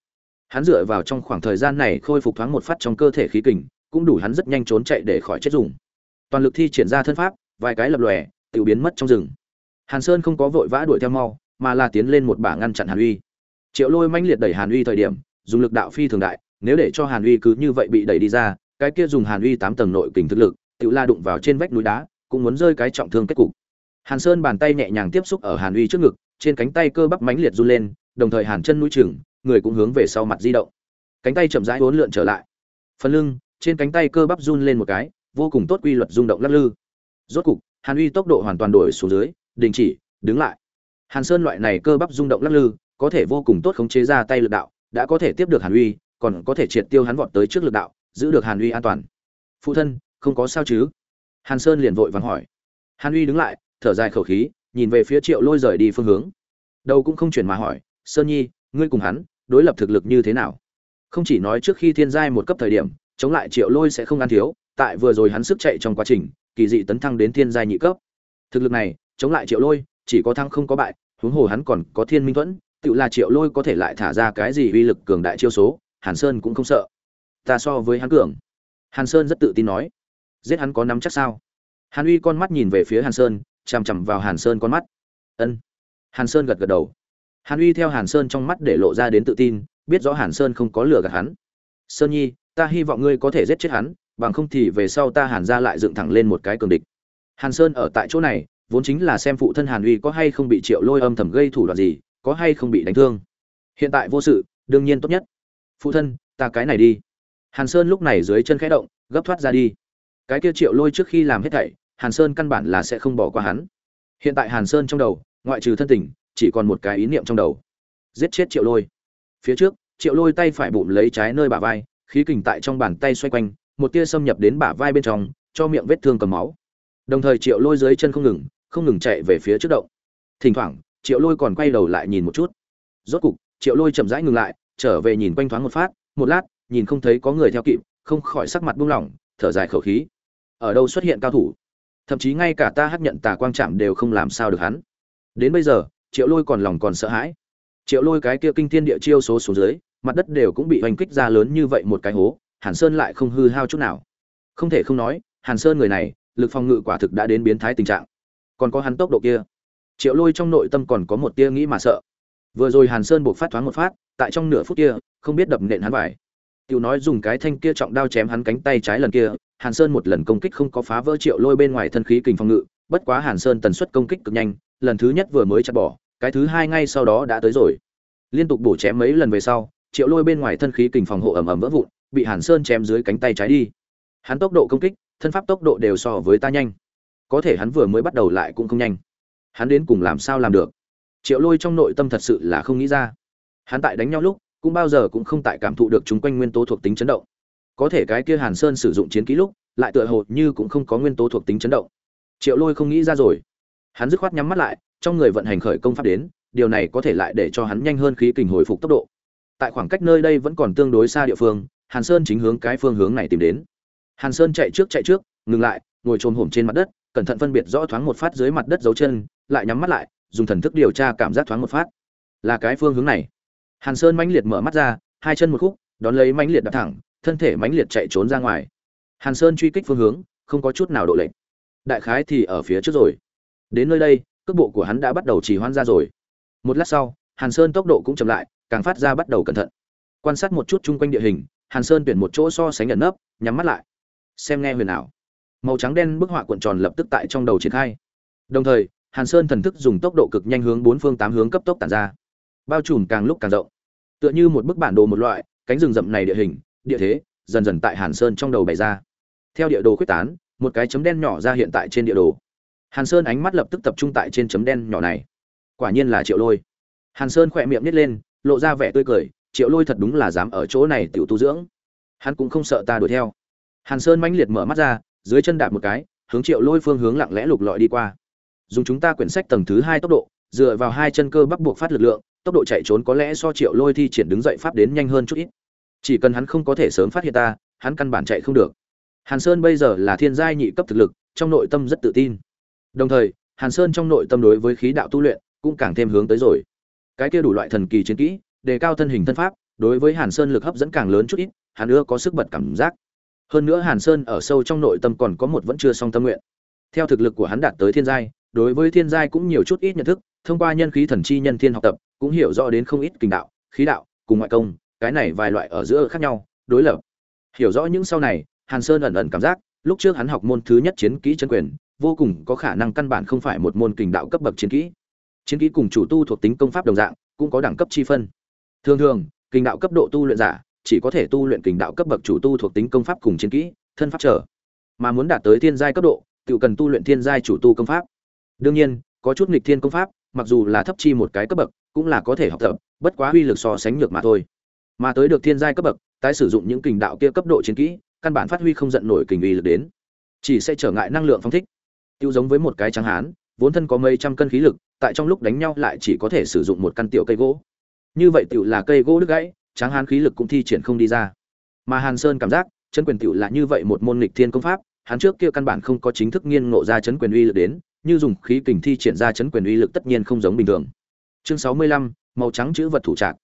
A: Hắn dựa vào trong khoảng thời gian này khôi phục thoáng một phát trong cơ thể khí kình, cũng đủ hắn rất nhanh trốn chạy để khỏi chết dùng. Toàn lực thi triển ra thân pháp vài cái lập lòe tự biến mất trong rừng. Hàn sơn không có vội vã đuổi theo mau, mà là tiến lên một bả ngăn chặn hàn uy. Triệu lôi mãnh liệt đẩy hàn uy thời điểm, dùng lực đạo phi thường đại, nếu để cho hàn uy cứ như vậy bị đẩy đi ra, cái kia dùng hàn uy tám tầng nội kình thực lực tự la đụng vào trên vách núi đá, cũng muốn rơi cái trọng thương kết cục. Hàn sơn bàn tay nhẹ nhàng tiếp xúc ở hàn uy trước ngực, trên cánh tay cơ bắp mãnh liệt run lên, đồng thời hàn chân núi chừng, người cũng hướng về sau mặt di động. Cánh tay chậm rãi uốn lượn trở lại. Phần lưng, trên cánh tay cơ bắp run lên một cái, vô cùng tốt quy luật rung động lắc lư rốt cục, hàn uy tốc độ hoàn toàn đổi xuống dưới, đình chỉ, đứng lại. Hàn sơn loại này cơ bắp rung động lắc lư, có thể vô cùng tốt khống chế ra tay lực đạo, đã có thể tiếp được hàn uy, còn có thể triệt tiêu hắn vọt tới trước lực đạo, giữ được hàn uy an toàn. Phụ thân, không có sao chứ? Hàn sơn liền vội vàng hỏi. Hàn uy đứng lại, thở dài khẩu khí, nhìn về phía triệu lôi rời đi phương hướng. Đầu cũng không chuyển mà hỏi, sơn nhi, ngươi cùng hắn, đối lập thực lực như thế nào? Không chỉ nói trước khi thiên giai một cấp thời điểm chống lại triệu lôi sẽ không ăn thiếu, tại vừa rồi hắn sức chạy trong quá trình, kỳ dị tấn thăng đến thiên giai nhị cấp. Thực lực này, chống lại triệu lôi, chỉ có thăng không có bại, huống hồ hắn còn có thiên minh thuẫn, tự là triệu lôi có thể lại thả ra cái gì uy lực cường đại chiêu số, hàn sơn cũng không sợ. Ta so với hắn cường. Hàn sơn rất tự tin nói. Giết hắn có nắm chắc sao? Hàn uy con mắt nhìn về phía hàn sơn, chằm chằm vào hàn sơn con mắt. Ân. Hàn sơn gật gật đầu. Hàn uy theo hàn sơn trong mắt để lộ ra đến tự tin, biết rõ hàn sơn không có lừa gạt hắn. Sơn nhi ta hy vọng ngươi có thể giết chết hắn, bằng không thì về sau ta hàn ra lại dựng thẳng lên một cái cường địch. Hàn sơn ở tại chỗ này, vốn chính là xem phụ thân hàn uy có hay không bị triệu lôi âm thầm gây thủ đoạn gì, có hay không bị đánh thương. Hiện tại vô sự, đương nhiên tốt nhất. Phụ thân, ta cái này đi. Hàn sơn lúc này dưới chân khẽ động, gấp thoát ra đi. Cái kia triệu lôi trước khi làm hết thảy, hàn sơn căn bản là sẽ không bỏ qua hắn. Hiện tại hàn sơn trong đầu, ngoại trừ thân tình, chỉ còn một cái ý niệm trong đầu. Giết chết triệu lôi. Phía trước, triệu lôi tay phải bụng lấy trái nơi bả vai khí kình tại trong bàn tay xoay quanh, một tia xâm nhập đến bả vai bên trong, cho miệng vết thương cầm máu. Đồng thời triệu lôi dưới chân không ngừng không ngừng chạy về phía trước động. Thỉnh thoảng, triệu lôi còn quay đầu lại nhìn một chút. Rốt cục, triệu lôi chậm rãi ngừng lại, trở về nhìn quanh thoáng một phát, một lát, nhìn không thấy có người theo kịp, không khỏi sắc mặt buông lỏng, thở dài khẩu khí. Ở đâu xuất hiện cao thủ? Thậm chí ngay cả ta hấp nhận tà quang trạm đều không làm sao được hắn. Đến bây giờ, triệu lôi còn lòng còn sợ hãi. Triệu lôi cái kia kinh thiên địa chiêu số số dưới mặt đất đều cũng bị hoành kích ra lớn như vậy một cái hố, hàn sơn lại không hư hao chút nào. Không thể không nói, hàn sơn người này, lực phòng ngự quả thực đã đến biến thái tình trạng. Còn có hắn tốc độ kia. Triệu lôi trong nội tâm còn có một tia nghĩ mà sợ. Vừa rồi hàn sơn buộc phát thoáng một phát, tại trong nửa phút kia, không biết đập nện hắn vải tiểu nói dùng cái thanh kia trọng đao chém hắn cánh tay trái lần kia, hàn sơn một lần công kích không có phá vỡ triệu lôi bên ngoài thân khí kình phòng ngự, bất quá hàn sơn tần suất công kích cực nhanh, lần thứ nhất vừa mới chặt bỏ, cái thứ hai ngay sau đó đã tới rồi. Liên tục bổ chém mấy lần về sau triệu lôi bên ngoài thân khí kình phòng hộ ẩm ẩm vỡ vụn, bị hàn sơn chém dưới cánh tay trái đi. Hắn tốc độ công kích, thân pháp tốc độ đều so với ta nhanh. Có thể hắn vừa mới bắt đầu lại cũng không nhanh. Hắn đến cùng làm sao làm được? Triệu lôi trong nội tâm thật sự là không nghĩ ra. Hắn tại đánh nhau lúc, cũng bao giờ cũng không tại cảm thụ được chúng quanh nguyên tố thuộc tính chấn động. Có thể cái kia hàn sơn sử dụng chiến kỹ lúc, lại tựa hồ như cũng không có nguyên tố thuộc tính chấn động. Triệu lôi không nghĩ ra rồi. Hắn dứt khoát nhắm mắt lại, trong người vận hành khởi công pháp đến, điều này có thể lại để cho hắn nhanh hơn khí kình hồi phục tốc độ tại khoảng cách nơi đây vẫn còn tương đối xa địa phương, hàn sơn chính hướng cái phương hướng này tìm đến. Hàn sơn chạy trước chạy trước, ngừng lại, ngồi trồm hổm trên mặt đất, cẩn thận phân biệt rõ thoáng một phát dưới mặt đất dấu chân, lại nhắm mắt lại, dùng thần thức điều tra cảm giác thoáng một phát. Là cái phương hướng này. Hàn sơn mãnh liệt mở mắt ra, hai chân một khúc, đón lấy mãnh liệt đặt thẳng, thân thể mãnh liệt chạy trốn ra ngoài. Hàn sơn truy kích phương hướng, không có chút nào độ lệnh. đại khái thì ở phía trước rồi. Đến nơi đây, cước bộ của hắn đã bắt đầu trì hoãn ra rồi. Một lát sau, hàn sơn tốc độ cũng chậm lại càng phát ra bắt đầu cẩn thận. Quan sát một chút chung quanh địa hình, hàn sơn tuyển một chỗ so sánh ẩn nấp, nhắm mắt lại. Xem nghe huyền ảo. Màu trắng đen bức họa cuộn tròn lập tức tại trong đầu triển khai. Đồng thời, hàn sơn thần thức dùng tốc độ cực nhanh hướng bốn phương tám hướng cấp tốc tàn ra. Bao trùm càng lúc càng rộng. Tựa như một bức bản đồ một loại, cánh rừng rậm này địa hình, địa thế, dần dần tại hàn sơn trong đầu bày ra. Theo địa đồ quyết tán, một cái chấm đen nhỏ ra hiện tại trên địa đồ. Hàn sơn ánh mắt lập tức tập trung tại trên chấm đen nhỏ này. Quả nhiên là triệu lôi. Hàn sơn khỏe miệng nít lên lộ ra vẻ tươi cười, triệu lôi thật đúng là dám ở chỗ này tiểu tu dưỡng. Hắn cũng không sợ ta đuổi theo. Hàn sơn mãnh liệt mở mắt ra, dưới chân đạp một cái, hướng triệu lôi phương hướng lặng lẽ lục lọi đi qua. Dùng chúng ta quyển sách tầng thứ hai tốc độ, dựa vào hai chân cơ bắt buộc phát lực lượng, tốc độ chạy trốn có lẽ so triệu lôi thi triển đứng dậy pháp đến nhanh hơn chút ít. Chỉ cần hắn không có thể sớm phát hiện ta, hắn căn bản chạy không được. Hàn sơn bây giờ là thiên giai nhị cấp thực lực, trong nội tâm rất tự tin. Đồng thời, hàn sơn trong nội tâm đối với khí đạo tu luyện cũng càng thêm hướng tới rồi cái kia đủ loại thần kỳ chiến kỹ, đề cao thân hình thân pháp, đối với hàn sơn lực hấp dẫn càng lớn chút ít, hắn ưa có sức bật cảm giác. Hơn nữa hàn sơn ở sâu trong nội tâm còn có một vẫn chưa song tâm nguyện. Theo thực lực của hắn đạt tới thiên giai, đối với thiên giai cũng nhiều chút ít nhận thức, thông qua nhân khí thần chi nhân thiên học tập, cũng hiểu rõ đến không ít kinh đạo, khí đạo, cùng ngoại công, cái này vài loại ở giữa khác nhau, đối lập. Hiểu rõ những sau này, hàn sơn ẩn ẩn cảm giác, lúc trước hắn học môn thứ nhất chiến kỹ chân quyền, vô cùng có khả năng căn bản không phải một môn kình đạo cấp bậc chiến kỹ chiến kỹ cùng chủ tu thuộc tính công pháp đồng dạng, cũng có đẳng cấp chi phân. Thường thường, kình đạo cấp độ tu luyện giả, chỉ có thể tu luyện kình đạo cấp bậc chủ tu thuộc tính công pháp cùng chiến kỹ, thân pháp trở mà muốn đạt tới thiên giai cấp độ, tự cần tu luyện thiên giai chủ tu công pháp. Đương nhiên, có chút nghịch thiên công pháp, mặc dù là thấp chi một cái cấp bậc, cũng là có thể học tập, bất quá uy lực so sánh nhược mà thôi. Mà tới được thiên giai cấp bậc, tái sử dụng những kình đạo kia cấp độ chiến kỹ, căn bản phát huy không giận nổi kình uy lực đến. Chỉ sẽ trở ngại năng lượng phong thích. Tiêu giống với một cái trắng hán vốn thân có mấy trăm cân khí lực, tại trong lúc đánh nhau lại chỉ có thể sử dụng một căn tiểu cây gỗ. Như vậy tiểu là cây gỗ đứt gãy, tráng hán khí lực cũng thi triển không đi ra. Mà hàn sơn cảm giác, chân quyền tiểu là như vậy một môn nghịch thiên công pháp, hắn trước kia căn bản không có chính thức nghiên ngộ ra chấn quyền uy lực đến, như dùng khí kình thi triển ra chấn quyền uy lực tất nhiên không giống bình thường. Chương sáu mươi lăm, màu trắng chữ vật thủ trạng.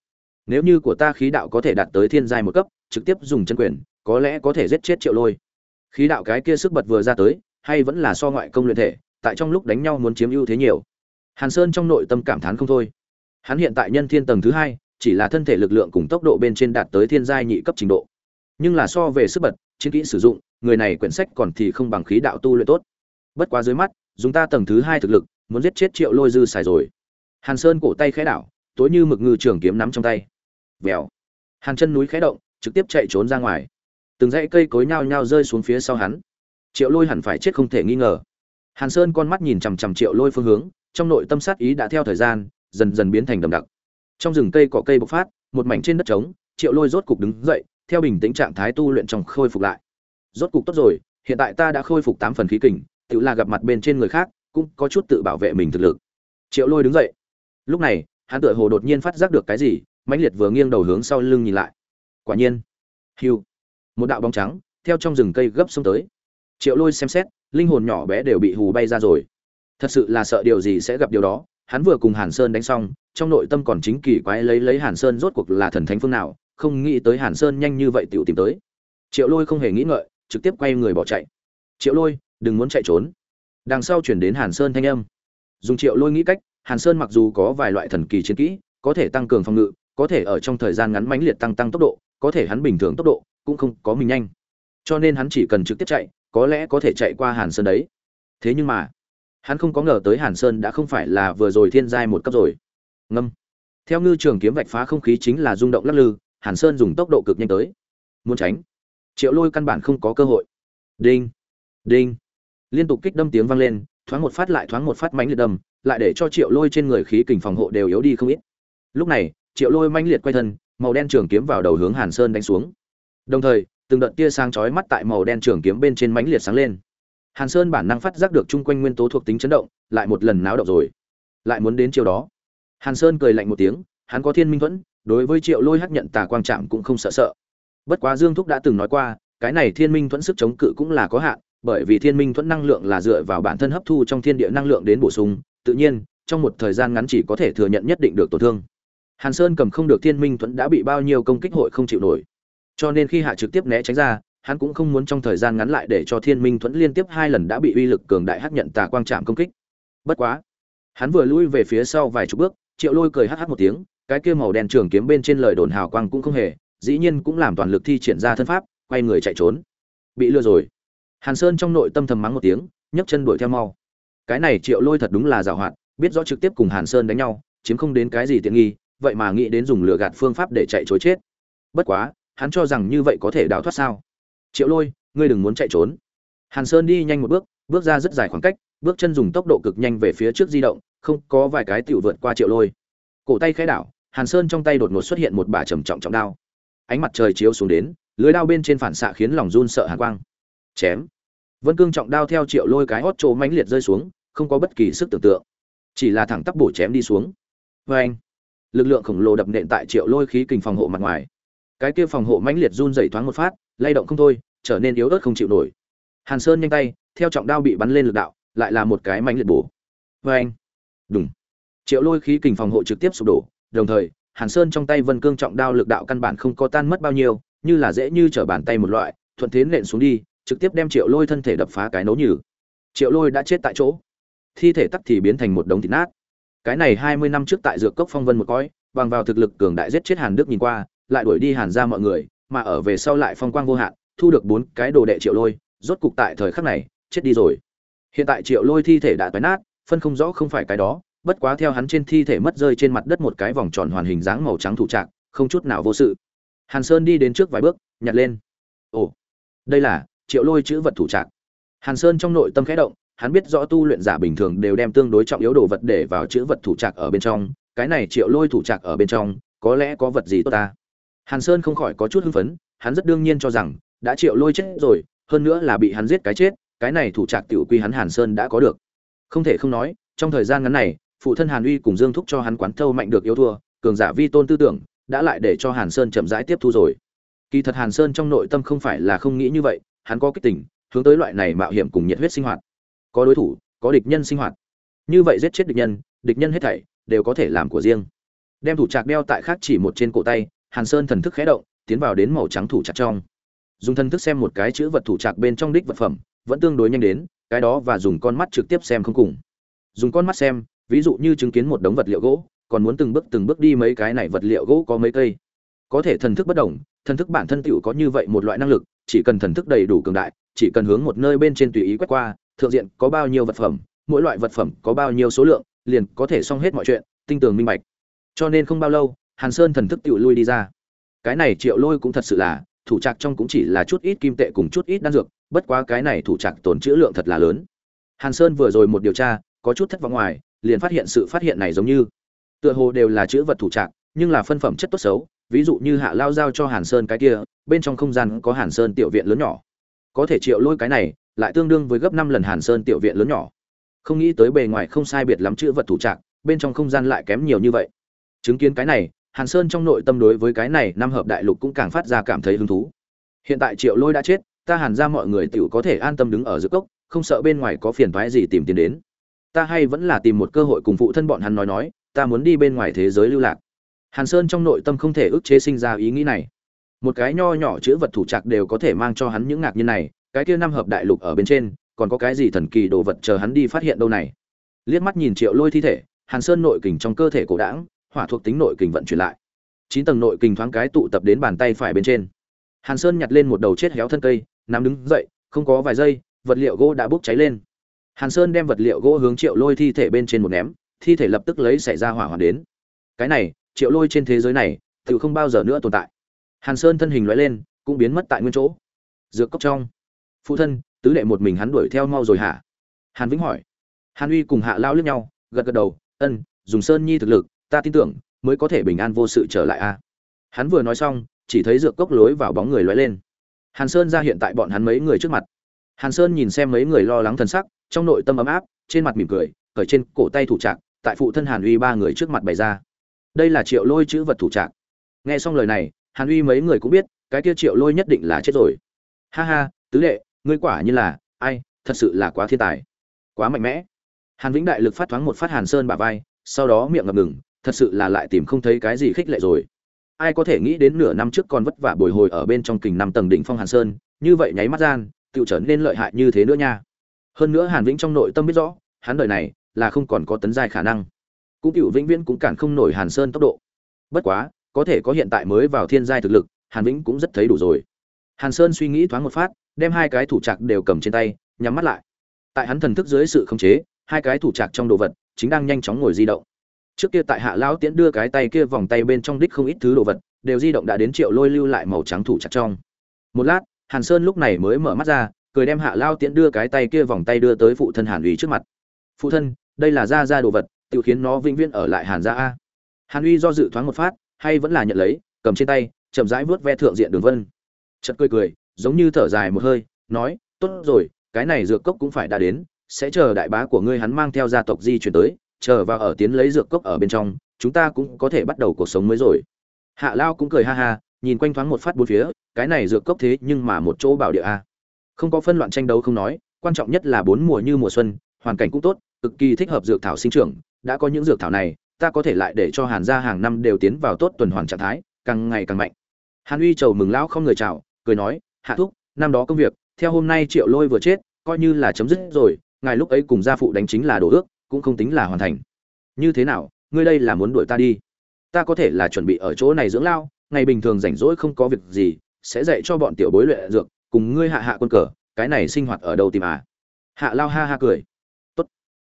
A: nếu như của ta khí đạo có thể đạt tới thiên giai một cấp, trực tiếp dùng chân quyền, có lẽ có thể giết chết triệu lôi. Khí đạo cái kia sức bật vừa ra tới, hay vẫn là so ngoại công luyện thể tại trong lúc đánh nhau muốn chiếm ưu thế nhiều. Hàn sơn trong nội tâm cảm thán không thôi. Hắn hiện tại nhân thiên tầng thứ hai, chỉ là thân thể lực lượng cùng tốc độ bên trên đạt tới thiên giai nhị cấp trình độ. Nhưng là so về sức bật, chiến kỹ sử dụng, người này quyển sách còn thì không bằng khí đạo tu luyện tốt. Bất quá dưới mắt, dùng ta tầng thứ hai thực lực, muốn giết chết triệu lôi dư xài rồi. Hàn sơn cổ tay khẽ đảo, tối như mực ngư trường kiếm nắm trong tay. Vèo. Hàn chân núi khẽ động, trực tiếp chạy trốn ra ngoài. Từng dãy cây cối nhao nhao rơi xuống phía sau hắn. Triệu lôi hẳn phải chết không thể nghi ngờ hàn sơn con mắt nhìn chằm chằm triệu lôi phương hướng, trong nội tâm sát ý đã theo thời gian dần dần biến thành đậm đặc. Trong rừng cây cỏ cây bộc phát, một mảnh trên đất trống, triệu lôi rốt cục đứng dậy, theo bình tĩnh trạng thái tu luyện trong khôi phục lại. Rốt cục tốt rồi, hiện tại ta đã khôi phục tám phần khí kình, tự là gặp mặt bên trên người khác, cũng có chút tự bảo vệ mình thực lực. Triệu lôi đứng dậy. Lúc này, hắn tựa hồ đột nhiên phát giác được cái gì, mãnh liệt vừa nghiêng đầu hướng sau lưng nhìn lại. Quả nhiên. Hiu một đạo bóng trắng, theo trong rừng cây gấp xông tới. Triệu lôi xem xét linh hồn nhỏ bé đều bị hù bay ra rồi. Thật sự là sợ điều gì sẽ gặp điều đó. Hắn vừa cùng hàn sơn đánh xong, trong nội tâm còn chính kỳ quái lấy lấy hàn sơn rốt cuộc là thần thánh phương nào, không nghĩ tới hàn sơn nhanh như vậy tiểu tìm tới. Triệu lôi không hề nghĩ ngợi, trực tiếp quay người bỏ chạy. Triệu lôi, đừng muốn chạy trốn. Đằng sau chuyển đến hàn sơn thanh âm. Dùng triệu lôi nghĩ cách, hàn sơn mặc dù có vài loại thần kỳ chiến kỹ, có thể tăng cường phòng ngự, có thể ở trong thời gian ngắn mãnh liệt tăng tăng tốc độ, có thể hắn bình thường tốc độ cũng không có mình nhanh. Cho nên hắn chỉ cần trực tiếp chạy có lẽ có thể chạy qua hàn sơn đấy. Thế nhưng mà, hắn không có ngờ tới hàn sơn đã không phải là vừa rồi thiên giai một cấp rồi. Ngâm. Theo ngư trường kiếm vạch phá không khí chính là rung động lắc lư, hàn sơn dùng tốc độ cực nhanh tới. Muốn tránh. Triệu lôi căn bản không có cơ hội. Đinh. Đinh. Liên tục kích đâm tiếng vang lên, thoáng một phát lại thoáng một phát mãnh liệt đâm, lại để cho triệu lôi trên người khí kình phòng hộ đều yếu đi không ít. Lúc này, triệu lôi mãnh liệt quay thân, màu đen trường kiếm vào đầu hướng hàn sơn đánh xuống. Đồng thời từng đợt tia sáng chói mắt tại màu đen trường kiếm bên trên mảnh liệt sáng lên. Hàn sơn bản năng phát giác được chung quanh nguyên tố thuộc tính chấn động, lại một lần náo động rồi. Lại muốn đến chiều đó. Hàn sơn cười lạnh một tiếng, hắn có thiên minh thuẫn, đối với triệu lôi hắc nhận tà quang trạm cũng không sợ sợ. Bất quá dương thúc đã từng nói qua, cái này thiên minh thuẫn sức chống cự cũng là có hạn, bởi vì thiên minh thuẫn năng lượng là dựa vào bản thân hấp thu trong thiên địa năng lượng đến bổ sung, tự nhiên, trong một thời gian ngắn chỉ có thể thừa nhận nhất định được tổn thương. Hàn sơn cầm không được thiên minh thuẫn đã bị bao nhiêu công kích hội không chịu nổi cho nên khi hạ trực tiếp né tránh ra, hắn cũng không muốn trong thời gian ngắn lại để cho thiên minh thuẫn liên tiếp hai lần đã bị uy lực cường đại hắc nhận tà quang trạm công kích. Bất quá, hắn vừa lui về phía sau vài chục bước, triệu lôi cười hh một tiếng, cái kia màu đen trường kiếm bên trên lời đồn hào quang cũng không hề, dĩ nhiên cũng làm toàn lực thi triển ra thân pháp, quay người chạy trốn. Bị lừa rồi. Hàn sơn trong nội tâm thầm mắng một tiếng, nhấc chân đuổi theo mau. Cái này triệu lôi thật đúng là giảo hoạt, biết rõ trực tiếp cùng hàn sơn đánh nhau, chiếm không đến cái gì tiện nghi, vậy mà nghĩ đến dùng lừa gạt phương pháp để chạy trốn chết. Bất quá hắn cho rằng như vậy có thể đào thoát sao? Triệu lôi, ngươi đừng muốn chạy trốn. Hàn sơn đi nhanh một bước bước ra rất dài khoảng cách, bước chân dùng tốc độ cực nhanh về phía trước di động, không có vài cái tiểu vượt qua triệu lôi. Cổ tay khẽ đảo, hàn sơn trong tay đột ngột xuất hiện một bả trầm trọng trọng đao. Ánh mặt trời chiếu xuống đến, lưới đao bên trên phản xạ khiến lòng run sợ hàn quang. Chém. Vân cương trọng đao theo triệu lôi cái hót trộ mãnh liệt rơi xuống, không có bất kỳ sức tưởng tượng. Chỉ là thẳng tắp bổ chém đi xuống. Vê anh lực lượng khổng lồ đập nện tại triệu lôi khí kình phòng hộ mặt ngoài cái kia phòng hộ mãnh liệt run dày thoáng một phát, lay động không thôi, trở nên yếu ớt không chịu nổi. Hàn sơn nhanh tay, theo trọng đao bị bắn lên lực đạo, lại là một cái mãnh liệt bổ. Vê anh đúng triệu lôi khí kình phòng hộ trực tiếp sụp đổ, đồng thời, hàn sơn trong tay vân cương trọng đao lực đạo căn bản không có tan mất bao nhiêu, như là dễ như trở bàn tay một loại, thuận thế nện xuống đi, trực tiếp đem triệu lôi thân thể đập phá cái nấu nhừ. Triệu lôi đã chết tại chỗ. Thi thể tắt thì biến thành một đống thịt nát. Cái này hai mươi năm trước tại dược cốc phong vân một cõi, bằng vào thực lực cường đại giết chết hàn đức nhìn qua lại đuổi đi hàn ra mọi người, mà ở về sau lại phong quang vô hạn, thu được bốn cái đồ đệ triệu lôi, rốt cục tại thời khắc này, chết đi rồi. Hiện tại triệu lôi thi thể đã toái nát, phân không rõ không phải cái đó, bất quá theo hắn trên thi thể mất rơi trên mặt đất một cái vòng tròn hoàn hình dáng màu trắng thủ trạng không chút nào vô sự. Hàn sơn đi đến trước vài bước, nhặt lên. Ồ, đây là triệu lôi chữ vật thủ trạng hàn sơn trong nội tâm khẽ động, hắn biết rõ tu luyện giả bình thường đều đem tương đối trọng yếu đồ vật để vào chữ vật thủ trạc ở bên trong, cái này triệu lôi thủ trạc ở bên trong, có lẽ có vật gì tốt ta? Hàn sơn không khỏi có chút hưng phấn, hắn rất đương nhiên cho rằng, đã triệu lôi chết rồi, hơn nữa là bị hắn giết cái chết, cái này thủ trạc tiểu quy hắn hàn sơn đã có được. Không thể không nói, trong thời gian ngắn này, phụ thân hàn uy cùng dương thúc cho hắn quán thâu mạnh được yếu thua, cường giả vi tôn tư tưởng, đã lại để cho hàn sơn chậm rãi tiếp thu rồi. Kỳ thật hàn sơn trong nội tâm không phải là không nghĩ như vậy, hắn có kích tình, hướng tới loại này mạo hiểm cùng nhiệt huyết sinh hoạt. Có đối thủ, có địch nhân sinh hoạt. Như vậy giết chết địch nhân địch nhân hết thảy, đều có thể làm của riêng. Đem thủ trạc đeo tại khác chỉ một trên cổ tay hàn sơn thần thức khẽ động tiến vào đến màu trắng thủ trạc trong. Dùng thần thức xem một cái chữ vật thủ trạc bên trong đích vật phẩm vẫn tương đối nhanh đến cái đó và dùng con mắt trực tiếp xem không cùng. Dùng con mắt xem ví dụ như chứng kiến một đống vật liệu gỗ còn muốn từng bước từng bước đi mấy cái này vật liệu gỗ có mấy cây. Có thể thần thức bất động, thần thức bản thân tựu có như vậy một loại năng lực chỉ cần thần thức đầy đủ cường đại chỉ cần hướng một nơi bên trên tùy ý quét qua thượng diện có bao nhiêu vật phẩm mỗi loại vật phẩm có bao nhiêu số lượng liền có thể xong hết mọi chuyện tinh tường minh bạch. Cho nên không bao lâu hàn sơn thần thức tự lui đi ra cái này triệu lôi cũng thật sự là thủ trạc trong cũng chỉ là chút ít kim tệ cùng chút ít đan dược bất quá cái này thủ trạc tồn trữ lượng thật là lớn hàn sơn vừa rồi một điều tra có chút thất vọng ngoài liền phát hiện sự phát hiện này giống như tựa hồ đều là chữ vật thủ trạc nhưng là phân phẩm chất tốt xấu ví dụ như hạ lao giao cho hàn sơn cái kia bên trong không gian có hàn sơn tiểu viện lớn nhỏ có thể triệu lôi cái này lại tương đương với gấp năm lần Hàn Sơn tiểu viện lớn nhỏ. Không nghĩ tới bề ngoài không sai biệt lắm chữ vật thủ trạng, bên trong không gian lại kém nhiều như vậy. Chứng kiến cái này, Hàn Sơn trong nội tâm đối với cái này năm hợp đại lục cũng càng phát ra cảm thấy hứng thú. Hiện tại Triệu Lôi đã chết, ta Hàn ra mọi người tiểu có thể an tâm đứng ở giữa cốc, không sợ bên ngoài có phiền toái gì tìm tiền đến. Ta hay vẫn là tìm một cơ hội cùng phụ thân bọn hắn nói nói, ta muốn đi bên ngoài thế giới lưu lạc. Hàn Sơn trong nội tâm không thể ức chế sinh ra ý nghĩ này. Một cái nho nhỏ chữ vật thủ trạc đều có thể mang cho hắn những ngạc nhiên này, cái kia năm hợp đại lục ở bên trên còn có cái gì thần kỳ đồ vật chờ hắn đi phát hiện đâu này liếc mắt nhìn triệu lôi thi thể hàn sơn nội kình trong cơ thể cổ đãng, hỏa thuộc tính nội kình vận chuyển lại. Chín tầng nội kình thoáng cái tụ tập đến bàn tay phải bên trên. Hàn sơn nhặt lên một đầu chết héo thân cây, nắm đứng dậy, không có vài giây, vật liệu gỗ đã bốc cháy lên. Hàn sơn đem vật liệu gỗ hướng triệu lôi thi thể bên trên một ném, thi thể lập tức lấy xảy ra hỏa hoạn đến. Cái này, triệu lôi trên thế giới này, tự không bao giờ nữa tồn tại. Hàn sơn thân hình loại lên, cũng biến mất tại nguyên chỗ. Dược cốc trong. Phụ thân, tứ đệ một mình hắn đuổi theo mau rồi hả? Hàn vĩnh hỏi. Hàn uy cùng hạ lao lướt nhau, gật gật đầu, ân, dùng sơn nhi thực lực ta tin tưởng, mới có thể bình an vô sự trở lại a. Hắn vừa nói xong, chỉ thấy dược cốc lối vào bóng người lóe lên. Hàn sơn ra hiện tại bọn hắn mấy người trước mặt. Hàn sơn nhìn xem mấy người lo lắng thần sắc, trong nội tâm ấm áp, trên mặt mỉm cười, cởi trên cổ tay thủ trạng tại phụ thân hàn uy ba người trước mặt bày ra. Đây là triệu lôi chữ vật thủ trạng nghe xong lời này, hàn uy mấy người cũng biết, cái kia triệu lôi nhất định là chết rồi. Ha ha, tứ đệ, ngươi quả như là, ai, thật sự là quá thiên tài. Quá mạnh mẽ. Hàn vĩnh đại lực phát thoáng một phát hàn sơn bả vai, sau đó miệng ngập ngừng thật sự là lại tìm không thấy cái gì khích lệ rồi. Ai có thể nghĩ đến nửa năm trước còn vất vả bồi hồi ở bên trong kình năm tầng đỉnh phong hàn sơn, như vậy nháy mắt gian tự trở nên lợi hại như thế nữa nha. Hơn nữa hàn vĩnh trong nội tâm biết rõ, hắn đời này là không còn có tấn giai khả năng. Cũng cựu vĩnh viễn cũng cản không nổi hàn sơn tốc độ. Bất quá, có thể có hiện tại mới vào thiên giai thực lực, hàn vĩnh cũng rất thấy đủ rồi. Hàn sơn suy nghĩ thoáng một phát, đem hai cái thủ trạc đều cầm trên tay, nhắm mắt lại. Tại hắn thần thức dưới sự khống chế, hai cái thủ trạc trong đồ vật chính đang nhanh chóng ngồi di động trước kia tại hạ lão tiễn đưa cái tay kia vòng tay bên trong đích không ít thứ đồ vật, đều di động đã đến triệu lôi lưu lại màu trắng thủ chặt trong. Một lát, hàn sơn lúc này mới mở mắt ra, cười đem hạ lao tiễn đưa cái tay kia vòng tay đưa tới phụ thân hàn uy trước mặt. Phụ thân, đây là da da đồ vật tự khiến nó vĩnh viễn ở lại hàn gia a. Hàn uy do dự thoáng một phát, hay vẫn là nhận lấy, cầm trên tay, chậm rãi vuốt ve thượng diện đường vân. Chật cười cười, giống như thở dài một hơi, nói, tốt rồi, cái này dược cốc cũng phải đã đến, sẽ chờ đại bá của ngươi hắn mang theo gia tộc di chuyển tới chờ vào ở tiến lấy dược cốc ở bên trong, chúng ta cũng có thể bắt đầu cuộc sống mới rồi. Hạ lao cũng cười ha ha, nhìn quanh thoáng một phát bốn phía, cái này dược cốc thế nhưng mà một chỗ bảo địa a. Không có phân loạn tranh đấu không nói, quan trọng nhất là bốn mùa như mùa xuân, hoàn cảnh cũng tốt, cực kỳ thích hợp dược thảo sinh trưởng, đã có những dược thảo này, ta có thể lại để cho hàn gia hàng năm đều tiến vào tốt tuần hoàn trạng thái, càng ngày càng mạnh. Hàn uy chầu mừng lão không người chào, cười nói, hạ thúc, năm đó công việc, theo hôm nay triệu lôi vừa chết, coi như là chấm dứt rồi, ngài lúc ấy cùng gia phụ đánh chính là đổ ước cũng không tính là hoàn thành. Như thế nào, ngươi đây là muốn đuổi ta đi? Ta có thể là chuẩn bị ở chỗ này dưỡng lao, ngày bình thường rảnh rỗi không có việc gì, sẽ dạy cho bọn tiểu bối luyện dược, cùng ngươi hạ hạ quân cờ, cái này sinh hoạt ở đâu tìm à? Hạ lao ha ha cười. Tốt,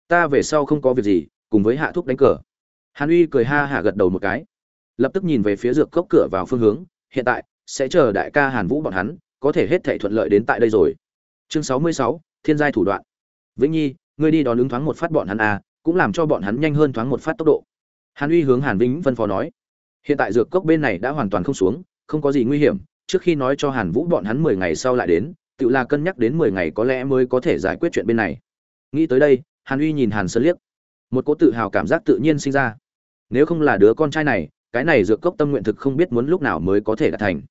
A: ta về sau không có việc gì, cùng với hạ thúc đánh cờ. Hàn uy cười ha hạ gật đầu một cái. Lập tức nhìn về phía dược cốc cửa vào phương hướng, hiện tại, sẽ chờ đại ca hàn vũ bọn hắn, có thể hết thể thuận lợi đến tại đây rồi. Chương sáu mươi sáu, thiên giai thủ đoạn. Vĩnh nhi ngươi đi đón ứng thoáng một phát bọn hắn à cũng làm cho bọn hắn nhanh hơn thoáng một phát tốc độ. Hàn uy hướng hàn vĩnh phân phó nói, hiện tại dược cốc bên này đã hoàn toàn không xuống, không có gì nguy hiểm, trước khi nói cho hàn vũ bọn hắn mười ngày sau lại đến, tự là cân nhắc đến mười ngày có lẽ mới có thể giải quyết chuyện bên này. Nghĩ tới đây, hàn uy nhìn hàn sơn liếc, một cỗ tự hào cảm giác tự nhiên sinh ra. Nếu không là đứa con trai này, cái này dược cốc tâm nguyện thực không biết muốn lúc nào mới có thể đạt thành.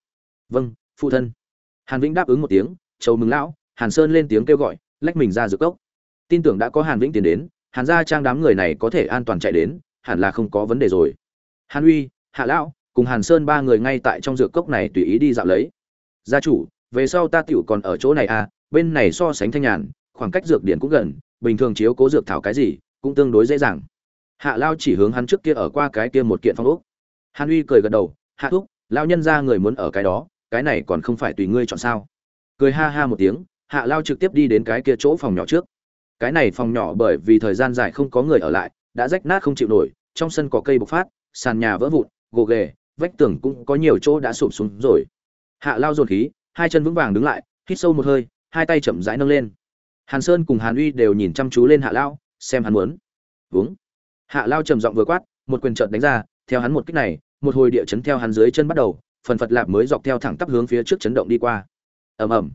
A: Vâng phụ thân. Hàn vĩnh đáp ứng một tiếng chầu mừng lão. Hàn sơn lên tiếng kêu gọi, lách mình ra dược cốc tin tưởng đã có hàn vĩnh tiến đến, hàn gia trang đám người này có thể an toàn chạy đến, hẳn là không có vấn đề rồi. Hàn uy, hạ lão, cùng hàn sơn ba người ngay tại trong dược cốc này tùy ý đi dạo lấy. Gia chủ, về sau ta tiểu còn ở chỗ này à bên này so sánh thanh nhàn, khoảng cách dược điển cũng gần, bình thường chiếu cố dược thảo cái gì, cũng tương đối dễ dàng. Hạ lao chỉ hướng hắn trước kia ở qua cái kia một kiện phong ốc. Hàn uy cười gật đầu, hạ thúc lao nhân ra người muốn ở cái đó, cái này còn không phải tùy ngươi chọn sao? Cười ha ha một tiếng, hạ lao trực tiếp đi đến cái kia chỗ phòng nhỏ trước cái này phòng nhỏ bởi vì thời gian dài không có người ở lại, đã rách nát không chịu nổi, trong sân có cây bộc phát, sàn nhà vỡ vụn, gồ ghề, vách tường cũng có nhiều chỗ đã sụp xuống rồi. Hạ lao dồn khí, hai chân vững vàng đứng lại, hít sâu một hơi, hai tay chậm rãi nâng lên. Hàn sơn cùng hàn uy đều nhìn chăm chú lên hạ lao, xem hắn muốn. Uống hạ lao trầm giọng vừa quát, một quyền trợt đánh ra, theo hắn một kích này, một hồi địa chấn theo hắn dưới chân bắt đầu, phần phật lạp mới dọc theo thẳng tắp hướng phía trước chấn động đi qua. Ầm ầm.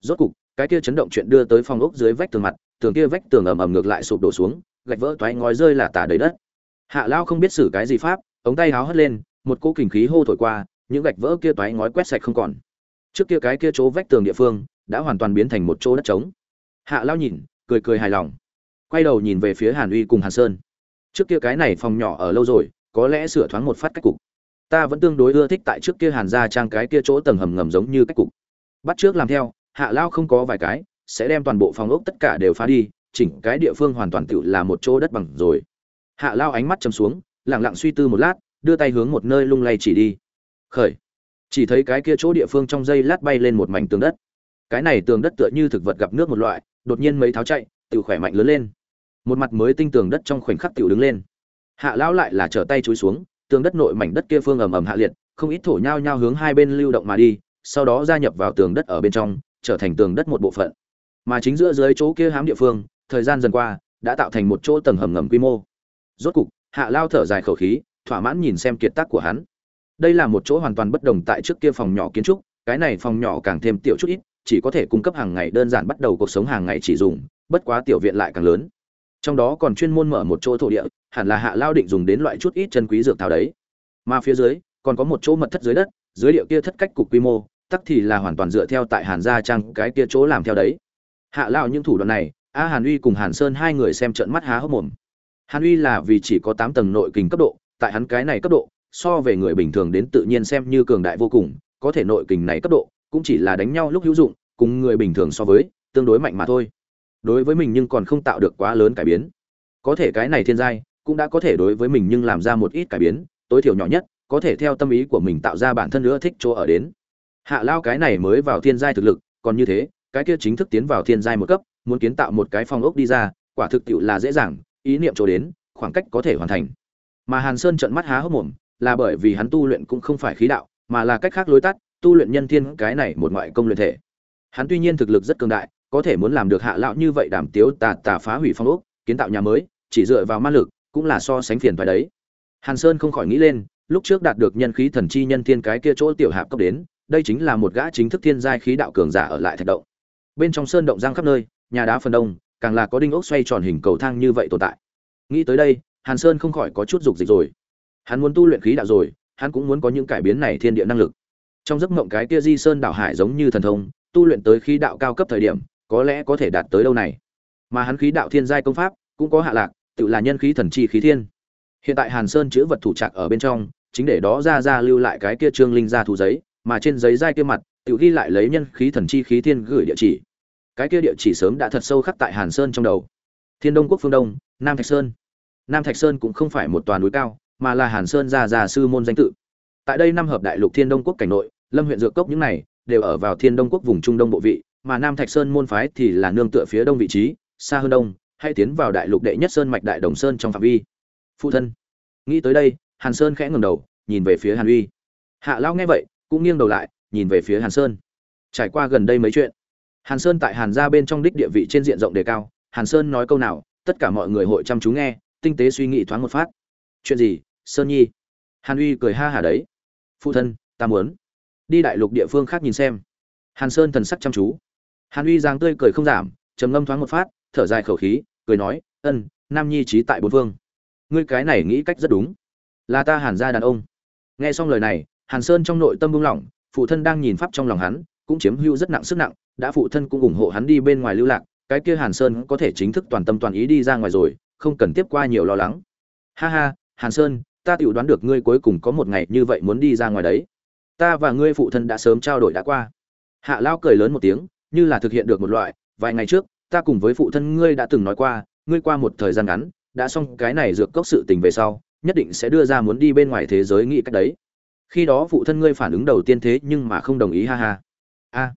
A: Rốt cục, cái kia chấn động chuyện đưa tới phòng ốc dưới vách tường mặt tường kia vách tường ầm ầm ngược lại sụp đổ xuống, gạch vỡ toái ngói rơi là tả đầy đất. Hạ lao không biết xử cái gì pháp, ống tay háo hất lên, một cỗ kình khí hô thổi qua, những gạch vỡ kia toái ngói quét sạch không còn. Trước kia cái kia chỗ vách tường địa phương đã hoàn toàn biến thành một chỗ đất trống. Hạ lao nhìn, cười cười hài lòng. Quay đầu nhìn về phía hàn uy cùng hàn sơn. Trước kia cái này phòng nhỏ ở lâu rồi, có lẽ sửa thoáng một phát cách cục. Ta vẫn tương đối ưa thích tại trước kia hàn ra trang cái kia chỗ tầng hầm ngầm giống như cách cục. Bắt trước làm theo, hạ lao không có vài cái sẽ đem toàn bộ phòng ốc tất cả đều phá đi, chỉnh cái địa phương hoàn toàn tự là một chỗ đất bằng rồi. Hạ lao ánh mắt chấm xuống lẳng lặng suy tư một lát, đưa tay hướng một nơi lung lay chỉ đi. Khởi. Chỉ thấy cái kia chỗ địa phương trong dây lát bay lên một mảnh tường đất. Cái này tường đất tựa như thực vật gặp nước một loại, đột nhiên mấy tháo chạy tự khỏe mạnh lớn lên. Một mặt mới tinh tường đất trong khoảnh khắc tự đứng lên. Hạ lão lại là trở tay chúi xuống, tường đất nội mảnh đất kia phương ầm ầm hạ liệt, không ít thổ nhao nhao hướng hai bên lưu động mà đi, sau đó gia nhập vào tường đất ở bên trong, trở thành tường đất một bộ phận mà chính giữa dưới chỗ kia hám địa phương, thời gian dần qua, đã tạo thành một chỗ tầng hầm ngầm quy mô. Rốt cục, hạ lao thở dài khẩu khí, thỏa mãn nhìn xem kiệt tác của hắn. Đây là một chỗ hoàn toàn bất đồng tại trước kia phòng nhỏ kiến trúc, cái này phòng nhỏ càng thêm tiểu chút ít, chỉ có thể cung cấp hàng ngày đơn giản bắt đầu cuộc sống hàng ngày chỉ dùng, bất quá tiểu viện lại càng lớn. Trong đó còn chuyên môn mở một chỗ thổ địa, hẳn là hạ lao định dùng đến loại chút ít chân quý dược thảo đấy. Mà phía dưới, còn có một chỗ mật thất dưới đất, dưới địa kia thất cách cục quy mô, tắc thì là hoàn toàn dựa theo tại hàn gia trang cái kia chỗ làm theo đấy hạ lao những thủ đoạn này, a hàn uy cùng hàn sơn hai người xem trận mắt há hốc mồm. Hàn uy là vì chỉ có tám tầng nội kình cấp độ, tại hắn cái này cấp độ, so về người bình thường đến tự nhiên xem như cường đại vô cùng, có thể nội kình này cấp độ, cũng chỉ là đánh nhau lúc hữu dụng, cùng người bình thường so với, tương đối mạnh mà thôi. Đối với mình nhưng còn không tạo được quá lớn cải biến. Có thể cái này thiên giai, cũng đã có thể đối với mình nhưng làm ra một ít cải biến, tối thiểu nhỏ nhất, có thể theo tâm ý của mình tạo ra bản thân nữa thích chỗ ở đến. Hạ lao cái này mới vào thiên giai thực lực, còn như thế cái kia chính thức tiến vào thiên giai một cấp, muốn kiến tạo một cái phong ốc đi ra, quả thực tiệu là dễ dàng, ý niệm chỗ đến, khoảng cách có thể hoàn thành. Mà hàn sơn trợn mắt há hốc mồm, là bởi vì hắn tu luyện cũng không phải khí đạo, mà là cách khác lối tắt, tu luyện nhân thiên cái này một ngoại công luyện thể. Hắn tuy nhiên thực lực rất cường đại, có thể muốn làm được hạ lão như vậy đảm tiếu tà tà phá hủy phong ốc, kiến tạo nhà mới, chỉ dựa vào ma lực, cũng là so sánh phiền phải đấy. Hàn sơn không khỏi nghĩ lên, lúc trước đạt được nhân khí thần chi nhân thiên cái kia chỗ tiểu hạp cấp đến, đây chính là một gã chính thức thiên giai khí đạo cường giả ở lại thạch động bên trong sơn động giang khắp nơi, nhà đá phần đông, càng là có đinh ốc xoay tròn hình cầu thang như vậy tồn tại. Nghĩ tới đây, hàn sơn không khỏi có chút dục dịch rồi. Hắn muốn tu luyện khí đạo rồi, hắn cũng muốn có những cải biến này thiên địa năng lực. Trong giấc mộng cái kia di sơn đảo hải giống như thần thông, tu luyện tới khí đạo cao cấp thời điểm, có lẽ có thể đạt tới đâu này. Mà hắn khí đạo thiên giai công pháp, cũng có hạ lạc, tự là nhân khí thần chi khí thiên. Hiện tại hàn sơn chữ vật thủ trạc ở bên trong, chính để đó ra ra lưu lại cái kia trương linh ra thủ giấy, mà trên giấy giai kia mặt tự ghi lại lấy nhân khí thần chi khí thiên gửi địa chỉ. Cái kia địa chỉ sớm đã thật sâu khắc tại hàn sơn trong đầu. Thiên đông quốc phương đông, nam thạch sơn. Nam thạch sơn cũng không phải một toàn núi cao, mà là hàn sơn già già sư môn danh tự. Tại đây năm hợp đại lục thiên đông quốc cảnh nội, lâm huyện dược cốc những này đều ở vào thiên đông quốc vùng trung đông bộ vị, mà nam thạch sơn môn phái thì là nương tựa phía đông vị trí, xa hơn đông, hay tiến vào đại lục đệ nhất sơn mạch đại đồng sơn trong phạm vi. Phụ thân. Nghĩ tới đây, hàn sơn khẽ ngầm đầu, nhìn về phía hàn uy. Hạ lao nghe vậy, cũng nghiêng đầu lại nhìn về phía hàn sơn. Trải qua gần đây mấy chuyện, hàn sơn tại hàn gia bên trong đích địa vị trên diện rộng đề cao. Hàn sơn nói câu nào, tất cả mọi người hội chăm chú nghe, tinh tế suy nghĩ thoáng một phát. Chuyện gì, sơn nhi? Hàn uy cười ha hả đấy. Phụ thân, ta muốn đi đại lục địa phương khác nhìn xem. Hàn sơn thần sắc chăm chú. Hàn uy giang tươi cười không giảm, trầm ngâm thoáng một phát, thở dài khẩu khí, cười nói, ân, nam nhi trí tại bốn phương. Ngươi cái này nghĩ cách rất đúng. Là ta hàn gia đàn ông. Nghe xong lời này, hàn sơn trong nội tâm buông lỏng phụ thân đang nhìn pháp trong lòng hắn, cũng chiếm hữu rất nặng sức nặng, đã phụ thân cũng ủng hộ hắn đi bên ngoài lưu lạc, cái kia hàn sơn có thể chính thức toàn tâm toàn ý đi ra ngoài rồi, không cần tiếp qua nhiều lo lắng. Ha ha, hàn sơn, ta tự đoán được ngươi cuối cùng có một ngày như vậy muốn đi ra ngoài đấy. Ta và ngươi phụ thân đã sớm trao đổi đã qua. Hạ lao cười lớn một tiếng, như là thực hiện được một loại, vài ngày trước, ta cùng với phụ thân ngươi đã từng nói qua, ngươi qua một thời gian ngắn, đã xong cái này dược cốc sự tình về sau, nhất định sẽ đưa ra muốn đi bên ngoài thế giới nghĩ cách đấy khi đó phụ thân ngươi phản ứng đầu tiên thế nhưng mà không đồng ý, ha ha. A,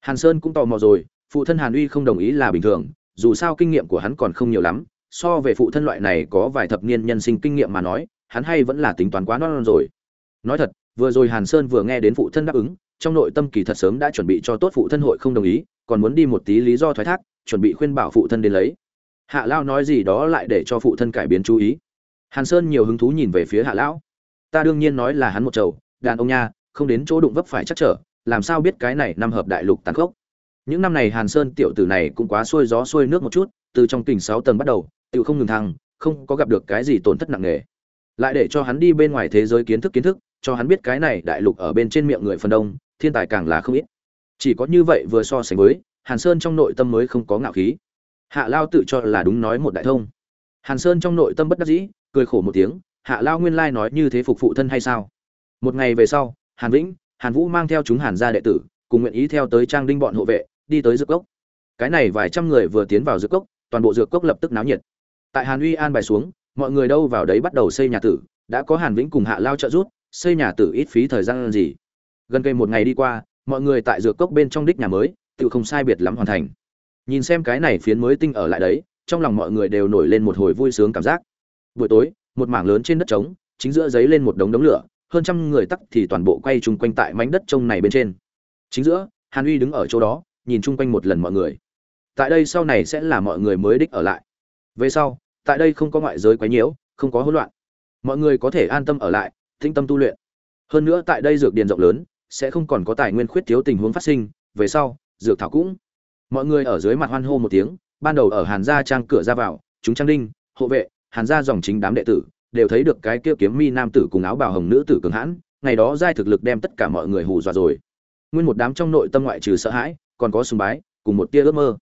A: hàn sơn cũng tò mò rồi, phụ thân hàn uy không đồng ý là bình thường, dù sao kinh nghiệm của hắn còn không nhiều lắm, so về phụ thân loại này có vài thập niên nhân sinh kinh nghiệm mà nói, hắn hay vẫn là tính toán quá non rồi. Nói thật, vừa rồi hàn sơn vừa nghe đến phụ thân đáp ứng, trong nội tâm kỳ thật sớm đã chuẩn bị cho tốt phụ thân hội không đồng ý, còn muốn đi một tí lý do thoái thác, chuẩn bị khuyên bảo phụ thân đến lấy. Hạ lao nói gì đó lại để cho phụ thân cải biến chú ý. Hàn sơn nhiều hứng thú nhìn về phía hạ lão ta đương nhiên nói là hắn một chầu, đàn ông nha, không đến chỗ đụng vấp phải chắc trở, làm sao biết cái này năm hợp đại lục tàn khốc. Những năm này hàn sơn tiểu tử này cũng quá xuôi gió xuôi nước một chút, từ trong kình sáu tầng bắt đầu tự không ngừng thăng, không có gặp được cái gì tổn thất nặng nề. Lại để cho hắn đi bên ngoài thế giới kiến thức kiến thức, cho hắn biết cái này đại lục ở bên trên miệng người phần đông, thiên tài càng là không ít. Chỉ có như vậy vừa so sánh với, hàn sơn trong nội tâm mới không có ngạo khí. Hạ lao tự cho là đúng nói một đại thông. Hàn sơn trong nội tâm bất đắc dĩ, cười khổ một tiếng hạ lao nguyên lai nói như thế phục phụ thân hay sao? Một ngày về sau, hàn vĩnh, hàn vũ mang theo chúng hàn gia đệ tử, cùng nguyện ý theo tới trang đinh bọn hộ vệ, đi tới dược cốc. Cái này vài trăm người vừa tiến vào dược cốc, toàn bộ dược cốc lập tức náo nhiệt. Tại hàn uy an bài xuống, mọi người đâu vào đấy bắt đầu xây nhà tử, đã có hàn vĩnh cùng hạ lao trợ rút xây nhà tử ít phí thời gian gì. Gần cây một ngày đi qua, mọi người tại dược cốc bên trong đích nhà mới, tự không sai biệt lắm hoàn thành. Nhìn xem cái này phiến mới tinh ở lại đấy, trong lòng mọi người đều nổi lên một hồi vui sướng cảm giác. Buổi tối một mảng lớn trên đất trống, chính giữa giấy lên một đống đống lửa, hơn trăm người tắc thì toàn bộ quay chung quanh tại mảnh đất trông này bên trên. Chính giữa, hàn uy đứng ở chỗ đó, nhìn chung quanh một lần mọi người. Tại đây sau này sẽ là mọi người mới đích ở lại. Về sau, tại đây không có ngoại giới quấy nhiễu, không có hỗn loạn. Mọi người có thể an tâm ở lại tinh tâm tu luyện. Hơn nữa tại đây dược điền rộng lớn, sẽ không còn có tài nguyên khuyết thiếu tình huống phát sinh, về sau, dược thảo cũng. Mọi người ở dưới mặt hoan hô một tiếng, ban đầu ở hàn gia trang cửa ra vào, chúng trang đinh, hộ vệ hàn gia dòng chính đám đệ tử đều thấy được cái kia kiếm mi nam tử cùng áo bào hồng nữ tử cường hãn, ngày đó giai thực lực đem tất cả mọi người hù dọa rồi. Nguyên một đám trong nội tâm ngoại trừ sợ hãi, còn có sùng bái, cùng một tia ước mơ.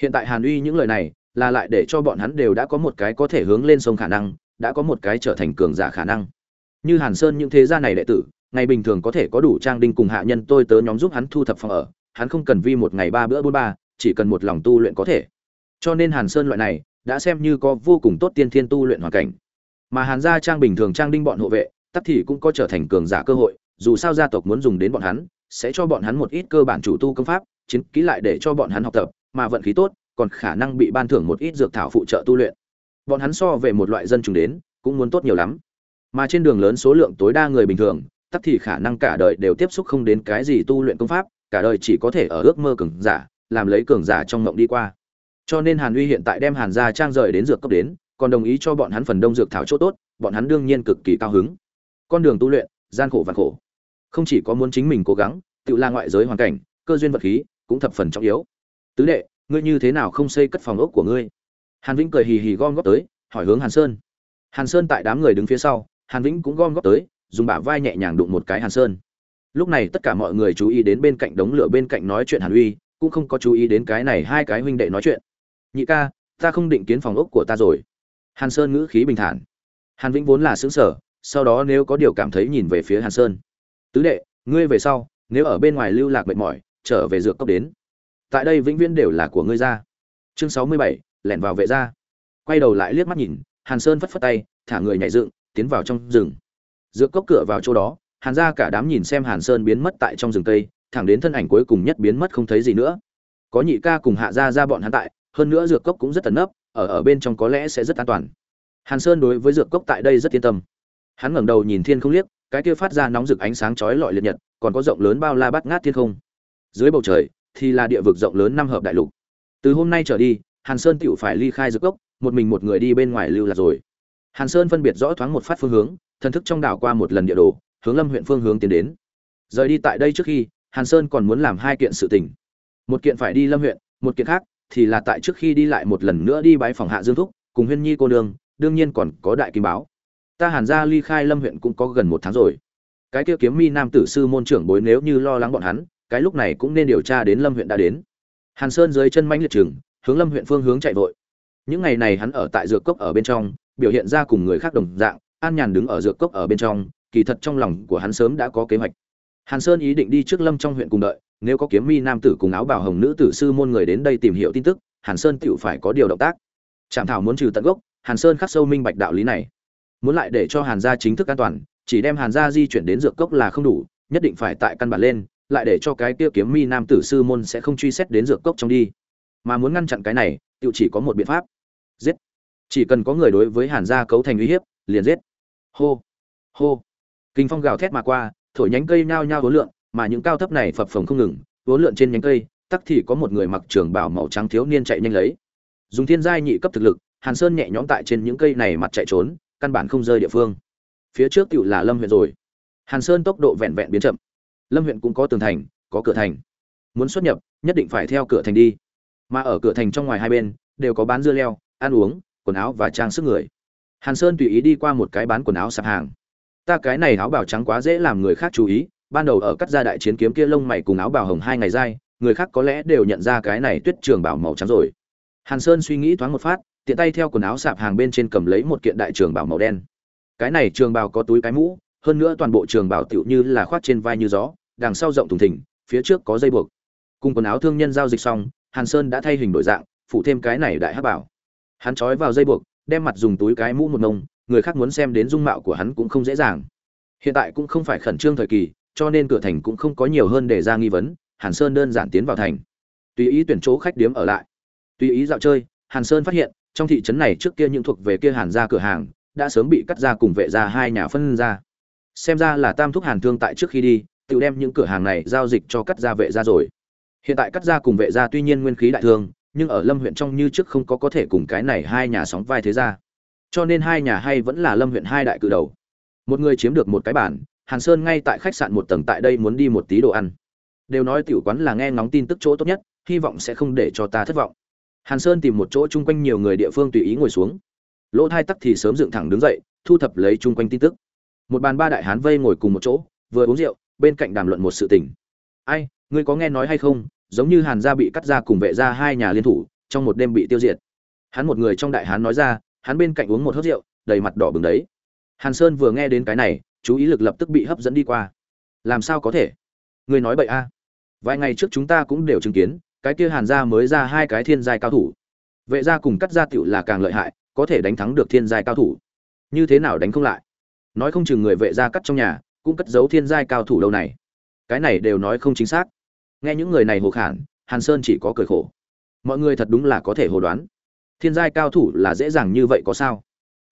A: Hiện tại hàn uy những lời này là lại để cho bọn hắn đều đã có một cái có thể hướng lên sông khả năng, đã có một cái trở thành cường giả khả năng. Như hàn sơn những thế gia này đệ tử, ngày bình thường có thể có đủ trang đinh cùng hạ nhân tôi tớ nhóm giúp hắn thu thập phòng ở, hắn không cần vi một ngày ba bữa bốn ba, chỉ cần một lòng tu luyện có thể. Cho nên hàn sơn loại này đã xem như có vô cùng tốt tiên thiên tu luyện hoàn cảnh. Mà hàn gia trang bình thường trang đinh bọn hộ vệ, tắc thì cũng có trở thành cường giả cơ hội, dù sao gia tộc muốn dùng đến bọn hắn, sẽ cho bọn hắn một ít cơ bản chủ tu công pháp, chiến kỹ lại để cho bọn hắn học tập, mà vận khí tốt, còn khả năng bị ban thưởng một ít dược thảo phụ trợ tu luyện. Bọn hắn so về một loại dân chúng đến, cũng muốn tốt nhiều lắm. Mà trên đường lớn số lượng tối đa người bình thường, tắc thì khả năng cả đời đều tiếp xúc không đến cái gì tu luyện công pháp, cả đời chỉ có thể ở ước mơ cường giả, làm lấy cường giả trong mộng đi qua cho nên hàn uy hiện tại đem hàn gia trang rời đến dược cấp đến, còn đồng ý cho bọn hắn phần đông dược thảo chỗ tốt, bọn hắn đương nhiên cực kỳ cao hứng. Con đường tu luyện, gian khổ và khổ. Không chỉ có muốn chính mình cố gắng, tự la ngoại giới hoàn cảnh, cơ duyên vật khí cũng thập phần trọng yếu. Tứ đệ, ngươi như thế nào không xây cất phòng ốc của ngươi? Hàn vĩnh cười hì hì gom góp tới, hỏi hướng hàn sơn. Hàn sơn tại đám người đứng phía sau, hàn vĩnh cũng gom góp tới, dùng bả vai nhẹ nhàng đụng một cái hàn sơn. Lúc này tất cả mọi người chú ý đến bên cạnh đống lửa bên cạnh nói chuyện hàn uy, cũng không có chú ý đến cái này hai cái huynh đệ nói chuyện nhị ca, ta không định kiến phòng ốc của ta rồi. Hàn sơn ngữ khí bình thản. Hàn vĩnh vốn là xứng sở sau đó nếu có điều cảm thấy nhìn về phía hàn sơn. Tứ đệ, ngươi về sau, nếu ở bên ngoài lưu lạc mệt mỏi, trở về dược cốc đến. Tại đây vĩnh viễn đều là của ngươi ra. Chương sáu mươi bảy, lẻn vào vệ ra quay đầu lại liếc mắt nhìn, hàn sơn phất phất tay, thả người nhảy dựng, tiến vào trong rừng. Dược cốc cửa vào chỗ đó, hàn ra cả đám nhìn xem hàn sơn biến mất tại trong rừng cây, thẳng đến thân ảnh cuối cùng nhất biến mất không thấy gì nữa. Có nhị ca cùng hạ ra ra bọn hắn tại hơn nữa dược cốc cũng rất tấn nấp, ở ở bên trong có lẽ sẽ rất an toàn. Hàn sơn đối với dược cốc tại đây rất yên tâm. Hắn ngẩng đầu nhìn thiên không liếc, cái kia phát ra nóng rực ánh sáng chói lọi liệt nhật, còn có rộng lớn bao la bát ngát thiên không. Dưới bầu trời, thì là địa vực rộng lớn năm hợp đại lục. Từ hôm nay trở đi, hàn sơn tựu phải ly khai dược cốc, một mình một người đi bên ngoài lưu lạc rồi. Hàn sơn phân biệt rõ thoáng một phát phương hướng, thần thức trong đảo qua một lần địa đồ, hướng lâm huyện phương hướng tiến đến. Rời đi tại đây trước khi, hàn sơn còn muốn làm hai kiện sự tình. Một kiện phải đi lâm huyện, một kiện khác thì là tại trước khi đi lại một lần nữa đi bái phòng hạ dương thúc, cùng huyên nhi cô nương, đương nhiên còn có đại kim báo. Ta hàn ra ly khai lâm huyện cũng có gần một tháng rồi. Cái kia kiếm mi nam tử sư môn trưởng bối nếu như lo lắng bọn hắn, cái lúc này cũng nên điều tra đến lâm huyện đã đến. Hàn sơn dưới chân mãnh liệt chừng hướng lâm huyện phương hướng chạy vội. Những ngày này hắn ở tại dược cốc ở bên trong, biểu hiện ra cùng người khác đồng dạng, an nhàn đứng ở dược cốc ở bên trong, kỳ thật trong lòng của hắn sớm đã có kế hoạch. Hàn sơn ý định đi trước lâm trong huyện cùng đợi nếu có kiếm mi nam tử cùng áo bào hồng nữ tử sư môn người đến đây tìm hiểu tin tức, hàn sơn tựu phải có điều động tác. Trạm thảo muốn trừ tận gốc, hàn sơn khắc sâu minh bạch đạo lý này. Muốn lại để cho hàn gia chính thức an toàn, chỉ đem hàn gia di chuyển đến dược cốc là không đủ, nhất định phải tại căn bản lên, lại để cho cái kia kiếm mi nam tử sư môn sẽ không truy xét đến dược cốc trong đi. Mà muốn ngăn chặn cái này tựu chỉ có một biện pháp. Giết. Chỉ cần có người đối với hàn gia cấu thành uy hiếp, liền giết. Hô. Hô. Kinh phong gào thét mà qua, thổi nhánh cây nhao nhao hối lượn mà những cao thấp này phập phồng không ngừng uốn lượn trên nhánh cây, tắc thì có một người mặc trường bào màu trắng thiếu niên chạy nhanh lấy. Dùng thiên giai nhị cấp thực lực, hàn sơn nhẹ nhõm tại trên những cây này mặt chạy trốn, căn bản không rơi địa phương. Phía trước tiểu là lâm huyện rồi. Hàn sơn tốc độ vẹn vẹn biến chậm. Lâm huyện cũng có tường thành, có cửa thành. Muốn xuất nhập, nhất định phải theo cửa thành đi. Mà ở cửa thành trong ngoài hai bên, đều có bán dưa leo, ăn uống, quần áo và trang sức người. Hàn sơn tùy ý đi qua một cái bán quần áo sạp hàng. Ta cái này áo bào trắng quá dễ làm người khác chú ý ban đầu ở cắt ra đại chiến kiếm kia lông mày cùng áo bào hồng hai ngày dai, người khác có lẽ đều nhận ra cái này tuyết trường bảo màu trắng rồi. Hàn sơn suy nghĩ thoáng một phát, tiện tay theo quần áo sạp hàng bên trên cầm lấy một kiện đại trường bảo màu đen. Cái này trường bào có túi cái mũ, hơn nữa toàn bộ trường bảo tựu như là khoác trên vai như gió, đằng sau rộng thùng thình, phía trước có dây buộc. Cùng quần áo thương nhân giao dịch xong, hàn sơn đã thay hình đổi dạng phụ thêm cái này đại hát bảo. Hắn trói vào dây buộc, đem mặt dùng túi cái mũ một nông, người khác muốn xem đến dung mạo của hắn cũng không dễ dàng. Hiện tại cũng không phải khẩn trương thời kỳ cho nên cửa thành cũng không có nhiều hơn để ra nghi vấn, hàn sơn đơn giản tiến vào thành. Tùy ý tuyển chỗ khách điếm ở lại. Tùy ý dạo chơi, hàn sơn phát hiện, trong thị trấn này trước kia những thuộc về kia hàn ra cửa hàng, đã sớm bị cắt ra cùng vệ ra hai nhà phân ra. Xem ra là tam thúc hàn thương tại trước khi đi, tự đem những cửa hàng này giao dịch cho cắt ra vệ ra rồi. Hiện tại cắt ra cùng vệ ra tuy nhiên nguyên khí đại thương nhưng ở lâm huyện trong như trước không có có thể cùng cái này hai nhà sóng vai thế ra. Cho nên hai nhà hay vẫn là lâm huyện hai đại cử đầu. Một người chiếm được một cái bản hàn sơn ngay tại khách sạn một tầng tại đây muốn đi một tí đồ ăn. Đều nói tiểu quán là nghe ngóng tin tức chỗ tốt nhất, hy vọng sẽ không để cho ta thất vọng. Hàn sơn tìm một chỗ chung quanh nhiều người địa phương tùy ý ngồi xuống. Lỗ thai tắc thì sớm dựng thẳng đứng dậy, thu thập lấy chung quanh tin tức. Một bàn ba đại hán vây ngồi cùng một chỗ, vừa uống rượu, bên cạnh đàm luận một sự tình. Ai, ngươi có nghe nói hay không? Giống như hàn gia bị cắt ra cùng vệ gia hai nhà liên thủ, trong một đêm bị tiêu diệt. Hắn một người trong đại hán nói ra, hắn bên cạnh uống một hớp rượu, đầy mặt đỏ bừng đấy. Hàn sơn vừa nghe đến cái này chú ý lực lập tức bị hấp dẫn đi qua. Làm sao có thể? Người nói bậy a. Vài ngày trước chúng ta cũng đều chứng kiến, cái kia hàn gia mới ra hai cái thiên giai cao thủ. Vệ gia cùng cắt gia tựu là càng lợi hại, có thể đánh thắng được thiên giai cao thủ. Như thế nào đánh không lại? Nói không chừng người vệ gia cắt trong nhà, cũng cất giấu thiên giai cao thủ đâu này. Cái này đều nói không chính xác. Nghe những người này hồ khản, hàn sơn chỉ có cười khổ. Mọi người thật đúng là có thể hồ đoán. Thiên giai cao thủ là dễ dàng như vậy có sao?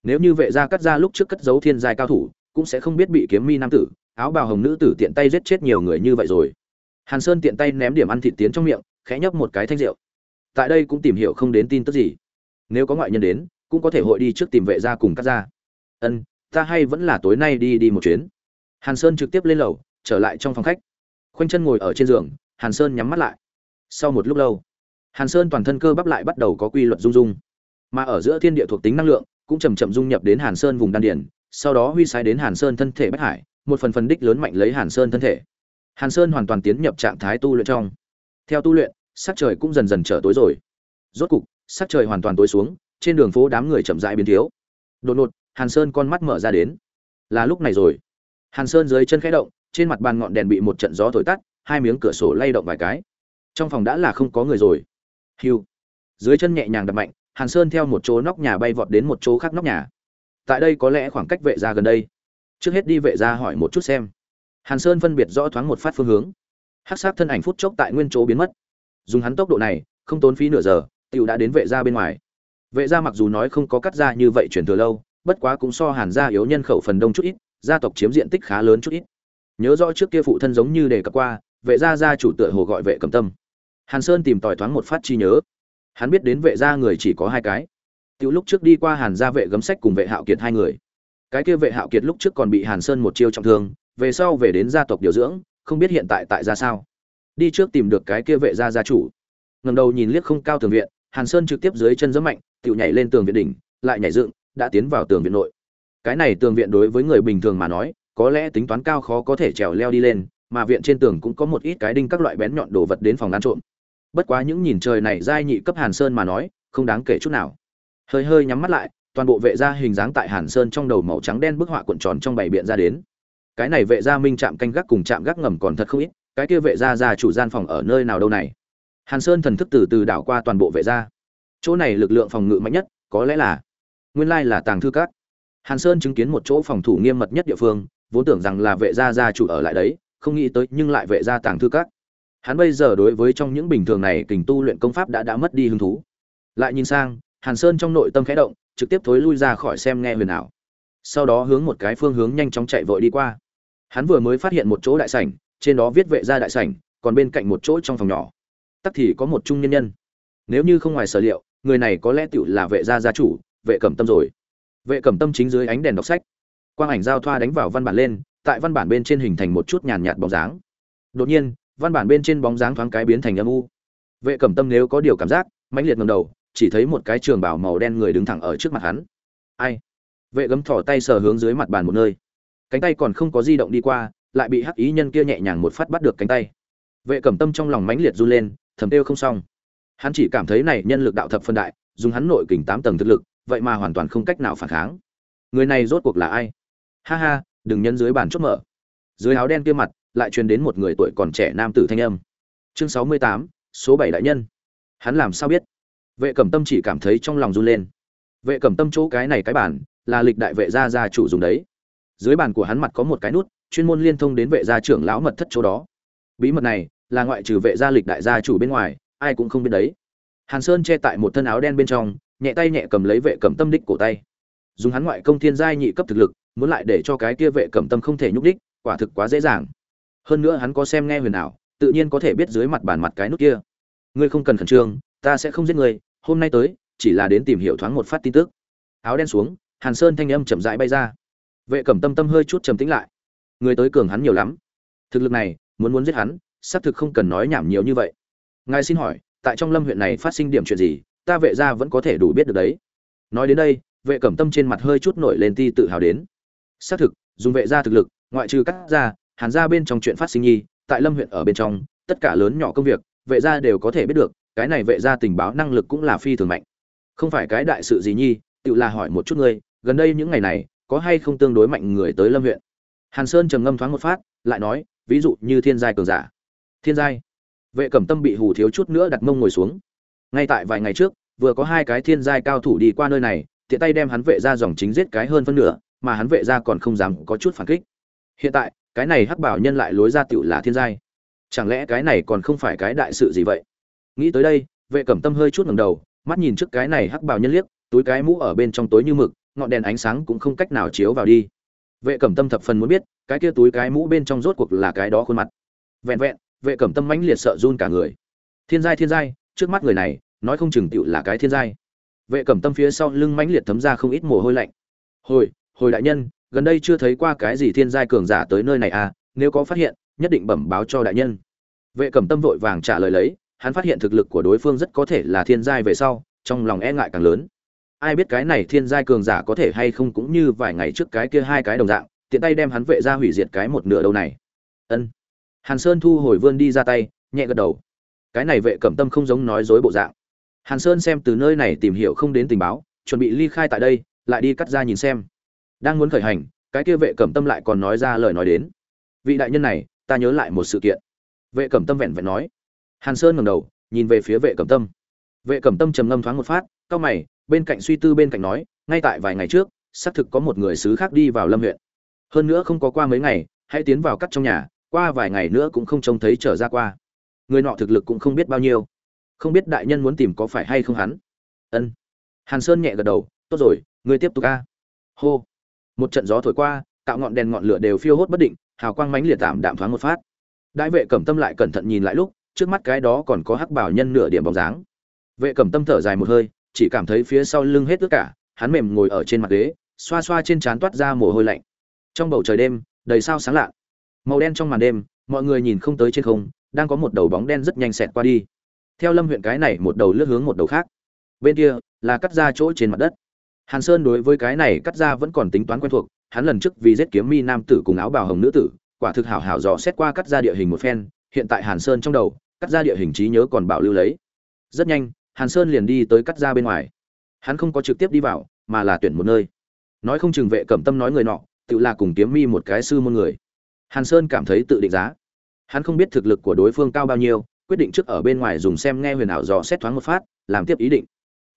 A: Nếu như vệ gia cắt ra lúc trước cất giấu thiên giai cao thủ cũng sẽ không biết bị kiếm mi nam tử, áo bào hồng nữ tử tiện tay giết chết nhiều người như vậy rồi. Hàn sơn tiện tay ném điểm ăn thịt tiến trong miệng, khẽ nhấp một cái thanh rượu. Tại đây cũng tìm hiểu không đến tin tức gì. Nếu có ngoại nhân đến, cũng có thể hội đi trước tìm vệ gia cùng cắt ra ân, ta hay vẫn là tối nay đi đi một chuyến. Hàn sơn trực tiếp lên lầu, trở lại trong phòng khách. Khoanh chân ngồi ở trên giường, hàn sơn nhắm mắt lại. Sau một lúc lâu, hàn sơn toàn thân cơ bắp lại bắt đầu có quy luật rung rung. Mà ở giữa thiên địa thuộc tính năng lượng, cũng chầm chậm dung nhập đến hàn sơn vùng đan điển sau đó huy sai đến hàn sơn thân thể bất hải, một phần phần đích lớn mạnh lấy hàn sơn thân thể. Hàn sơn hoàn toàn tiến nhập trạng thái tu luyện trong. Theo tu luyện, sắc trời cũng dần dần trở tối rồi. Rốt cục, sắc trời hoàn toàn tối xuống, trên đường phố đám người chậm rãi biến thiếu. Đột ngột, hàn sơn con mắt mở ra đến. Là lúc này rồi. Hàn sơn dưới chân khẽ động, trên mặt bàn ngọn đèn bị một trận gió thổi tắt, hai miếng cửa sổ lay động vài cái. Trong phòng đã là không có người rồi. Hiu dưới chân nhẹ nhàng đập mạnh, hàn sơn theo một chỗ nóc nhà bay vọt đến một chỗ khác nóc nhà tại đây có lẽ khoảng cách vệ gia gần đây. Trước hết đi vệ gia hỏi một chút xem. Hàn sơn phân biệt rõ thoáng một phát phương hướng. Hát sát thân ảnh phút chốc tại nguyên chỗ biến mất. Dùng hắn tốc độ này, không tốn phí nửa giờ t i ể u đã đến vệ gia bên ngoài. Vệ gia mặc dù nói không có cắt ra như vậy chuyển thừa lâu, bất quá cũng so hàn gia yếu nhân khẩu phần đông chút ít, gia tộc chiếm diện tích khá lớn chút ít. Nhớ rõ trước kia phụ thân giống như đề cập qua, vệ gia gia chủ tựa hồ gọi vệ cầm tâm. Hàn sơn tìm tòi thoáng một phát chi nhớ. Hắn biết đến vệ gia người chỉ có hai cái tiểu lúc trước đi qua hàn gia vệ gấm sách cùng vệ hạo kiệt hai người. Cái kia vệ hạo kiệt lúc trước còn bị hàn sơn một chiêu trọng thương, về sau về đến gia tộc điều dưỡng, không biết hiện tại tại ra sao. Đi trước tìm được cái kia vệ gia gia chủ. Ngẩng đầu nhìn liếc không cao tường viện, hàn sơn trực tiếp dưới chân giẫm mạnh, tiểu nhảy lên tường viện đỉnh, lại nhảy dựng, đã tiến vào tường viện nội. Cái này tường viện đối với người bình thường mà nói, có lẽ tính toán cao khó có thể trèo leo đi lên, mà viện trên tường cũng có một ít cái đinh các loại bén nhọn đồ vật đến phòng ăn trộm. Bất quá những nhìn trời này giai nhị cấp hàn sơn mà nói, không đáng kể chút nào hơi hơi nhắm mắt lại, toàn bộ vệ gia hình dáng tại hàn sơn trong đầu màu trắng đen bức họa cuộn tròn trong bảy biện ra đến. Cái này vệ gia minh chạm canh gác cùng chạm gác ngầm còn thật không ít, cái kia vệ gia gia chủ gian phòng ở nơi nào đâu này? Hàn sơn thần thức từ từ đảo qua toàn bộ vệ gia. Chỗ này lực lượng phòng ngự mạnh nhất, có lẽ là nguyên lai là tàng thư các. Hàn sơn chứng kiến một chỗ phòng thủ nghiêm mật nhất địa phương, vốn tưởng rằng là vệ gia gia chủ ở lại đấy, không nghĩ tới nhưng lại vệ gia tàng thư các. Hắn bây giờ đối với trong những bình thường này kình tu luyện công pháp đã đã mất đi hứng thú. Lại nhìn sang hàn sơn trong nội tâm khẽ động, trực tiếp thối lui ra khỏi xem nghe huyền ảo. Sau đó hướng một cái phương hướng nhanh chóng chạy vội đi qua. Hắn vừa mới phát hiện một chỗ đại sảnh, trên đó viết vệ gia đại sảnh, còn bên cạnh một chỗ trong phòng nhỏ. Tắc thì có một trung nhân nhân. Nếu như không ngoài sở liệu, người này có lẽ tiểu là vệ gia gia chủ, vệ cẩm tâm rồi. Vệ cẩm tâm chính dưới ánh đèn đọc sách. Quang ảnh giao thoa đánh vào văn bản lên, tại văn bản bên trên hình thành một chút nhàn nhạt bóng dáng. Đột nhiên, văn bản bên trên bóng dáng thoáng cái biến thành âm u. Vệ cẩm tâm nếu có điều cảm giác, mãnh liệt ngẩng đầu chỉ thấy một cái trường bảo màu đen người đứng thẳng ở trước mặt hắn. Ai? Vệ gấm thỏ tay sờ hướng dưới mặt bàn một nơi. Cánh tay còn không có di động đi qua, lại bị hắc ý nhân kia nhẹ nhàng một phát bắt được cánh tay. Vệ cẩm tâm trong lòng mãnh liệt run lên, thầm tiêu không xong. Hắn chỉ cảm thấy này nhân lực đạo thập phân đại, dùng hắn nội kình tám tầng thực lực, vậy mà hoàn toàn không cách nào phản kháng. Người này rốt cuộc là ai? Ha ha, đừng nhân dưới bàn chốt mở. Dưới áo đen kia mặt, lại truyền đến một người tuổi còn trẻ nam tử thanh âm. Chương sáu mươi tám, số bảy đại nhân. Hắn làm sao biết? Vệ cẩm tâm chỉ cảm thấy trong lòng run lên. Vệ cẩm tâm chỗ cái này cái bản là lịch đại vệ gia gia chủ dùng đấy. Dưới bàn của hắn mặt có một cái nút, chuyên môn liên thông đến vệ gia trưởng lão mật thất chỗ đó. Bí mật này là ngoại trừ vệ gia lịch đại gia chủ bên ngoài, ai cũng không biết đấy. Hàn sơn che tại một thân áo đen bên trong, nhẹ tay nhẹ cầm lấy vệ cẩm tâm đích cổ tay. Dùng hắn ngoại công thiên giai nhị cấp thực lực, muốn lại để cho cái kia vệ cẩm tâm không thể nhúc đích, quả thực quá dễ dàng. Hơn nữa hắn có xem nghe huyền ảo, tự nhiên có thể biết dưới mặt bàn mặt cái nút kia. Ngươi không cần khẩn trương ta sẽ không giết người. hôm nay tới, chỉ là đến tìm hiểu thoáng một phát tin tức. Áo đen xuống, hàn sơn thanh âm chậm rãi bay ra. Vệ cẩm tâm tâm hơi chút trầm tĩnh lại. Người tới cường hắn nhiều lắm. Thực lực này, muốn muốn giết hắn, xác thực không cần nói nhảm nhiều như vậy. Ngài xin hỏi, tại trong lâm huyện này phát sinh điểm chuyện gì, ta vệ gia vẫn có thể đủ biết được đấy. Nói đến đây, vệ cẩm tâm trên mặt hơi chút nổi lên ti tự hào đến. Xác thực, dùng vệ gia thực lực, ngoại trừ cắt ra hàn gia bên trong chuyện phát sinh nhi, tại lâm huyện ở bên trong, tất cả lớn nhỏ công việc, vệ gia đều có thể biết được cái này vệ gia tình báo năng lực cũng là phi thường mạnh. Không phải cái đại sự gì nhi, tự là hỏi một chút ngươi, gần đây những ngày này, có hay không tương đối mạnh người tới lâm huyện? Hàn sơn trầm ngâm thoáng một phát, lại nói, ví dụ như thiên giai cường giả. Thiên giai? Vệ cẩm tâm bị hù thiếu chút nữa đặt mông ngồi xuống. Ngay tại vài ngày trước, vừa có hai cái thiên giai cao thủ đi qua nơi này, tiện tay đem hắn vệ ra dòng chính giết cái hơn phân nửa, mà hắn vệ ra còn không dám có chút phản kích. Hiện tại, cái này hắc bảo nhân lại lối ra tựu là thiên giai. Chẳng lẽ cái này còn không phải cái đại sự gì vậy? Nghĩ tới đây, vệ cẩm tâm hơi chút ngầm đầu, mắt nhìn trước cái này hắc bào nhân liếc, túi cái mũ ở bên trong tối như mực, ngọn đèn ánh sáng cũng không cách nào chiếu vào đi. Vệ cẩm tâm thập phần muốn biết, cái kia túi cái mũ bên trong rốt cuộc là cái đó khuôn mặt. Vẹn vẹn, vệ cẩm tâm mãnh liệt sợ run cả người. Thiên giai thiên giai, trước mắt người này, nói không chừng tựu là cái thiên giai. Vệ cẩm tâm phía sau lưng mãnh liệt thấm ra không ít mồ hôi lạnh. Hồi hồi đại nhân, gần đây chưa thấy qua cái gì thiên giai cường giả tới nơi này à nếu có phát hiện, nhất định bẩm báo cho đại nhân. Vệ cẩm tâm vội vàng trả lời lấy hắn phát hiện thực lực của đối phương rất có thể là thiên giai về sau, trong lòng e ngại càng lớn. Ai biết cái này thiên giai cường giả có thể hay không cũng như vài ngày trước cái kia hai cái đồng dạng, tiện tay đem hắn vệ ra hủy diệt cái một nửa đâu này. Ân. Hàn sơn thu hồi vươn đi ra tay, nhẹ gật đầu. Cái này vệ cẩm tâm không giống nói dối bộ dạng. Hàn sơn xem từ nơi này tìm hiểu không đến tình báo, chuẩn bị ly khai tại đây, lại đi cắt ra nhìn xem. Đang muốn khởi hành, cái kia vệ cẩm tâm lại còn nói ra lời nói đến. Vị đại nhân này, ta nhớ lại một sự kiện. Vệ cẩm tâm vẹn vẹn nói hàn sơn ngẩng đầu, nhìn về phía vệ cẩm tâm. Vệ cẩm tâm trầm ngâm thoáng một phát cao mày, bên cạnh suy tư bên cạnh nói, ngay tại vài ngày trước, xác thực có một người sứ khác đi vào lâm huyện. Hơn nữa không có qua mấy ngày, hãy tiến vào cắt trong nhà, qua vài ngày nữa cũng không trông thấy trở ra qua. Người nọ thực lực cũng không biết bao nhiêu. Không biết đại nhân muốn tìm có phải hay không hắn. Ân. Hàn sơn nhẹ gật đầu, tốt rồi, ngươi tiếp tục a. Hô. Một trận gió thổi qua tạo ngọn đèn ngọn lửa đều phiêu hốt bất định, hào quang mánh liệt tạm đạm thoáng một phát. Đại vệ cẩm tâm lại cẩn thận nhìn lại lúc trước mắt cái đó còn có hắc bảo nhân nửa điểm bóng dáng. Vệ cẩm tâm thở dài một hơi, chỉ cảm thấy phía sau lưng hết tất cả, hắn mềm ngồi ở trên mặt ghế, xoa xoa trên trán toát ra mồ hôi lạnh. Trong bầu trời đêm, đầy sao sáng lạ. Màu đen trong màn đêm, mọi người nhìn không tới trên không, đang có một đầu bóng đen rất nhanh xẹt qua đi. Theo lâm huyện cái này, một đầu lướt hướng một đầu khác. Bên kia, là cắt ra chỗ trên mặt đất. Hàn sơn đối với cái này cắt ra vẫn còn tính toán quen thuộc, hắn lần trước vì giết kiếm mi nam tử cùng áo bào hồng nữ tử, quả thực hảo hảo dò xét qua cắt ra địa hình một phen, hiện tại hàn sơn trong đầu cắt ra địa hình trí nhớ còn bảo lưu lấy. Rất nhanh, hàn sơn liền đi tới cắt ra bên ngoài. Hắn không có trực tiếp đi vào, mà là tuyển một nơi. Nói không chừng vệ cẩm tâm nói người nọ, tự là cùng kiếm mi một cái sư môn người. Hàn sơn cảm thấy tự định giá. Hắn không biết thực lực của đối phương cao bao nhiêu, quyết định trước ở bên ngoài dùng xem nghe huyền ảo dò xét thoáng một phát, làm tiếp ý định.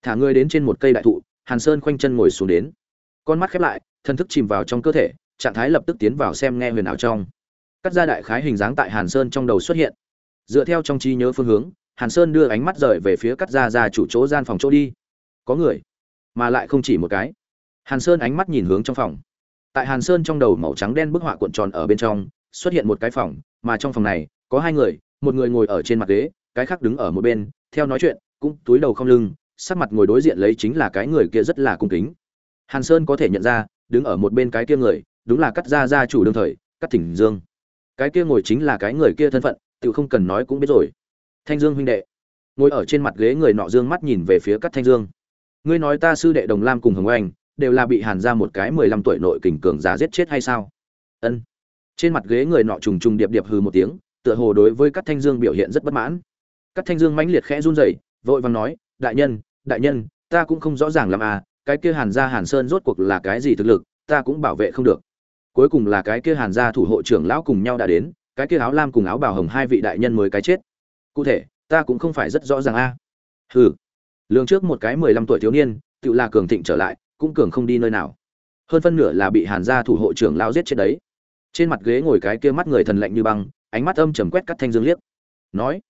A: Thả người đến trên một cây đại thụ, hàn sơn khoanh chân ngồi xuống đến. Con mắt khép lại, thân thức chìm vào trong cơ thể, trạng thái lập tức tiến vào xem nghe huyền ảo trong. Cắt ra đại khái hình dáng tại hàn sơn trong đầu xuất hiện dựa theo trong trí nhớ phương hướng, hàn sơn đưa ánh mắt rời về phía cắt ra ra chủ chỗ gian phòng chỗ đi. Có người, mà lại không chỉ một cái. Hàn sơn ánh mắt nhìn hướng trong phòng. Tại hàn sơn trong đầu màu trắng đen bức họa cuộn tròn ở bên trong, xuất hiện một cái phòng, mà trong phòng này, có hai người, một người ngồi ở trên mặt ghế, cái khác đứng ở một bên, theo nói chuyện, cũng túi đầu không lưng, sắc mặt ngồi đối diện lấy chính là cái người kia rất là cung kính. Hàn sơn có thể nhận ra, đứng ở một bên cái kia người, đúng là cắt gia gia chủ đương thời, cắt thỉnh dương. Cái kia ngồi chính là cái người kia thân phận tự không cần nói cũng biết rồi. Thanh dương huynh đệ, ngồi ở trên mặt ghế người nọ dương mắt nhìn về phía cắt thanh dương. Ngươi nói ta sư đệ đồng lam cùng hồng oanh, đều là bị hàn ra một cái mười lăm tuổi nội kình cường giá giết chết hay sao? Ân. Trên mặt ghế người nọ trùng trùng điệp điệp hừ một tiếng, tựa hồ đối với các thanh dương biểu hiện rất bất mãn. Các thanh dương mãnh liệt khẽ run rẩy, vội vàng nói, đại nhân đại nhân, ta cũng không rõ ràng lắm à cái kia hàn gia hàn sơn rốt cuộc là cái gì thực lực, ta cũng bảo vệ không được. Cuối cùng là cái kia hàn gia thủ hộ trưởng lão cùng nhau đã đến cái kia áo lam cùng áo bào hồng hai vị đại nhân mới cái chết. Cụ thể, ta cũng không phải rất rõ ràng a. À. hừ. Lường trước một cái mười lăm tuổi thiếu niên, tự là cường thịnh trở lại, cũng cường không đi nơi nào. Hơn phân nửa là bị hàn gia thủ hộ trưởng lao giết chết đấy. Trên mặt ghế ngồi cái kia mắt người thần lạnh như băng, ánh mắt âm trầm quét cắt thanh dương liếc. Nói,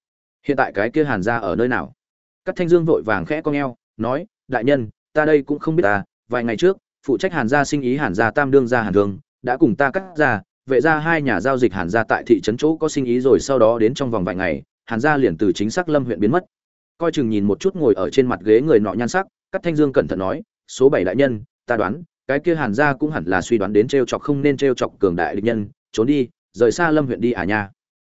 A: hiện tại cái kia hàn gia ở nơi nào? Cắt thanh dương vội vàng khẽ cong eo nói, đại nhân, ta đây cũng không biết ta, vài ngày trước, phụ trách hàn gia sinh ý hàn gia tam đương gia hàn thương đã cùng ta cắt ra vệ ra hai nhà giao dịch hàn gia tại thị trấn chỗ có sinh ý rồi sau đó đến trong vòng vài ngày, hàn gia liền từ chính xác lâm huyện biến mất. Coi chừng nhìn một chút ngồi ở trên mặt ghế người nọ nhan sắc cắt thanh dương cẩn thận nói, số bảy đại nhân, ta đoán, cái kia hàn gia cũng hẳn là suy đoán đến t chọc không nên t chọc cường đại địch nhân, trốn đi, rời xa lâm huyện đi à nha.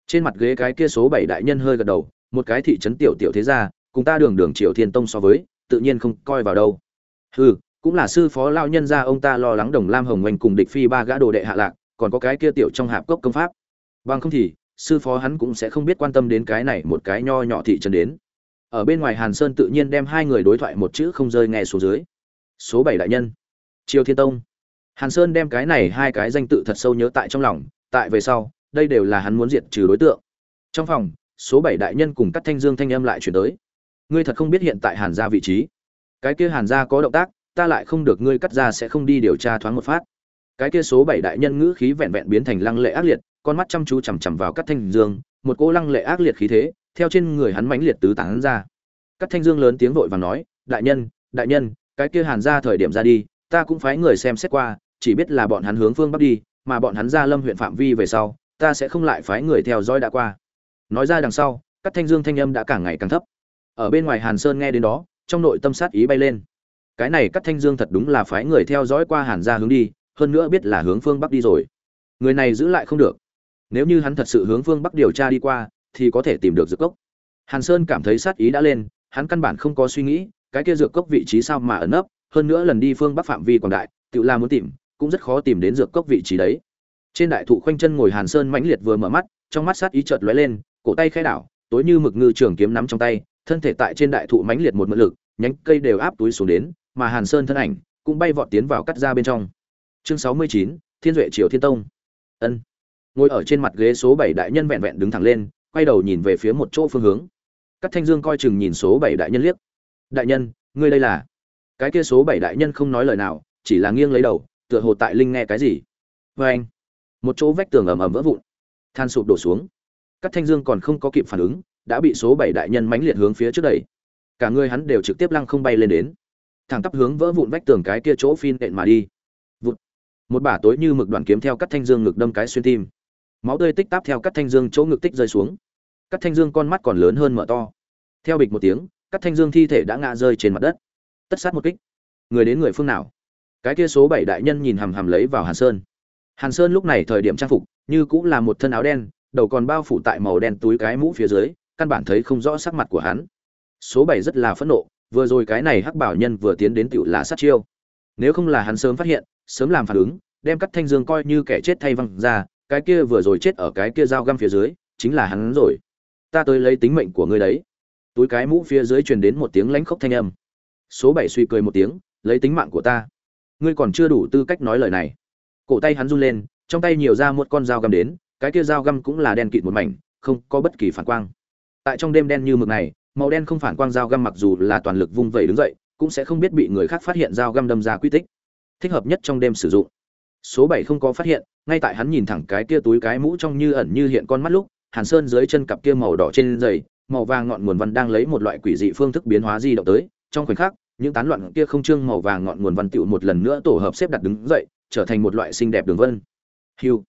A: Trên mặt ghế cái kia số bảy đại nhân hơi gật đầu, một cái thị trấn tiểu tiểu thế gia, cùng ta đường đường triều thiên tông so với, tự nhiên không coi vào đâu. Hừ, cũng là sư phó lao nhân gia, ông ta lo lắng đồng lam hồng oanh cùng địch phi ba gã đồ đệ hạ lạc còn có cái kia tiểu trong hạp cốc công pháp. Bằng không thì, sư phó hắn cũng sẽ không biết quan tâm đến cái này một cái nho nhỏ thị trấn đến. Ở bên ngoài hàn sơn tự nhiên đem hai người đối thoại một chữ không rơi nghe xuống dưới. Số bảy đại nhân. Triều thiên tông. Hàn sơn đem cái này hai cái danh tự thật sâu nhớ tại trong lòng, tại về sau, đây đều là hắn muốn diệt trừ đối tượng. Trong phòng, số bảy đại nhân cùng các thanh dương thanh âm lại chuyển tới. Ngươi thật không biết hiện tại hàn gia vị trí. Cái kia hàn gia có động tác, ta lại không được, ngươi cắt ra sẽ không đi điều tra thoáng một phát cái kia số bảy đại nhân ngữ khí vẹn vẹn biến thành lăng lệ ác liệt, con mắt chăm chú chằm chằm vào các thanh dương, một cỗ lăng lệ ác liệt khí thế, theo trên người hắn mãnh liệt tứ tán ra. Các thanh dương lớn tiếng vội và nói, đại nhân đại nhân, cái kia hàn ra thời điểm ra đi, ta cũng phái người xem xét qua, chỉ biết là bọn hắn hướng phương bắc đi, mà bọn hắn ra lâm huyện phạm vi về sau, ta sẽ không lại phái người theo dõi đã qua. Nói ra đằng sau các thanh dương thanh âm đã càng ngày càng thấp. Ở bên ngoài hàn sơn nghe đến đó, trong nội tâm sát ý bay lên. Cái này các thanh dương thật đúng là phái người theo dõi qua hàn ra hướng đi hơn nữa biết là hướng phương bắc đi rồi. Người này giữ lại không được. Nếu như hắn thật sự hướng phương bắc điều tra đi qua, thì có thể tìm được dược cốc. Hàn sơn cảm thấy sát ý đã lên, hắn căn bản không có suy nghĩ, cái kia dược cốc vị trí sao mà ẩn nấp, hơn nữa lần đi phương bắc phạm vi quảng đại, tự la muốn tìm, cũng rất khó tìm đến dược cốc vị trí đấy. Trên đại thụ khoanh chân ngồi hàn sơn mãnh liệt vừa mở mắt, trong mắt sát ý chợt lóe lên, cổ tay khai đảo, tối như mực ngư trường kiếm nắm trong tay, thân thể tại trên đại thụ mãnh liệt một mượn lực, nhánh cây đều áp túi xuống đến, mà hàn sơn thân ảnh cũng bay vọt tiến vào cắt ra bên trong chương sáu mươi chín, thiên duệ triều thiên tông. Ân. Ngồi ở trên mặt ghế số bảy đại nhân vẹn vẹn đứng thẳng lên, quay đầu nhìn về phía một chỗ phương hướng. Các thanh dương coi chừng nhìn số bảy đại nhân liếc. Đại nhân, ngươi đây là? Cái kia số bảy đại nhân không nói lời nào, chỉ là nghiêng lấy đầu, tựa hồ tại linh nghe cái gì. Vê anh, một chỗ vách tường ầm ầm vỡ vụn. Than sụp đổ xuống. Các thanh dương còn không có kịp phản ứng, đã bị số bảy đại nhân mãnh liệt hướng phía trước đẩy. Cả người hắn đều trực tiếp lăng không bay lên đến. Thẳng tắp hướng vỡ vụn vách tường cái kia chỗ phin đện mà đi một bả tối như mực đoạn kiếm theo cắt thanh dương ngực đâm cái xuyên tim. Máu tươi tích táp theo cắt thanh dương chỗ ngực tích rơi xuống. Cắt thanh dương con mắt còn lớn hơn mở to. Theo bịch một tiếng, cắt thanh dương thi thể đã ngã rơi trên mặt đất. Tất sát một kích. Người đến người phương nào? Cái kia số bảy đại nhân nhìn hằm hằm lấy vào hàn sơn. Hàn sơn lúc này thời điểm trang phục, như cũng là một thân áo đen, đầu còn bao phủ tại màu đen túi cái mũ phía dưới, căn bản thấy không rõ sắc mặt của hắn. Số bảy rất là phẫn nộ, vừa rồi cái này hắc bảo nhân vừa tiến đến tựu là sát chiêu nếu không là hắn sớm phát hiện, sớm làm phản ứng, đem cắt thanh dương coi như kẻ chết thay văng ra, cái kia vừa rồi chết ở cái kia dao găm phía dưới, chính là hắn rồi. Ta tới lấy tính mệnh của ngươi đấy. Túi cái mũ phía dưới truyền đến một tiếng lãnh khốc thanh âm. Số bảy suy cười một tiếng, lấy tính mạng của ta. Ngươi còn chưa đủ tư cách nói lời này. Cổ tay hắn run lên, trong tay nhiều ra một con dao găm đến, cái kia dao găm cũng là đen kịt một mảnh, không có bất kỳ phản quang. Tại trong đêm đen như mực này, màu đen không phản quang dao găm mặc dù là toàn lực vung vẩy đứng dậy cũng sẽ không biết bị người khác phát hiện dao găm đâm ra quy tích. Thích hợp nhất trong đêm sử dụng. Số bảy không có phát hiện, ngay tại hắn nhìn thẳng cái kia túi cái mũ trong như ẩn như hiện con mắt lúc, hàn sơn dưới chân cặp kia màu đỏ trên giày, màu vàng ngọn nguồn văn đang lấy một loại quỷ dị phương thức biến hóa di động tới. Trong khoảnh khắc, những tán loạn kia không trương màu vàng ngọn nguồn văn tựu một lần nữa tổ hợp xếp đặt đứng dậy, trở thành một loại xinh đẹp đường vân. Hiu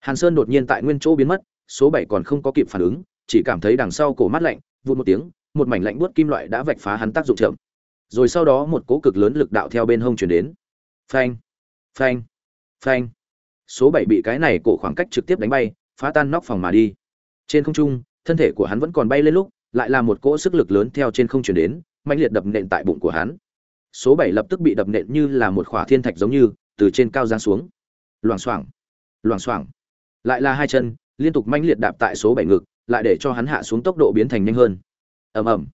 A: hàn sơn đột nhiên tại nguyên chỗ biến mất, số bảy còn không có kịp phản ứng, chỉ cảm thấy đằng sau cổ mắt lạnh, vụt một tiếng, một mảnh lạnh buốt kim loại đã vạch phá hắn tác dụng chậm rồi sau đó một cỗ cực lớn lực đạo theo bên hông chuyển đến. Phanh phanh phanh. Số bảy bị cái này cổ khoảng cách trực tiếp đánh bay, phá tan nóc phòng mà đi. Trên không trung, thân thể của hắn vẫn còn bay lên lúc, lại là một cỗ sức lực lớn theo trên không chuyển đến mạnh liệt đập nện tại bụng của hắn. Số bảy lập tức bị đập nện như là một khỏa thiên thạch giống như, từ trên cao giáng xuống. Loảng xoảng loảng xoảng. Lại là hai chân, liên tục mạnh liệt đạp tại số bảy ngực, lại để cho hắn hạ xuống tốc độ biến thành nhanh hơn. Ầm ầm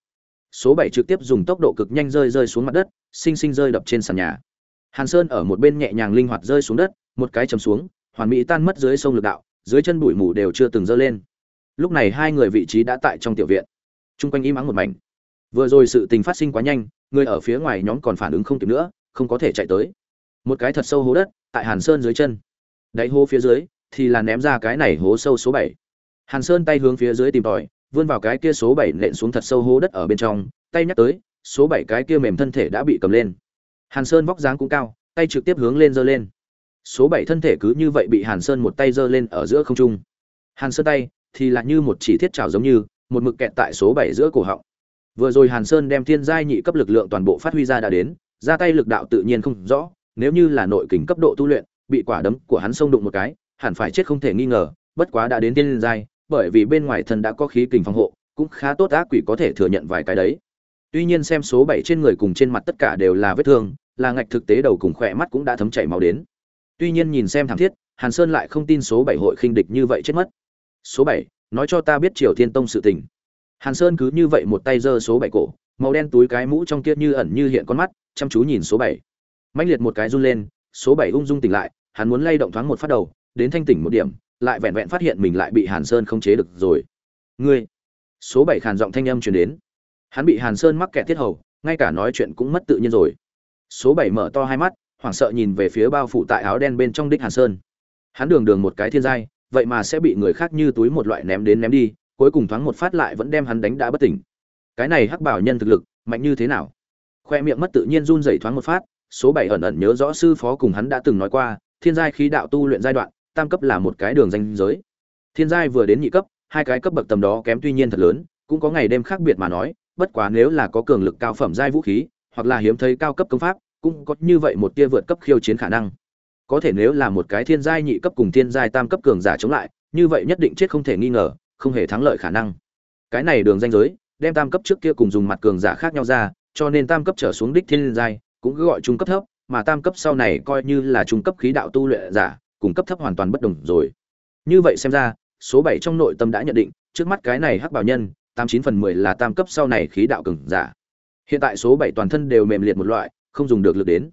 A: số bảy trực tiếp dùng tốc độ cực nhanh rơi rơi xuống mặt đất, sinh sinh rơi đập trên sàn nhà. Hàn sơn ở một bên nhẹ nhàng linh hoạt rơi xuống đất, một cái chầm xuống, hoàn mỹ tan mất dưới sông lực đạo, dưới chân bụi mù đều chưa từng dơ lên. Lúc này hai người vị trí đã tại trong tiểu viện. Trung quanh im ắng một mảnh. Vừa rồi sự tình phát sinh quá nhanh, người ở phía ngoài nhóm còn phản ứng không kịp nữa, không có thể chạy tới. Một cái thật sâu hố đất, tại hàn sơn dưới chân. Đáy hố phía dưới, thì là ném ra cái này hố sâu số bảy. Hàn sơn tay hướng phía dưới tìm tòi vươn vào cái kia số bảy nện xuống thật sâu hố đất ở bên trong, tay nhắc tới, số bảy cái kia mềm thân thể đã bị cầm lên. Hàn sơn vóc dáng cũng cao, tay trực tiếp hướng lên giơ lên. Số bảy thân thể cứ như vậy bị hàn sơn một tay giơ lên ở giữa không trung. Hàn sơn tay thì là như một chỉ thiết trào giống như, một mực kẹt tại số bảy giữa cổ họng. Vừa rồi hàn sơn đem thiên giai nhị cấp lực lượng toàn bộ phát huy ra đã đến, ra tay lực đạo tự nhiên không rõ, nếu như là nội kình cấp độ tu luyện, bị quả đấm của hắn xông đụng một cái, hẳn phải chết không thể nghi ngờ, bất quá đã đến thiên giai bởi vì bên ngoài thân đã có khí kình phòng hộ, cũng khá tốt ác quỷ có thể thừa nhận vài cái đấy. Tuy nhiên xem số bảy trên người cùng trên mặt tất cả đều là vết thương, là ngạch thực tế đầu cùng khỏe mắt cũng đã thấm chảy máu đến. Tuy nhiên nhìn xem thảm thiết, hàn sơn lại không tin số bảy hội khinh địch như vậy chết mất. Số bảy, nói cho ta biết triều thiên tông sự tình. Hàn sơn cứ như vậy một tay giơ số bảy cổ, màu đen túi cái mũ trong kia như ẩn như hiện con mắt, chăm chú nhìn số bảy. Mạnh liệt một cái run lên, số bảy ung dung tỉnh lại, hắn muốn lay động thoáng một phát đầu, đến thanh tỉnh một điểm lại vẹn vẹn phát hiện mình lại bị hàn sơn không chế được rồi. Ngươi, số bảy khàn giọng thanh âm truyền đến. Hắn bị hàn sơn mắc kẹt tiết hầu, ngay cả nói chuyện cũng mất tự nhiên rồi. Số bảy mở to hai mắt, hoảng sợ nhìn về phía bao phủ tại áo đen bên trong đích hàn sơn. Hắn đường đường một cái thiên giai, vậy mà sẽ bị người khác như túi một loại ném đến ném đi, cuối cùng thoáng một phát lại vẫn đem hắn đánh đã bất tỉnh. Cái này hắc bảo nhân thực lực, mạnh như thế nào? Khoe miệng mất tự nhiên run rẩy thoáng một phát, số bảy ẩn ẩn nhớ rõ sư phó cùng hắn đã từng nói qua, thiên giai khí đạo tu luyện giai đoạn tam cấp là một cái đường danh giới. Thiên giai vừa đến nhị cấp, hai cái cấp bậc tầm đó kém tuy nhiên thật lớn, cũng có ngày đêm khác biệt mà nói, bất quá nếu là có cường lực cao phẩm giai vũ khí, hoặc là hiếm thấy cao cấp công pháp, cũng có như vậy một tia vượt cấp khiêu chiến khả năng. Có thể nếu là một cái thiên giai nhị cấp cùng thiên giai tam cấp cường giả chống lại, như vậy nhất định chết không thể nghi ngờ, không hề thắng lợi khả năng. Cái này đường danh giới, đem tam cấp trước kia cùng dùng mặt cường giả khác nhau ra, cho nên tam cấp trở xuống đích thiên giai, cũng cứ gọi trung cấp thấp, mà tam cấp sau này coi như là trung cấp khí đạo tu luyện giả cùng cấp thấp hoàn toàn bất đồng rồi. Như vậy xem ra, số bảy trong nội tâm đã nhận định, trước mắt cái này hắc bảo nhân, tám chín phần mười là tam cấp sau này khí đạo cường giả. Hiện tại số bảy toàn thân đều mềm liệt một loại, không dùng được lực đến.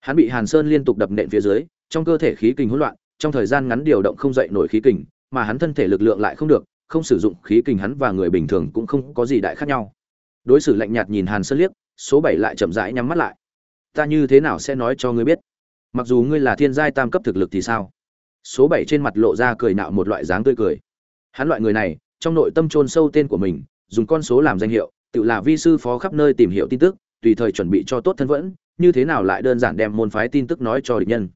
A: Hắn bị hàn sơn liên tục đập nện phía dưới, trong cơ thể khí kình hỗn loạn, trong thời gian ngắn điều động không dậy nổi khí kình, mà hắn thân thể lực lượng lại không được, không sử dụng khí kình hắn và người bình thường cũng không có gì đại khác nhau. Đối xử lạnh nhạt nhìn hàn sơn liếc, số bảy lại chậm rãi nhắm mắt lại. Ta như thế nào sẽ nói cho ngươi biết? Mặc dù ngươi là thiên giai tam cấp thực lực thì sao? Số bảy trên mặt lộ ra cười nạo một loại dáng tươi cười. Hắn loại người này, trong nội tâm chôn sâu tên của mình, dùng con số làm danh hiệu, tự là vi sư phó khắp nơi tìm hiểu tin tức, tùy thời chuẩn bị cho tốt thân vẫn, như thế nào lại đơn giản đem môn phái tin tức nói cho địch nhân.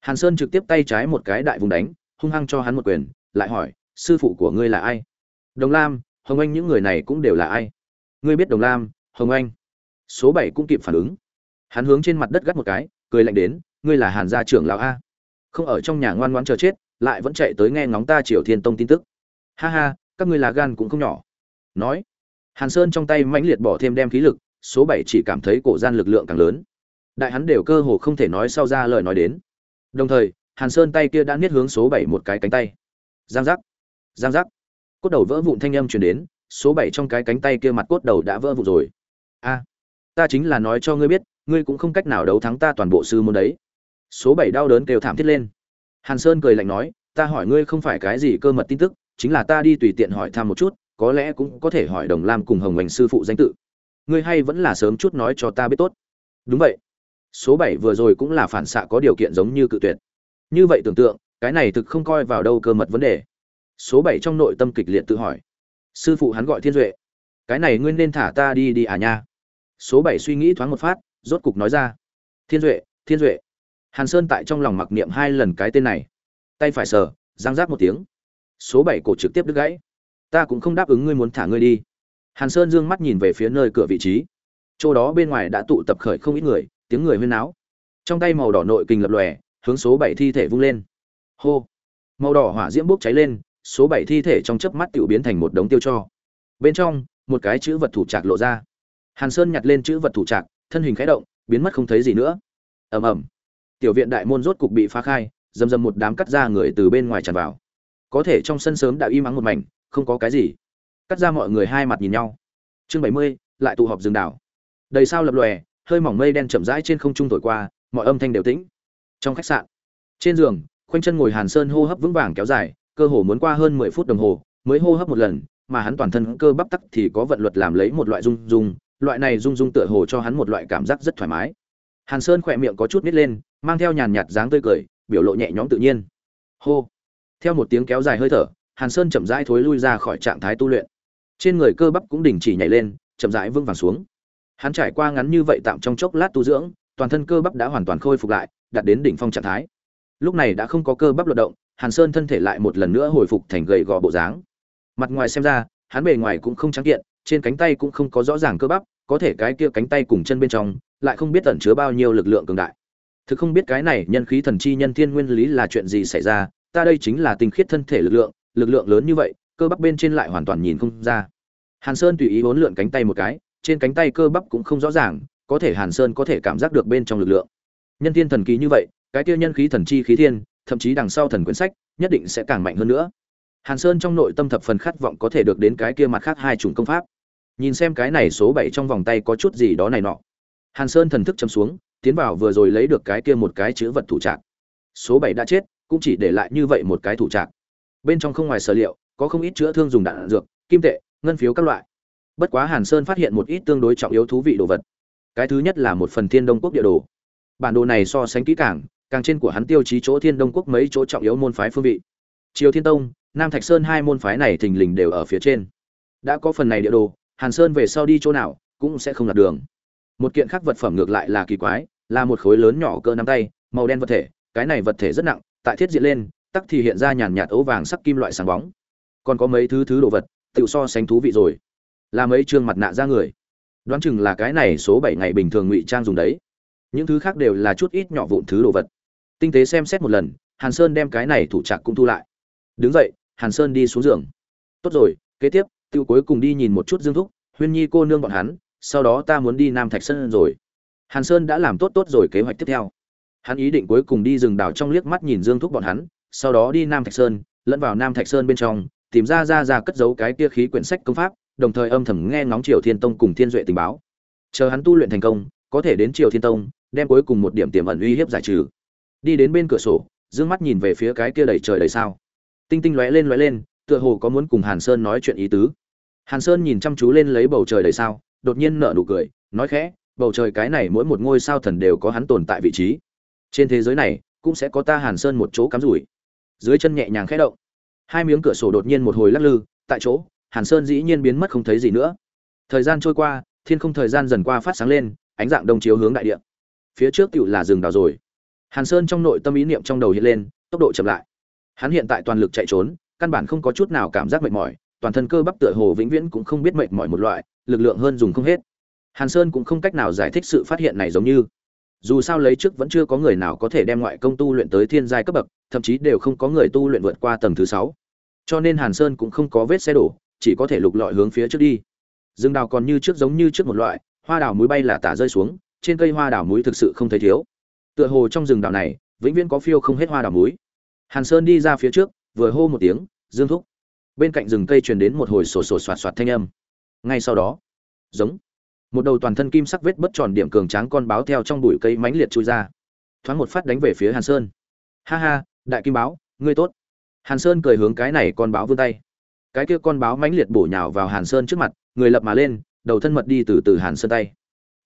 A: Hàn sơn trực tiếp tay trái một cái đại vùng đánh, hung hăng cho hắn một quyền, lại hỏi, sư phụ của ngươi là ai? Đồng lam, hồng anh những người này cũng đều là ai? Ngươi biết đồng lam, hồng anh. Số bảy cũng kịp phản ứng. Hắn hướng trên mặt đất gắt một cái, cười lạnh đến ngươi là hàn gia trưởng lão a? Không ở trong nhà ngoan ngoãn chờ chết, lại vẫn chạy tới nghe ngóng ta triều thiên tông tin tức. Ha ha, các ngươi là gan cũng không nhỏ. Nói, hàn sơn trong tay mãnh liệt bỏ thêm đem khí lực, số bảy chỉ cảm thấy cổ gian lực lượng càng lớn. Đại hắn đều cơ hồ không thể nói sau ra lời nói đến. Đồng thời, hàn sơn tay kia đã niết hướng số bảy một cái cánh tay. Giang giác giang giác. Cốt đầu vỡ vụn thanh âm truyền đến, số bảy trong cái cánh tay kia mặt cốt đầu đã vỡ vụn rồi. A, ta chính là nói cho ngươi biết, ngươi cũng không cách nào đấu thắng ta toàn bộ sư môn đấy số bảy đau đớn kêu thảm thiết lên. Hàn sơn cười lạnh nói, ta hỏi ngươi không phải cái gì cơ mật tin tức, chính là ta đi tùy tiện hỏi thăm một chút, có lẽ cũng có thể hỏi đồng lam cùng hồng hoành sư phụ danh tự. Ngươi hay vẫn là sớm chút nói cho ta biết tốt. Đúng vậy. Số bảy vừa rồi cũng là phản xạ có điều kiện giống như cự tuyệt. Như vậy tưởng tượng, cái này thực không coi vào đâu cơ mật vấn đề. Số bảy trong nội tâm kịch liệt tự hỏi. Sư phụ hắn gọi thiên duệ. Cái này ngươi nên thả ta đi đi à nha. Số bảy suy nghĩ thoáng một phát, rốt cục nói ra. Thiên duệ thiên duệ hàn sơn tại trong lòng mặc niệm hai lần cái tên này. Tay phải sờ giang giác một tiếng. Số bảy cổ trực tiếp đứt gãy. Ta cũng không đáp ứng ngươi muốn thả ngươi đi. Hàn sơn dương mắt nhìn về phía nơi cửa vị trí. Chỗ đó bên ngoài đã tụ tập khởi không ít người, tiếng người huyên náo. Trong tay màu đỏ nội kình lập lòe, hướng số bảy thi thể vung lên. Hô! Màu đỏ hỏa diễm bốc cháy lên, số bảy thi thể trong chớp mắt tự biến thành một đống tiêu cho. Bên trong, một cái chữ vật thủ trạc lộ ra. Hàn sơn nhặt lên chữ vật thủ trạc, thân hình khẽ động, biến mất không thấy gì nữa. Ầm ầm tiểu viện đại môn rốt cục bị phá khai dầm dầm một đám cắt ra người từ bên ngoài tràn vào. Có thể trong sân sớm đã im ắng một mảnh, không có cái gì. Cắt ra mọi người hai mặt nhìn nhau. Chương bảy mươi, lại tụ họp rừng đảo. Đầy sao lập lòe, hơi mỏng mây đen chậm rãi trên không trung thổi qua, mọi âm thanh đều tĩnh. Trong khách sạn, trên giường, khoanh chân ngồi hàn sơn hô hấp vững vàng kéo dài, cơ hồ muốn qua hơn mười phút đồng hồ, mới hô hấp một lần, mà hắn toàn thân cơ bắp tắc thì có vận luật làm lấy một loại rung rung, loại này rung rung tựa hồ cho hắn một loại cảm giác rất thoải mái. Hàn sơn khỏe miệng có chút nít lên mang theo nhàn nhạt dáng tươi cười, biểu lộ nhẹ nhõm tự nhiên. Hô. Theo một tiếng kéo dài hơi thở, hàn sơn chậm rãi thối lui ra khỏi trạng thái tu luyện. Trên người cơ bắp cũng đình chỉ nhảy lên, chậm rãi vững vàng xuống. Hắn trải qua ngắn như vậy tạm trong chốc lát tu dưỡng, toàn thân cơ bắp đã hoàn toàn khôi phục lại, đạt đến đỉnh phong trạng thái. Lúc này đã không có cơ bắp luận động, hàn sơn thân thể lại một lần nữa hồi phục thành gầy gò bộ dáng. Mặt ngoài xem ra, hắn bề ngoài cũng không trắng kiện, trên cánh tay cũng không có rõ ràng cơ bắp, có thể cái kia cánh tay cùng chân bên trong, lại không biết tẩn chứa bao nhiêu lực lượng cường đại thực không biết cái này nhân khí thần chi nhân thiên nguyên lý là chuyện gì xảy ra, ta đây chính là tinh khiết thân thể lực lượng lực lượng lớn như vậy, cơ bắp bên trên lại hoàn toàn nhìn không ra. Hàn sơn tùy ý bốn lượn cánh tay một cái, trên cánh tay cơ bắp cũng không rõ ràng, có thể hàn sơn có thể cảm giác được bên trong lực lượng. Nhân thiên thần kỳ như vậy, cái tiêu nhân khí thần chi khí thiên, thậm chí đằng sau thần quyển sách, nhất định sẽ càng mạnh hơn nữa. Hàn sơn trong nội tâm thập phần khát vọng có thể được đến cái kia mặt khác hai chủng công pháp. Nhìn xem cái này số bảy trong vòng tay có chút gì đó này nọ. Hàn sơn thần thức chấm xuống tiến vào vừa rồi lấy được cái kia một cái chữ vật thủ trạc. Số bảy đã chết, cũng chỉ để lại như vậy một cái thủ trạc. Bên trong không ngoài sở liệu, có không ít chữa thương dùng đạn dược, kim tệ, ngân phiếu các loại. Bất quá hàn sơn phát hiện một ít tương đối trọng yếu thú vị đồ vật. Cái thứ nhất là một phần thiên đông quốc địa đồ. Bản đồ này so sánh kỹ càng càng trên của hắn tiêu chí chỗ thiên đông quốc mấy chỗ trọng yếu môn phái phương vị. Triều thiên tông, nam thạch sơn hai môn phái này thình lình đều ở phía trên. Đã có phần này địa đồ, hàn sơn về sau đi chỗ nào, cũng sẽ không lạc đường một kiện khác vật phẩm ngược lại là kỳ quái, là một khối lớn nhỏ cỡ nắm tay, màu đen vật thể, cái này vật thể rất nặng, tại thiết diện lên, tắc thì hiện ra nhàn nhạt ấu vàng sắc kim loại sáng bóng. Còn có mấy thứ thứ đồ vật tự so sánh thú vị rồi. Là mấy chương mặt nạ ra người. Đoán chừng là cái này số bảy ngày bình thường ngụy trang dùng đấy. Những thứ khác đều là chút ít nhỏ vụn thứ đồ vật. Tinh tế xem xét một lần, hàn sơn đem cái này thủ trạc cũng thu lại. Đứng dậy, hàn sơn đi xuống giường. Tốt rồi, kế tiếp tiêu cuối cùng đi nhìn một chút dương thúc, huyên nhi cô nương bọn hắn sau đó ta muốn đi nam thạch sơn rồi. Hàn sơn đã làm tốt tốt rồi kế hoạch tiếp theo. Hắn ý định cuối cùng đi rừng đảo trong liếc mắt nhìn dương thúc bọn hắn, sau đó đi nam thạch sơn, lẫn vào nam thạch sơn bên trong, tìm ra ra ra cất giấu cái kia khí quyển sách công pháp, đồng thời âm thầm nghe ngóng triều thiên tông cùng thiên duệ tình báo. Chờ hắn tu luyện thành công, có thể đến triều thiên tông, đem cuối cùng một điểm tiềm ẩn uy hiếp giải trừ. Đi đến bên cửa sổ, dương mắt nhìn về phía cái kia đầy trời đầy sao. Tinh tinh lóe lên lóe lên, tựa hồ có muốn cùng hàn sơn nói chuyện ý tứ. Hàn sơn nhìn chăm chú lên lấy bầu trời đầy sao đột nhiên nở nụ cười, nói khẽ, bầu trời cái này mỗi một ngôi sao thần đều có hắn tồn tại vị trí. Trên thế giới này, cũng sẽ có ta hàn sơn một chỗ cắm rủi. Dưới chân nhẹ nhàng khẽ động, hai miếng cửa sổ đột nhiên một hồi lắc lư, tại chỗ, hàn sơn dĩ nhiên biến mất không thấy gì nữa. Thời gian trôi qua, thiên không thời gian dần qua phát sáng lên, ánh dạng đông chiếu hướng đại địa. Phía trước tựu là rừng đào rồi. Hàn sơn trong nội tâm ý niệm trong đầu hiện lên, tốc độ chậm lại. Hắn hiện tại toàn lực chạy trốn, căn bản không có chút nào cảm giác mệt mỏi, toàn thân cơ bắp tựa hồ vĩnh viễn cũng không biết mệt mỏi một loại lực lượng hơn dùng không hết. Hàn sơn cũng không cách nào giải thích sự phát hiện này giống như. Dù sao lấy trước vẫn chưa có người nào có thể đem ngoại công tu luyện tới thiên giai cấp bậc, thậm chí đều không có người tu luyện vượt qua tầng thứ sáu. Cho nên hàn sơn cũng không có vết xe đổ, chỉ có thể lục lọi hướng phía trước đi. Rừng đào còn như trước giống như trước một loại, hoa đào muối bay là tả rơi xuống, trên cây hoa đào muối thực sự không thấy thiếu. Tựa hồ trong rừng đào này, vĩnh viễn có phiêu không hết hoa đào muối. hàn sơn đi ra phía trước, vừa hô một tiếng, dương thúc. Bên cạnh rừng cây truyền đến một hồi sổ sổ soạt soạt thanh âm ngay sau đó. Giống. Một đầu toàn thân kim sắc vết bất tròn điểm cường tráng con báo theo trong bụi cây mãnh liệt chui ra. Thoáng một phát đánh về phía hàn sơn. Ha ha, đại kim báo, ngươi tốt. Hàn sơn cười hướng cái này con báo vươn tay. Cái kia con báo mãnh liệt bổ nhào vào hàn sơn trước mặt, người lập mà lên, đầu thân mật đi từ từ hàn sơn tay.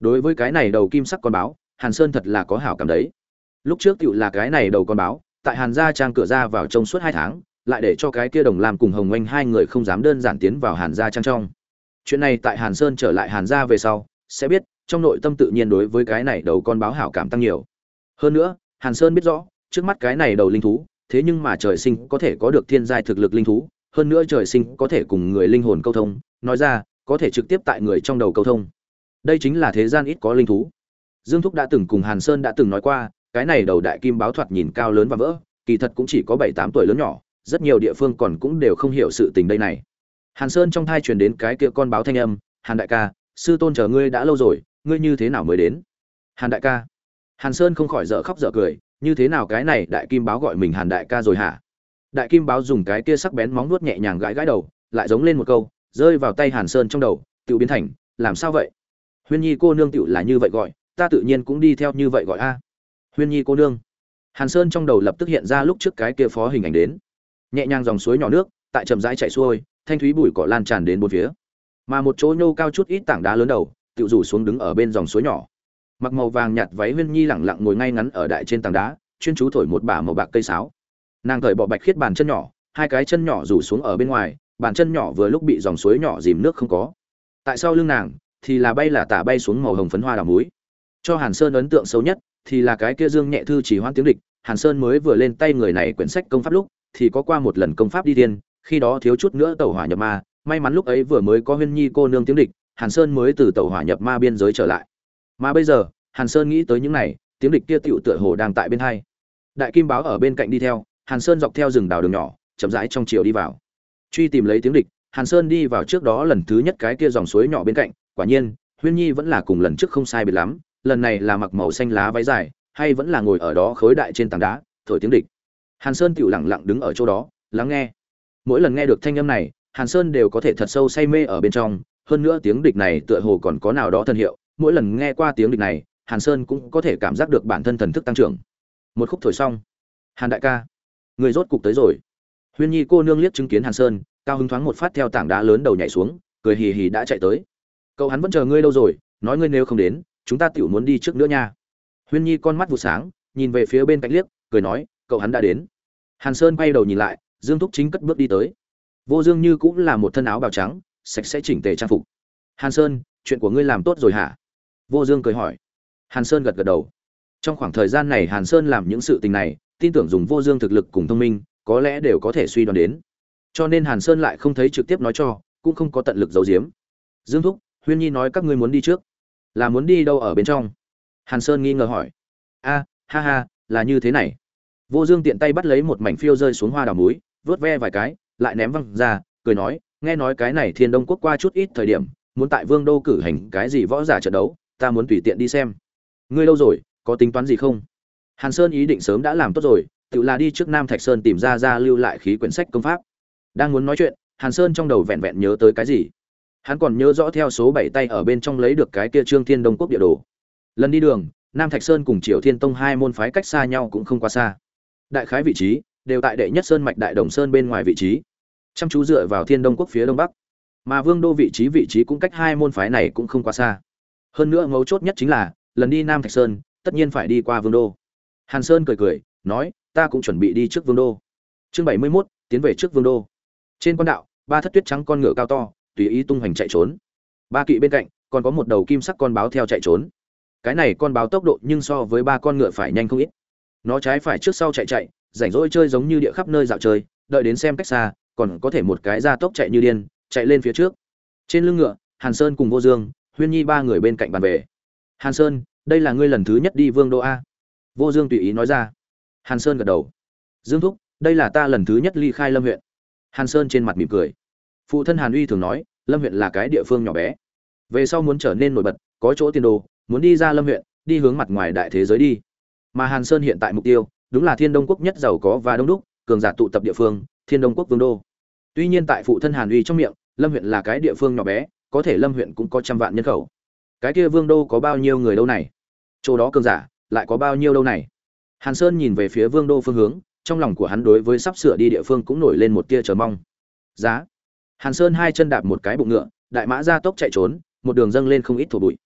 A: Đối với cái này đầu kim sắc con báo, hàn sơn thật là có hảo cảm đấy. Lúc trước tựu là cái này đầu con báo, tại hàn gia trang cửa ra vào trong suốt hai tháng, lại để cho cái kia đồng làm cùng hồng oanh hai người không dám đơn giản tiến vào hàn gia trang trong chuyện này tại hàn sơn trở lại hàn gia về sau, sẽ biết, trong nội tâm tự nhiên đối với cái này đầu con báo hảo cảm tăng nhiều. Hơn nữa, hàn sơn biết rõ, trước mắt cái này đầu linh thú, thế nhưng mà trời sinh có thể có được thiên giai thực lực linh thú, hơn nữa trời sinh có thể cùng người linh hồn câu thông, nói ra, có thể trực tiếp tại người trong đầu câu thông. Đây chính là thế gian ít có linh thú. Dương thúc đã từng cùng hàn sơn đã từng nói qua, cái này đầu đại kim báo thoạt nhìn cao lớn và vỡ, kỳ thật cũng chỉ có bảy tám tuổi lớn nhỏ, rất nhiều địa phương còn cũng đều không hiểu sự tình đây này hàn sơn trong thai truyền đến cái kia con báo thanh âm, hàn đại ca, sư tôn chờ ngươi đã lâu rồi, ngươi như thế nào mới đến? Hàn đại ca. Hàn sơn không khỏi dở khóc dở cười, như thế nào cái này đại kim báo gọi mình hàn đại ca rồi hả? Đại kim báo dùng cái kia sắc bén móng nuốt nhẹ nhàng gãi gãi đầu, lại giống lên một câu, rơi vào tay hàn sơn trong đầu tự biến thành, làm sao vậy? Huyên nhi cô nương tự là như vậy gọi, ta tự nhiên cũng đi theo như vậy gọi a. Huyên nhi cô nương. Hàn sơn trong đầu lập tức hiện ra lúc trước cái kia phó hình ảnh đến. Nhẹ nhàng dòng suối nhỏ nước, tại chậm rãi chạy xuôi thanh thúy bụi cỏ lan tràn đến bốn phía. Mà một chỗ nhô cao chút ít tảng đá lớn đầu, tự rủ xuống đứng ở bên dòng suối nhỏ. Mặc màu vàng nhạt váy huyên nhi lẳng lặng ngồi ngay ngắn ở đại trên tảng đá, chuyên chú thổi một bả màu bạc cây sáo. Nàng cởi bỏ bạch khiết bàn chân nhỏ, hai cái chân nhỏ rủ xuống ở bên ngoài, bàn chân nhỏ vừa lúc bị dòng suối nhỏ dìm nước không có. Tại sau lưng nàng, thì là bay là tả bay xuống màu hồng phấn hoa đào múi cho hàn sơn ấn tượng xấu nhất, thì là cái kia dương nhẹ thư chỉ hoan tiếng địch, hàn sơn mới vừa lên tay người này quyển sách công pháp lúc, thì có qua một lần công pháp đi tiên khi đó thiếu chút nữa tàu hỏa nhập ma, may mắn lúc ấy vừa mới có huyên nhi cô nương tiếng địch, hàn sơn mới từ tàu hỏa nhập ma biên giới trở lại. Mà bây giờ, hàn sơn nghĩ tới những này, tiếng địch kia tựu tựa hồ đang tại bên hai. Đại kim báo ở bên cạnh đi theo, hàn sơn dọc theo rừng đào đường nhỏ, chậm rãi trong chiều đi vào. Truy tìm lấy tiếng địch, hàn sơn đi vào trước đó lần thứ nhất cái kia dòng suối nhỏ bên cạnh, quả nhiên, huyên nhi vẫn là cùng lần trước không sai biệt lắm, lần này là mặc màu xanh lá váy dài, hay vẫn là ngồi ở đó khối đại trên tảng đá, thổi tiếng địch. Hàn sơn tựu lẳng lặng đứng ở chỗ đó, lắng nghe mỗi lần nghe được thanh âm này, hàn sơn đều có thể thật sâu say mê ở bên trong. Hơn nữa tiếng địch này tựa hồ còn có nào đó thân hiệu. Mỗi lần nghe qua tiếng địch này, hàn sơn cũng có thể cảm giác được bản thân thần thức tăng trưởng. Một khúc thổi xong. Hàn đại ca, người rốt cục tới rồi. Huyên nhi cô nương liếc chứng kiến hàn sơn, cao hứng thoáng một phát theo tảng đá lớn đầu nhảy xuống, cười hì hì đã chạy tới. Cậu hắn vẫn chờ ngươi lâu rồi, nói ngươi nếu không đến, chúng ta tiểu muốn đi trước nữa nha. Huyên nhi con mắt vụ sáng, nhìn về phía bên cạnh liếc, cười nói, cậu hắn đã đến. Hàn sơn bay đầu nhìn lại dương thúc chính cất bước đi tới. Vô dương như cũng là một thân áo bào trắng, sạch sẽ chỉnh tề trang phục. Hàn sơn, chuyện của ngươi làm tốt rồi hả? Vô dương cười hỏi. Hàn sơn gật gật đầu. Trong khoảng thời gian này hàn sơn làm những sự tình này, tin tưởng dùng vô dương thực lực cùng thông minh, có lẽ đều có thể suy đoán đến. Cho nên hàn sơn lại không thấy trực tiếp nói cho, cũng không có tận lực giấu giếm. Dương thúc, huyên nhi nói các ngươi muốn đi trước. Là muốn đi đâu ở bên trong? Hàn sơn nghi ngờ hỏi. A, ha ha, là như thế này. Vô dương tiện tay bắt lấy một mảnh phiêu rơi xuống hoa đào múi vớt ve vài cái, lại ném văng ra, cười nói, nghe nói cái này thiên đông quốc qua chút ít thời điểm, muốn tại vương đô cử hành cái gì võ giả trận đấu, ta muốn tùy tiện đi xem. Ngươi lâu rồi, có tính toán gì không? Hàn sơn ý định sớm đã làm tốt rồi, tự là đi trước nam thạch sơn tìm ra ra lưu lại khí quyển sách công pháp. Đang muốn nói chuyện, hàn sơn trong đầu vẹn vẹn nhớ tới cái gì? Hắn còn nhớ rõ theo số bảy tay ở bên trong lấy được cái kia trương thiên đông quốc địa đồ. Lần đi đường, nam thạch sơn cùng triều thiên tông hai môn phái cách xa nhau cũng không quá xa. Đại khái vị trí đều tại đệ nhất sơn mạch đại đồng sơn bên ngoài vị trí. Chăm chú dựa vào thiên đông quốc phía đông bắc. Mà vương đô vị trí vị trí cũng cách hai môn phái này cũng không quá xa. Hơn nữa mấu chốt nhất chính là, lần đi nam thạch sơn, tất nhiên phải đi qua vương đô. Hàn sơn cười cười, nói, ta cũng chuẩn bị đi trước vương đô. Chương bảy mươi mốt, tiến về trước vương đô. Trên con đạo, ba thất tuyết trắng con ngựa cao to, tùy ý tung hoành chạy trốn. Ba kỵ bên cạnh, còn có một đầu kim sắc con báo theo chạy trốn. Cái này con báo tốc độ nhưng so với ba con ngựa phải nhanh không ít. Nó trái phải trước sau chạy chạy rảnh rỗi chơi giống như địa khắp nơi dạo chơi, đợi đến xem cách xa, còn có thể một cái ra tốc chạy như điên, chạy lên phía trước. Trên lưng ngựa, hàn sơn cùng vô dương, huyên nhi ba người bên cạnh bàn về. Hàn sơn, đây là ngươi lần thứ nhất đi vương đô a? Vô dương tùy ý nói ra. Hàn sơn gật đầu. Dương thúc, đây là ta lần thứ nhất ly khai lâm huyện. Hàn sơn trên mặt mỉm cười. Phụ thân hàn uy thường nói, lâm huyện là cái địa phương nhỏ bé. Về sau muốn trở nên nổi bật, có chỗ tiền đồ, muốn đi ra lâm huyện, đi hướng mặt ngoài đại thế giới đi. Mà hàn sơn hiện tại mục tiêu đúng là thiên đông quốc nhất giàu có và đông đúc, cường giả tụ tập địa phương, thiên đông quốc vương đô. Tuy nhiên tại phụ thân hàn uy trong miệng, lâm huyện là cái địa phương nhỏ bé, có thể lâm huyện cũng có trăm vạn nhân khẩu. Cái kia vương đô có bao nhiêu người đâu này? Chỗ đó cường giả, lại có bao nhiêu đâu này? Hàn sơn nhìn về phía vương đô phương hướng, trong lòng của hắn đối với sắp sửa đi địa phương cũng nổi lên một tia chờ mong. Giá. Hàn sơn hai chân đạp một cái bụng ngựa, đại mã ra tốc chạy trốn, một đường dâng lên không ít thổ bụi.